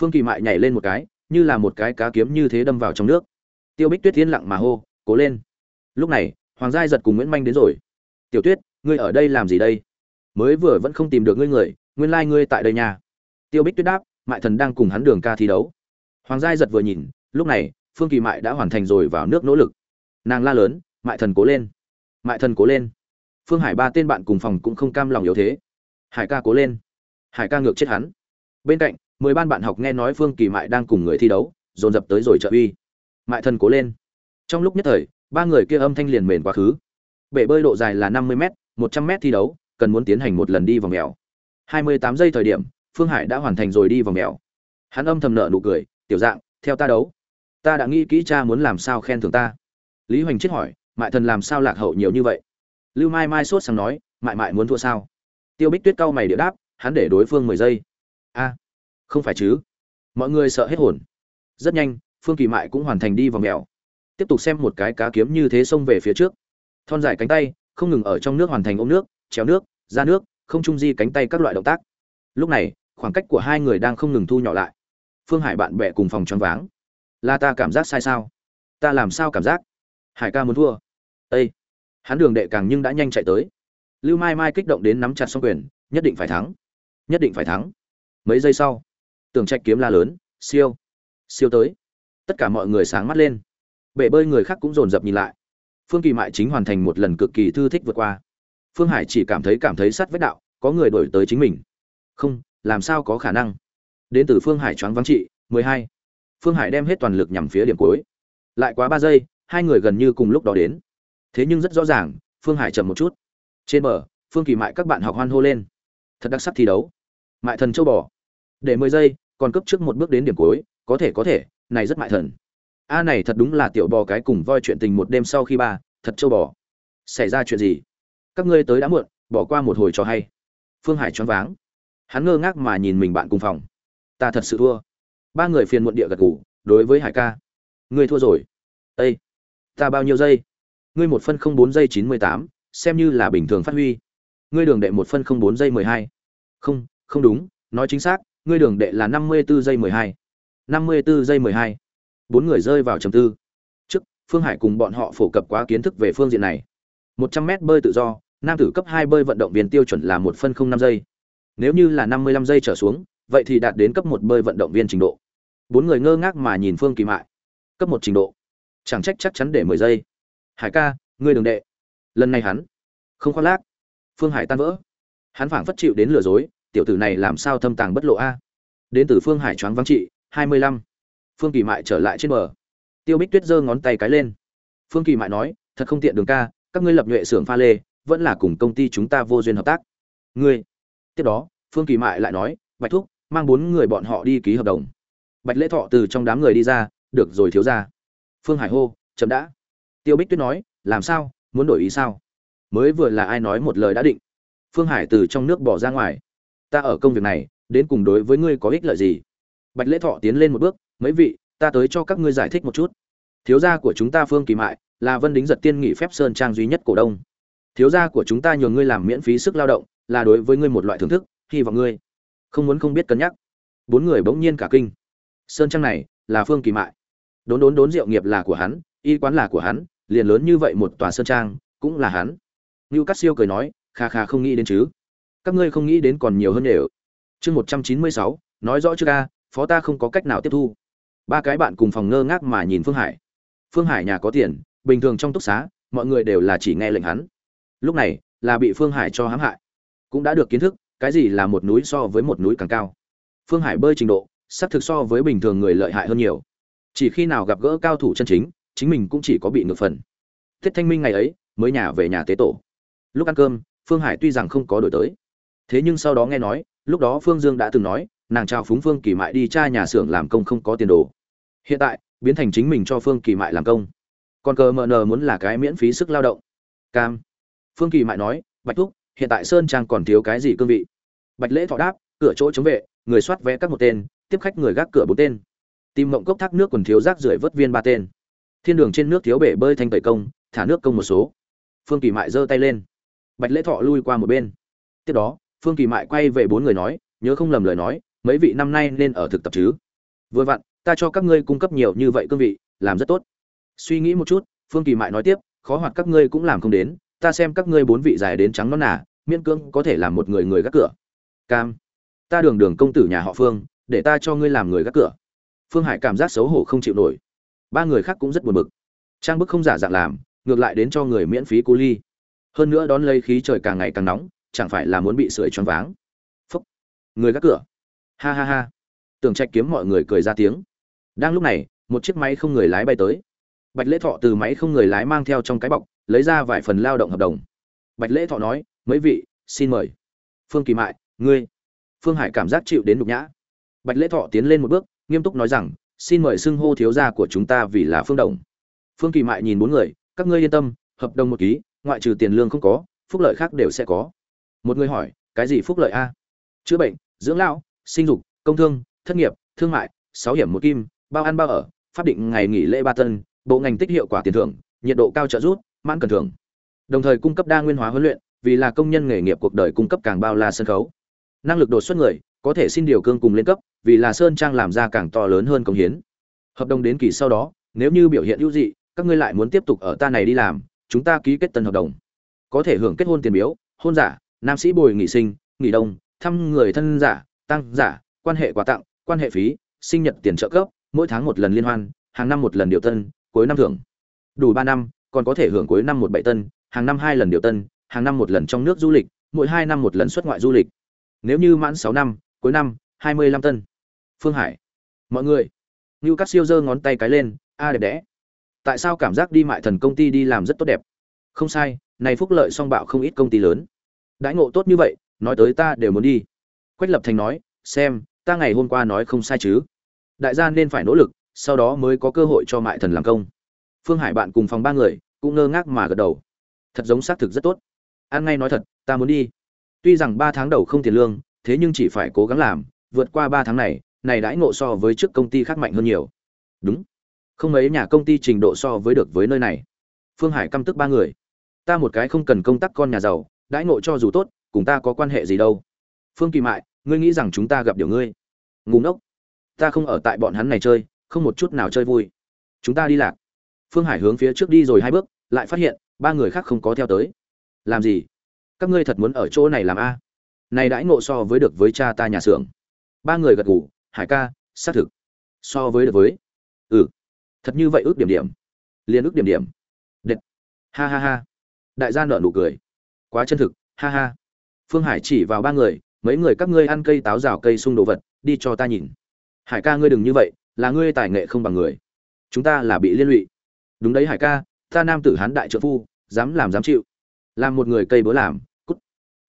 Phương kỳ mại nhảy lên một cái, như là một cái cá kiếm như thế đâm vào trong nước. Tiêu bích tuyết yên lặng mà hô, cố lên. Lúc này, hoàng giai giật cùng nguyễn manh đến rồi. Tiểu tuyết, ngươi ở đây làm gì đây? Mới vừa vẫn không tìm được ngươi người, nguyên lai、like、ngươi tại đây nhà tiêu bích tuyết đáp mại thần đang cùng hắn đường ca thi đấu. Hoàng giai giật vừa nhìn, lúc này, phương kỳ mại đã hoàn thành rồi vào nước nỗ lực. Nàng la lớn, mại thần cố lên! Mại thần cố lên! Phương hải ba tên bạn cùng phòng cũng không cam lòng yếu thế. Hải ca cố lên! Hải ca ngược chết hắn! Bên cạnh, mười ban bạn học nghe nói phương kỳ mại đang cùng người thi đấu, dồn dập tới rồi trợ uy. Mại thần cố lên! Trong lúc nhất thời, ba người kia âm thanh liền mền quá khứ. Bể bơi độ dài là năm mươi m một trăm m thi đấu, cần muốn tiến hành một lần đi vòng mèo. Hai mươi tám giây thời điểm phương hải đã hoàn thành rồi đi vòng mèo. Hắn âm thầm nợ nụ cười, tiểu dạng, theo ta đấu. Ta đã nghĩ kỹ cha muốn làm sao khen thưởng ta. Lý hoành chết hỏi, mại thần làm sao lạc hậu nhiều như vậy? Lưu mai mai sốt sáng nói, mại mại muốn thua sao? Tiêu bích tuyết cau mày địa đáp, hắn để đối phương mười giây. A, không phải chứ? Mọi người sợ hết hồn. Rất nhanh, phương kỳ mại cũng hoàn thành đi vòng mèo. Tiếp tục xem một cái cá kiếm như thế xông về phía trước. Thon dài cánh tay, không ngừng ở trong nước hoàn thành ôm nước chéo nước, ra nước, không trung di cánh tay các loại động tác. Lúc này khoảng cách của hai người đang không ngừng thu nhỏ lại. Phương hải bạn bè cùng phòng choáng váng. Là ta cảm giác sai sao? Ta làm sao cảm giác? Hải ca muốn thua. Ây hắn đường đệ càng nhưng đã nhanh chạy tới. Lưu mai mai kích động đến nắm chặt xong quyền, nhất định phải thắng. Nhất định phải thắng. Mấy giây sau, tường trạch kiếm la lớn, siêu. Siêu tới. Tất cả mọi người sáng mắt lên. Bể bơi người khác cũng dồn dập nhìn lại. Phương kỳ mại chính hoàn thành một lần cực kỳ thư thích vượt qua. Phương hải chỉ cảm thấy cảm thấy sắt vết đạo, có người đổi tới chính mình. Không làm sao có khả năng? Đến từ phương hải choáng vắng trị, mười hai. Phương hải đem hết toàn lực nhằm phía điểm cuối. Lại quá ba giây, hai người gần như cùng lúc đó đến. Thế nhưng rất rõ ràng, phương hải chậm một chút. Trên bờ, phương kỳ mại các bạn học hoan hô lên. Thật đặc sắc thi đấu. Mại thần châu bò. Để mười giây, còn cấp trước một bước đến điểm cuối, có thể có thể, này rất mại thần. A này thật đúng là tiểu bò cái cùng voi chuyện tình một đêm sau khi ba, thật châu bò. Xảy ra chuyện gì? Các ngươi tới đã muộn, bỏ qua một hồi cho hay. Phương hải choáng váng hắn ngơ ngác mà nhìn mình bạn cùng phòng. Ta thật sự thua. Ba người phiền muộn địa gật ngủ đối với hải ca. Ngươi thua rồi. Ây ta bao nhiêu giây? Ngươi một phân không bốn giây chín mươi tám, xem như là bình thường phát huy. Ngươi đường đệ một phân không bốn giây mười hai. Không không đúng, nói chính xác, ngươi đường đệ là năm mươi bốn giây mười hai. Năm mươi bốn giây mười hai. Bốn người rơi vào trầm tư. Trước, phương hải cùng bọn họ phổ cập quá kiến thức về phương diện này. Một trăm mét bơi tự do, nam tử cấp hai bơi vận động viên tiêu chuẩn là một phân không năm giây nếu như là năm mươi lăm giây trở xuống, vậy thì đạt đến cấp một bơi vận động viên trình độ. Bốn người ngơ ngác mà nhìn phương kỳ mại. Cấp một trình độ? Chẳng trách chắc chắn để mười giây. Hải ca, ngươi đường đệ. Lần này hắn. Không khoác lác. Phương hải tan vỡ. Hắn phảng phất chịu đến lừa dối, tiểu tử này làm sao thâm tàng bất lộ a? Đến từ phương hải choáng vắng trị, hai mươi lăm. Phương kỳ mại trở lại trên bờ. Tiêu bích tuyết giơ ngón tay cái lên. Phương kỳ mại nói, thật không tiện đường ca, các ngươi lập nhuệ xưởng pha lê, vẫn là cùng công ty chúng ta vô duyên hợp tác. Ngươi? Tiếp đó phương kỳ mại lại nói, bạch thúc, mang bốn người bọn họ đi ký hợp đồng. Bạch lễ thọ từ trong đám người đi ra, được rồi thiếu ra phương hải hô chậm đã. Tiêu bích tuyết nói, làm sao? Muốn đổi ý sao? Mới vừa là ai nói một lời đã định. Phương hải từ trong nước bỏ ra ngoài. Ta ở công việc này, đến cùng đối với ngươi có ích lợi gì? Bạch lễ thọ tiến lên một bước, mấy vị, ta tới cho các ngươi giải thích một chút. Thiếu gia của chúng ta phương kỳ mại, là vân đính giật tiên nghị phép sơn trang duy nhất cổ đông. Thiếu gia của chúng ta nhường ngươi làm miễn phí sức lao động, là đối với ngươi một loại thưởng thức hy vọng ngươi. Không muốn không biết cân nhắc. Bốn người bỗng nhiên cả kinh. Sơn trang này là phương kỳ mại. Đốn đốn đốn rượu nghiệp là của hắn, y quán là của hắn, liền lớn như vậy một tòa sơn trang cũng là hắn. Như cắt siêu cười nói, kha kha không nghĩ đến chứ. Các ngươi không nghĩ đến còn nhiều hơn đều. Chương một trăm chín mươi sáu, nói rõ chưa ca phó ta không có cách nào tiếp thu. Ba cái bạn cùng phòng ngơ ngác mà nhìn phương hải. Phương hải nhà có tiền, bình thường trong túc xá, mọi người đều là chỉ nghe lệnh hắn. Lúc này là bị phương hải cho hãm hại. Cũng đã được kiến thức cái gì là một núi so với một núi càng cao? Phương hải bơi trình độ, xác thực so với bình thường người lợi hại hơn nhiều. Chỉ khi nào gặp gỡ cao thủ chân chính chính mình cũng chỉ có bị ngược phần. Tết thanh minh ngày ấy, mới nhà về nhà tế tổ. Lúc ăn cơm, phương hải tuy rằng không có đổi tới. Thế nhưng sau đó nghe nói, lúc đó phương dương đã từng nói, nàng trao phúng phương kỳ mại đi tra nhà xưởng làm công không có tiền đồ. Hiện tại, biến thành chính mình cho phương kỳ mại làm công. Còn cờ mờ nờ muốn là cái miễn phí sức lao động. Cam. Phương kỳ mại nói, bạch thúc hiện tại sơn trang còn thiếu cái gì cương vị? Bạch lễ thọ đáp, cửa chỗ chống vệ, người soát vé các một tên, tiếp khách người gác cửa bốn tên. Tìm mộng cốc thác nước quần thiếu rác rưởi vớt viên ba tên. Thiên đường trên nước thiếu bể bơi thanh tẩy công, thả nước công một số. Phương kỳ mại giơ tay lên. Bạch lễ thọ lui qua một bên. Tiếp đó, phương kỳ mại quay về bốn người nói, nhớ không lầm lời nói, mấy vị năm nay nên ở thực tập chứ? Vừa vặn, ta cho các ngươi cung cấp nhiều như vậy cương vị, làm rất tốt. Suy nghĩ một chút, phương kỳ mại nói tiếp, khó hoạt các ngươi cũng làm không đến ta xem các ngươi bốn vị dài đến trắng non nà, miễn cưỡng có thể làm một người người gác cửa. Cam, ta đường đường công tử nhà họ phương, để ta cho ngươi làm người gác cửa. Phương hải cảm giác xấu hổ không chịu nổi. Ba người khác cũng rất buồn bực. Trang bức không giả dạng làm, ngược lại đến cho người miễn phí cu ly. Hơn nữa đón lấy khí trời càng ngày càng nóng, chẳng phải là muốn bị sưởi choáng váng. Phúc, người gác cửa. Ha ha ha. Tưởng trạch kiếm mọi người cười ra tiếng. Đang lúc này, một chiếc máy không người lái bay tới bạch lễ thọ từ máy không người lái mang theo trong cái bọc, lấy ra vài phần lao động hợp đồng. Bạch lễ thọ nói, mấy vị, xin mời. Phương kỳ mại, ngươi. Phương hải cảm giác chịu đến nhục nhã. Bạch lễ thọ tiến lên một bước, nghiêm túc nói rằng, xin mời xưng hô thiếu gia của chúng ta vì là phương đồng. Phương kỳ mại nhìn bốn người, các ngươi yên tâm, hợp đồng một ký, ngoại trừ tiền lương không có, phúc lợi khác đều sẽ có. Một người hỏi, cái gì phúc lợi a? Chữa bệnh, dưỡng lão, sinh dục, công thương, thất nghiệp, thương mại, sáu hiểm một kim, bao ăn bao ở, pháp định ngày nghỉ lễ ba tân bộ ngành tích hiệu quả tiền thưởng, nhiệt độ cao trợ rút mãn cần thưởng. Đồng thời cung cấp đa nguyên hóa huấn luyện, vì là công nhân nghề nghiệp cuộc đời cung cấp càng bao la sân khấu. Năng lực đột xuất người, có thể xin điều cương cùng lên cấp, vì là sơn trang làm ra càng to lớn hơn công hiến. Hợp đồng đến kỳ sau đó, nếu như biểu hiện ưu dị, các ngươi lại muốn tiếp tục ở ta này đi làm, chúng ta ký kết tân hợp đồng. Có thể hưởng kết hôn tiền biếu, hôn giả, nam sĩ bồi nghỉ sinh, nghỉ đông, thăm người thân giả, tăng giả, quan hệ quà tặng, quan hệ phí, sinh nhật tiền trợ cấp, mỗi tháng một lần liên hoan, hàng năm một lần điều tân cuối năm thưởng. Đủ ba năm, còn có thể hưởng cuối năm một bảy tân, hàng năm hai lần điều tân, hàng năm một lần trong nước du lịch, mỗi hai năm một lần xuất ngoại du lịch. Nếu như mãn sáu năm, cuối năm, hai mươi lăm tân. Phương hải. Mọi người. Như các siêu giơ ngón tay cái lên, a đẹp đẽ. Tại sao cảm giác đi mại thần công ty đi làm rất tốt đẹp? Không sai, này phúc lợi song bạo không ít công ty lớn. Đãi ngộ tốt như vậy, nói tới ta đều muốn đi. Quách lập thành nói, xem, ta ngày hôm qua nói không sai chứ. Đại gia nên phải nỗ lực sau đó mới có cơ hội cho mại thần làm công. Phương hải bạn cùng phòng ba người cũng ngơ ngác mà gật đầu. Thật giống xác thực rất tốt. An ngay nói thật, ta muốn đi. Tuy rằng ba tháng đầu không tiền lương, thế nhưng chỉ phải cố gắng làm, vượt qua ba tháng này này đãi ngộ so với trước công ty khác mạnh hơn nhiều. Đúng. Không mấy nhà công ty trình độ so với được với nơi này. Phương hải căm tức ba người. Ta một cái không cần công tác con nhà giàu, đãi ngộ cho dù tốt, cùng ta có quan hệ gì đâu. Phương kỳ mại, ngươi nghĩ rằng chúng ta gặp điều ngươi? Ngủ ngốc. Ta không ở tại bọn hắn này chơi không một chút nào chơi vui. Chúng ta đi lạc. Phương hải hướng phía trước đi rồi hai bước, lại phát hiện, ba người khác không có theo tới. Làm gì? Các ngươi thật muốn ở chỗ này làm a? Này đãi ngộ so với được với cha ta nhà xưởng. Ba người gật gù, hải ca, xác thực. So với được với. Ừ. Thật như vậy ước điểm điểm. Liền ước điểm điểm. Đệt. Ha ha ha. Đại gia nợ nụ cười. Quá chân thực, ha ha. Phương hải chỉ vào ba người, mấy người các ngươi ăn cây táo rào cây sung đồ vật, đi cho ta nhìn. Hải ca ngươi đừng như vậy là ngươi tài nghệ không bằng người. Chúng ta là bị liên lụy. Đúng đấy hải ca, ta nam tử hán đại trợ phu, dám làm dám chịu. Làm một người cây bữa làm, cút.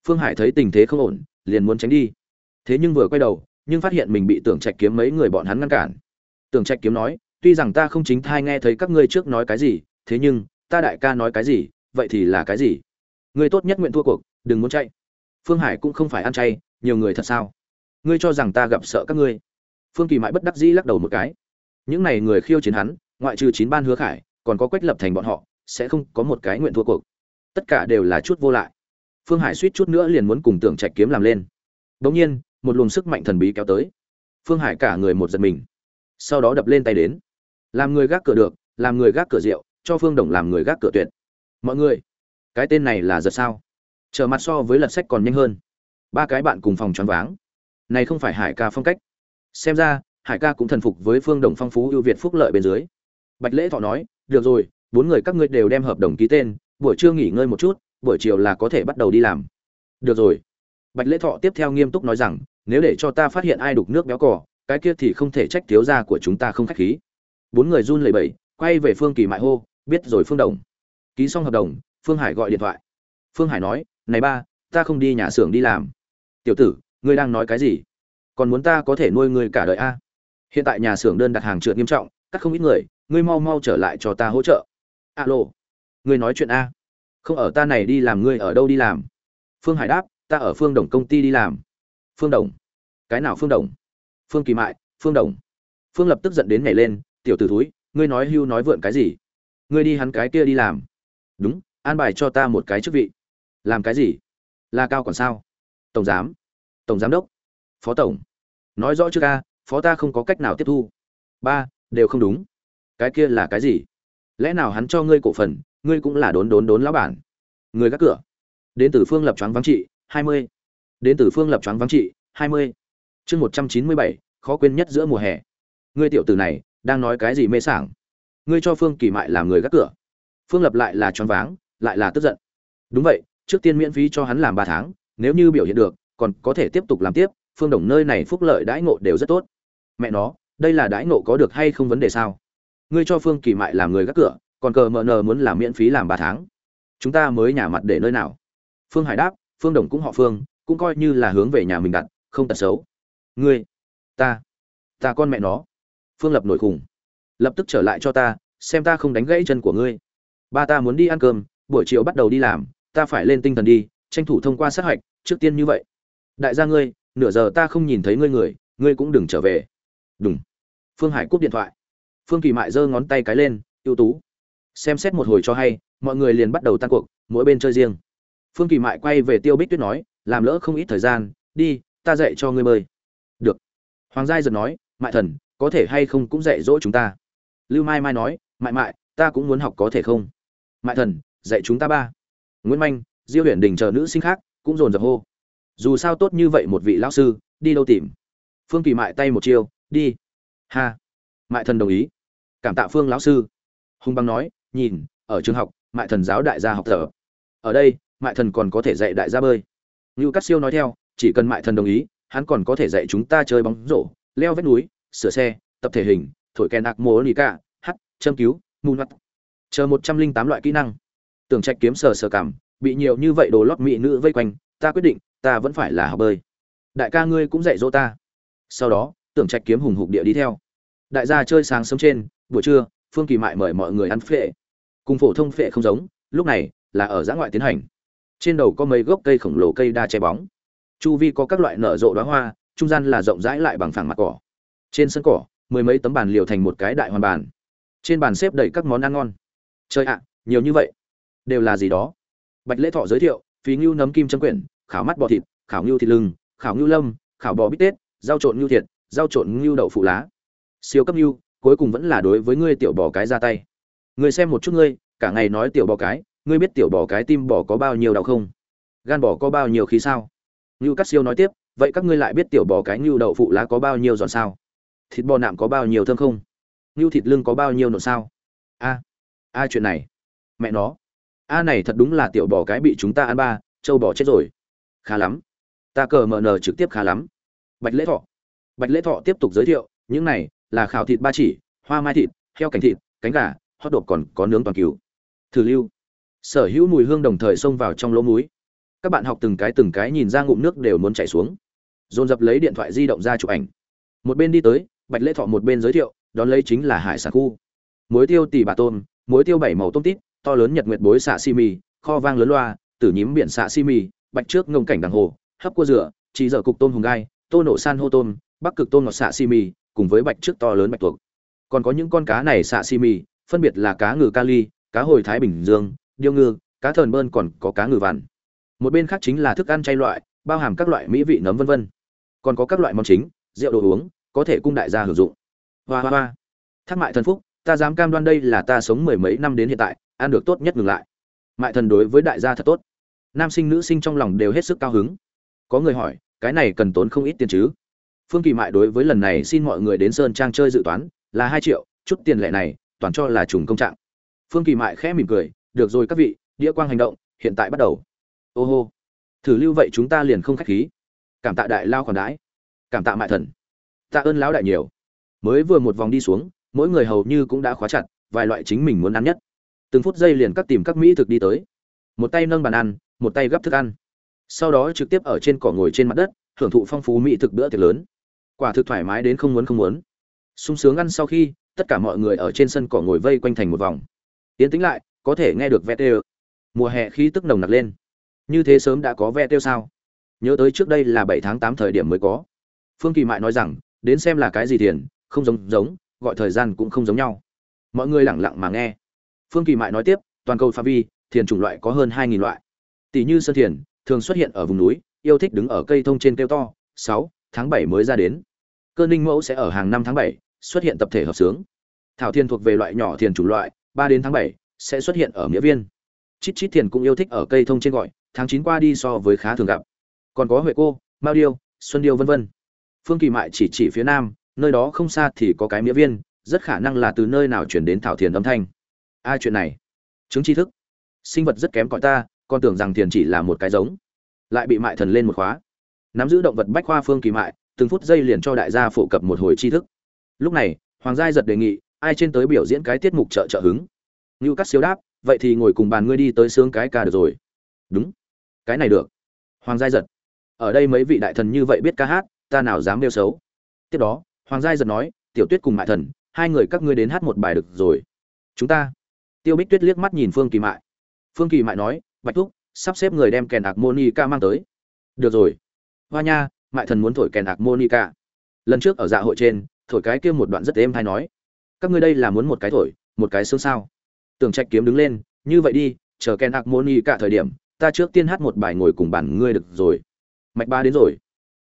Phương hải thấy tình thế không ổn, liền muốn tránh đi. Thế nhưng vừa quay đầu, nhưng phát hiện mình bị tưởng trạch kiếm mấy người bọn hắn ngăn cản. Tưởng trạch kiếm nói, tuy rằng ta không chính thai nghe thấy các ngươi trước nói cái gì, thế nhưng, ta đại ca nói cái gì, vậy thì là cái gì? Ngươi tốt nhất nguyện thua cuộc, đừng muốn chạy. Phương hải cũng không phải ăn chay, nhiều người thật sao? Ngươi cho rằng ta gặp sợ các ngươi phương kỳ mãi bất đắc dĩ lắc đầu một cái. Những này người khiêu chiến hắn, ngoại trừ chín ban hứa khải, còn có quách lập thành bọn họ, sẽ không có một cái nguyện thua cuộc. Tất cả đều là chút vô lại. Phương hải suýt chút nữa liền muốn cùng tưởng trạch kiếm làm lên. Đ nhiên, một luồng sức mạnh thần bí kéo tới. Phương hải cả người một giật mình. Sau đó đập lên tay đến. Làm người gác cửa được, làm người gác cửa rượu, cho phương đồng làm người gác cửa tuyệt. Mọi người, cái tên này là giật sao? Trở mặt so với lật sách còn nhanh hơn. Ba cái bạn cùng phòng choáng váng. Này không phải hải ca phong cách xem ra, hải ca cũng thần phục với phương đồng phong phú ưu việt phúc lợi bên dưới. Bạch lễ thọ nói, được rồi, bốn người các ngươi đều đem hợp đồng ký tên, buổi trưa nghỉ ngơi một chút, buổi chiều là có thể bắt đầu đi làm. Được rồi. Bạch lễ thọ tiếp theo nghiêm túc nói rằng, nếu để cho ta phát hiện ai đục nước béo cỏ cái kia thì không thể trách thiếu gia của chúng ta không khách khí. Bốn người run lẩy bẩy, quay về phương kỳ mại hô, biết rồi phương đồng. Ký xong hợp đồng, phương hải gọi điện thoại. Phương hải nói, này ba, ta không đi nhà xưởng đi làm. Tiểu tử, ngươi đang nói cái gì? Còn muốn ta có thể nuôi ngươi cả đời a? Hiện tại nhà xưởng đơn đặt hàng trượt nghiêm trọng, cắt không ít người, ngươi mau mau trở lại cho ta hỗ trợ. Alo, ngươi nói chuyện a? Không ở ta này đi làm, ngươi ở đâu đi làm? Phương hải đáp, ta ở phương đồng công ty đi làm. Phương đồng? Cái nào phương đồng? Phương kỳ mại, phương đồng. Phương lập tức giận đến nhảy lên, tiểu t ử thúi, ngươi nói hưu nói vượn cái gì? Ngươi đi hắn cái kia đi làm. Đúng, an bài cho ta một cái chức vị. Làm cái gì? Là cao còn sao? Tổng giám. Tổng giám đốc. Phó tổng nói rõ chưa ca phó ta không có cách nào tiếp thu. Ba, đều không đúng. Cái kia là cái gì? Lẽ nào hắn cho ngươi cổ phần, ngươi cũng là đốn đốn đốn lão bản? Người gác cửa. Đến từ phương lập choáng vắng trị, hai mươi. Đến từ phương lập choáng vắng trị, hai mươi. Chương một trăm chín mươi bảy, khó quên nhất giữa mùa hè. Ngươi tiểu tử này, đang nói cái gì mê sảng? Ngươi cho phương kỳ mại làm người gác cửa. Phương lập lại là choáng váng, lại là tức giận. Đúng vậy, trước tiên miễn phí cho hắn làm ba tháng, nếu như biểu hiện được, còn có thể tiếp tục làm tiếp phương đồng nơi này phúc lợi đãi ngộ đều rất tốt. Mẹ nó, đây là đãi ngộ có được hay không vấn đề sao? Ngươi cho phương kỳ mại làm người gác cửa, còn cờ mờ nờ muốn làm miễn phí làm ba tháng. Chúng ta mới nhà mặt để nơi nào? Phương hải đáp, phương đồng cũng họ phương, cũng coi như là hướng về nhà mình đặt, không tật xấu. Ngươi, ta ta con mẹ nó. Phương lập nổi khùng. Lập tức trở lại cho ta, xem ta không đánh gãy chân của ngươi. Ba ta muốn đi ăn cơm, buổi chiều bắt đầu đi làm, ta phải lên tinh thần đi, tranh thủ thông qua sát hạch, trước tiên như vậy. Đại gia ngươi nửa giờ ta không nhìn thấy ngươi người, ngươi cũng đừng trở về. Đúng phương hải cúp điện thoại. Phương kỳ mại giơ ngón tay cái lên, ưu tú, xem xét một hồi cho hay, mọi người liền bắt đầu tan cuộc, mỗi bên chơi riêng. Phương kỳ mại quay về tiêu bích tuyết nói, làm lỡ không ít thời gian, đi, ta dạy cho ngươi bơi. Được. Hoàng giai giật nói, mại thần, có thể hay không cũng dạy dỗ chúng ta? Lưu mai mai nói, mại mại, ta cũng muốn học có thể không? Mại thần, dạy chúng ta ba. Nguyễn manh, diêu huyền đình chờ nữ sinh khác, cũng dồn dập hô dù sao tốt như vậy một vị lão sư, đi đâu tìm? Phương kỳ mại tay một chiêu, đi. Ha. Mại thần đồng ý. Cảm tạ phương lão sư. Hùng băng nói, nhìn, ở trường học, mại thần giáo đại gia học thở. Ở đây, mại thần còn có thể dạy đại gia bơi. Như cắt siêu nói theo, chỉ cần mại thần đồng ý, hắn còn có thể dạy chúng ta chơi bóng rổ, leo vách núi, sửa xe, tập thể hình, thổi kèn ạc mô lì cả hắt châm cứu, mù mắt chờ một trăm linh tám loại kỹ năng. Tưởng trạch kiếm sờ sờ cảm, bị nhiều như vậy đồ lót mỹ nữ vây quanh, ta quyết định ta vẫn phải là học bơi. Đại ca ngươi cũng dạy dỗ ta. Sau đó, tưởng trạch kiếm hùng hục địa đi theo. Đại gia chơi sáng sớm trên, buổi trưa, phương kỳ mại mời mọi người ăn phệ. Cùng phổ thông phệ không giống, lúc này là ở giã ngoại tiến hành. Trên đầu có mấy gốc cây khổng lồ cây đa che bóng. Chu vi có các loại nở rộ đoá hoa, trung gian là rộng rãi lại bằng phẳng mặt cỏ. Trên sân cỏ, mười mấy tấm bàn liều thành một cái đại hoàn bàn. Trên bàn xếp đầy các món ăn ngon. Chơi ạ, nhiều như vậy. Đều là gì đó? Bạch lễ thọ giới thiệu, phí ngưu nấm kim chấm quyển khảo mắt bò thịt, khảo ngưu thịt lưng, khảo ngưu lâm, khảo bò bít tết, rau trộn ngưu thiệt, rau trộn ngưu đậu phụ lá. Siêu cấp ngưu, cuối cùng vẫn là đối với ngươi tiểu bò cái ra tay. Ngươi xem một chút ngươi, cả ngày nói tiểu bò cái, ngươi biết tiểu bò cái tim bò có bao nhiêu đau không? Gan bò có bao nhiêu khí sao? Ngưu cắt siêu nói tiếp, vậy các ngươi lại biết tiểu bò cái ngưu đậu phụ lá có bao nhiêu giòn sao? Thịt bò nạm có bao nhiêu thơm không? Ngưu thịt lưng có bao nhiêu nộn sao? A a chuyện này. Mẹ nó. A này thật đúng là tiểu bò cái bị chúng ta ăn ba châu bò chết rồi khá lắm. Ta cờ mờ nờ trực tiếp khá lắm. Bạch lễ thọ. Bạch lễ thọ tiếp tục giới thiệu, những này là khảo thịt ba chỉ, hoa mai thịt, heo cảnh thịt, cánh gà hót đột còn có nướng toàn cứu thử lưu. Sở hữu mùi hương đồng thời xông vào trong lỗ múi các bạn học từng cái từng cái nhìn ra ngụm nước đều muốn chảy xuống. Dồn dập lấy điện thoại di động ra chụp ảnh. Một bên đi tới, bạch lễ thọ một bên giới thiệu, đón lấy chính là hải sản khu. Muối tiêu tỷ bà tôm, muối tiêu bảy màu tôm tít, to lớn nhật nguyệt bối xạ si mì, kho vang lớn loa, tử nhím biển xạ si mì bạch trước ngông cảnh đằng hồ, hấp cua rửa chỉ dở cục tôm hùng gai, tô nổ san hô tôm, bắc cực tôm ngọt xạ xi mì, cùng với bạch trước to lớn bạch tuộc. Còn có những con cá này xạ xi mì, phân biệt là cá ngừ kali, cá hồi thái bình dương, điêu ngư, cá thờn bơn còn có cá ngừ vằn. Một bên khác chính là thức ăn chay loại, bao hàm các loại mỹ vị nấm vân vân. Còn có các loại món chính, rượu đồ uống, có thể cung đại gia hưởng dụng. Hoa hoa hoa. Thác mại thần phúc, ta dám cam đoan đây là ta sống mười mấy năm đến hiện tại, ăn được tốt nhất ngừng lại. Mại thần đối với đại gia thật tốt nam sinh nữ sinh trong lòng đều hết sức cao hứng. Có người hỏi, cái này cần tốn không ít tiền chứ? Phương kỳ mại đối với lần này xin mọi người đến sơn trang chơi dự toán là hai triệu, chút tiền lệ này, toàn cho là trùng công trạng. Phương kỳ mại khẽ mỉm cười, được rồi các vị đĩa quang hành động, hiện tại bắt đầu. Ô hô, thử lưu vậy chúng ta liền không khách khí. Cảm tạ đại lao khoản đãi, cảm tạ mại thần. Tạ ơn lão đại nhiều. Mới vừa một vòng đi xuống, mỗi người hầu như cũng đã khóa chặt, vài loại chính mình muốn ăn nhất. Từng phút giây liền cắt tìm các mỹ thực đi tới. Một tay nâng bàn ăn một tay gấp thức ăn. Sau đó trực tiếp ở trên cỏ ngồi trên mặt đất hưởng thụ phong phú mỹ thực bữa tiệc lớn. Quả thực thoải mái đến không muốn không muốn. Sung sướng ăn sau khi, tất cả mọi người ở trên sân cỏ ngồi vây quanh thành một vòng. Tiến tính lại, có thể nghe được ve têu mùa hè khí tức nồng nặc lên. Như thế sớm đã có ve tiêu sao? Nhớ tới trước đây là bảy tháng tám thời điểm mới có. Phương kỳ mại nói rằng, đến xem là cái gì tiền không giống giống, gọi thời gian cũng không giống nhau. Mọi người lẳng lặng mà nghe. Phương kỳ mại nói tiếp, toàn cầu pha vi, thiền chủng loại có hơn hai nghìn loại tỷ như sơn thiền, thường xuất hiện ở vùng núi, yêu thích đứng ở cây thông trên kêu to, sáu, tháng bảy mới ra đến. Cơ ninh mẫu sẽ ở hàng năm tháng bảy, xuất hiện tập thể hợp sướng. Thảo thiên thuộc về loại nhỏ thiền chủng loại, ba đến tháng bảy, sẽ xuất hiện ở nghĩa viên. Chít chít thiền cũng yêu thích ở cây thông trên gọi, tháng chín qua đi so với khá thường gặp. Còn có huệ cô, mao điêu, xuân điêu vân vân. Phương kỳ mại chỉ chỉ phía nam, nơi đó không xa thì có cái nghĩa viên, rất khả năng là từ nơi nào chuyển đến thảo thiền âm thanh. Ai chuyện này. Chứng tri thức. Sinh vật rất kém cỏi ta còn tưởng rằng thiền chỉ là một cái giống, lại bị mại thần lên một khóa. Nắm giữ động vật bách khoa phương kỳ mại, từng phút giây liền cho đại gia phổ cập một hồi tri thức. Lúc này, hoàng giai giật đề nghị, ai trên tới biểu diễn cái tiết mục trợ trợ hứng. Như cắt siêu đáp, vậy thì ngồi cùng bàn ngươi đi tới sướng cái ca được rồi. Đúng, cái này được. Hoàng giai giật, ở đây mấy vị đại thần như vậy biết ca hát, ta nào dám nêu xấu. Tiếp đó, hoàng giai giật nói, tiểu tuyết cùng mại thần, hai người các ngươi đến hát một bài được rồi. Chúng ta, tiêu bích tuyết liếc mắt nhìn phương kỳ mại. Phương kỳ mại nói bạch thúc, sắp xếp người đem kèn ạc monica mang tới. Được rồi. Hoa nha, mại thần muốn thổi kèn ạc monica lần trước ở dạ hội trên, thổi cái kia một đoạn rất êm hay nói. Các ngươi đây là muốn một cái thổi, một cái xương sao? Tưởng trạch kiếm đứng lên, như vậy đi, chờ kèn ạc monica thời điểm, ta trước tiên hát một bài ngồi cùng bản ngươi được rồi. Mạch ba đến rồi.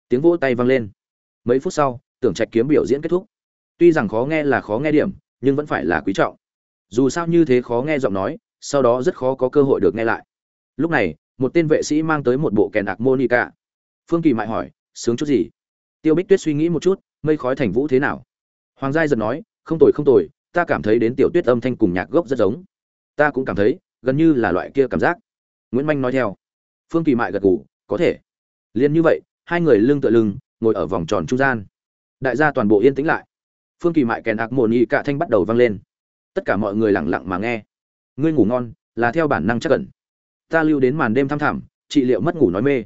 Tiếng vỗ tay vang lên. Mấy phút sau, tưởng trạch kiếm biểu diễn kết thúc. Tuy rằng khó nghe là khó nghe điểm, nhưng vẫn phải là quý trọng. Dù sao như thế khó nghe giọng nói, sau đó rất khó có cơ hội được nghe lại lúc này, một tên vệ sĩ mang tới một bộ kèn ạc monica phương kỳ mại hỏi, sướng chút gì? Tiêu bích tuyết suy nghĩ một chút, mây khói thành vũ thế nào? Hoàng giai giật nói, không tồi không tồi, ta cảm thấy đến tiểu tuyết âm thanh cùng nhạc gốc rất giống. Ta cũng cảm thấy, gần như là loại kia cảm giác. Nguyễn manh nói theo. Phương kỳ mại gật gù, có thể. Liền như vậy, hai người lưng tựa lưng, ngồi ở vòng tròn trung gian. Đại gia toàn bộ yên tĩnh lại. Phương kỳ mại kèn ạc mồn y cả thanh bắt đầu vang lên. Tất cả mọi người lẳng lặng mà nghe. Ngươi ngủ ngon, là theo bản năng chắc cẩn ta lưu đến màn đêm thăm thẳm, trị liệu mất ngủ nói mê.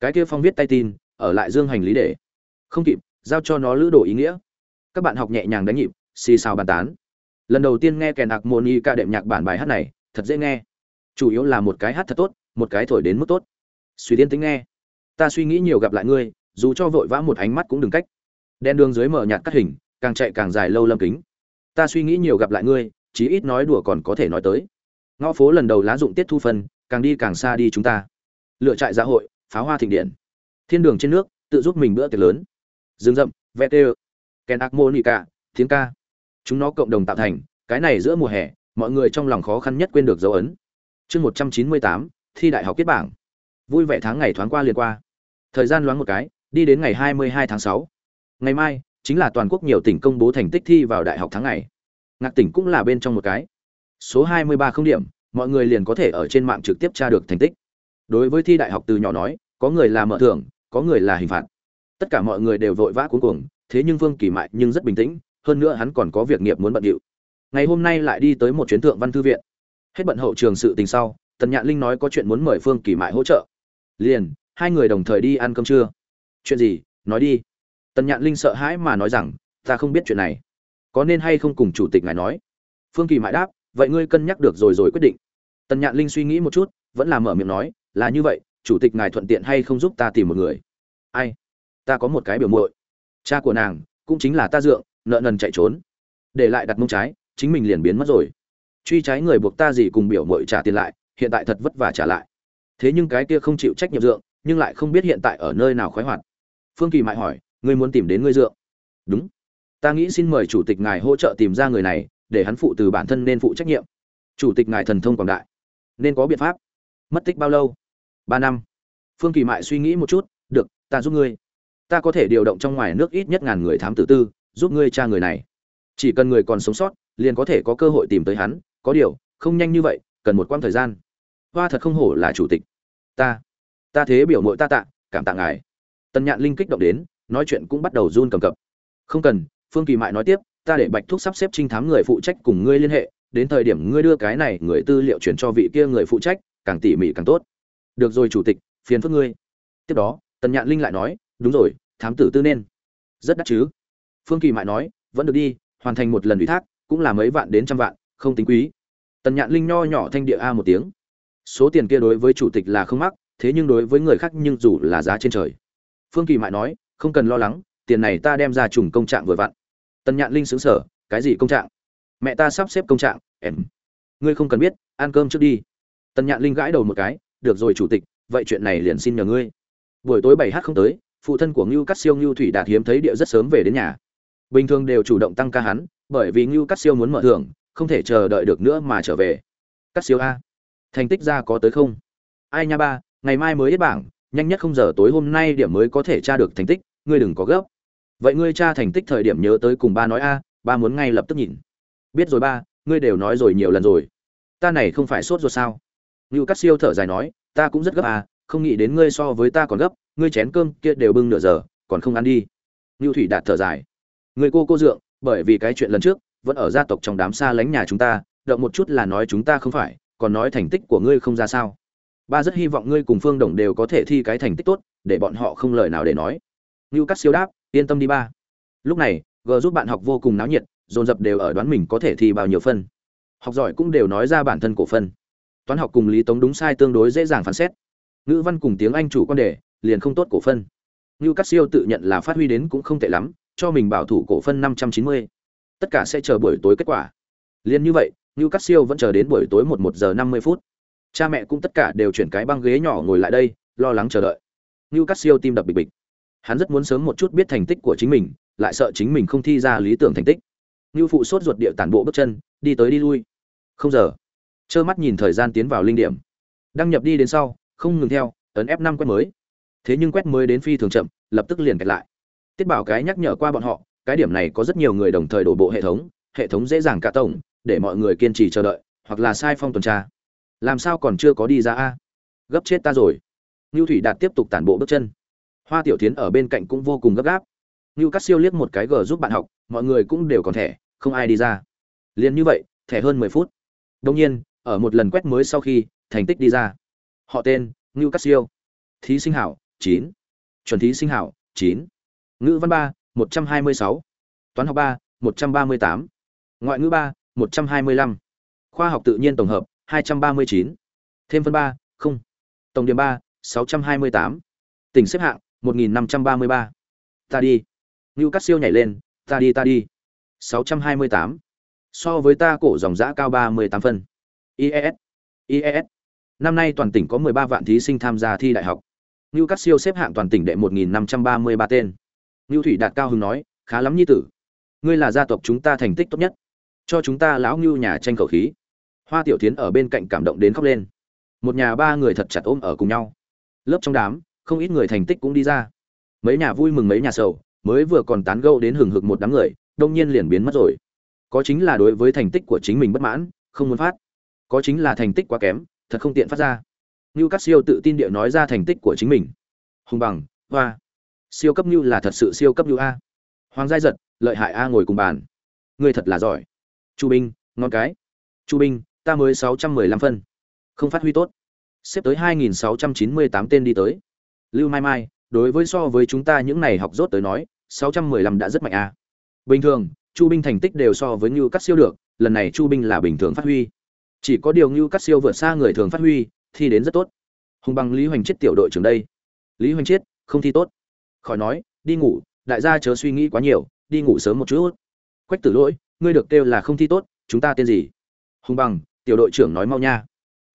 Cái kia phong viết tay tin, ở lại dương hành lý để. Không kịp, giao cho nó lữ đồ ý nghĩa. Các bạn học nhẹ nhàng đánh nhịp, xì xào bàn tán. Lần đầu tiên nghe kèn ạc Môn y ca đệm nhạc bản bài hát này, thật dễ nghe. Chủ yếu là một cái hát thật tốt, một cái thổi đến mức tốt. Suy tiên tính nghe. Ta suy nghĩ nhiều gặp lại ngươi, dù cho vội vã một ánh mắt cũng đừng cách. Đen đường dưới mở nhạt cắt hình, càng chạy càng dài lâu lâm kính. Ta suy nghĩ nhiều gặp lại ngươi, chí ít nói đùa còn có thể nói tới. Ngõ phố lần đầu lá dụng tiết thu phân càng đi càng xa đi chúng ta. Lựa trại xã hội, pháo hoa thịnh điện. Thiên đường trên nước, tự giúp mình bữa tiệc lớn. Rừng rậm vét ê ken armonica tiếng ca. Chúng nó cộng đồng tạo thành, cái này giữa mùa hè, mọi người trong lòng khó khăn nhất quên được dấu ấn. Chương một trăm chín mươi tám, thi đại học kết bảng. Vui vẻ tháng ngày thoáng qua liền qua. Thời gian loáng một cái, đi đến ngày hai mươi hai tháng sáu. Ngày mai, chính là toàn quốc nhiều tỉnh công bố thành tích thi vào đại học tháng ngày. Ngạc tỉnh cũng là bên trong một cái. Số hai mươi ba không điểm mọi người liền có thể ở trên mạng trực tiếp tra được thành tích. Đối với thi đại học từ nhỏ nói, có người là mở thưởng, có người là hình phạt. Tất cả mọi người đều vội vã cuống cuồng, thế nhưng vương kỳ mại nhưng rất bình tĩnh, hơn nữa hắn còn có việc nghiệp muốn bận điệu. Ngày hôm nay lại đi tới một chuyến thượng văn thư viện. Hết bận hậu trường sự tình sau, tần nhạn linh nói có chuyện muốn mời phương kỳ mại hỗ trợ. Liền, hai người đồng thời đi ăn cơm trưa. Chuyện gì? Nói đi. Tần nhạn linh sợ hãi mà nói rằng, ta không biết chuyện này. Có nên hay không cùng chủ tịch ngài nói? Phương kỳ mại đáp, vậy ngươi cân nhắc được rồi rồi quyết định tần nhạn linh suy nghĩ một chút, vẫn là mở miệng nói, là như vậy, chủ tịch ngài thuận tiện hay không giúp ta tìm một người? Ai? Ta có một cái biểu muội. Cha của nàng cũng chính là ta dượng, nợ nần chạy trốn. Để lại đặt mông trái, chính mình liền biến mất rồi. Truy trái người buộc ta gì cùng biểu muội trả tiền lại, hiện tại thật vất vả trả lại. Thế nhưng cái kia không chịu trách nhiệm dượng, nhưng lại không biết hiện tại ở nơi nào khoái hoạt. Phương kỳ mại hỏi, ngươi muốn tìm đến ngươi dượng? Đúng. Ta nghĩ xin mời chủ tịch ngài hỗ trợ tìm ra người này, để hắn phụ từ bản thân nên phụ trách nhiệm. Chủ tịch ngài thần thông quảng đại nên có biện pháp. Mất tích bao lâu? Ba năm. Phương kỳ mại suy nghĩ một chút, được, ta giúp ngươi. Ta có thể điều động trong ngoài nước ít nhất ngàn người thám tử tư, giúp ngươi tra người này. Chỉ cần người còn sống sót, liền có thể có cơ hội tìm tới hắn. Có điều, không nhanh như vậy, cần một quãng thời gian. Hoa thật không hổ là chủ tịch. Ta ta thế biểu mội ta tạ, cảm tạ ngài. Tần nhạn linh kích động đến, nói chuyện cũng bắt đầu run cầm cập. Không cần. Phương kỳ mại nói tiếp, ta để bạch thúc sắp xếp trinh thám người phụ trách cùng ngươi liên hệ đến thời điểm ngươi đưa cái này người tư liệu chuyển cho vị kia người phụ trách, càng tỉ mỉ càng tốt. Được rồi, chủ tịch, phiền phức ngươi. Tiếp đó, tần nhạn linh lại nói, đúng rồi, thám tử tư nên. Rất đắt chứ. Phương kỳ mại nói, vẫn được đi, hoàn thành một lần ủy thác, cũng là mấy vạn đến trăm vạn, không tính quý. Tần nhạn linh nho nhỏ thanh địa a một tiếng. Số tiền kia đối với chủ tịch là không mắc, thế nhưng đối với người khác nhưng dù là giá trên trời. Phương kỳ mại nói, không cần lo lắng, tiền này ta đem ra trùng công trạng vừa vặn. Tần nhạn linh xứng sở cái gì công trạng? Mẹ ta sắp xếp công trạng, em. Ngươi không cần biết, ăn cơm trước đi. Tần nhạn linh gãi đầu một cái, được rồi chủ tịch, vậy chuyện này liền xin nhờ ngươi. Buổi tối bảy h không tới, phụ thân của ngưu cắt siêu ngưu thủy đạt hiếm thấy địa rất sớm về đến nhà. Bình thường đều chủ động tăng ca hắn, bởi vì ngưu cắt siêu muốn mở thưởng, không thể chờ đợi được nữa mà trở về. Cắt siêu a. Thành tích ra có tới không? Ai nha ba, ngày mai mới hết bảng, nhanh nhất không giờ tối hôm nay điểm mới có thể tra được thành tích, ngươi đừng có gấp. Vậy ngươi tra thành tích thời điểm nhớ tới cùng ba nói a, ba muốn ngay lập tức nhìn biết rồi ba, ngươi đều nói rồi nhiều lần rồi. Ta này không phải sốt ruột sao? Ngưu cắt siêu thở dài nói, ta cũng rất gấp à không nghĩ đến ngươi so với ta còn gấp, ngươi chén cơm kia đều bưng nửa giờ, còn không ăn đi. Ngưu thủy đạt thở dài. Người cô cô dượng, bởi vì cái chuyện lần trước, vẫn ở gia tộc trong đám xa lánh nhà chúng ta, động một chút là nói chúng ta không phải, còn nói thành tích của ngươi không ra sao. Ba rất hy vọng ngươi cùng phương đồng đều có thể thi cái thành tích tốt, để bọn họ không lời nào để nói. Ngưu cắt siêu đáp, yên tâm đi ba. Lúc này, g giúp bạn học vô cùng náo nhiệt dồn dập đều ở đoán mình có thể thi bao nhiêu phân học giỏi cũng đều nói ra bản thân cổ phân toán học cùng lý tống đúng sai tương đối dễ dàng phán xét ngữ văn cùng tiếng anh chủ quan đề liền không tốt cổ phân như cắt siêu tự nhận là phát huy đến cũng không tệ lắm cho mình bảo thủ cổ phân 590. Tất cả sẽ chờ buổi tối kết quả. liền như vậy, Newcastle vẫn chờ đến buổi tối 11 giờ 50 phút. Cha mẹ cũng tất cả đều chuyển cái băng ghế nhỏ ngồi lại đây, lo lắng chờ đợi. siêu tim đập bịch bịch. Hắn rất muốn sớm một chút biết thành tích của chính mình, lại sợ chính mình không thi ra lý tưởng thành tích. Nưu phụ sốt ruột địa tản bộ bước chân, đi tới đi lui. Không giờ. Trơ mắt nhìn thời gian tiến vào linh điểm. Đăng nhập đi đến sau, không ngừng theo, ấn F5 quét mới. Thế nhưng quét mới đến phi thường chậm, lập tức liền kẹt lại. Tiết Bảo cái nhắc nhở qua bọn họ, cái điểm này có rất nhiều người đồng thời đổ bộ hệ thống, hệ thống dễ dàng cả tổng, để mọi người kiên trì chờ đợi, hoặc là sai phong tuần tra. Làm sao còn chưa có đi ra a? Gấp chết ta rồi. Nưu Thủy Đạt tiếp tục tản bộ bước chân. Hoa Tiểu Thiến ở bên cạnh cũng vô cùng gấp gáp. Nưu Cát Siêu liếc một cái gờ giúp bạn học, mọi người cũng đều còn thẻ, không ai đi ra. Liền như vậy, thẻ hơn mười phút. Đông nhiên, ở một lần quét mới sau khi, thành tích đi ra. Họ tên, ngưu cát siêu. Thí sinh hảo, chín. Chuẩn thí sinh hảo, chín. Ngữ văn ba, một trăm hai mươi sáu. Toán học ba, một trăm ba mươi tám. Ngoại ngữ ba, một trăm hai mươi lăm. Khoa học tự nhiên tổng hợp, hai trăm ba mươi chín. Thêm phân ba, không. Tổng điểm ba, sáu trăm hai mươi tám. Tỉnh xếp hạng, một nghìn năm trăm ba mươi ba. Ta đi. Ngưu cát siêu nhảy lên, ta đi ta đi. 628. So với ta cổ dòng dã cao 38 phân. IES. IES. Năm nay toàn tỉnh có 13 vạn thí sinh tham gia thi đại học. Nưu Cát Siêu xếp hạng toàn tỉnh đệ 1533 tên. Nưu Thủy Đạt cao hứng nói, khá lắm nhi tử. Ngươi là gia tộc chúng ta thành tích tốt nhất, cho chúng ta lão Nưu nhà tranh khẩu khí. Hoa Tiểu Thiến ở bên cạnh cảm động đến khóc lên. Một nhà ba người thật chặt ôm ở cùng nhau. Lớp trong đám, không ít người thành tích cũng đi ra. Mấy nhà vui mừng mấy nhà sầu, mới vừa còn tán gẫu đến hừng hực một đám người, đông nhiên liền biến mất rồi. Có chính là đối với thành tích của chính mình bất mãn, không muốn phát. Có chính là thành tích quá kém, thật không tiện phát ra. như Cát Siêu tự tin địa nói ra thành tích của chính mình. Hùng bằng, hoa. Siêu cấp như là thật sự siêu cấp như a. Hoàng giai giật, lợi hại a ngồi cùng bàn. Ngươi thật là giỏi. Chu Binh, ngon cái. Chu Binh, ta mới 615 phân. Không phát huy tốt. Xếp tới 2698 tên đi tới. Lưu Mai Mai, đối với so với chúng ta những này học rốt tới nói, 615 đã rất mạnh a. Bình thường, Chu Binh thành tích đều so với Nưu Cát Siêu được, lần này Chu Binh là bình thường phát huy. Chỉ có điều Nưu Cát Siêu vượt xa người thường phát huy, thi đến rất tốt. Hùng bằng Lý Hoành Chết tiểu đội trưởng đây. Lý Hoành Chết, không thi tốt. Khỏi nói, đi ngủ, đại gia chớ suy nghĩ quá nhiều, đi ngủ sớm một chút. Quách Tử Lỗi, ngươi được kêu là không thi tốt, chúng ta tên gì? Hùng bằng, tiểu đội trưởng nói mau nha.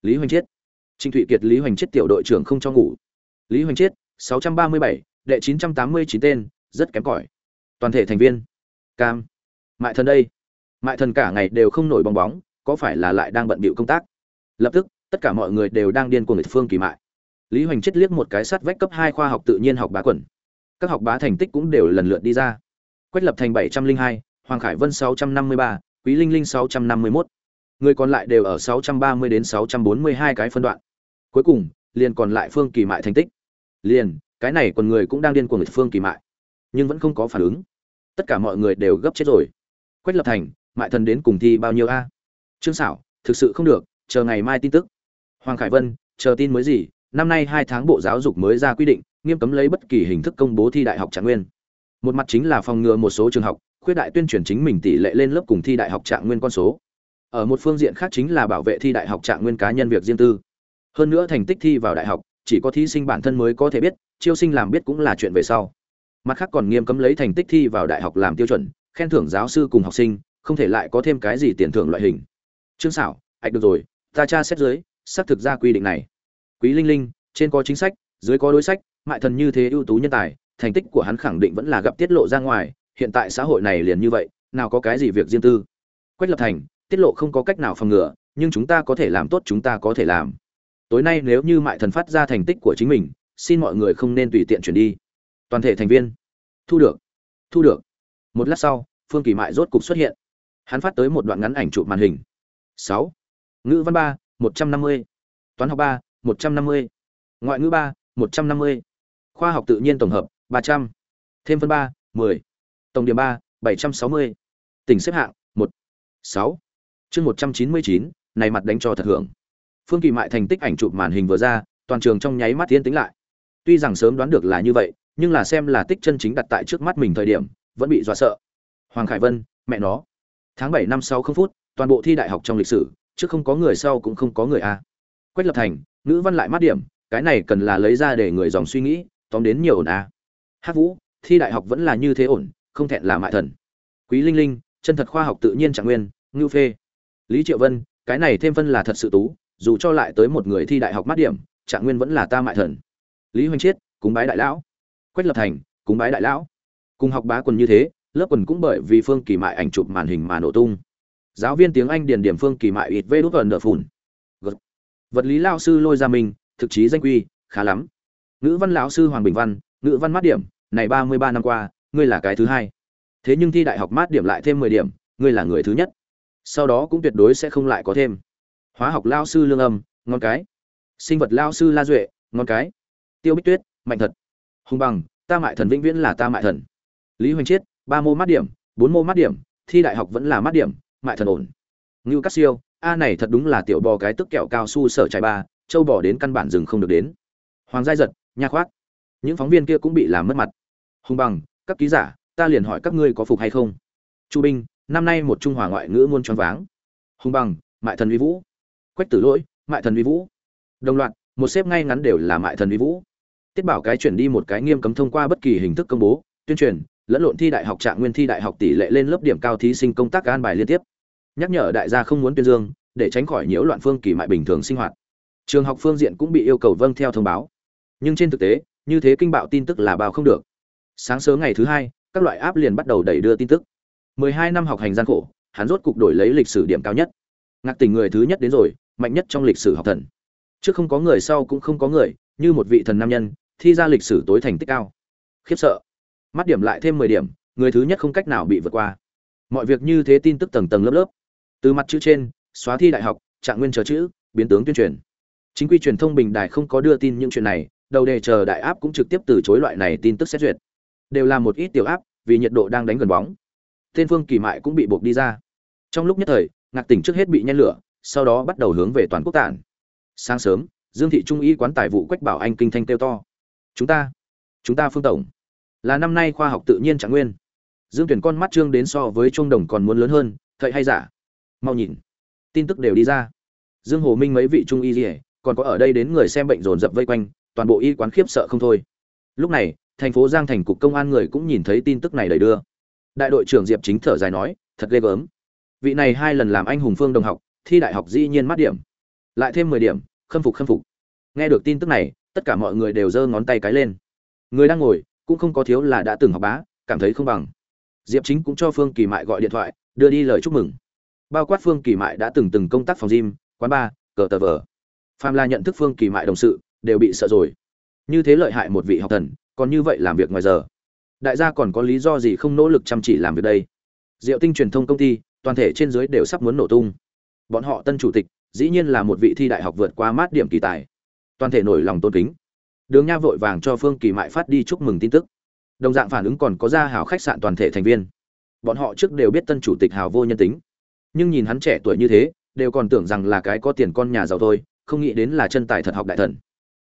Lý Hoành Chết. Trinh Thụy Kiệt Lý Hoành Chết tiểu đội trưởng không cho ngủ. Lý Hoành Chết, 637, đệ 989 tên, rất kém cỏi. Toàn thể thành viên. Cam. Mại thần đây. Mại thần cả ngày đều không nổi bong bóng, có phải là lại đang bận bịu công tác? Lập tức, tất cả mọi người đều đang điên cuồng người phương kỳ mại. Lý Hoành chết liếc một cái sát vách cấp hai khoa học tự nhiên học bá quẩn, Các học bá thành tích cũng đều lần lượt đi ra. Quách Lập Thành 702, Hoàng Khải Vân 653, Quý Linh Linh 651. Người còn lại đều ở 630 đến 642 cái phân đoạn. Cuối cùng, liền còn lại Phương Kỳ Mại thành tích. Liền, cái này còn người cũng đang điên cuồng Phương Kỳ Mại, nhưng vẫn không có phản ứng. Tất cả mọi người đều gấp chết rồi. Quách Lập Thành, Mại thần đến cùng thi bao nhiêu a? Trương Sảo, thực sự không được, chờ ngày mai tin tức. Hoàng Khải Vân, chờ tin mới gì? Năm nay hai tháng Bộ Giáo dục mới ra quy định, nghiêm cấm lấy bất kỳ hình thức công bố thi đại học trạng nguyên. Một mặt chính là phòng ngừa một số trường học khuyết đại tuyên truyền chính mình tỷ lệ lên lớp cùng thi đại học trạng nguyên con số. Ở một phương diện khác chính là bảo vệ thi đại học trạng nguyên cá nhân việc riêng tư. Hơn nữa thành tích thi vào đại học, chỉ có thí sinh bản thân mới có thể biết, chiêu sinh làm biết cũng là chuyện về sau. Mặt khác còn nghiêm cấm lấy thành tích thi vào đại học làm tiêu chuẩn, khen thưởng giáo sư cùng học sinh, không thể lại có thêm cái gì tiền thưởng loại hình. Trương xảo, ạch được rồi, ta tra xét dưới, xác thực ra quy định này. Quý Linh Linh, trên có chính sách, dưới có đối sách, mại thần như thế ưu tú nhân tài, thành tích của hắn khẳng định vẫn là gặp tiết lộ ra ngoài, hiện tại xã hội này liền như vậy, nào có cái gì việc riêng tư. Quách Lập Thành, tiết lộ không có cách nào phòng ngừa, nhưng chúng ta có thể làm tốt chúng ta có thể làm. Tối nay nếu như mại thần phát ra thành tích của chính mình, xin mọi người không nên tùy tiện chuyển đi. Toàn thể thành viên, thu được, thu được. Một lát sau, Phương Kỳ Mại rốt cục xuất hiện. Hắn phát tới một đoạn ngắn ảnh chụp màn hình. Sáu, Ngữ văn 3, 150. Toán học 3, 150. Ngoại ngữ 3, 150. Khoa học tự nhiên tổng hợp, 300. Thêm phân 3, 10. Tổng điểm 3, 760. Tỉnh xếp hạng, 1. 6. Chương 199, này mặt đánh cho thật hưởng. Phương Kỳ Mại thành tích ảnh chụp màn hình vừa ra, toàn trường trong nháy mắt tiến tính lại. Tuy rằng sớm đoán được là như vậy, nhưng là xem là tích chân chính đặt tại trước mắt mình thời điểm, vẫn bị dọa sợ. Hoàng Khải Vân, mẹ nó. Tháng bảy năm sáu không phút, toàn bộ thi đại học trong lịch sử, trước không có người sau cũng không có người a. Quách lập thành ngữ văn lại mát điểm cái này cần là lấy ra để người dòng suy nghĩ tóm đến nhiều ổn a. Hát vũ thi đại học vẫn là như thế ổn không thẹn là mại thần. Quý linh linh chân thật khoa học tự nhiên trạng nguyên ngưu phê. Lý triệu vân cái này thêm phân là thật sự tú dù cho lại tới một người thi đại học mát điểm trạng nguyên vẫn là ta mại thần. Lý hoành chiết cúng bái đại lão quách lập thành cúng bái đại lão. Cùng học bá quần như thế, lớp quần cũng bởi vì phương kỳ mại ảnh chụp màn hình mà nổ tung. Giáo viên tiếng anh điền điểm phương kỳ mại ít vê đút vần nợ phùn. Vật lý lao sư lôi ra mình, thực chí danh quy, khá lắm. Ngữ văn lão sư hoàng bình văn, ngữ văn mát điểm, này ba mươi ba năm qua, ngươi là cái thứ hai. Thế nhưng thi đại học mát điểm lại thêm mười điểm, ngươi là người thứ nhất. Sau đó cũng tuyệt đối sẽ không lại có thêm. Hóa học lao sư lương âm, ngon cái. Sinh vật lao sư la duệ, ngon cái. Tiêu bích tuyết, mạnh thật hùng bằng, ta mại thần vĩnh viễn là ta mại thần. Lý hoành chiết, ba mô mát điểm, bốn mô mát điểm, thi đại học vẫn là mát điểm, mại thần ổn. Ngưu cắt siêu, a này thật đúng là tiểu bò cái tức kẹo cao su sở trải ba, châu bò đến căn bản rừng không được đến. Hoàng giai giật, nha khoát những phóng viên kia cũng bị làm mất mặt. Hùng bằng, các ký giả, ta liền hỏi các ngươi có phục hay không? Chu binh, năm nay một trung hòa ngoại ngữ muôn choáng váng. Hùng bằng, mại thần uy vũ. Quách tử lỗi, mại thần uy vũ. Đồng loạt, một xếp ngay ngắn đều là mại thần uy vũ tiết bảo cái chuyển đi một cái nghiêm cấm thông qua bất kỳ hình thức công bố, tuyên truyền, lẫn lộn thi đại học trạng nguyên thi đại học tỷ lệ lên lớp điểm cao thí sinh công tác an bài liên tiếp. Nhắc nhở đại gia không muốn tuyên dương, để tránh khỏi nhiễu loạn phương kỳ mại bình thường sinh hoạt. Trường học phương diện cũng bị yêu cầu vâng theo thông báo. Nhưng trên thực tế, như thế kinh bạo tin tức là bao không được. Sáng sớm ngày thứ hai, các loại áp liền bắt đầu đẩy đưa tin tức. 12 năm học hành gian khổ, hắn rốt cục đổi lấy lịch sử điểm cao nhất. Ngạc tình người thứ nhất đến rồi, mạnh nhất trong lịch sử học thần. Trước không có người, sau cũng không có người, như một vị thần nam nhân thi ra lịch sử tối thành tích cao. Khiếp sợ. Mắt điểm lại thêm 10 điểm, người thứ nhất không cách nào bị vượt qua. Mọi việc như thế tin tức tầng tầng lớp lớp. Từ mặt chữ trên, xóa thi đại học, trạng nguyên chờ chữ, biến tướng tuyên truyền. Chính quy truyền thông bình đài không có đưa tin những chuyện này, đầu đề chờ đại áp cũng trực tiếp từ chối loại này tin tức xét duyệt. Đều là một ít tiểu áp vì nhiệt độ đang đánh gần bóng. Tên phương kỳ mại cũng bị buộc đi ra. Trong lúc nhất thời, ngạc tỉnh trước hết bị nhen lửa, sau đó bắt đầu hướng về toàn quốc tản. Sáng sớm, dương thị trung y quán tài vụ quách bảo anh kinh thanh kêu to chúng ta chúng ta phương tổng. Là năm nay khoa học tự nhiên trạng nguyên. Dương tuyển con mắt trương đến so với trung đồng còn muốn lớn hơn thậy hay giả? Mau nhìn. Tin tức đều đi ra. Dương hồ minh mấy vị trung y gì còn có ở đây đến người xem bệnh dồn dập vây quanh, toàn bộ y quán khiếp sợ không thôi. Lúc này, thành phố giang thành cục công an người cũng nhìn thấy tin tức này đầy đưa. Đại đội trưởng diệp chính thở dài nói, thật ghê gớm. Vị này hai lần làm anh hùng phương đồng học, thi đại học dĩ nhiên mắt điểm. Lại thêm mười điểm, khâm phục khâm phục. Nghe được tin tức này tất cả mọi người đều giơ ngón tay cái lên. Người đang ngồi, cũng không có thiếu là đã từng học bá, cảm thấy không bằng. Diệp chính cũng cho phương kỳ mại gọi điện thoại, đưa đi lời chúc mừng. Bao quát phương kỳ mại đã từng từng công tác phòng gym, quán bar, cờ tờ vờ. Pham la nhận thức phương kỳ mại đồng sự, đều bị sợ rồi. Như thế lợi hại một vị học thần, còn như vậy làm việc ngoài giờ. Đại gia còn có lý do gì không nỗ lực chăm chỉ làm việc đây? Diệu tinh truyền thông công ty, toàn thể trên dưới đều sắp muốn nổ tung. Bọn họ tân chủ tịch, dĩ nhiên là một vị thi đại học vượt qua mát điểm kỳ tài toàn thể nổi lòng tôn kính. Đường nha vội vàng cho phương kỳ mại phát đi chúc mừng tin tức. Đồng dạng phản ứng còn có ra hào khách sạn toàn thể thành viên. Bọn họ trước đều biết tân chủ tịch hào vô nhân tính. Nhưng nhìn hắn trẻ tuổi như thế, đều còn tưởng rằng là cái có tiền con nhà giàu thôi, không nghĩ đến là chân tài thật học đại thần.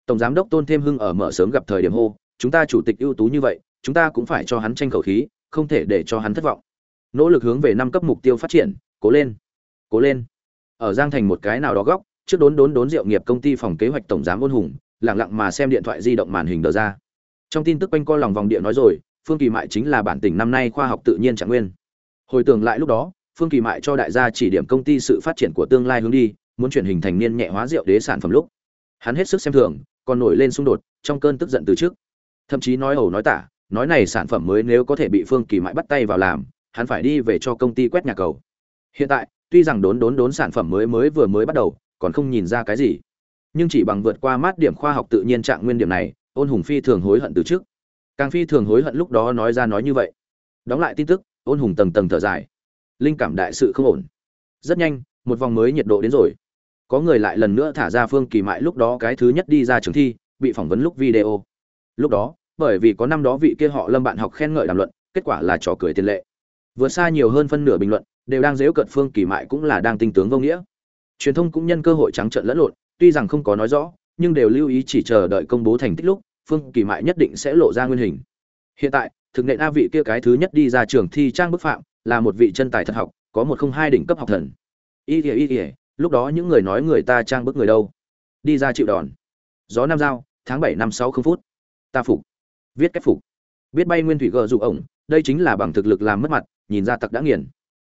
Tổng giám đốc tôn thêm hưng ở mở sớm gặp thời điểm hô, chúng ta chủ tịch ưu tú như vậy, chúng ta cũng phải cho hắn tranh khẩu khí, không thể để cho hắn thất vọng. Nỗ lực hướng về năm cấp mục tiêu phát triển, cố lên cố lên. Ở giang thành một cái nào đó góc trước đốn đốn đốn rượu nghiệp công ty phòng kế hoạch tổng giám ôn hùng, lặng lặng mà xem điện thoại di động màn hình đờ ra. Trong tin tức quanh co lòng vòng địa nói rồi, phương kỳ mại chính là bản tỉnh năm nay khoa học tự nhiên trạng nguyên. Hồi tưởng lại lúc đó, phương kỳ mại cho đại gia chỉ điểm công ty sự phát triển của tương lai hướng đi, muốn chuyển hình thành niên nhẹ hóa rượu đế sản phẩm lúc. Hắn hết sức xem thường, còn nổi lên xung đột trong cơn tức giận từ trước. Thậm chí nói ẩu nói tả, nói này sản phẩm mới nếu có thể bị phương kỳ mại bắt tay vào làm, hắn phải đi về cho công ty quét nhà cầu. Hiện tại, tuy rằng đốn đốn đốn sản phẩm mới mới vừa mới bắt đầu còn không nhìn ra cái gì. Nhưng chỉ bằng vượt qua mát điểm khoa học tự nhiên trạng nguyên điểm này, ôn hùng phi thường hối hận từ trước. Càng phi thường hối hận lúc đó nói ra nói như vậy. Đóng lại tin tức, ôn hùng tầng tầng thở dài. Linh cảm đại sự không ổn. Rất nhanh, một vòng mới nhiệt độ đến rồi. Có người lại lần nữa thả ra phương kỳ mại lúc đó cái thứ nhất đi ra trường thi, bị phỏng vấn lúc video. Lúc đó, bởi vì có năm đó vị kia họ lâm bạn học khen ngợi đàm luận, kết quả là trò cười tiền lệ. Vượt xa nhiều hơn phân nửa bình luận, đều đang dễu cận phương kỳ mại cũng là đang tinh tướng vô nghĩa truyền thông cũng nhân cơ hội trắng trợn lẫn lộn, tuy rằng không có nói rõ, nhưng đều lưu ý chỉ chờ đợi công bố thành tích lúc, phương kỳ mại nhất định sẽ lộ ra nguyên hình. Hiện tại, thực nện a vị kia cái thứ nhất đi ra trường thi trang bức phạm, là một vị chân tài thật học, có một không hai đỉnh cấp học thần. Y ỉa y ỉa lúc đó những người nói người ta trang bức người đâu? Đi ra chịu đòn. Gió nam giao, tháng bảy năm sáu không phút. Ta phục. Viết cách phục. Biết bay nguyên thủy gờ dụ ổng, đây chính là bằng thực lực làm mất mặt, nhìn ra tặc đã nghiền.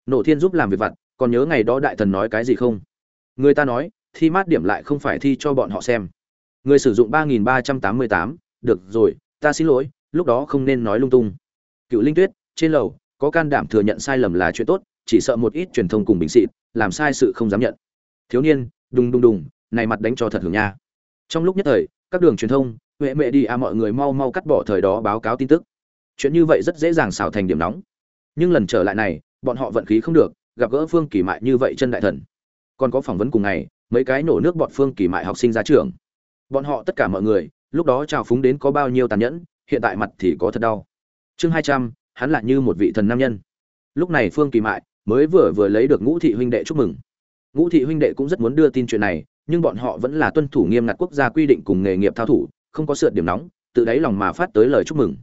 Nổ thiên giúp làm việc vặt, còn nhớ ngày đó đại thần nói cái gì không? Người ta nói, thi mát điểm lại không phải thi cho bọn họ xem. Người sử dụng ba nghìn ba trăm tám mươi tám, được rồi, ta xin lỗi, lúc đó không nên nói lung tung. Cựu linh tuyết, trên lầu, có can đảm thừa nhận sai lầm là chuyện tốt, chỉ sợ một ít truyền thông cùng bình xịt làm sai sự không dám nhận. Thiếu niên, đùng đùng đùng, này mặt đánh cho thật hưởng nha. Trong lúc nhất thời, các đường truyền thông huệ mẹ đi à mọi người mau mau cắt bỏ thời đó báo cáo tin tức. Chuyện như vậy rất dễ dàng xào thành điểm nóng. Nhưng lần trở lại này, bọn họ vận khí không được, gặp gỡ phương kỳ mại như vậy chân đại thần còn có phỏng vấn cùng ngày, mấy cái nổ nước bọn phương kỳ mại học sinh ra trường. Bọn họ tất cả mọi người, lúc đó trào phúng đến có bao nhiêu tàn nhẫn, hiện tại mặt thì có thật đau. Chương hai trăm, hắn lại như một vị thần nam nhân. Lúc này phương kỳ mại mới vừa vừa lấy được ngũ thị huynh đệ chúc mừng. Ngũ thị huynh đệ cũng rất muốn đưa tin chuyện này, nhưng bọn họ vẫn là tuân thủ nghiêm ngặt quốc gia quy định cùng nghề nghiệp thao thủ, không có sượt điểm nóng, tự đáy lòng mà phát tới lời chúc mừng.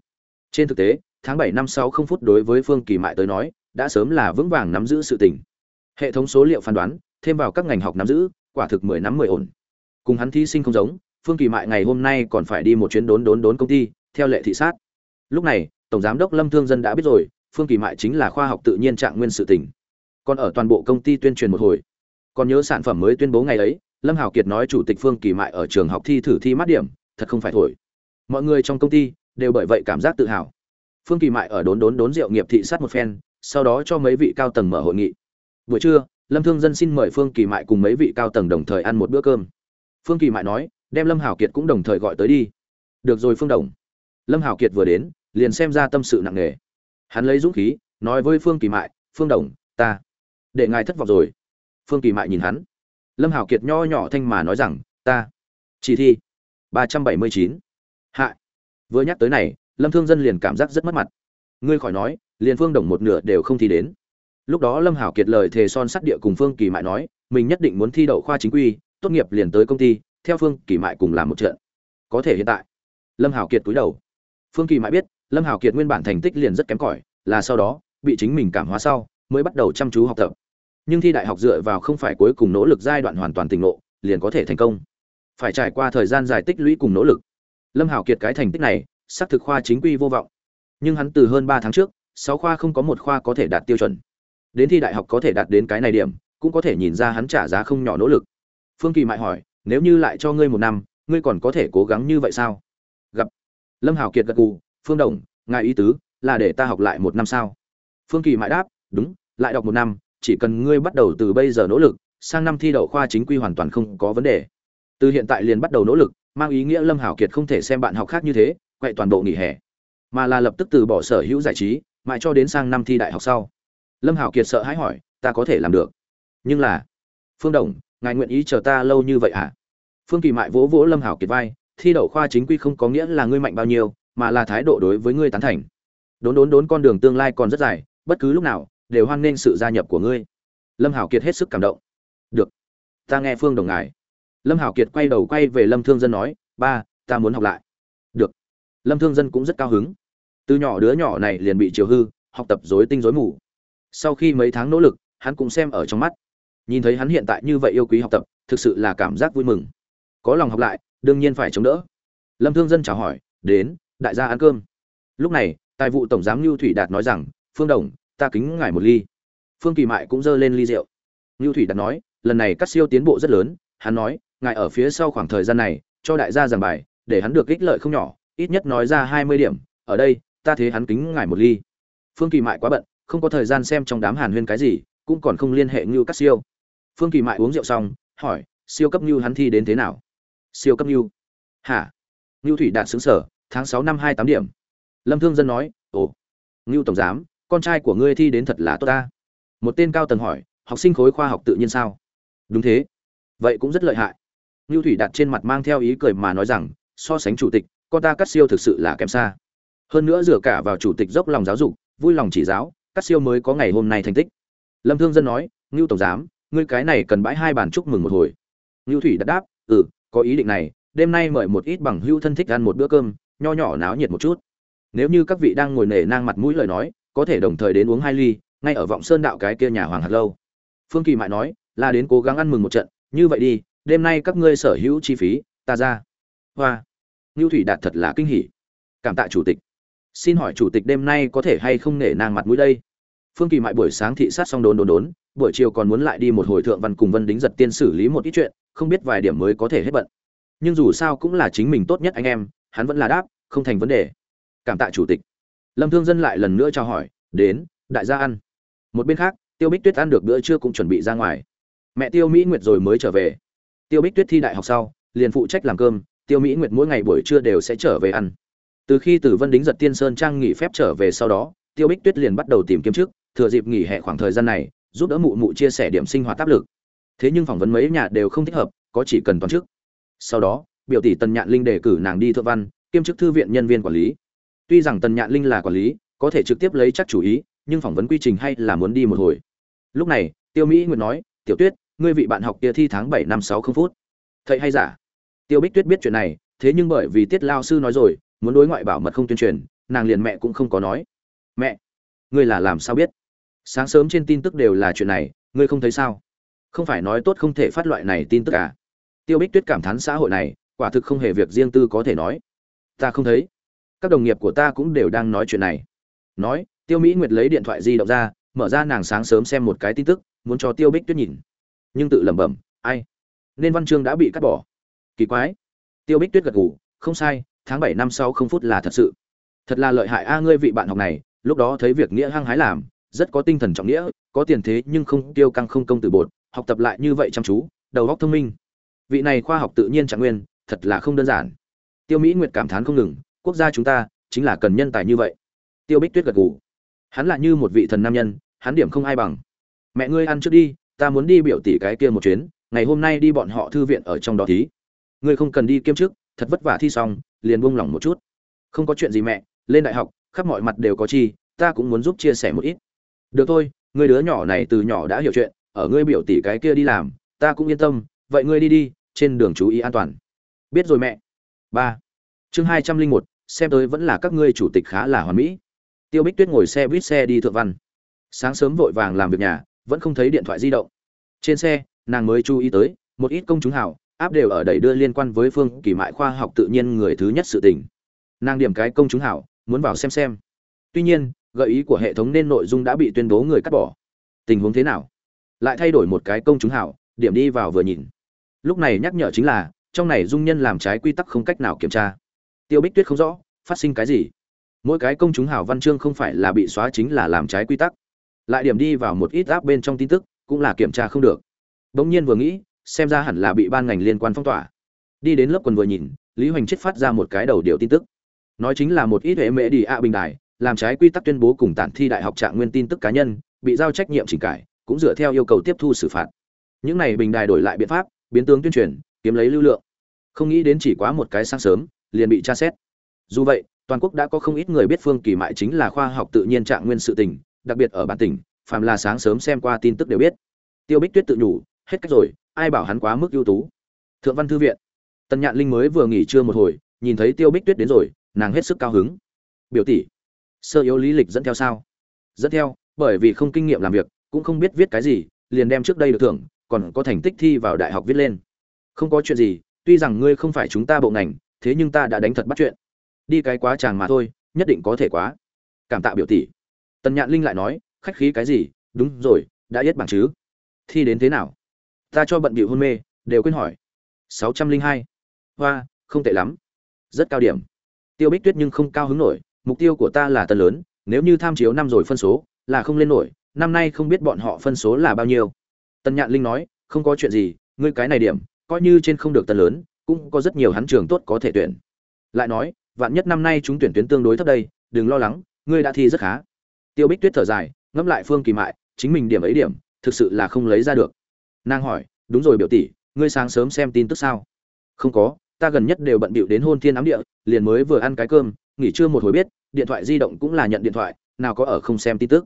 Trên thực tế, tháng bảy năm sau không phút đối với phương kỳ mại tới nói, đã sớm là vững vàng nắm giữ sự tình. Hệ thống số liệu phán đoán thêm vào các ngành học nắm giữ, quả thực mười năm mười ổn. Cùng hắn thí sinh không giống, phương kỳ mại ngày hôm nay còn phải đi một chuyến đốn đốn đốn công ty, theo lệ thị sát. Lúc này, tổng giám đốc lâm thương dân đã biết rồi, phương kỳ mại chính là khoa học tự nhiên trạng nguyên sự tỉnh. Còn ở toàn bộ công ty tuyên truyền một hồi. Còn nhớ sản phẩm mới tuyên bố ngày ấy, lâm hảo kiệt nói chủ tịch phương kỳ mại ở trường học thi thử thi mắt điểm, thật không phải thổi. Mọi người trong công ty đều bởi vậy cảm giác tự hào. Phương kỳ mại ở đốn đốn đốn rượu nghiệp thị sát một phen, sau đó cho mấy vị cao tầng mở hội nghị. Buổi trưa lâm thương dân xin mời phương kỳ mại cùng mấy vị cao tầng đồng thời ăn một bữa cơm. Phương kỳ mại nói, đem lâm hảo kiệt cũng đồng thời gọi tới đi. Được rồi phương đồng. Lâm hảo kiệt vừa đến, liền xem ra tâm sự nặng nề. Hắn lấy dũng khí, nói với phương kỳ mại, phương đồng, ta để ngài thất vọng rồi. Phương kỳ mại nhìn hắn. Lâm hảo kiệt nho nhỏ thanh mà nói rằng, ta chỉ thi ba trăm bảy mươi chín. Hạ. Vừa nhắc tới này, lâm thương dân liền cảm giác rất mất mặt. Ngươi khỏi nói, liền phương đồng một nửa đều không thi đến lúc đó lâm hảo kiệt lời thề son sắt địa cùng phương kỳ mại nói, mình nhất định muốn thi đậu khoa chính quy, tốt nghiệp liền tới công ty, theo phương kỳ mại cùng làm một trận. Có thể hiện tại. Lâm hảo kiệt cúi đầu. Phương kỳ mại biết, lâm hảo kiệt nguyên bản thành tích liền rất kém cỏi, là sau đó, bị chính mình cảm hóa sau, mới bắt đầu chăm chú học tập. Nhưng thi đại học dựa vào không phải cuối cùng nỗ lực giai đoạn hoàn toàn tỉnh lộ liền có thể thành công. Phải trải qua thời gian dài tích lũy cùng nỗ lực. Lâm hảo kiệt cái thành tích này, xác thực khoa chính quy vô vọng. Nhưng hắn từ hơn ba tháng trước, sáu khoa không có một khoa có thể đạt tiêu chuẩn đến thi đại học có thể đạt đến cái này điểm, cũng có thể nhìn ra hắn trả giá không nhỏ nỗ lực. Phương kỳ mại hỏi, nếu như lại cho ngươi một năm, ngươi còn có thể cố gắng như vậy sao? Gặp lâm hảo kiệt gật gù, phương đồng, ngài ý tứ là để ta học lại một năm sao? Phương kỳ mại đáp, đúng, lại đọc một năm, chỉ cần ngươi bắt đầu từ bây giờ nỗ lực, sang năm thi đậu khoa chính quy hoàn toàn không có vấn đề. Từ hiện tại liền bắt đầu nỗ lực, mang ý nghĩa lâm hảo kiệt không thể xem bạn học khác như thế, quậy toàn bộ nghỉ hè. Mà là lập tức từ bỏ sở hữu giải trí, mãi cho đến sang năm thi đại học sau lâm hảo kiệt sợ hãi hỏi, ta có thể làm được, nhưng là, phương đồng, ngài nguyện ý chờ ta lâu như vậy à phương kỳ mại vỗ vỗ lâm hảo kiệt vai, thi đậu khoa chính quy không có nghĩa là ngươi mạnh bao nhiêu, mà là thái độ đối với ngươi tán thành. Đốn đốn đốn con đường tương lai còn rất dài, bất cứ lúc nào, đều hoan nghênh sự gia nhập của ngươi. Lâm hảo kiệt hết sức cảm động. Được, ta nghe phương đồng ngài. Lâm hảo kiệt quay đầu quay về lâm thương dân nói, ba, ta muốn học lại. Được. Lâm thương dân cũng rất cao hứng. Từ nhỏ đứa nhỏ này liền bị chiều hư, học tập rối tinh rối mù sau khi mấy tháng nỗ lực, hắn cũng xem ở trong mắt. Nhìn thấy hắn hiện tại như vậy yêu quý học tập, thực sự là cảm giác vui mừng. Có lòng học lại, đương nhiên phải chống đỡ. Lâm thương dân chào hỏi, đến, đại gia ăn cơm. Lúc này, tài vụ tổng giám lưu thủy đạt nói rằng, phương đồng, ta kính ngài một ly. Phương kỳ mại cũng dơ lên ly rượu. Lưu thủy đạt nói, lần này cắt siêu tiến bộ rất lớn, hắn nói, ngài ở phía sau khoảng thời gian này, cho đại gia giảng bài, để hắn được ích lợi không nhỏ, ít nhất nói ra hai mươi điểm, ở đây, ta thế hắn kính ngài một ly. Phương kỳ mại quá bận không có thời gian xem trong đám hàn huyên cái gì, cũng còn không liên hệ như các siêu. Phương kỳ mại uống rượu xong, hỏi, siêu cấp như hắn thi đến thế nào? Siêu cấp như hả? Như thủy đạt xứng sở, tháng sáu năm hai tám điểm. Lâm thương dân nói, ồ, ngưu tổng giám, con trai của ngươi thi đến thật là tốt ta. Một tên cao tầng hỏi, học sinh khối khoa học tự nhiên sao? Đúng thế. Vậy cũng rất lợi hại. Ngưu thủy đặt trên mặt mang theo ý cười mà nói rằng, so sánh chủ tịch, con ta cắt siêu thực sự là kém xa. Hơn nữa dựa cả vào chủ tịch dốc lòng giáo dục, vui lòng chỉ giáo cắt siêu mới có ngày hôm nay thành tích. Lâm thương dân nói, ngưu tổng giám, ngươi cái này cần bãi hai bàn chúc mừng một hồi. Ngưu thủy đặt đáp ừ có ý định này, đêm nay mời một ít bằng hưu thân thích ăn một bữa cơm, nho nhỏ náo nhiệt một chút. Nếu như các vị đang ngồi nể nang mặt mũi lời nói, có thể đồng thời đến uống hai ly, ngay ở vọng sơn đạo cái kia nhà hoàng hạt lâu. Phương kỳ mại nói, là đến cố gắng ăn mừng một trận, như vậy đi, đêm nay các ngươi sở hữu chi phí, ta ra. Hoa. Ngưu thủy đạt thật là kinh hỉ. Cảm tạ chủ tịch. Xin hỏi chủ tịch đêm nay có thể hay không nể nang mặt mũi đây? Phương kỳ mại buổi sáng thị sát xong đốn đốn đốn, buổi chiều còn muốn lại đi một hồi thượng văn cùng vân đính giật tiên xử lý một ít chuyện, không biết vài điểm mới có thể hết bận. Nhưng dù sao cũng là chính mình tốt nhất anh em, hắn vẫn là đáp, không thành vấn đề. Cảm tạ chủ tịch. Lâm thương dân lại lần nữa trao hỏi, đến, đại gia ăn. Một bên khác, tiêu bích tuyết ăn được bữa trưa cũng chuẩn bị ra ngoài. Mẹ tiêu mỹ nguyệt rồi mới trở về. Tiêu bích tuyết thi đại học sau, liền phụ trách làm cơm, tiêu mỹ nguyệt mỗi ngày buổi trưa đều sẽ trở về ăn. Từ khi từ vân đính giật tiên sơn trang nghỉ phép trở về sau đó, tiêu bích tuyết liền bắt đầu tìm kiếm trước thừa dịp nghỉ hè khoảng thời gian này, giúp đỡ mụ mụ chia sẻ điểm sinh hoạt áp lực. Thế nhưng phỏng vấn mấy nhà đều không thích hợp, có chỉ cần toàn chức sau đó, biểu tỷ tần nhạn linh đề cử nàng đi thượng văn, kiêm chức thư viện nhân viên quản lý. Tuy rằng tần nhạn linh là quản lý, có thể trực tiếp lấy chắc chủ ý, nhưng phỏng vấn quy trình hay là muốn đi một hồi. Lúc này, tiêu mỹ nguyệt nói, tiểu tuyết, ngươi vị bạn học kia thi tháng bảy năm sáu không phút. Thầy hay giả? Tiêu bích tuyết biết chuyện này, thế nhưng bởi vì tiết lao sư nói rồi, muốn đối ngoại bảo mật không tuyên truyền, nàng liền mẹ cũng không có nói. Mẹ, ngươi là làm sao biết? Sáng sớm trên tin tức đều là chuyện này, ngươi không thấy sao? Không phải nói tốt không thể phát loại này tin tức à? Tiêu bích tuyết cảm thán xã hội này, quả thực không hề việc riêng tư có thể nói. Ta không thấy. Các đồng nghiệp của ta cũng đều đang nói chuyện này. Nói, tiêu mỹ nguyệt lấy điện thoại di động ra, mở ra nàng sáng sớm xem một cái tin tức, muốn cho tiêu bích tuyết nhìn. Nhưng tự lẩm bẩm, ai? Nên văn chương đã bị cắt bỏ. Kỳ quái. Tiêu bích tuyết gật gù, không sai, tháng bảy năm sau không phút là thật sự. Thật là lợi hại a, ngươi vị bạn học này, lúc đó thấy việc nghĩa hăng hái làm rất có tinh thần trọng nghĩa, có tiền thế nhưng không tiêu căng không công từ bột, học tập lại như vậy chăm chú, đầu óc thông minh. Vị này khoa học tự nhiên trạng nguyên, thật là không đơn giản. Tiêu mỹ nguyệt cảm thán không ngừng, quốc gia chúng ta chính là cần nhân tài như vậy. Tiêu bích tuyết gật gù. Hắn là như một vị thần nam nhân, hắn điểm không ai bằng. Mẹ ngươi ăn trước đi, ta muốn đi biểu tỷ cái kia một chuyến, ngày hôm nay đi bọn họ thư viện ở trong đó thí. Ngươi không cần đi kiêm chức, thật vất vả thi xong, liền buông lỏng một chút. Không có chuyện gì mẹ, lên đại học, khắp mọi mặt đều có chi, ta cũng muốn giúp chia sẻ một ít được thôi người đứa nhỏ này từ nhỏ đã hiểu chuyện, ở ngươi biểu tỷ cái kia đi làm, ta cũng yên tâm, vậy ngươi đi đi, trên đường chú ý an toàn. Biết rồi mẹ. Ba. Chương hai trăm linh một, xem tới vẫn là các ngươi chủ tịch khá là hoàn mỹ. Tiêu bích tuyết ngồi xe buýt xe đi thượng văn. Sáng sớm vội vàng làm việc nhà, vẫn không thấy điện thoại di động. Trên xe, nàng mới chú ý tới, một ít công chúng hảo áp đều ở đẩy đưa liên quan với phương kỳ mại khoa học tự nhiên người thứ nhất sự tình. Nàng điểm cái công chúng hảo muốn vào xem xem. Tuy nhiên gợi ý của hệ thống nên nội dung đã bị tuyên bố người cắt bỏ. Tình huống thế nào? Lại thay đổi một cái công chúng hảo, điểm đi vào vừa nhìn. Lúc này nhắc nhở chính là, trong này dung nhân làm trái quy tắc không cách nào kiểm tra. Tiêu bích tuyết không rõ, phát sinh cái gì? Mỗi cái công chúng hảo văn chương không phải là bị xóa chính là làm trái quy tắc. Lại điểm đi vào một ít áp bên trong tin tức, cũng là kiểm tra không được. Bỗng nhiên vừa nghĩ, xem ra hẳn là bị ban ngành liên quan phong tỏa. Đi đến lớp quần vừa nhìn, lý hoành chết phát ra một cái đầu điều tin tức. Nói chính là một ít hệ mễ đi ạ bình đài làm trái quy tắc tuyên bố cùng tản thi đại học trạng nguyên tin tức cá nhân, bị giao trách nhiệm chỉnh cải, cũng dựa theo yêu cầu tiếp thu xử phạt. Những này bình đài đổi lại biện pháp, biến tướng tuyên truyền, kiếm lấy lưu lượng. Không nghĩ đến chỉ quá một cái sáng sớm, liền bị tra xét. Dù vậy, toàn quốc đã có không ít người biết phương kỳ mại chính là khoa học tự nhiên trạng nguyên sự tình, đặc biệt ở bản tỉnh, phàm là sáng sớm xem qua tin tức đều biết. Tiêu bích tuyết tự nhủ, hết cách rồi, ai bảo hắn quá mức ưu tú. Thượng văn thư viện. Tần nhạn linh mới vừa nghỉ trưa một hồi, nhìn thấy tiêu bích tuyết đến rồi, nàng hết sức cao hứng. Biểu tỷ sơ yếu lý lịch dẫn theo sao? Dẫn theo, bởi vì không kinh nghiệm làm việc, cũng không biết viết cái gì, liền đem trước đây được thưởng, còn có thành tích thi vào đại học viết lên. Không có chuyện gì, tuy rằng ngươi không phải chúng ta bộ ngành, thế nhưng ta đã đánh thật bắt chuyện. Đi cái quá chàng mà thôi, nhất định có thể quá. Cảm tạ biểu tỷ. Tần nhạn linh lại nói, khách khí cái gì? Đúng rồi, đã yết bằng chứ. Thi đến thế nào? Ta cho bận bị hôn mê, đều quên hỏi. Sáu trăm linh hai. Hoa, không tệ lắm. Rất cao điểm. Tiêu bích tuyết nhưng không cao hứng nổi mục tiêu của ta là tân lớn, nếu như tham chiếu năm rồi phân số là không lên nổi, năm nay không biết bọn họ phân số là bao nhiêu. Tân nhạn linh nói, không có chuyện gì, ngươi cái này điểm, coi như trên không được tân lớn, cũng có rất nhiều hắn trường tốt có thể tuyển. Lại nói, vạn nhất năm nay chúng tuyển tuyến tương đối thấp đây, đừng lo lắng, ngươi đã thi rất khá. Tiêu bích tuyết thở dài, ngẫm lại phương kỳ mại, chính mình điểm ấy điểm, thực sự là không lấy ra được. Nàng hỏi, đúng rồi biểu tỷ, ngươi sáng sớm xem tin tức sao? Không có, ta gần nhất đều bận bịu đến hôn thiên ám địa, liền mới vừa ăn cái cơm nghỉ trưa một hồi biết, điện thoại di động cũng là nhận điện thoại, nào có ở không xem tin tức.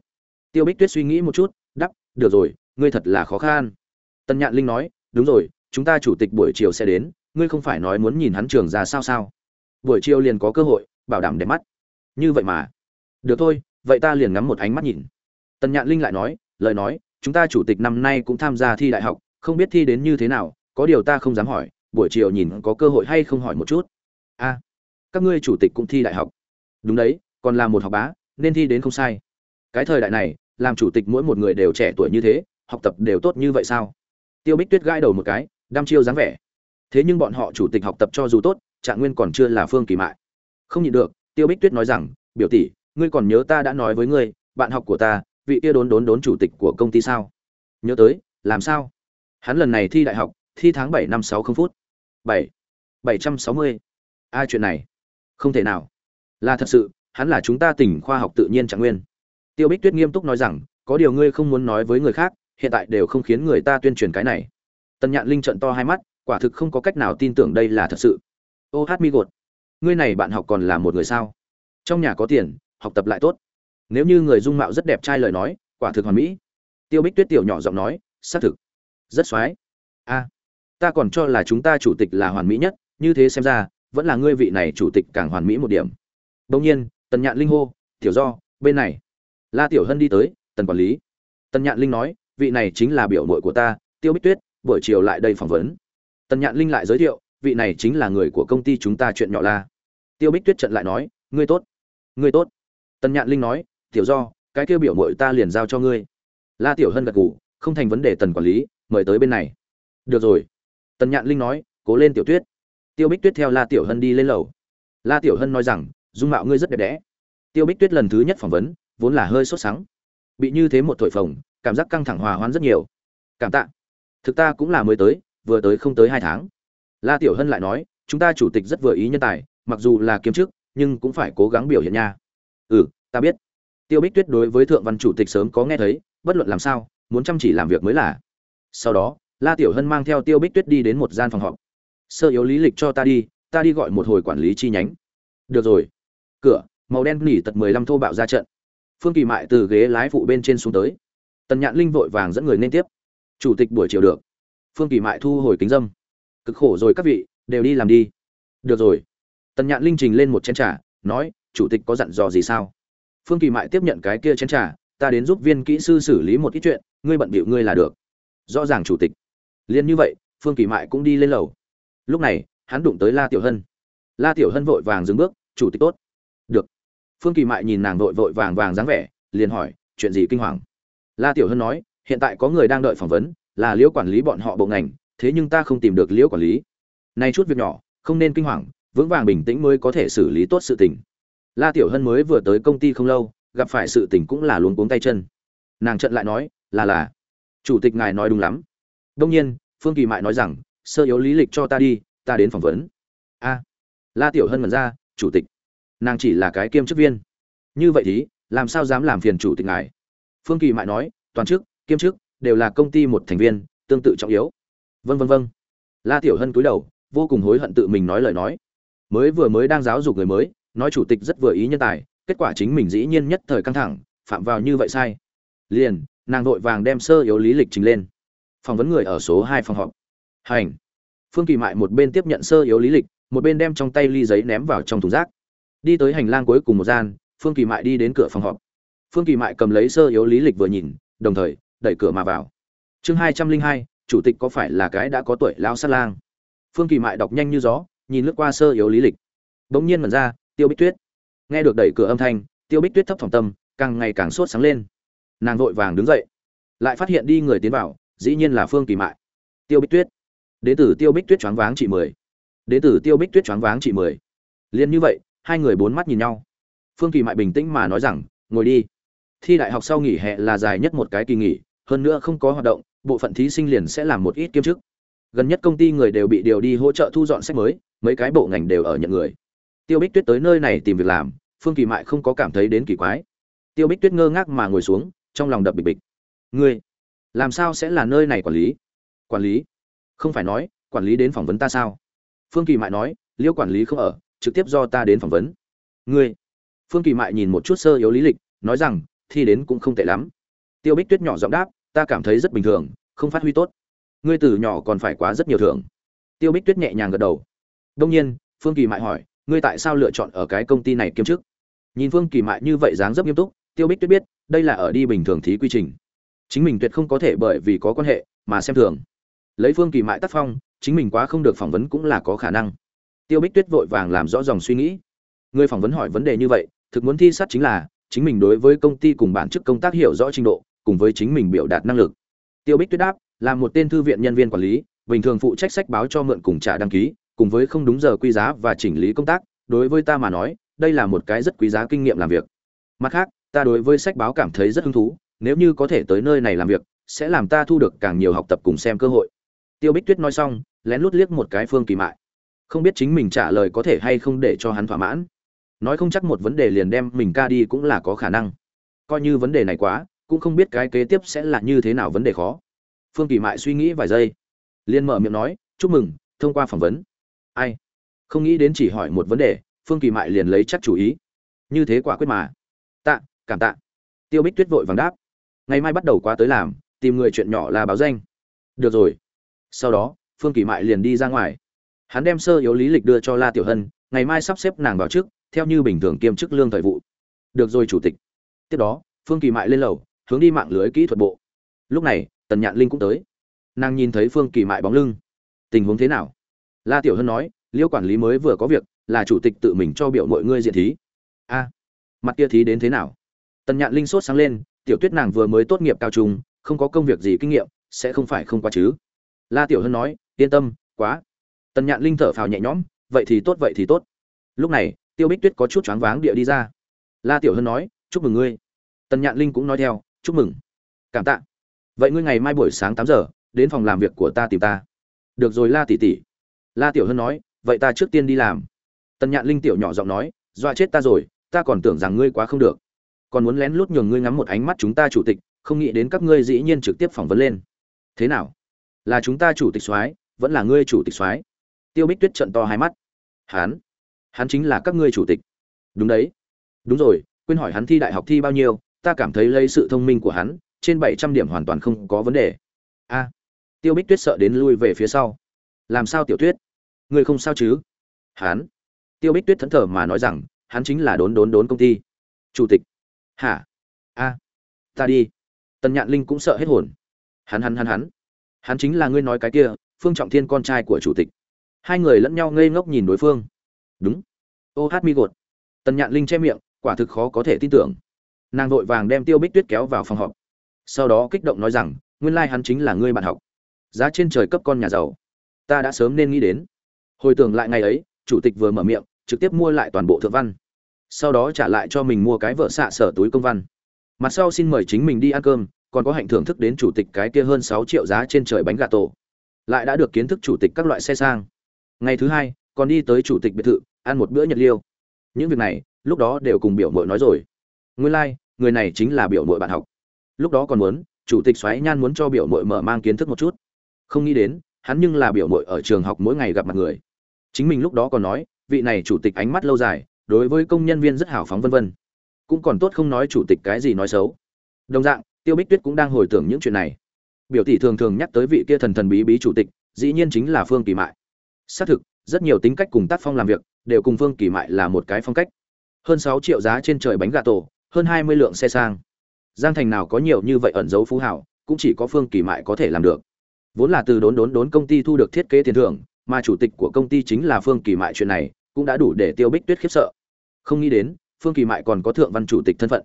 Tiêu bích tuyết suy nghĩ một chút, đắp, được rồi, ngươi thật là khó khăn. Tân nhạn linh nói, đúng rồi, chúng ta chủ tịch buổi chiều sẽ đến, ngươi không phải nói muốn nhìn hắn trường ra sao sao? Buổi chiều liền có cơ hội, bảo đảm đẹp mắt. Như vậy mà. Được thôi, vậy ta liền ngắm một ánh mắt nhìn. Tần nhạn linh lại nói, lời nói, chúng ta chủ tịch năm nay cũng tham gia thi đại học, không biết thi đến như thế nào, có điều ta không dám hỏi, buổi chiều nhìn có cơ hội hay không hỏi một chút. A các ngươi chủ tịch cũng thi đại học. Đúng đấy, còn là một học bá, nên thi đến không sai. Cái thời đại này, làm chủ tịch mỗi một người đều trẻ tuổi như thế, học tập đều tốt như vậy sao? Tiêu bích tuyết gãi đầu một cái, đăm chiêu dáng vẻ. Thế nhưng bọn họ chủ tịch học tập cho dù tốt, trạng nguyên còn chưa là phương kỳ mại. Không nhịn được, tiêu bích tuyết nói rằng, biểu tỷ, ngươi còn nhớ ta đã nói với ngươi, bạn học của ta, vị kia đốn đốn đốn chủ tịch của công ty sao? Nhớ tới, làm sao? Hắn lần này thi đại học, thi tháng bảy năm sáu không phút. Bảy bảy trăm sáu mươi. Ai chuyện này không thể nào. Là thật sự, hắn là chúng ta tỉnh khoa học tự nhiên trạng nguyên. Tiêu bích tuyết nghiêm túc nói rằng, có điều ngươi không muốn nói với người khác, hiện tại đều không khiến người ta tuyên truyền cái này. Tần nhạn linh trận to hai mắt, quả thực không có cách nào tin tưởng đây là thật sự. Ô hát mi gột, ngươi này bạn học còn là một người sao? Trong nhà có tiền, học tập lại tốt. Nếu như người dung mạo rất đẹp trai lời nói, quả thực hoàn mỹ. Tiêu bích tuyết tiểu nhỏ giọng nói, xác thực. Rất x o á i a à, ta còn cho là chúng ta chủ tịch là hoàn mỹ nhất, như thế xem ra vẫn là ngươi vị này chủ tịch càng hoàn mỹ một điểm. Đông nhiên, tần nhạn linh hô, tiểu do, bên này. La tiểu hân đi tới, tần quản lý. Tần nhạn linh nói, vị này chính là biểu mội của ta, tiêu bích tuyết, buổi chiều lại đây phỏng vấn. Tần nhạn linh lại giới thiệu, vị này chính là người của công ty chúng ta chuyện nhỏ la. Tiêu bích tuyết trận lại nói, ngươi tốt ngươi tốt. Tần nhạn linh nói, tiểu do, cái kêu biểu mội ta liền giao cho ngươi. La tiểu hân gật gù, không thành vấn đề tần quản lý, mời tới bên này. Được rồi. Tần nhạn linh nói, cố lên tiểu tuyết tiêu bích tuyết theo la tiểu hân đi lên lầu. La tiểu hân nói rằng, dung mạo ngươi rất đẹp đẽ. Tiêu bích tuyết lần thứ nhất phỏng vấn, vốn là hơi sốt sắng. Bị như thế một thổi phồng, cảm giác căng thẳng hòa hoãn rất nhiều. Cảm tạ. Thực ta cũng là mới tới, vừa tới không tới hai tháng. La tiểu hân lại nói, chúng ta chủ tịch rất vừa ý nhân tài, mặc dù là kiếm chức, nhưng cũng phải cố gắng biểu hiện nha. Ừ ta biết. Tiêu bích tuyết đối với thượng văn chủ tịch sớm có nghe thấy, bất luận làm sao, muốn chăm chỉ làm việc mới là. Sau đó, la tiểu hân mang theo tiêu bích tuyết đi đến một gian phòng họp sơ yếu lý lịch cho ta đi ta đi gọi một hồi quản lý chi nhánh. Được rồi. Cửa, màu đen nỉ tật mười lăm thô bạo ra trận. Phương kỳ mại từ ghế lái phụ bên trên xuống tới. Tần nhạn linh vội vàng dẫn người nên tiếp. Chủ tịch buổi chiều được. Phương kỳ mại thu hồi kính dâm. Cực khổ rồi các vị, đều đi làm đi. Được rồi. Tần nhạn linh trình lên một chén trà, nói, chủ tịch có dặn dò gì sao? Phương kỳ mại tiếp nhận cái kia chén trà, ta đến giúp viên kỹ sư xử lý một ít chuyện, ngươi bận bịu ngươi là được. Rõ ràng, chủ tịch. Liền như vậy, phương kỳ mại cũng đi lên lầu lúc này, hắn đụng tới la tiểu hân. La tiểu hân vội vàng dừng bước, chủ tịch tốt. Được. Phương kỳ mại nhìn nàng vội vội vàng vàng dáng vẻ, liền hỏi, chuyện gì kinh hoàng? La tiểu hân nói, hiện tại có người đang đợi phỏng vấn, là liễu quản lý bọn họ bộ ngành, thế nhưng ta không tìm được liễu quản lý. Nay chút việc nhỏ, không nên kinh hoàng, vững vàng bình tĩnh mới có thể xử lý tốt sự tình. La tiểu hân mới vừa tới công ty không lâu, gặp phải sự tình cũng là luống cuống tay chân. Nàng trận lại nói, là là, chủ tịch ngài nói đúng lắm. Đông nhiên, phương kỳ mại nói rằng sơ yếu lý lịch cho ta đi, ta đến phỏng vấn. A. La tiểu hân mật ra, chủ tịch, nàng chỉ là cái kiêm chức viên. Như vậy thì, làm sao dám làm phiền chủ tịch ngài? Phương kỳ mại nói, toàn chức, kiêm chức, đều là công ty một thành viên, tương tự trọng yếu. Vân vân vân la tiểu hân cúi đầu, vô cùng hối hận tự mình nói lời nói. Mới vừa mới đang giáo dục người mới, nói chủ tịch rất vừa ý nhân tài, kết quả chính mình dĩ nhiên nhất thời căng thẳng, phạm vào như vậy sai. Liền, nàng vội vàng đem sơ yếu lý lịch trình lên. Phỏng vấn người ở số hai phòng họp hành. Phương kỳ mại một bên tiếp nhận sơ yếu lý lịch, một bên đem trong tay ly giấy ném vào trong thùng rác. Đi tới hành lang cuối cùng một gian, phương kỳ mại đi đến cửa phòng họp. Phương kỳ mại cầm lấy sơ yếu lý lịch vừa nhìn, đồng thời, đẩy cửa mà vào. Chương hai trăm linh hai, chủ tịch có phải là cái đã có tuổi lao sát lang? Phương kỳ mại đọc nhanh như gió, nhìn lướt qua sơ yếu lý lịch. Bỗng nhiên mật ra, tiêu bích tuyết. Nghe được đẩy cửa âm thanh, tiêu bích tuyết thấp thỏm tâm, càng ngày càng sốt sáng lên. Nàng vội vàng đứng dậy, lại phát hiện đi người tiến vào, dĩ nhiên là phương kỳ mại. Tiêu bích tuyết đế tử tiêu bích tuyết choáng váng chị mười. Đế tử tiêu bích tuyết choáng váng chị mười. Liền như vậy, hai người bốn mắt nhìn nhau. Phương kỳ mại bình tĩnh mà nói rằng, ngồi đi. Thi đại học sau nghỉ hè là dài nhất một cái kỳ nghỉ, hơn nữa không có hoạt động, bộ phận thí sinh liền sẽ làm một ít kiêm chức. Gần nhất công ty người đều bị điều đi hỗ trợ thu dọn sách mới, mấy cái bộ ngành đều ở nhận người. Tiêu bích tuyết tới nơi này tìm việc làm, phương kỳ mại không có cảm thấy đến kỳ quái. Tiêu bích tuyết ngơ ngác mà ngồi xuống, trong lòng đập bịch bịch. Ngươi, làm sao sẽ là nơi này quản lý? Quản lý? Không phải nói, quản lý đến phỏng vấn ta sao? Phương kỳ mại nói, liêu quản lý không ở, trực tiếp do ta đến phỏng vấn. Ngươi? Phương kỳ mại nhìn một chút sơ yếu lý lịch, nói rằng, thi đến cũng không tệ lắm. Tiêu bích tuyết nhỏ giọng đáp, ta cảm thấy rất bình thường, không phát huy tốt. Ngươi từ nhỏ còn phải quá rất nhiều thưởng. Tiêu bích tuyết nhẹ nhàng gật đầu. Đông nhiên, phương kỳ mại hỏi, ngươi tại sao lựa chọn ở cái công ty này kiêm chức? Nhìn phương kỳ mại như vậy dáng rất nghiêm túc, tiêu bích tuyết biết, đây là ở đi bình thường thí quy trình. Chính mình tuyệt không có thể bởi vì có quan hệ mà xem thường lấy phương kỳ mại tác phong, chính mình quá không được phỏng vấn cũng là có khả năng. Tiêu bích tuyết vội vàng làm rõ dòng suy nghĩ. Người phỏng vấn hỏi vấn đề như vậy, thực muốn thi sát chính là, chính mình đối với công ty cùng bản chức công tác hiểu rõ trình độ, cùng với chính mình biểu đạt năng lực. Tiêu bích tuyết đáp, là một tên thư viện nhân viên quản lý, bình thường phụ trách sách báo cho mượn cùng trả đăng ký, cùng với không đúng giờ quy giá và chỉnh lý công tác, đối với ta mà nói, đây là một cái rất quý giá kinh nghiệm làm việc. Mặt khác, ta đối với sách báo cảm thấy rất hứng thú, nếu như có thể tới nơi này làm việc, sẽ làm ta thu được càng nhiều học tập cùng xem cơ hội tiêu bích tuyết nói xong, lén lút liếc một cái phương kỳ mại. Không biết chính mình trả lời có thể hay không để cho hắn thỏa mãn. Nói không chắc một vấn đề liền đem mình ca đi cũng là có khả năng. Coi như vấn đề này quá, cũng không biết cái kế tiếp sẽ là như thế nào vấn đề khó. Phương kỳ mại suy nghĩ vài giây, liền mở miệng nói, chúc mừng, thông qua phỏng vấn. Ai? Không nghĩ đến chỉ hỏi một vấn đề, phương kỳ mại liền lấy chắc chủ ý. Như thế quả quyết mà. Tạ, cảm tạ. Tiêu bích tuyết vội vàng đáp. Ngày mai bắt đầu qua tới làm, tìm người chuyện nhỏ là báo danh. Được rồi sau đó phương kỳ mại liền đi ra ngoài. Hắn đem sơ yếu lý lịch đưa cho la tiểu hân ngày mai sắp xếp nàng vào trước, theo như bình thường kiêm chức lương thời vụ. Được rồi chủ tịch. Tiếp đó phương kỳ mại lên lầu hướng đi mạng lưới kỹ thuật bộ. Lúc này tần nhạn linh cũng tới. Nàng nhìn thấy phương kỳ mại bóng lưng. Tình huống thế nào? La tiểu hân nói liêu quản lý mới vừa có việc là chủ tịch tự mình cho biểu mọi ngươi diện thí. A mặt kia thí đến thế nào? Tần nhạn linh sốt sáng lên tiểu tuyết nàng vừa mới tốt nghiệp cao trung không có công việc gì kinh nghiệm sẽ không phải không qua chứ? La tiểu hân nói, yên tâm, quá. Tần nhạn linh thở phào nhẹ nhõm, vậy thì tốt, vậy thì tốt. Lúc này, tiêu bích tuyết có chút choáng váng địa đi ra. La tiểu hân nói, chúc mừng ngươi. Tần nhạn linh cũng nói theo, chúc mừng. Cảm tạ. Vậy ngươi ngày mai buổi sáng tám giờ, đến phòng làm việc của ta tìm ta. Được rồi la tỷ tỷ. La tiểu hân nói, vậy ta trước tiên đi làm. Tần nhạn linh tiểu nhỏ giọng nói, dọa chết ta rồi, ta còn tưởng rằng ngươi quá không được. Còn muốn lén lút nhường ngươi ngắm một ánh mắt chúng ta chủ tịch, không nghĩ đến các ngươi dĩ nhiên trực tiếp phỏng vấn lên. Thế nào? Là chúng ta chủ tịch soái, vẫn là ngươi chủ tịch soái. Tiêu bích tuyết trận to hai mắt. Hắn hắn chính là các ngươi chủ tịch. Đúng đấy. Đúng rồi, quên hỏi hắn thi đại học thi bao nhiêu, ta cảm thấy lấy sự thông minh của hắn, trên bảy trăm điểm hoàn toàn không có vấn đề. A. Tiêu bích tuyết sợ đến lui về phía sau. Làm sao tiểu tuyết? Ngươi không sao chứ? Hắn. Tiêu bích tuyết thẫn thờ mà nói rằng, hắn chính là đốn đốn đốn công ty. Chủ tịch. Hả? A. Ta đi. Tần nhạn linh cũng sợ hết hồn. Hắn hắn hắn hắn hắn chính là ngươi nói cái kia, phương trọng thiên con trai của chủ tịch. Hai người lẫn nhau ngây ngốc nhìn đối phương. Đúng. Ô hát mi gột. Tần nhạn linh che miệng, quả thực khó có thể tin tưởng. Nàng vội vàng đem tiêu bích tuyết kéo vào phòng họp. Sau đó kích động nói rằng, nguyên lai hắn chính là ngươi bạn học. Giá trên trời cấp con nhà giàu. Ta đã sớm nên nghĩ đến. Hồi tưởng lại ngày ấy, chủ tịch vừa mở miệng, trực tiếp mua lại toàn bộ thượng văn. Sau đó trả lại cho mình mua cái vợ xạ sở túi công văn. Mặt sau xin mời chính mình đi ăn cơm còn có hạnh thưởng thức đến chủ tịch cái kia hơn sáu triệu giá trên trời bánh gà tổ. Lại đã được kiến thức chủ tịch các loại xe sang. Ngày thứ hai còn đi tới chủ tịch biệt thự ăn một bữa nhật liêu. Những việc này lúc đó đều cùng biểu muội nói rồi. Nguyên lai、like, người này chính là biểu muội bạn học. Lúc đó còn muốn chủ tịch xoáy nhan muốn cho biểu muội mở mang kiến thức một chút. Không nghĩ đến hắn nhưng là biểu muội ở trường học mỗi ngày gặp mặt người. Chính mình lúc đó còn nói vị này chủ tịch ánh mắt lâu dài đối với công nhân viên rất hảo phóng vân vân. Cũng còn tốt không nói chủ tịch cái gì nói xấu. Đồng dạng tiêu bích tuyết cũng đang hồi tưởng những chuyện này. Biểu tỷ thường thường nhắc tới vị kia thần thần bí bí chủ tịch, dĩ nhiên chính là phương kỳ mại. Xác thực, rất nhiều tính cách cùng tác phong làm việc, đều cùng phương kỳ mại là một cái phong cách. Hơn sáu triệu giá trên trời bánh gà tổ, hơn hai mươi lượng xe sang. Giang thành nào có nhiều như vậy ẩn dấu phú hảo cũng chỉ có phương kỳ mại có thể làm được. Vốn là từ đốn đốn đốn công ty thu được thiết kế tiền thưởng, mà chủ tịch của công ty chính là phương kỳ mại chuyện này, cũng đã đủ để tiêu bích tuyết khiếp sợ. Không nghĩ đến, phương kỳ mại còn có thượng văn chủ tịch thân phận.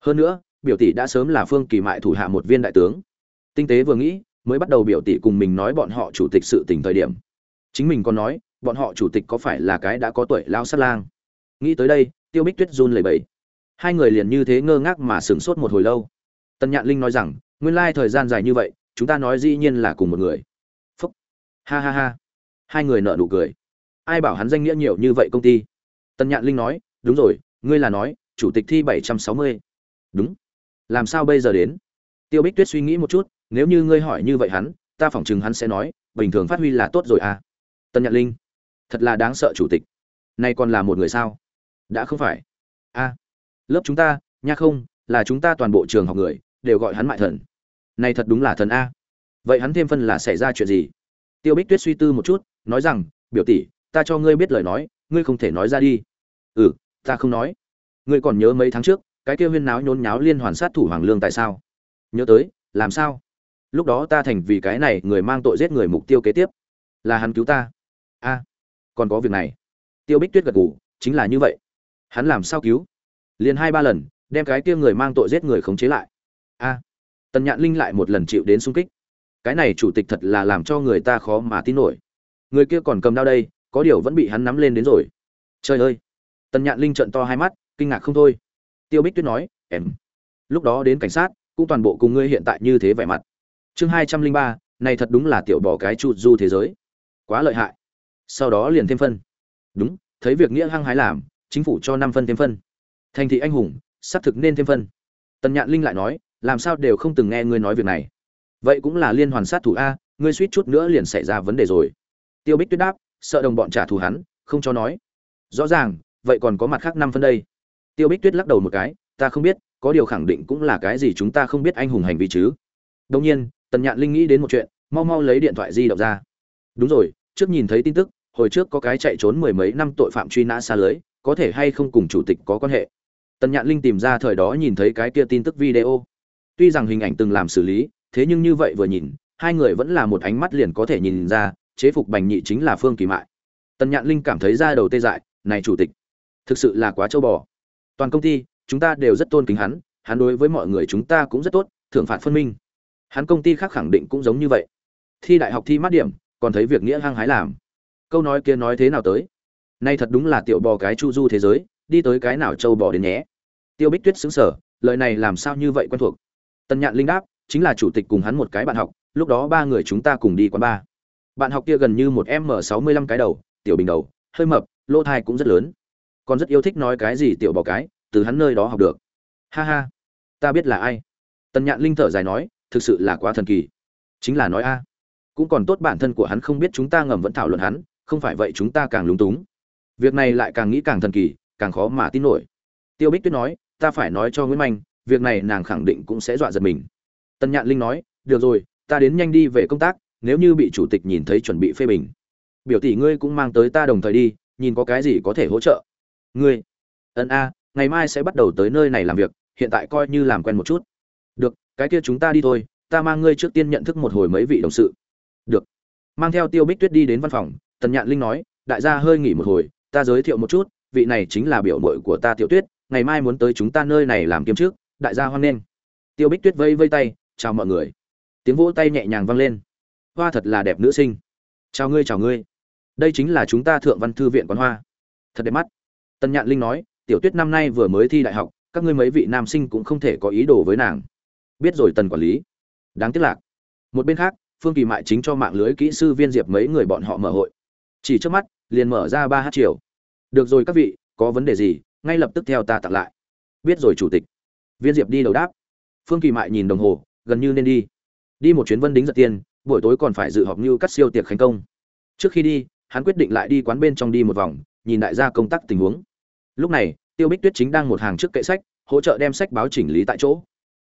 Hơn nữa biểu tỷ đã sớm là phương kỳ mại thủ hạ một viên đại tướng. Tinh tế vừa nghĩ, mới bắt đầu biểu tỷ cùng mình nói bọn họ chủ tịch sự tình thời điểm. Chính mình còn nói, bọn họ chủ tịch có phải là cái đã có tuổi lao sát lang? Nghĩ tới đây, tiêu bích tuyết run lẩy bẩy. Hai người liền như thế ngơ ngác mà sửng sốt một hồi lâu. Tần nhạn linh nói rằng, nguyên lai thời gian dài như vậy, chúng ta nói dĩ nhiên là cùng một người. Phúc. Ha ha ha. Hai người nợ nụ cười. Ai bảo hắn danh nghĩa nhiều như vậy công ty? Tần nhạn linh nói, đúng rồi, ngươi là nói, chủ tịch thi bảy trăm sáu mươi. Đúng làm sao bây giờ đến? Tiêu bích tuyết suy nghĩ một chút, nếu như ngươi hỏi như vậy hắn, ta phỏng chừng hắn sẽ nói, bình thường phát huy là tốt rồi à? Tân nhạn linh, thật là đáng sợ chủ tịch. Nay còn là một người sao? Đã không phải. A, lớp chúng ta, nha không, là chúng ta toàn bộ trường học người, đều gọi hắn mại thần. Này thật đúng là thần a. Vậy hắn thêm phân là xảy ra chuyện gì? Tiêu bích tuyết suy tư một chút, nói rằng, biểu tỷ, ta cho ngươi biết lời nói, ngươi không thể nói ra đi. Ừ ta không nói. Ngươi còn nhớ mấy tháng trước cái kia huyên náo nhốn nháo liên hoàn sát thủ hoàng lương tại sao? Nhớ tới làm sao? Lúc đó ta thành vì cái này người mang tội giết người mục tiêu kế tiếp. Là hắn cứu ta. A còn có việc này. Tiêu bích tuyết gật gù, chính là như vậy. Hắn làm sao cứu? Liền hai ba lần đem cái kia người mang tội giết người khống chế lại. A tần nhạn linh lại một lần chịu đến sung kích. Cái này chủ tịch thật là làm cho người ta khó mà tin nổi. Người kia còn cầm đao đây có điều vẫn bị hắn nắm lên đến rồi. Trời ơi! Tần nhạn linh trợn to hai mắt kinh ngạc không thôi tiêu bích tuyết nói, em, lúc đó đến cảnh sát, cũng toàn bộ cùng ngươi hiện tại như thế vẻ mặt. Chương hai trăm linh ba, này thật đúng là tiểu bỏ cái chu du thế giới. Quá lợi hại. Sau đó liền thêm phân. Đúng, thấy việc nghĩa hăng hái làm, chính phủ cho năm phân thêm phân. Thành thị anh hùng, xác thực nên thêm phân. Tần nhạn linh lại nói, làm sao đều không từng nghe ngươi nói việc này? Vậy cũng là liên hoàn sát thủ a, ngươi suýt chút nữa liền xảy ra vấn đề rồi. Tiêu bích tuyết đáp, sợ đồng bọn trả thù hắn, không cho nói. Rõ ràng, vậy còn có mặt khác năm phân đây tiêu bích tuyết lắc đầu một cái, ta không biết, có điều khẳng định cũng là cái gì chúng ta không biết anh hùng hành vi chứ. Đông nhiên, tần nhạn linh nghĩ đến một chuyện, mau mau lấy điện thoại di động ra. Đúng rồi, trước nhìn thấy tin tức, hồi trước có cái chạy trốn mười mấy năm tội phạm truy nã xa lưới, có thể hay không cùng chủ tịch có quan hệ? Tần nhạn linh tìm ra thời đó nhìn thấy cái kia tin tức video. Tuy rằng hình ảnh từng làm xử lý, thế nhưng như vậy vừa nhìn, hai người vẫn là một ánh mắt liền có thể nhìn ra, chế phục bành nhị chính là phương kỳ mại. Tần nhạn linh cảm thấy ra đầu tê dại, này chủ tịch, thực sự là quá châu bò toàn công ty, chúng ta đều rất tôn kính hắn hắn đối với mọi người chúng ta cũng rất tốt, thưởng phạt phân minh. Hắn công ty khác khẳng định cũng giống như vậy. Thi đại học thi mát điểm, còn thấy việc nghĩa hăng hái làm. Câu nói kia nói thế nào tới? Nay thật đúng là tiểu bò cái chu du thế giới, đi tới cái nào châu bò đến nhé? Tiêu bích tuyết xứng sở lời này làm sao như vậy quen thuộc? Tân nhạn linh đáp, chính là chủ tịch cùng hắn một cái bạn học, lúc đó ba người chúng ta cùng đi quán ba bạn học kia gần như một m sáu mươi lăm cái đầu, tiểu bình đầu, hơi mập, lỗ thai cũng rất lớn còn rất yêu thích nói cái gì tiểu bò cái, từ hắn nơi đó học được. Ha ha, ta biết là ai. Tần nhạn linh thở dài nói, thực sự là quá thần kỳ. Chính là nói a. Cũng còn tốt bản thân của hắn không biết chúng ta ngầm vẫn thảo luận hắn, không phải vậy chúng ta càng lúng túng. Việc này lại càng nghĩ càng thần kỳ, càng khó mà tin nổi. Tiêu bích tuyết nói, ta phải nói cho nguyễn manh, việc này nàng khẳng định cũng sẽ dọa giật mình. Tần nhạn linh nói, được rồi, ta đến nhanh đi về công tác, nếu như bị chủ tịch nhìn thấy chuẩn bị phê bình. Biểu tỷ ngươi cũng mang tới ta đồng thời đi, nhìn có cái gì có thể hỗ trợ ngươi. Ân a, ngày mai sẽ bắt đầu tới nơi này làm việc, hiện tại coi như làm quen một chút. Được, cái kia chúng ta đi thôi, ta mang ngươi trước tiên nhận thức một hồi mấy vị đồng sự. Được. Mang theo tiêu bích tuyết đi đến văn phòng, tần nhạn linh nói, đại gia hơi nghỉ một hồi, ta giới thiệu một chút, vị này chính là biểu mội của ta tiểu tuyết, ngày mai muốn tới chúng ta nơi này làm kiếm trước, đại gia hoan nghênh. Tiêu bích tuyết vây vây tay, chào mọi người. Tiếng vỗ tay nhẹ nhàng vang lên. Hoa thật là đẹp nữ sinh. Chào ngươi chào ngươi. Đây chính là chúng ta thượng văn thư viện quán hoa. Thật đẹp mắt tần nhạn linh nói, tiểu tuyết năm nay vừa mới thi đại học, các ngươi mấy vị nam sinh cũng không thể có ý đồ với nàng. Biết rồi tần quản lý. Đáng tiếc lạc. Một bên khác, phương kỳ mại chính cho mạng lưới kỹ sư viên diệp mấy người bọn họ mở hội. Chỉ trước mắt, liền mở ra ba h chiều được rồi các vị, có vấn đề gì, ngay lập tức theo ta tặng lại. Biết rồi chủ tịch. Viên diệp đi đầu đáp. Phương kỳ mại nhìn đồng hồ, gần như nên đi. Đi một chuyến vân đính giật tiền buổi tối còn phải dự họp như cắt siêu tiệc khánh công. Trước khi đi, hắn quyết định lại đi quán bên trong đi một vòng nhìn đại gia công tác tình huống. Lúc này, tiêu bích tuyết chính đang một hàng trước kệ sách, hỗ trợ đem sách báo chỉnh lý tại chỗ.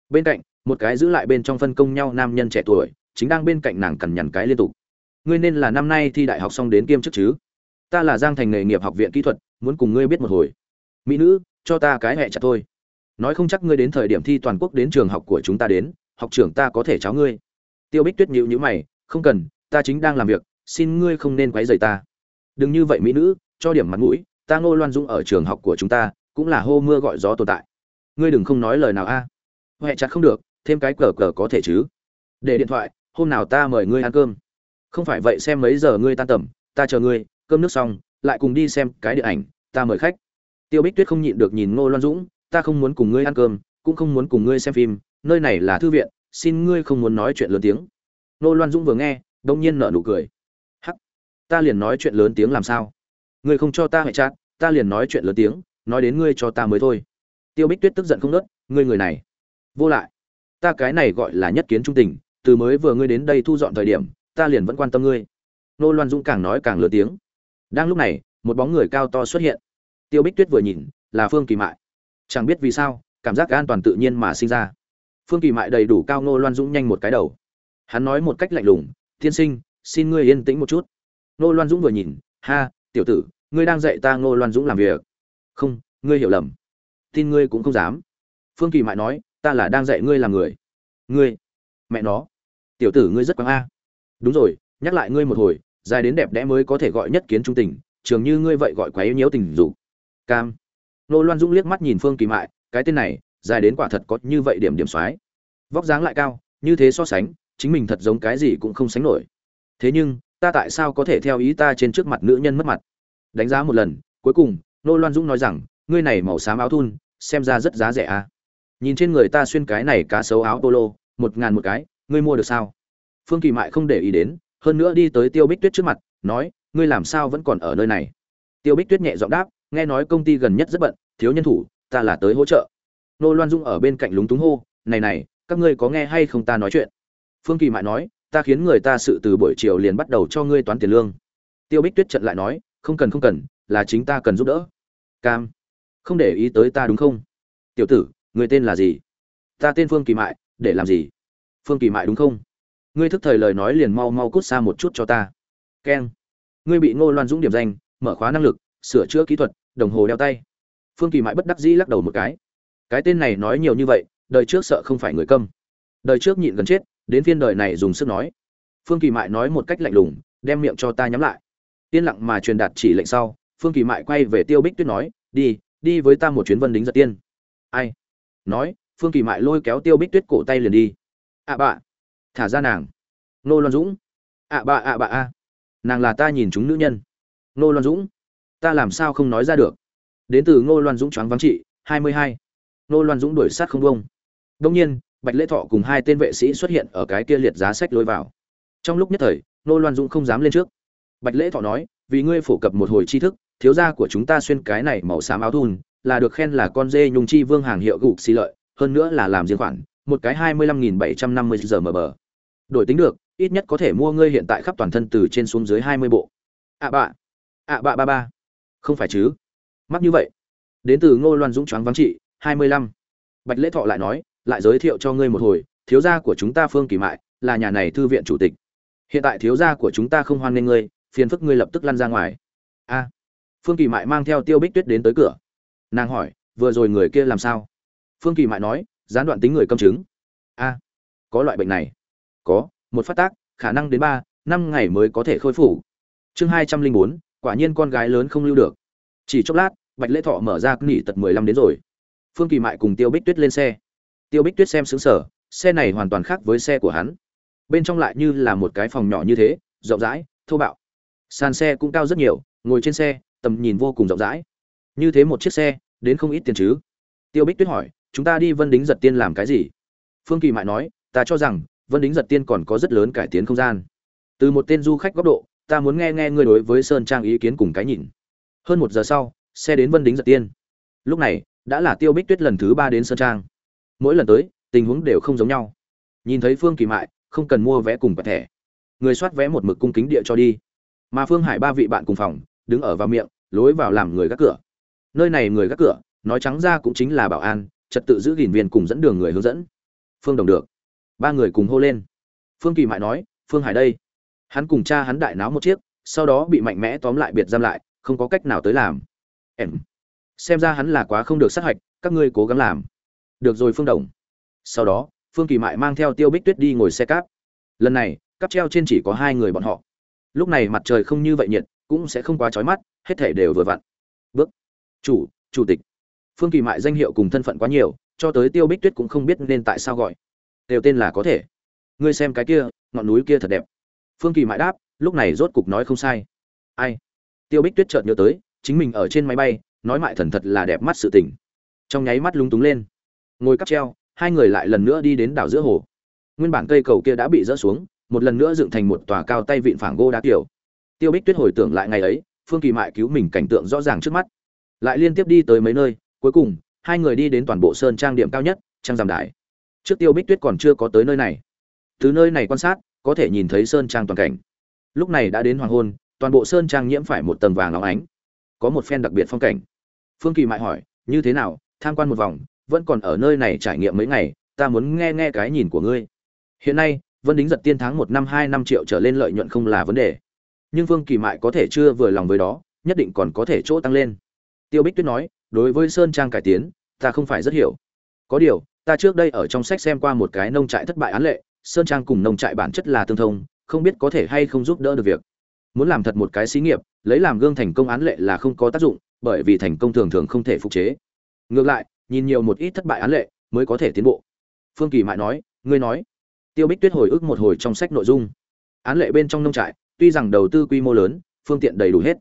Bên cạnh, một cái giữ lại bên trong phân công nhau nam nhân trẻ tuổi, chính đang bên cạnh nàng cằn nhằn cái liên tục. Ngươi nên là năm nay thi đại học xong đến kiêm chức chứ? Ta là giang thành nghề nghiệp học viện kỹ thuật, muốn cùng ngươi biết một hồi. Mỹ nữ, cho ta cái hẹ chặt thôi. Nói không chắc ngươi đến thời điểm thi toàn quốc đến trường học của chúng ta đến, học trưởng ta có thể cháu ngươi. Tiêu bích tuyết nhịu nhữ mày, không cần, ta chính đang làm việc, xin ngươi không nên quấy rầy ta. Đừng như vậy, mỹ nữ cho điểm mặt mũi, ta ngô loan dũng ở trường học của chúng ta, cũng là hô mưa gọi gió tồn tại. Ngươi đừng không nói lời nào a. À. huệ chặt không được, thêm cái cờ cờ có thể chứ. Để điện thoại, hôm nào ta mời ngươi ăn cơm. Không phải vậy xem mấy giờ ngươi tan tầm, ta chờ ngươi, cơm nước xong, lại cùng đi xem cái điện ảnh, ta mời khách. Tiêu bích tuyết không nhịn được nhìn ngô loan dũng, ta không muốn cùng ngươi ăn cơm, cũng không muốn cùng ngươi xem phim, nơi này là thư viện, xin ngươi không muốn nói chuyện lớn tiếng. Ngô loan dũng vừa nghe, đông nhiên nở nụ cười. Hắc, ta liền nói chuyện lớn tiếng làm sao? Ngươi không cho ta hại chát, ta liền nói chuyện lớn tiếng, nói đến ngươi cho ta mới thôi. Tiêu bích tuyết tức giận không nớt, ngươi người này. Vô lại. Ta cái này gọi là nhất kiến trung tình, từ mới vừa ngươi đến đây thu dọn thời điểm, ta liền vẫn quan tâm ngươi. Nô loan dũng càng nói càng lớn tiếng. Đang lúc này, một bóng người cao to xuất hiện. Tiêu bích tuyết vừa nhìn, là phương kỳ mại. Chẳng biết vì sao, cảm giác an toàn tự nhiên mà sinh ra. Phương kỳ mại đầy đủ cao nô loan dũng nhanh một cái đầu. Hắn nói một cách lạnh lùng, tiên sinh, xin ngươi yên tĩnh một chút. Nô loan dũng vừa nhìn, ha, tiểu tử ngươi đang dạy ta ngô loan dũng làm việc. Không, ngươi hiểu lầm. Tin ngươi cũng không dám. Phương kỳ mại nói, ta là đang dạy ngươi làm người. Ngươi, mẹ nó. Tiểu tử ngươi rất quang a. Đúng rồi, nhắc lại ngươi một hồi, dài đến đẹp đẽ mới có thể gọi nhất kiến trung tình, trường như ngươi vậy gọi quá yếu nhiễu tình dục. Cam. Nô loan dũng liếc mắt nhìn phương kỳ mại, cái tên này, dài đến quả thật có như vậy điểm điểm soái vóc dáng lại cao, như thế so sánh, chính mình thật giống cái gì cũng không sánh nổi. Thế nhưng, ta tại sao có thể theo ý ta trên trước mặt nữ nhân mất mặt? Đánh giá một lần, cuối cùng, nô loan dũng nói rằng, ngươi này màu xám áo thun, xem ra rất giá rẻ à. nhìn trên người ta xuyên cái này cá sấu áo polo, một ngàn một cái, ngươi mua được sao? Phương kỳ mại không để ý đến, hơn nữa đi tới tiêu bích tuyết trước mặt, nói, ngươi làm sao vẫn còn ở nơi này? Tiêu bích tuyết nhẹ giọng đáp, nghe nói công ty gần nhất rất bận, thiếu nhân thủ, ta là tới hỗ trợ. Nô loan dung ở bên cạnh lúng túng hô, này này, các ngươi có nghe hay không ta nói chuyện? Phương kỳ mại nói, ta khiến người ta sự từ buổi chiều liền bắt đầu cho ngươi toán tiền lương. Tiêu bích tuyết trận lại nói không cần không cần, là chính ta cần giúp đỡ. Cam, không để ý tới ta đúng không? Tiểu tử, người tên là gì? Ta tên phương kỳ mại, để làm gì? Phương kỳ mại đúng không? Ngươi thức thời lời nói liền mau mau cút xa một chút cho ta. Keng ngươi bị ngô loan dũng điểm danh, mở khóa năng lực, sửa chữa kỹ thuật, đồng hồ đeo tay. Phương kỳ mại bất đắc dĩ lắc đầu một cái. Cái tên này nói nhiều như vậy, đời trước sợ không phải người câm. Đời trước nhịn gần chết, đến phiên đời này dùng sức nói. Phương kỳ mại nói một cách lạnh lùng, đem miệng cho ta nhắm lại yên lặng mà truyền đạt chỉ lệnh sau, phương kỳ mại quay về tiêu bích tuyết nói, đi đi với ta một chuyến vân đính giật tiên. Ai? Nói, phương kỳ mại lôi kéo tiêu bích tuyết cổ tay liền đi. Ạ à bạ thả ra nàng. Nô loan dũng. Ạ à bạ ạ bạ a. Nàng là ta nhìn chúng nữ nhân. Nô loan dũng, ta làm sao không nói ra được? Đến từ ngô loan dũng choáng vắng trị, hai mươi hai. Ngô loan dũng đuổi sát không bông đông nhiên, bạch lễ thọ cùng hai tên vệ sĩ xuất hiện ở cái kia liệt giá sách lối vào. Trong lúc nhất thời, ngô loan dũng không dám lên trước bạch lễ thọ nói, vì ngươi phổ cập một hồi tri thức, thiếu gia của chúng ta xuyên cái này màu xám áo thun, là được khen là con dê nhung chi vương hàng hiệu gục xì lợi, hơn nữa là làm riêng khoản, một cái hai mươi lăm nghìn bảy trăm năm mươi giờ mờ bờ. Đổi tính được, ít nhất có thể mua ngươi hiện tại khắp toàn thân từ trên xuống dưới hai mươi bộ. Ạ à bạ ạ à bạ ba ba, không phải chứ? Mắc như vậy. Đến từ ngô loan dũng choáng vắng trị, hai mươi lăm. Bạch lễ thọ lại nói, lại giới thiệu cho ngươi một hồi, thiếu gia của chúng ta phương kỳ mại, là nhà này thư viện chủ tịch. Hiện tại thiếu gia của chúng ta không hoan nghênh ngươi phiền phức ngươi lập tức lăn ra ngoài. A. Phương kỳ mại mang theo tiêu bích tuyết đến tới cửa. Nàng hỏi, vừa rồi người kia làm sao? Phương kỳ mại nói, gián đoạn tính người công chứng. A. Có loại bệnh này? Có, một phát tác, khả năng đến ba, năm ngày mới có thể khôi phục. Chương hai trăm linh bốn, quả nhiên con gái lớn không lưu được. Chỉ chốc lát, bạch lễ thọ mở ra nghỉ tật mười lăm đến rồi. Phương kỳ mại cùng tiêu bích tuyết lên xe. Tiêu bích tuyết xem xứng sở xe này hoàn toàn khác với xe của hắn. Bên trong lại như là một cái phòng nhỏ như thế, rộng rãi, thô bạo sàn xe cũng cao rất nhiều, ngồi trên xe, tầm nhìn vô cùng rộng rãi. Như thế một chiếc xe, đến không ít tiền chứ? Tiêu bích tuyết hỏi, chúng ta đi vân đính giật tiên làm cái gì? Phương kỳ mại nói, ta cho rằng, vân đính giật tiên còn có rất lớn cải tiến không gian. Từ một tên du khách góc độ, ta muốn nghe nghe ngươi đối với sơn trang ý kiến cùng cái nhìn. Hơn một giờ sau, xe đến vân đính giật tiên. Lúc này, đã là tiêu bích tuyết lần thứ ba đến sơn trang. Mỗi lần tới, tình huống đều không giống nhau. Nhìn thấy phương kỳ mại, không cần mua vé cùng vật thẻ. Người soát vé một mực cung kính địa cho đi mà phương hải ba vị bạn cùng phòng, đứng ở vào miệng, lối vào làm người gác cửa. Nơi này người gác cửa, nói trắng ra cũng chính là bảo an, trật tự giữ gìn viên cùng dẫn đường người hướng dẫn. Phương đồng được. Ba người cùng hô lên. Phương kỳ mại nói, phương hải đây. Hắn cùng cha hắn đại náo một chiếc, sau đó bị mạnh mẽ tóm lại biệt giam lại, không có cách nào tới làm. Em. Xem ra hắn là quá không được sát hạch, các ngươi cố gắng làm. Được rồi phương đồng. Sau đó, phương kỳ mại mang theo tiêu bích tuyết đi ngồi xe cáp. Lần này, cáp treo trên chỉ có hai người bọn họ lúc này mặt trời không như vậy nhiệt, cũng sẽ không quá trói mắt, hết thể đều vừa vặn. Bước. Chủ chủ tịch. Phương kỳ mại danh hiệu cùng thân phận quá nhiều, cho tới tiêu bích tuyết cũng không biết nên tại sao gọi. Đều tên là có thể. Ngươi xem cái kia, ngọn núi kia thật đẹp. Phương kỳ mại đáp, lúc này rốt cục nói không sai. Ai? Tiêu bích tuyết chợt nhớ tới, chính mình ở trên máy bay, nói mại thần thật là đẹp mắt sự tình. Trong nháy mắt lúng túng lên. Ngồi cắp treo, hai người lại lần nữa đi đến đảo giữa hồ. Nguyên bản cây cầu kia đã bị rỡ xuống một lần nữa dựng thành một tòa cao tay vịn phảng gỗ đá kiểu tiêu bích tuyết hồi tưởng lại ngày ấy, phương kỳ mại cứu mình cảnh tượng rõ ràng trước mắt. Lại liên tiếp đi tới mấy nơi, cuối cùng, hai người đi đến toàn bộ sơn trang điểm cao nhất trang giảm đại trước tiêu bích tuyết còn chưa có tới nơi này. Từ nơi này quan sát, có thể nhìn thấy sơn trang toàn cảnh. Lúc này đã đến hoàng hôn, toàn bộ sơn trang nhiễm phải một tầng vàng óng ánh. Có một phen đặc biệt phong cảnh. Phương kỳ mại hỏi, như thế nào? Tham quan một vòng, vẫn còn ở nơi này trải nghiệm mấy ngày, ta muốn nghe nghe cái nhìn của ngươi. Hiện nay vân đính giật tiên tháng một năm hai năm triệu trở lên lợi nhuận không là vấn đề. Nhưng Vương kỳ mại có thể chưa vừa lòng với đó, nhất định còn có thể chỗ tăng lên. Tiêu bích tuyết nói, đối với sơn trang cải tiến, ta không phải rất hiểu. Có điều, ta trước đây ở trong sách xem qua một cái nông trại thất bại án lệ, sơn trang cùng nông trại bản chất là tương thông, không biết có thể hay không giúp đỡ được việc. Muốn làm thật một cái xí nghiệp, lấy làm gương thành công án lệ là không có tác dụng, bởi vì thành công thường thường không thể phục chế. Ngược lại, nhìn nhiều một ít thất bại án lệ mới có thể tiến bộ. Phương kỳ mại nói, ngươi nói tiêu bích tuyết hồi ức một hồi trong sách nội dung. Án lệ bên trong nông trại, tuy rằng đầu tư quy mô lớn, phương tiện đầy đủ hết.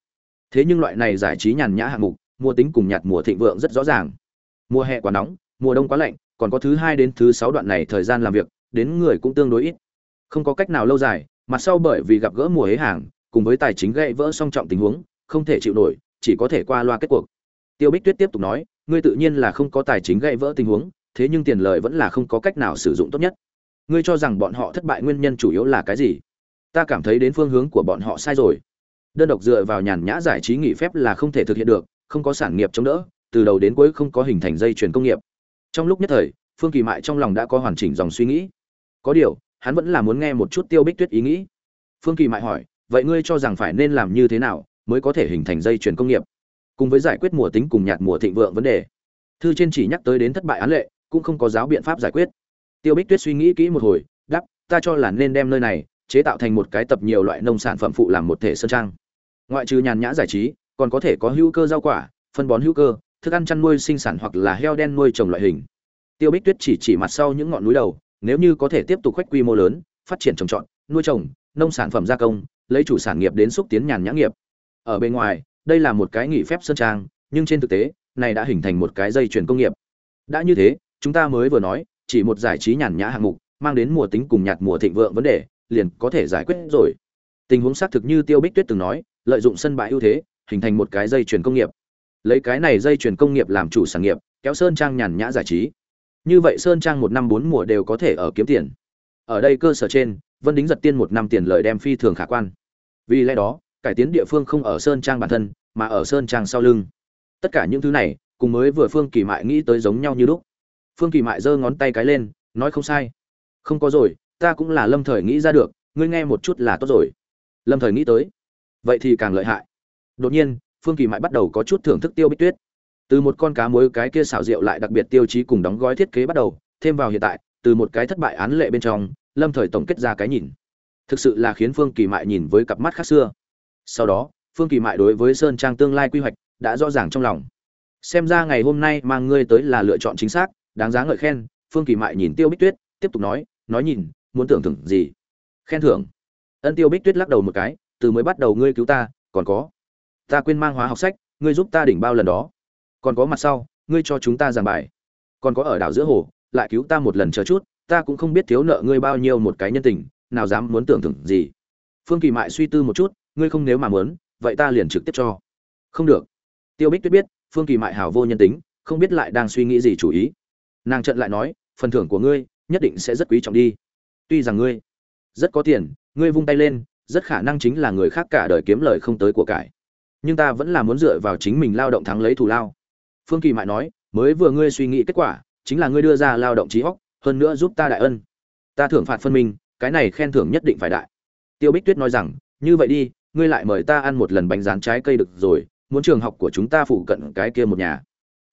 Thế nhưng loại này giải trí nhàn nhã hạng mục mùa tính cùng nhạt mùa thịnh vượng rất rõ ràng. Mùa hè quá nóng, mùa đông quá lạnh, còn có thứ hai đến thứ sáu đoạn này thời gian làm việc, đến người cũng tương đối ít. Không có cách nào lâu dài mặt sau bởi vì gặp gỡ mùa hế hàng, cùng với tài chính gãy vỡ song trọng tình huống, không thể chịu nổi, chỉ có thể qua loa kết cuộc. Tiêu bích tuyết tiếp tục nói, ngươi tự nhiên là không có tài chính gãy vỡ tình huống, thế nhưng tiền lợi vẫn là không có cách nào sử dụng tốt nhất ngươi cho rằng bọn họ thất bại nguyên nhân chủ yếu là cái gì? Ta cảm thấy đến phương hướng của bọn họ sai rồi. Đơn độc dựa vào nhàn nhã giải trí nghỉ phép là không thể thực hiện được, không có sản nghiệp chống đỡ, từ đầu đến cuối không có hình thành dây chuyển công nghiệp. Trong lúc nhất thời, phương kỳ mại trong lòng đã có hoàn chỉnh dòng suy nghĩ. Có điều, hắn vẫn là muốn nghe một chút tiêu bích tuyết ý nghĩ. Phương kỳ mại hỏi, vậy ngươi cho rằng phải nên làm như thế nào mới có thể hình thành dây chuyển công nghiệp? Cùng với giải quyết mùa tính cùng nhạt mùa thịnh vượng vấn đề, thư trên chỉ nhắc tới đến thất bại án lệ, cũng không có giáo biện pháp giải quyết tiêu bích tuyết suy nghĩ kỹ một hồi đắp ta cho là nên đem nơi này chế tạo thành một cái tập nhiều loại nông sản phẩm phụ làm một thể sơn trang. Ngoại trừ nhàn nhã giải trí, còn có thể có hữu cơ rau quả, phân bón hữu cơ, thức ăn chăn nuôi sinh sản hoặc là heo đen nuôi trồng loại hình. Tiêu bích tuyết chỉ chỉ mặt sau những ngọn núi đầu, nếu như có thể tiếp tục khoách quy mô lớn, phát triển trồng trọt, nuôi trồng, nông sản phẩm gia công, lấy chủ sản nghiệp đến xúc tiến nhàn nhã nghiệp. Ở bên ngoài, đây là một cái nghỉ phép sơn trang, nhưng trên thực tế, này đã hình thành một cái dây chuyển công nghiệp. Đã như thế, chúng ta mới vừa nói chỉ một giải trí nhàn nhã hạng mục, mang đến mùa tính cùng nhạt mùa thịnh vượng vấn đề, liền có thể giải quyết rồi. Tình huống xác thực như tiêu bích tuyết từng nói, lợi dụng sân bãi ưu thế, hình thành một cái dây chuyền công nghiệp. Lấy cái này dây chuyền công nghiệp làm chủ sản nghiệp, kéo sơn trang nhàn nhã giải trí. Như vậy sơn trang một năm bốn mùa đều có thể ở kiếm tiền. Ở đây cơ sở trên, vân đính giật tiên một năm tiền lợi đem phi thường khả quan. Vì lẽ đó, cải tiến địa phương không ở sơn trang bản thân, mà ở sơn trang sau lưng. Tất cả những thứ này, cùng mới vừa phương kỳ mại nghĩ tới giống nhau như lúc phương kỳ mại giơ ngón tay cái lên, nói không sai. Không có rồi, ta cũng là lâm thời nghĩ ra được, ngươi nghe một chút là tốt rồi. Lâm thời nghĩ tới. Vậy thì càng lợi hại. Đột nhiên, phương kỳ mại bắt đầu có chút thưởng thức tiêu bích tuyết. Từ một con cá muối cái kia xảo rượu lại đặc biệt tiêu chí cùng đóng gói thiết kế bắt đầu, thêm vào hiện tại, từ một cái thất bại án lệ bên trong, lâm thời tổng kết ra cái nhìn. Thực sự là khiến phương kỳ mại nhìn với cặp mắt khác xưa. Sau đó, phương kỳ mại đối với sơn trang tương lai quy hoạch đã rõ ràng trong lòng. Xem ra ngày hôm nay mang ngươi tới là lựa chọn chính xác đáng giá ngợi khen, phương kỳ mại nhìn tiêu bích tuyết, tiếp tục nói nói nhìn, muốn tưởng thưởng gì? Khen thưởng. Ân tiêu bích tuyết lắc đầu một cái, từ mới bắt đầu ngươi cứu ta, còn có. Ta quên mang hóa học sách, ngươi giúp ta đỉnh bao lần đó. Còn có mặt sau, ngươi cho chúng ta giảng bài. Còn có ở đảo giữa hồ, lại cứu ta một lần chờ chút, ta cũng không biết thiếu nợ ngươi bao nhiêu một cái nhân tình, nào dám muốn tưởng thưởng gì. Phương kỳ mại suy tư một chút, ngươi không nếu mà muốn, vậy ta liền trực tiếp cho. Không được. Tiêu bích tuyết biết, phương kỳ mại hảo vô nhân tính, không biết lại đang suy nghĩ gì chủ ý nàng trận lại nói, phần thưởng của ngươi nhất định sẽ rất quý trọng đi. Tuy rằng ngươi rất có tiền, ngươi vung tay lên, rất khả năng chính là người khác cả đời kiếm lời không tới của cải. Nhưng ta vẫn là muốn dựa vào chính mình lao động thắng lấy thù lao. Phương kỳ mại nói, mới vừa ngươi suy nghĩ kết quả, chính là ngươi đưa ra lao động trí óc, hơn nữa giúp ta đại ân. Ta thưởng phạt phân minh, cái này khen thưởng nhất định phải đại. Tiêu bích tuyết nói rằng, như vậy đi, ngươi lại mời ta ăn một lần bánh rán trái cây được rồi, muốn trường học của chúng ta phụ cận cái kia một nhà.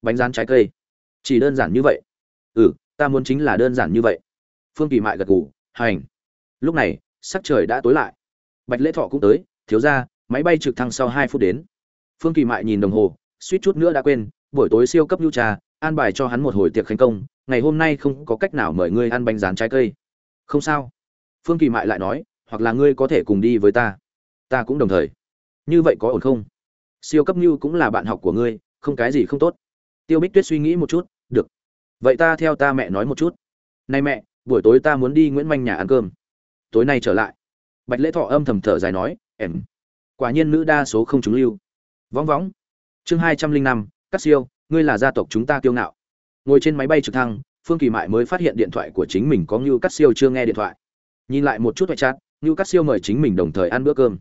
Bánh rán trái cây. Chỉ đơn giản như vậy ừ ta muốn chính là đơn giản như vậy. Phương kỳ mại gật gù, hành. Lúc này, sắc trời đã tối lại. Bạch lễ thọ cũng tới, thiếu ra máy bay trực thăng sau hai phút đến. Phương kỳ mại nhìn đồng hồ, suýt chút nữa đã quên, buổi tối siêu cấp nhu trà, an bài cho hắn một hồi tiệc khánh công, ngày hôm nay không có cách nào mời ngươi ăn bánh rán trái cây. Không sao. Phương kỳ mại lại nói, hoặc là ngươi có thể cùng đi với ta. Ta cũng đồng thời. Như vậy có ổn không? Siêu cấp như cũng là bạn học của ngươi, không cái gì không tốt. Tiêu bích tuyết suy nghĩ một chút vậy ta theo ta mẹ nói một chút. Nay mẹ, buổi tối ta muốn đi nguyễn manh nhà ăn cơm. Tối nay trở lại. Bạch lễ thọ âm thầm thở dài nói, em, quả nhiên nữ đa số không trúng lưu. Vóng vóng chương hai trăm linh năm cắt siêu, ngươi là gia tộc chúng ta kiêu ngạo. Ngồi trên máy bay trực thăng, phương kỳ mại mới phát hiện điện thoại của chính mình có ngưu cắt siêu chưa nghe điện thoại. Nhìn lại một chút thoại chat ngưu cắt siêu mời chính mình đồng thời ăn bữa cơm.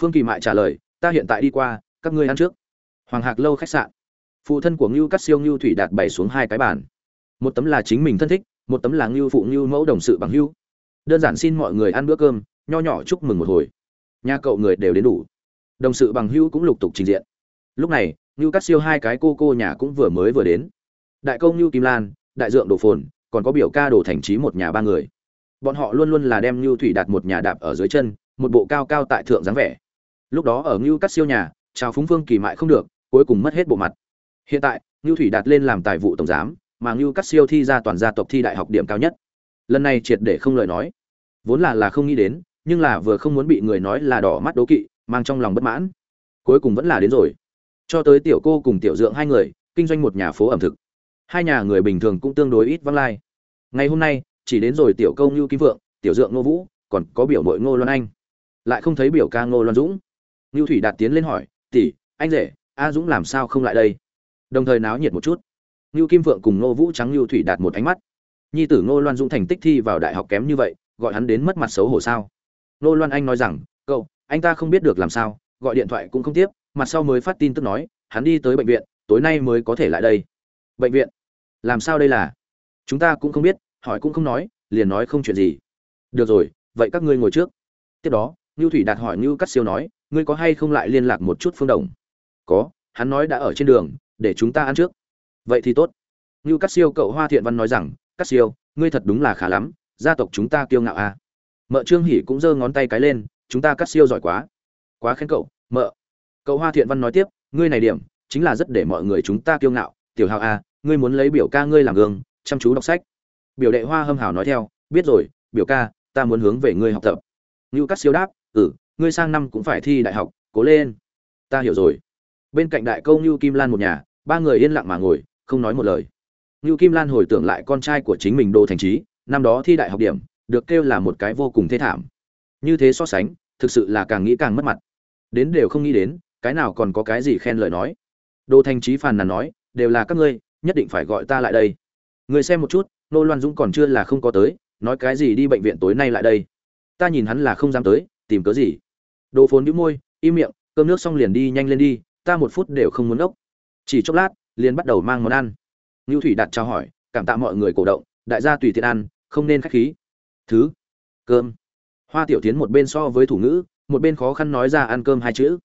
Phương kỳ mại trả lời, ta hiện tại đi qua, các ngươi ăn trước. Hoàng hạc lâu khách sạn. Phụ thân của ngưu cắt siêu ngưu thủy đạt bày xuống hai cái bàn một tấm là chính mình thân thích, một tấm là ngưu phụ ngưu mẫu đồng sự bằng hưu đơn giản xin mọi người ăn bữa cơm, nho nhỏ chúc mừng một hồi. Nhà cậu người đều đến đủ. Đồng sự bằng hưu cũng lục tục trình diện. Lúc này, ngưu cắt siêu hai cái cô cô nhà cũng vừa mới vừa đến. Đại công ngưu kim lan, đại dượng đồ phồn, còn có biểu ca đồ thành trí một nhà ba người. Bọn họ luôn luôn là đem ngưu thủy đạt một nhà đạp ở dưới chân, một bộ cao cao tại thượng dáng vẻ. Lúc đó ở ngưu cắt siêu nhà chào phúng phương kỳ mại không được, cuối cùng mất hết bộ mặt. Hiện tại, ngưu thủy đạt lên làm tài vụ tổng giám mà ngưu cắt siêu thi ra toàn gia tộc thi đại học điểm cao nhất. Lần này triệt để không lời nói. Vốn là là không nghĩ đến, nhưng là vừa không muốn bị người nói là đỏ mắt đố kỵ, mang trong lòng bất mãn. Cuối cùng vẫn là đến rồi. Cho tới tiểu cô cùng tiểu dượng hai người, kinh doanh một nhà phố ẩm thực. Hai nhà người bình thường cũng tương đối ít vắng lai. Ngày hôm nay, chỉ đến rồi tiểu công ngưu kim vượng tiểu dượng ngô vũ, còn có biểu mội ngô loan anh. Lại không thấy biểu ca ngô loan dũng. Ngưu thủy đạt tiến lên hỏi, tỷ, anh rể, a dũng làm sao không lại đây? Đồng thời náo nhiệt một chút ngưu kim vượng cùng ngô vũ trắng Nưu thủy đạt một ánh mắt. Nhi tử ngô loan dũng thành tích thi vào đại học kém như vậy, gọi hắn đến mất mặt xấu hổ sao? Ngô loan anh nói rằng, cậu, anh ta không biết được làm sao, gọi điện thoại cũng không tiếp, mặt sau mới phát tin tức nói, hắn đi tới bệnh viện, tối nay mới có thể lại đây. Bệnh viện? Làm sao đây là? Chúng ta cũng không biết, hỏi cũng không nói, liền nói không chuyện gì. Được rồi, vậy các ngươi ngồi trước. Tiếp đó Nưu thủy đạt hỏi ngưu cắt siêu nói, ngươi có hay không lại liên lạc một chút phương đồng? Có, hắn nói đã ở trên đường, để chúng ta ăn trước vậy thì tốt. Ngưu cắt siêu cậu hoa thiện văn nói rằng cắt siêu ngươi thật đúng là khá lắm gia tộc chúng ta kiêu ngạo à. mợ trương hỉ cũng giơ ngón tay cái lên chúng ta cắt siêu giỏi quá. Quá khen cậu mợ. Cậu hoa thiện văn nói tiếp ngươi này điểm chính là rất để mọi người chúng ta kiêu ngạo. Tiểu hào à, ngươi muốn lấy biểu ca ngươi làm gương chăm chú đọc sách. Biểu đệ hoa hâm hào nói theo biết rồi biểu ca ta muốn hướng về ngươi học tập. Ngưu cắt siêu đáp ừ ngươi sang năm cũng phải thi đại học cố lên. Ta hiểu rồi. Bên cạnh đại câu như kim lan một nhà ba người yên lặng mà ngồi không nói một lời. Ngưu kim lan hồi tưởng lại con trai của chính mình đô thành trí, năm đó thi đại học điểm, được kêu là một cái vô cùng thê thảm. Như thế so sánh, thực sự là càng nghĩ càng mất mặt. Đến đều không nghĩ đến, cái nào còn có cái gì khen lời nói. Đô thành trí phàn nàn nói, đều là các ngươi, nhất định phải gọi ta lại đây. Người xem một chút, nô loan dũng còn chưa là không có tới, nói cái gì đi bệnh viện tối nay lại đây. Ta nhìn hắn là không dám tới, tìm cớ gì? Đồ phốn nhũ môi, im miệng, cơm nước xong liền đi, nhanh lên đi, ta một phút đều không muốn ốc. Chỉ chốc lát liền bắt đầu mang món ăn. Ngưu thủy đặt chào hỏi, cảm tạ mọi người cổ động, đại gia tùy tiện ăn, không nên khách khí. Thứ, cơm. Hoa tiểu tiến một bên so với thủ ngữ, một bên khó khăn nói ra ăn cơm hai chữ.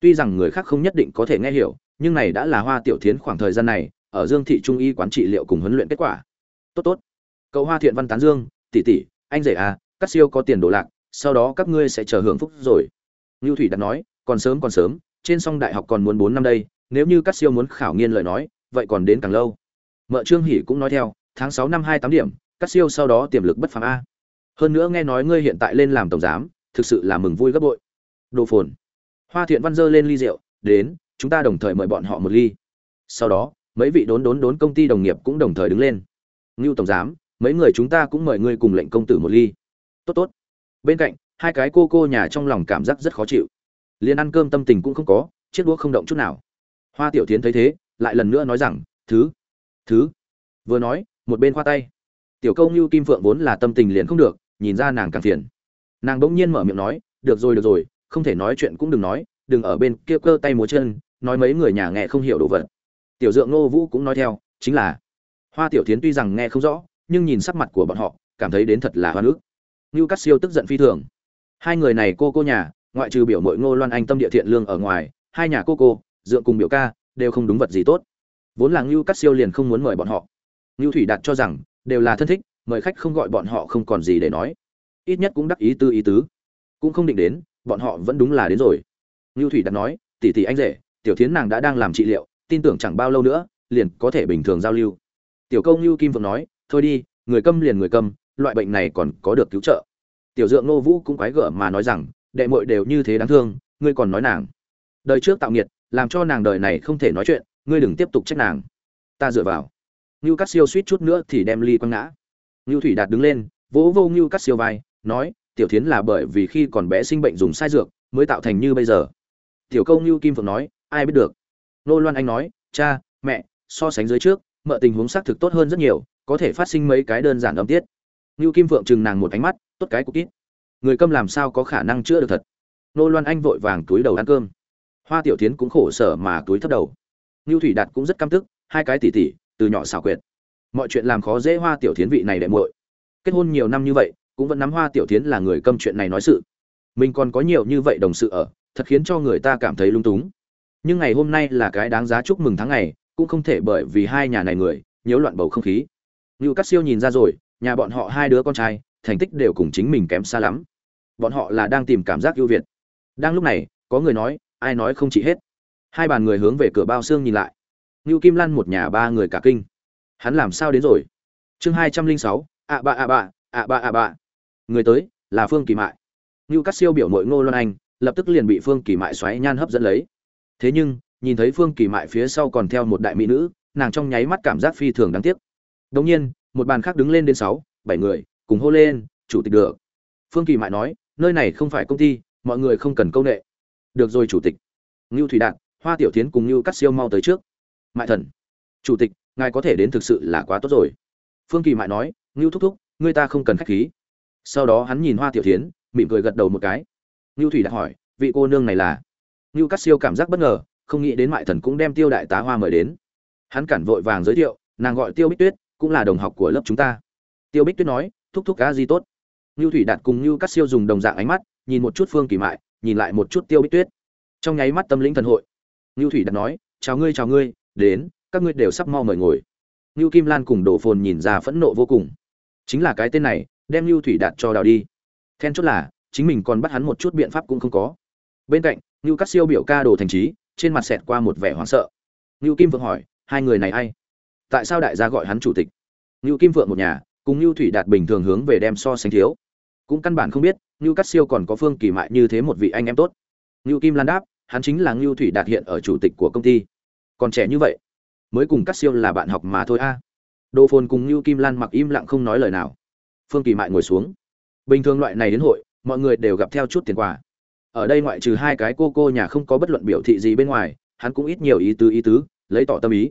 Tuy rằng người khác không nhất định có thể nghe hiểu, nhưng này đã là hoa tiểu tiến khoảng thời gian này, ở dương thị trung y quán trị liệu cùng huấn luyện kết quả. Tốt tốt. Cậu hoa thiện văn tán dương, tỷ tỷ, anh rể à các siêu có tiền đồ lạc, sau đó các ngươi sẽ chờ hưởng phúc rồi. Ngưu thủy đặt nói, còn sớm còn sớm, trên song đại học còn muốn bốn năm đây nếu như các siêu muốn khảo nghiên lời nói, vậy còn đến càng lâu. Mợ trương hỷ cũng nói theo, tháng sáu năm hai tám điểm các siêu sau đó tiềm lực bất phàm a. Hơn nữa nghe nói ngươi hiện tại lên làm tổng giám, thực sự là mừng vui gấp bội. Đồ phồn. Hoa thiện văn dơ lên ly rượu, đến, chúng ta đồng thời mời bọn họ một ly. Sau đó, mấy vị đốn đốn đốn công ty đồng nghiệp cũng đồng thời đứng lên. Ngưu tổng giám, mấy người chúng ta cũng mời ngươi cùng lệnh công tử một ly. Tốt tốt. Bên cạnh, hai cái cô cô nhà trong lòng cảm giác rất khó chịu. Liền ăn cơm tâm tình cũng không có, chiếc đũa không động chút nào hoa tiểu tiến thấy thế, lại lần nữa nói rằng, thứ thứ. Vừa nói, một bên khoa tay. Tiểu câu như kim phượng vốn là tâm tình liền không được, nhìn ra nàng càng phiền. Nàng bỗng nhiên mở miệng nói, được rồi được rồi, không thể nói chuyện cũng đừng nói, đừng ở bên kia cơ tay múa chân, nói mấy người nhà nghe không hiểu đồ vật. Tiểu dượng ngô vũ cũng nói theo, chính là, hoa tiểu tiến tuy rằng nghe không rõ, nhưng nhìn sắc mặt của bọn họ, cảm thấy đến thật là hoa nước. Như cắt siêu tức giận phi thường. Hai người này cô cô nhà, ngoại trừ biểu mội ngô loan anh tâm địa thiện lương ở ngoài, hai nhà cô cô dượng cùng biểu ca, đều không đúng vật gì tốt. Vốn là ngưu cắt siêu liền không muốn mời bọn họ. Ngưu thủy đạt cho rằng, đều là thân thích, mời khách không gọi bọn họ không còn gì để nói. Ít nhất cũng đắc ý tư ý tứ. Cũng không định đến, bọn họ vẫn đúng là đến rồi. Ngưu thủy đạt nói, tỷ tỷ anh rể, tiểu thiến nàng đã đang làm trị liệu, tin tưởng chẳng bao lâu nữa, liền có thể bình thường giao lưu. Tiểu công ngưu kim vượng nói, thôi đi, người câm liền người câm, loại bệnh này còn có được cứu trợ. Tiểu dượng nô vũ cũng quái gở mà nói rằng, đệ muội đều như thế đáng thương, ngươi còn nói nàng. Đời trước tạo nghiệt làm cho nàng đời này không thể nói chuyện, ngươi đừng tiếp tục trách nàng. Ta dựa vào. Ngưu cắt siêu suýt chút nữa thì đem ly quăng ngã. Ngưu thủy đạt đứng lên, vỗ vô ngưu cắt siêu vai, nói, tiểu thiến là bởi vì khi còn bé sinh bệnh dùng sai dược, mới tạo thành như bây giờ. Tiểu câu ngưu kim phượng nói, ai biết được. Nô loan anh nói, cha, mẹ, so sánh dưới trước, mợ tình huống xác thực tốt hơn rất nhiều, có thể phát sinh mấy cái đơn giản âm tiết. Ngưu kim phượng chừng nàng một ánh mắt, tốt cái cục ít. Người câm làm sao có khả năng chữa được thật? Nô loan anh vội vàng túi đầu ăn cơm hoa tiểu tiến cũng khổ sở mà túi thấp đầu. Ngưu thủy đạt cũng rất căm tức, hai cái tỉ tỉ từ nhỏ xảo quyệt. Mọi chuyện làm khó dễ hoa tiểu tiến vị này đệ muội. Kết hôn nhiều năm như vậy, cũng vẫn nắm hoa tiểu tiến là người câm chuyện này nói sự. Mình còn có nhiều như vậy đồng sự ở, thật khiến cho người ta cảm thấy lung túng. Nhưng ngày hôm nay là cái đáng giá chúc mừng tháng ngày, cũng không thể bởi vì hai nhà này người, nhiễu loạn bầu không khí. Ngưu cắt siêu nhìn ra rồi, nhà bọn họ hai đứa con trai, thành tích đều cùng chính mình kém xa lắm. Bọn họ là đang tìm cảm giác ưu việt. Đang lúc này, có người nói ai nói không chỉ hết. Hai bàn người hướng về cửa bao xương nhìn lại. Ngưu kim lan một nhà ba người cả kinh. Hắn làm sao đến rồi? Chương hai trăm linh sáu, ạ bạ ạ bạ ạ bạ ạ bạ. Người tới, là phương kỳ mại. Ngưu cắt siêu biểu mội ngô loan anh, lập tức liền bị phương kỳ mại xoáy nhan hấp dẫn lấy. Thế nhưng, nhìn thấy phương kỳ mại phía sau còn theo một đại mỹ nữ, nàng trong nháy mắt cảm giác phi thường đáng tiếc. Đống nhiên, một bàn khác đứng lên đến sáu, bảy người, cùng hô lên, chủ tịch được. Phương kỳ mại nói, nơi này không phải công ty, mọi người không cần công nghệ được rồi, chủ tịch. Ngưu thủy đạt, hoa tiểu tiến cùng ngưu cắt siêu mau tới trước. Mại thần. Chủ tịch, ngài có thể đến thực sự là quá tốt rồi. Phương kỳ mại nói, ngưu thúc thúc, người ta không cần khách khí. Sau đó hắn nhìn hoa tiểu tiến mỉm cười gật đầu một cái. Ngưu thủy đạt hỏi, vị cô nương này là? Ngưu cắt siêu cảm giác bất ngờ, không nghĩ đến mại thần cũng đem tiêu đại tá hoa mời đến. Hắn cản vội vàng giới thiệu, nàng gọi tiêu bích tuyết, cũng là đồng học của lớp chúng ta. Tiêu bích tuyết nói, thúc thúc cá gì tốt. Ngưu thủy đạt cùng ngưu cắt siêu dùng đồng dạng ánh mắt, nhìn một chút phương kỳ mại nhìn lại một chút tiêu bích tuyết. Trong nháy mắt tâm lĩnh thần hội, ngưu thủy đạt nói, chào ngươi chào ngươi, đến, các ngươi đều sắp mau mời ngồi. Ngưu kim lan cùng đổ phồn nhìn ra phẫn nộ vô cùng. Chính là cái tên này, đem ngưu thủy đạt cho đào đi. Then chốt là, chính mình còn bắt hắn một chút biện pháp cũng không có. Bên cạnh, ngưu cắt siêu biểu ca đồ thành trí, trên mặt xẹt qua một vẻ hoảng sợ. Ngưu kim vượng hỏi, hai người này ai? Tại sao đại gia gọi hắn chủ tịch? Ngưu kim vượng một nhà, cùng ngưu thủy đạt bình thường hướng về đem so sánh thiếu cũng căn bản không biết như cắt siêu còn có phương kỳ mại như thế một vị anh em tốt. Như kim lan đáp, hắn chính là ngưu thủy đạt hiện ở chủ tịch của công ty. Còn trẻ như vậy, mới cùng cắt siêu là bạn học mà thôi a. À. đồ phồn cùng ngưu kim lan mặc im lặng không nói lời nào. Phương kỳ mại ngồi xuống. Bình thường loại này đến hội, mọi người đều gặp theo chút tiền quà. Ở đây ngoại trừ hai cái cô cô nhà không có bất luận biểu thị gì bên ngoài, hắn cũng ít nhiều ý tứ ý tứ, lấy tỏ tâm ý.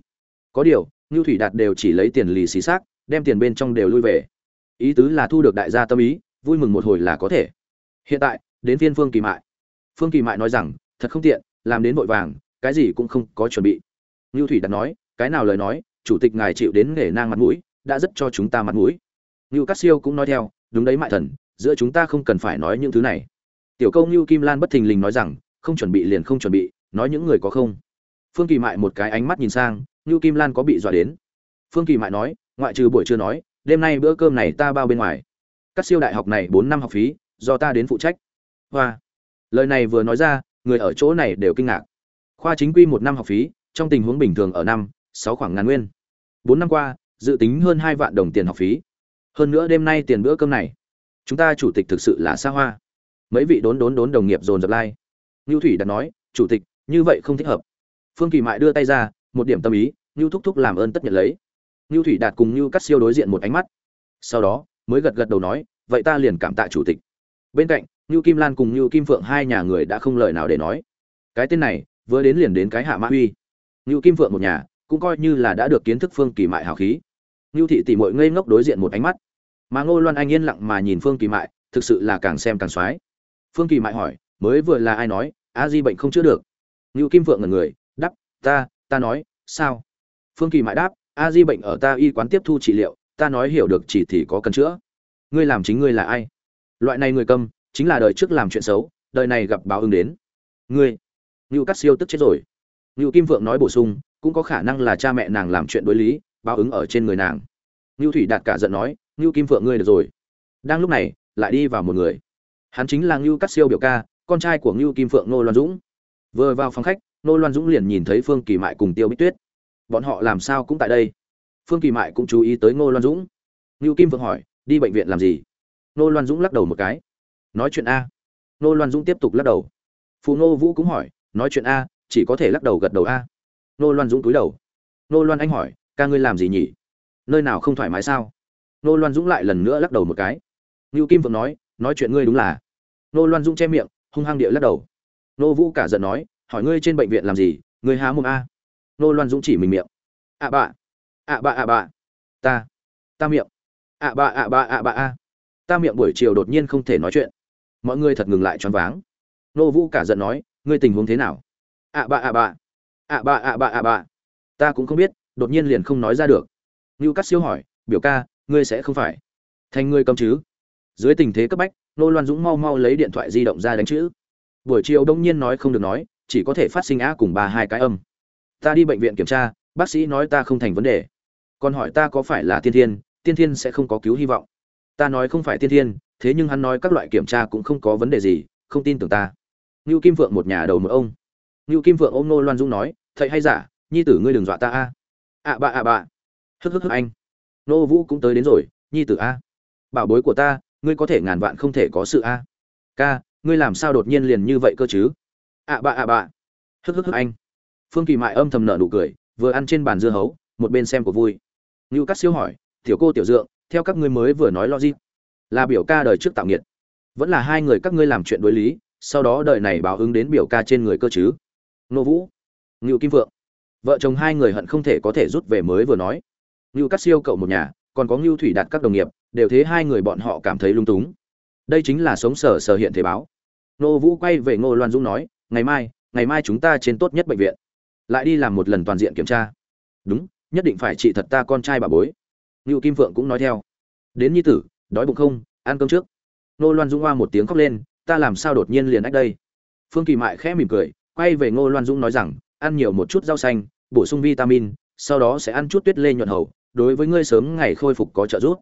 Có điều, ngưu thủy đạt đều chỉ lấy tiền lì xì xác, đem tiền bên trong đều lui về. Ý tứ là thu được đại gia tâm ý vui mừng một hồi là có thể. Hiện tại, đến phiên phương kỳ mại. Phương kỳ mại nói rằng, thật không tiện, làm đến vội vàng, cái gì cũng không có chuẩn bị. Ngưu thủy đặt nói, cái nào lời nói, chủ tịch ngài chịu đến nghề nang mặt mũi, đã rất cho chúng ta mặt mũi. Ngưu cát siêu cũng nói theo, đúng đấy mại thần, giữa chúng ta không cần phải nói những thứ này. Tiểu câu ngưu kim lan bất thình lình nói rằng, không chuẩn bị liền không chuẩn bị, nói những người có không? Phương kỳ mại một cái ánh mắt nhìn sang, ngưu kim lan có bị dọa đến. Phương kỳ mại nói, ngoại trừ buổi trưa nói, đêm nay bữa cơm này ta bao bên ngoài các siêu đại học này bốn năm học phí, do ta đến phụ trách. Hoa. Lời này vừa nói ra, người ở chỗ này đều kinh ngạc. Khoa chính quy một năm học phí, trong tình huống bình thường ở năm, sáu khoảng ngàn nguyên. Bốn năm qua, dự tính hơn hai vạn đồng tiền học phí. Hơn nữa đêm nay tiền bữa cơm này. Chúng ta chủ tịch thực sự là xa hoa. Mấy vị đốn đốn đốn đồng nghiệp dồn dập lai、like. ngưu thủy đã nói, chủ tịch, như vậy không thích hợp. Phương kỳ mại đưa tay ra, một điểm tâm ý, ngưu thúc thúc làm ơn tất nhận lấy. Ngưu thủy đạt cùng ngưu cắt siêu đối diện một ánh mắt. Sau đó mới gật gật đầu nói, vậy ta liền cảm tạ chủ tịch. Bên cạnh như kim lan cùng như kim phượng hai nhà người đã không lời nào để nói. Cái tên này, vừa đến liền đến cái hạ mã uy như kim phượng một nhà, cũng coi như là đã được kiến thức phương kỳ mại hào khí. Như thị tỷ mội ngây ngốc đối diện một ánh mắt. Mà ngô loan anh yên lặng mà nhìn phương kỳ mại, thực sự là càng xem càng soái phương kỳ mại hỏi, mới vừa là ai nói, a di bệnh không chữa được? Như kim phượng ngần người, đắp, ta ta nói, sao? Phương kỳ mại đáp, a di bệnh ở ta y quán tiếp thu trị liệu ta nói hiểu được chỉ thì có cần chữa. Ngươi làm chính ngươi là ai? Loại này người câm chính là đời trước làm chuyện xấu, đời này gặp báo ứng đến. Ngươi, ngưu cắt siêu tức chết rồi. Ngưu kim Vượng nói bổ sung, cũng có khả năng là cha mẹ nàng làm chuyện đối lý, báo ứng ở trên người nàng. Ngưu thủy đạt cả giận nói, ngưu kim Vượng ngươi được rồi. Đang lúc này, lại đi vào một người. Hắn chính là ngưu cắt siêu biểu ca, con trai của ngưu kim phượng nô loan dũng. Vừa vào phòng khách, nô loan dũng liền nhìn thấy phương kỳ mại cùng tiêu bích tuyết. Bọn họ làm sao cũng tại đây phương kỳ mại cũng chú ý tới ngô loan dũng. Ngưu kim Vượng hỏi, đi bệnh viện làm gì? Ngô loan dũng lắc đầu một cái. Nói chuyện a. Ngô loan dũng tiếp tục lắc đầu. Phù Ngô vũ cũng hỏi, nói chuyện a, chỉ có thể lắc đầu gật đầu a. Ngô loan dũng túi đầu. Ngô loan anh hỏi, ca ngươi làm gì nhỉ? Nơi nào không thoải mái sao? Ngô loan dũng lại lần nữa lắc đầu một cái. Ngưu kim Vượng nói nói chuyện ngươi đúng là. Ngô loan dũng che miệng, hung hăng địa lắc đầu. Ngô vũ cả giận nói, hỏi ngươi trên bệnh viện làm gì, ngươi há mồm a. Ngô loan dũng chỉ mình miệng. À Ạ bạ ạ bạ ạ bạ. Ta. Ta miệng. ạ bạ ạ bạ ạ bạ a. Ta miệng buổi chiều đột nhiên không thể nói chuyện. Mọi người thật ngừng lại choáng váng. Nô vũ cả giận nói, ngươi tình huống thế nào? Ạ bạ ạ bạ. Ạ bạ ạ bạ ạ bạ. Ta cũng không biết, đột nhiên liền không nói ra được. Ngưu cắt siêu hỏi, biểu ca, ngươi sẽ không phải thành ngươi cầm chứ? Dưới tình thế cấp bách, nô loan dũng mau mau lấy điện thoại di động ra đánh chữ. Buổi chiều đông nhiên nói không được nói, chỉ có thể phát sinh á cùng ba hai cái âm. Ta đi bệnh viện kiểm tra, bác sĩ nói ta không thành vấn đề còn hỏi ta có phải là tiên thiên tiên thiên sẽ không có cứu hy vọng. Ta nói không phải tiên thiên, thế nhưng hắn nói các loại kiểm tra cũng không có vấn đề gì, không tin tưởng ta. Ngưu kim Vượng một nhà đầu một ông. Ngưu kim Vượng ôm nô loan Dung nói, thầy hay giả, nhi tử ngươi đừng dọa ta a. Ạ bạ ạ bạ hức hức hức, anh. Nô vũ cũng tới đến rồi, nhi tử a, bảo bối của ta, ngươi có thể ngàn vạn không thể có sự a. Ca, ngươi làm sao đột nhiên liền như vậy cơ chứ? Ạ bạ ạ bạ hức hức hức, anh. Phương kỳ mại âm thầm nở nụ cười, vừa ăn trên bàn dưa hấu, một bên xem của vui ngưu cắt siêu hỏi, tiểu cô tiểu dượng, theo các ngươi mới vừa nói logic, là biểu ca đời trước tạo nghiệt. Vẫn là hai người các ngươi làm chuyện đối lý, sau đó đời này báo ứng đến biểu ca trên người cơ chứ? Nô vũ, ngưu kim vượng, vợ chồng hai người hận không thể có thể rút về mới vừa nói. Ngưu cắt siêu cậu một nhà, còn có ngưu thủy đạt các đồng nghiệp, đều thế hai người bọn họ cảm thấy lung túng. Đây chính là sống sở sở hiện thế báo. Nô vũ quay về ngô loan dũng nói, ngày mai ngày mai chúng ta trên tốt nhất bệnh viện, lại đi làm một lần toàn diện kiểm tra. Đúng nhất định phải trị thật ta con trai bà bối. Ngưu kim phượng cũng nói theo. Đến nhi tử, đói bụng không, ăn cơm trước. Nô loan dũng hoa một tiếng khóc lên, ta làm sao đột nhiên liền ách đây? Phương kỳ mại khẽ mỉm cười, quay về ngô loan dũng nói rằng, ăn nhiều một chút rau xanh, bổ sung vitamin, sau đó sẽ ăn chút tuyết lê nhuận hầu, đối với ngươi sớm ngày khôi phục có trợ giúp.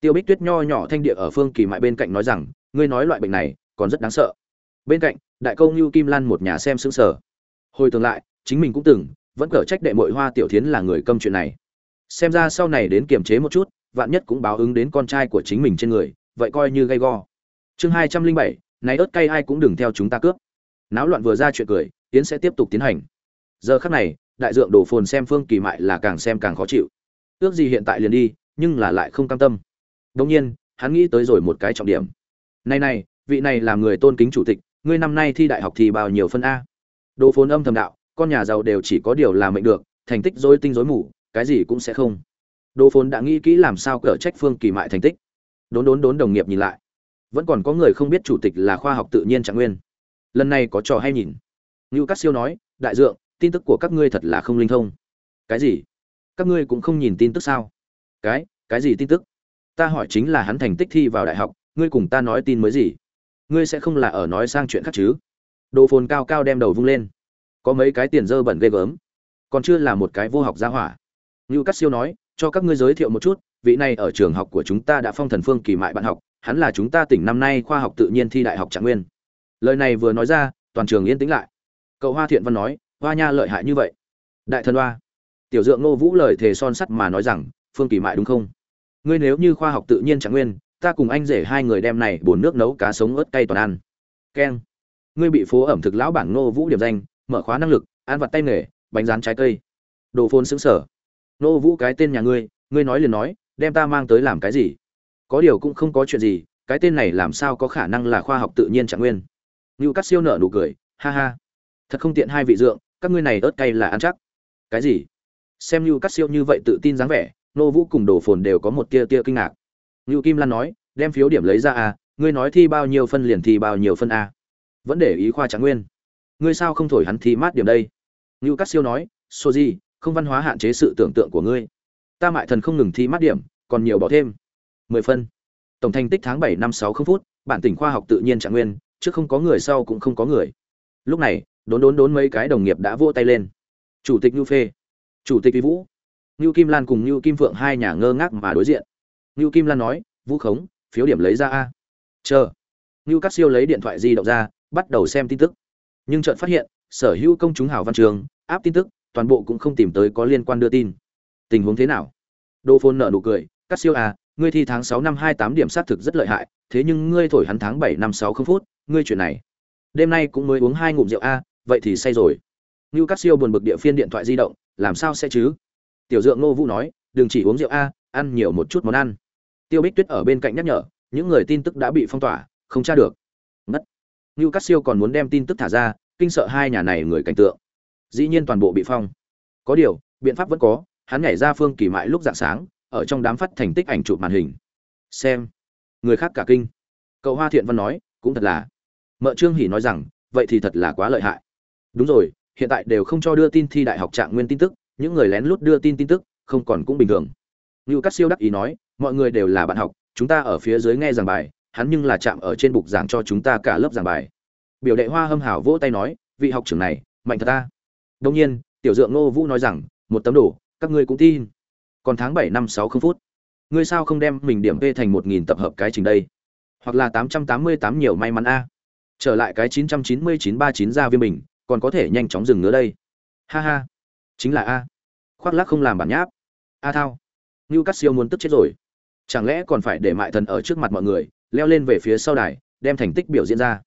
Tiêu bích tuyết nho nhỏ thanh địa ở phương kỳ mại bên cạnh nói rằng, ngươi nói loại bệnh này, còn rất đáng sợ. Bên cạnh, đại công ngưu kim lan một nhà xem xứng sở hồi tương lại, chính mình cũng từng vẫn cở trách đệ mội hoa tiểu thiến là người câm chuyện này. Xem ra sau này đến kiềm chế một chút, vạn nhất cũng báo ứng đến con trai của chính mình trên người, vậy coi như gay go. Chương hai trăm linh bảy, này ớt cay ai cũng đừng theo chúng ta cướp. Náo loạn vừa ra chuyện cười tiến sẽ tiếp tục tiến hành. Giờ khắc này, đại dượng đổ phồn xem phương kỳ mại là càng xem càng khó chịu. Ước gì hiện tại liền đi, nhưng là lại không cam tâm. Đông nhiên, hắn nghĩ tới rồi một cái trọng điểm. Này này, vị này là người tôn kính chủ tịch, ngươi năm nay thi đại học thì bao nhiêu phân a? Đồ phồn âm thầm đạo con nhà giàu đều chỉ có điều làm mệnh được, thành tích dối tinh dối mù, cái gì cũng sẽ không. Đỗ phồn đã nghĩ kỹ làm sao cở trách phương kỳ mại thành tích. Đốn đốn đốn đồng nghiệp nhìn lại. Vẫn còn có người không biết chủ tịch là khoa học tự nhiên trạng nguyên. Lần này có trò hay nhìn. Ngưu cát siêu nói, đại dượng, tin tức của các ngươi thật là không linh thông. Cái gì? Các ngươi cũng không nhìn tin tức sao? Cái cái gì tin tức? Ta hỏi chính là hắn thành tích thi vào đại học, ngươi cùng ta nói tin mới gì? Ngươi sẽ không là ở nói sang chuyện khác chứ? Đồ phồn cao cao đem đầu vung lên có mấy cái tiền dơ bẩn ghê gớm, còn chưa là một cái vô học gia hỏa. Ngưu cát siêu nói, cho các ngươi giới thiệu một chút, vị này ở trường học của chúng ta đã phong thần phương kỳ mại bạn học, hắn là chúng ta tỉnh năm nay khoa học tự nhiên thi đại học trạng nguyên. Lời này vừa nói ra, toàn trường yên tĩnh lại. Cậu hoa thiện văn nói, hoa nha lợi hại như vậy. Đại thần hoa, tiểu dượng ngô vũ lời thề son sắt mà nói rằng, phương kỳ mại đúng không? Ngươi nếu như khoa học tự nhiên trạng nguyên, ta cùng anh rể hai người đem này bồn nước nấu cá sống ớt cay toàn ăn. Keng, ngươi bị phố ẩm thực lão bảng ngô vũ điểm danh mở khóa năng lực, ăn vặt tay nghề, bánh rán trái cây. Đồ phôn xứng sở. Nô vũ cái tên nhà ngươi ngươi nói liền nói, đem ta mang tới làm cái gì? Có điều cũng không có chuyện gì, cái tên này làm sao có khả năng là khoa học tự nhiên trạng nguyên? Ngưu cắt siêu nở nụ cười, ha ha. Thật không tiện hai vị dượng, các ngươi này ớt cay là ăn chắc. Cái gì? Xem ngưu cắt siêu như vậy tự tin dáng vẻ, nô vũ cùng đồ phồn đều có một tia tia kinh ngạc. Ngưu kim lan nói, đem phiếu điểm lấy ra à ngươi nói thi bao nhiêu phân liền thi bao nhiêu phân à? vẫn để ý khoa trạng nguyên ngươi sao không thổi hắn thi mát điểm đây? Ngưu cắt siêu nói số gì không văn hóa hạn chế sự tưởng tượng của ngươi. Ta mại thần không ngừng thi mát điểm, còn nhiều bỏ thêm. Mười phân. Tổng thành tích tháng bảy năm sáu không phút, bản tỉnh khoa học tự nhiên trạng nguyên trước không có người sau cũng không có người. Lúc này, đốn đốn đốn mấy cái đồng nghiệp đã vỗ tay lên. Chủ tịch nhu phê. Chủ tịch vi vũ. Nhu kim lan cùng nhu kim phượng hai nhà ngơ ngác mà đối diện. Nhu kim lan nói, vũ khống, phiếu điểm lấy ra a. Chờ. Nhu cắt siêu lấy điện thoại di động ra, bắt đầu xem tin tức nhưng chợt phát hiện sở hữu công chúng hào văn trường áp tin tức toàn bộ cũng không tìm tới có liên quan đưa tin tình huống thế nào đô phôn nợ nụ cười cắt siêu à ngươi thi tháng sáu năm hai tám điểm sát thực rất lợi hại thế nhưng ngươi thổi hắn tháng bảy năm sáu không phút ngươi chuyện này đêm nay cũng mới uống hai ngụm rượu a vậy thì say rồi như Cát Siêu buồn bực địa phiên điện thoại di động, làm sao sẽ chứ? Tiểu Dượng Ngô Vũ nói, đừng chỉ uống rượu a, ăn nhiều một chút món ăn. Tiêu Bích Tuyết ở bên cạnh nhắc nhở, những người tin tức đã bị phong tỏa, không tra được. Ngất. Nưu Cát Siêu còn muốn đem tin tức thả ra, kinh sợ hai nhà này người cảnh tượng. Dĩ nhiên toàn bộ bị phong. Có điều, biện pháp vẫn có, hắn nhảy ra phương kỳ mại lúc dạng sáng, ở trong đám phát thành tích ảnh chụp màn hình. Xem. Người khác cả kinh. Cậu Hoa Thiện Văn nói, cũng thật là. Mợ Trương Hỉ nói rằng, vậy thì thật là quá lợi hại. Đúng rồi, hiện tại đều không cho đưa tin thi đại học trạng nguyên tin tức những người lén lút đưa tin tin tức không còn cũng bình thường như Cát siêu đắc ý nói mọi người đều là bạn học chúng ta ở phía dưới nghe giảng bài hắn nhưng là chạm ở trên bục giảng cho chúng ta cả lớp giảng bài. Biểu đệ hoa hâm hảo vỗ tay nói, vị học trưởng này, mạnh thật ta. Đông nhiên, tiểu dượng ngô vũ nói rằng, một tấm đồ, các ngươi cũng tin. Còn tháng bảy năm sáu không phút, ngươi sao không đem mình điểm p thành một nghìn tập hợp cái trình đây? Hoặc là tám trăm tám mươi tám nhiều may mắn a. Trở lại cái chín trăm chín mươi chín ba chín ra viên mình còn có thể nhanh chóng dừng nữa đây. Ha ha. Chính là a. Khoác lác không làm bản nháp. A thao. Ngưu cắt siêu muốn tức chết rồi. Chẳng lẽ còn phải để mại thần ở trước mặt mọi người leo lên về phía sau đài, đem thành tích biểu diễn ra.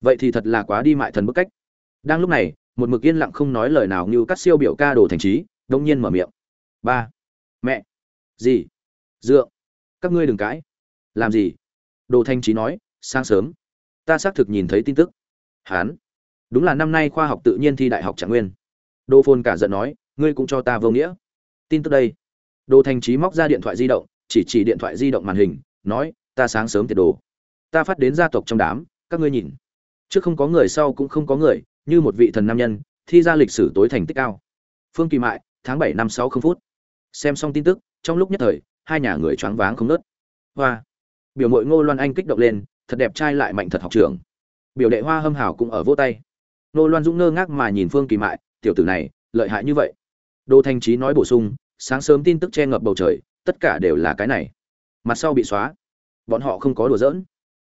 Vậy thì thật là quá đi mại thần bức cách. Đang lúc này, một mực yên lặng không nói lời nào như cắt siêu biểu ca đồ thành trí, đông nhiên mở miệng. Ba. Mẹ. Gì dựa các ngươi đừng cãi. Làm gì? Đồ thành trí nói, sáng sớm. Ta xác thực nhìn thấy tin tức. Hán. Đúng là năm nay khoa học tự nhiên thi đại học trạng nguyên. Đồ phôn cả giận nói, ngươi cũng cho ta vô nghĩa. Tin tức đây. Đồ thành trí móc ra điện thoại di động, chỉ chỉ điện thoại di động màn hình, nói ta sáng sớm tiệt đồ. Ta phát đến gia tộc trong đám, các ngươi nhìn. Trước không có người, sau cũng không có người, như một vị thần nam nhân, thi ra lịch sử tối thành tích cao. Phương kỳ mại, tháng bảy năm sáu không phút. Xem xong tin tức, trong lúc nhất thời, hai nhà người choáng váng không nớt hoa. Biểu mội ngô loan anh kích động lên, thật đẹp trai lại mạnh thật học trường biểu đệ hoa hâm hảo cũng ở vô tay. Ngô loan dũng ngơ ngác mà nhìn phương kỳ mại, tiểu tử này, lợi hại như vậy. Đô thanh trí nói bổ sung, sáng sớm tin tức che ngập bầu trời, tất cả đều là cái này. Mặt sau bị xóa bọn họ không có đùa giỡn.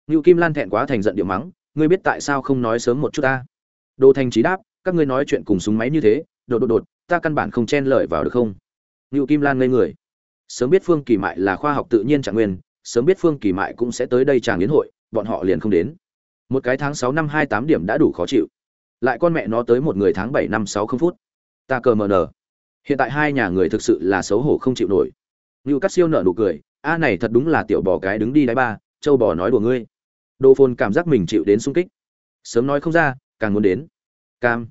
Ngưu kim lan thẹn quá thành giận điệu mắng, ngươi biết tại sao không nói sớm một chút ta? Đồ thanh trí đáp, các ngươi nói chuyện cùng súng máy như thế, đột đột đột, ta căn bản không chen lợi vào được không? Ngưu kim lan ngây người. Sớm biết phương kỳ mại là khoa học tự nhiên trạng nguyên, sớm biết phương kỳ mại cũng sẽ tới đây tràng yến hội, bọn họ liền không đến. Một cái tháng sáu năm hai tám điểm đã đủ khó chịu. Lại con mẹ nó tới một người tháng bảy năm sáu không phút. Ta cờ mờ nờ. Hiện tại hai nhà người thực sự là xấu hổ không chịu nổi. Ngưu cắt siêu nợ nụ cười a này thật đúng là tiểu bò cái đứng đi đáy ba, châu bò nói đùa ngươi. Đồ phồn cảm giác mình chịu đến sung kích. Sớm nói không ra, càng muốn đến. Cam.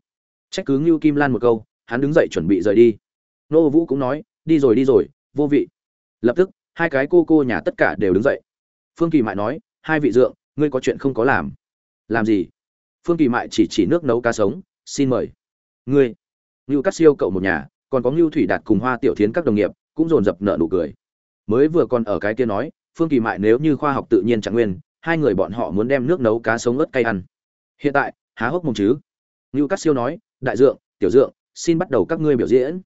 Trách cứ ngưu kim lan một câu, hắn đứng dậy chuẩn bị rời đi. Nô vũ cũng nói, đi rồi đi rồi, vô vị. Lập tức, hai cái cô cô nhà tất cả đều đứng dậy. Phương kỳ mại nói, hai vị dượng, ngươi có chuyện không có làm. Làm gì? Phương kỳ mại chỉ chỉ nước nấu cá sống, xin mời. Ngươi. Ngưu cắt siêu cậu một nhà, còn có ngưu thủy đạt cùng hoa tiểu thiến các đồng nghiệp, cũng dồn dập nợ nụ cười mới vừa còn ở cái kia nói, phương kỳ mại nếu như khoa học tự nhiên chẳng nguyên, hai người bọn họ muốn đem nước nấu cá sống ớt cay ăn. Hiện tại, há hốc mồm chứ? Ngưu cắt siêu nói, đại dượng, tiểu dượng, xin bắt đầu các ngươi biểu diễn.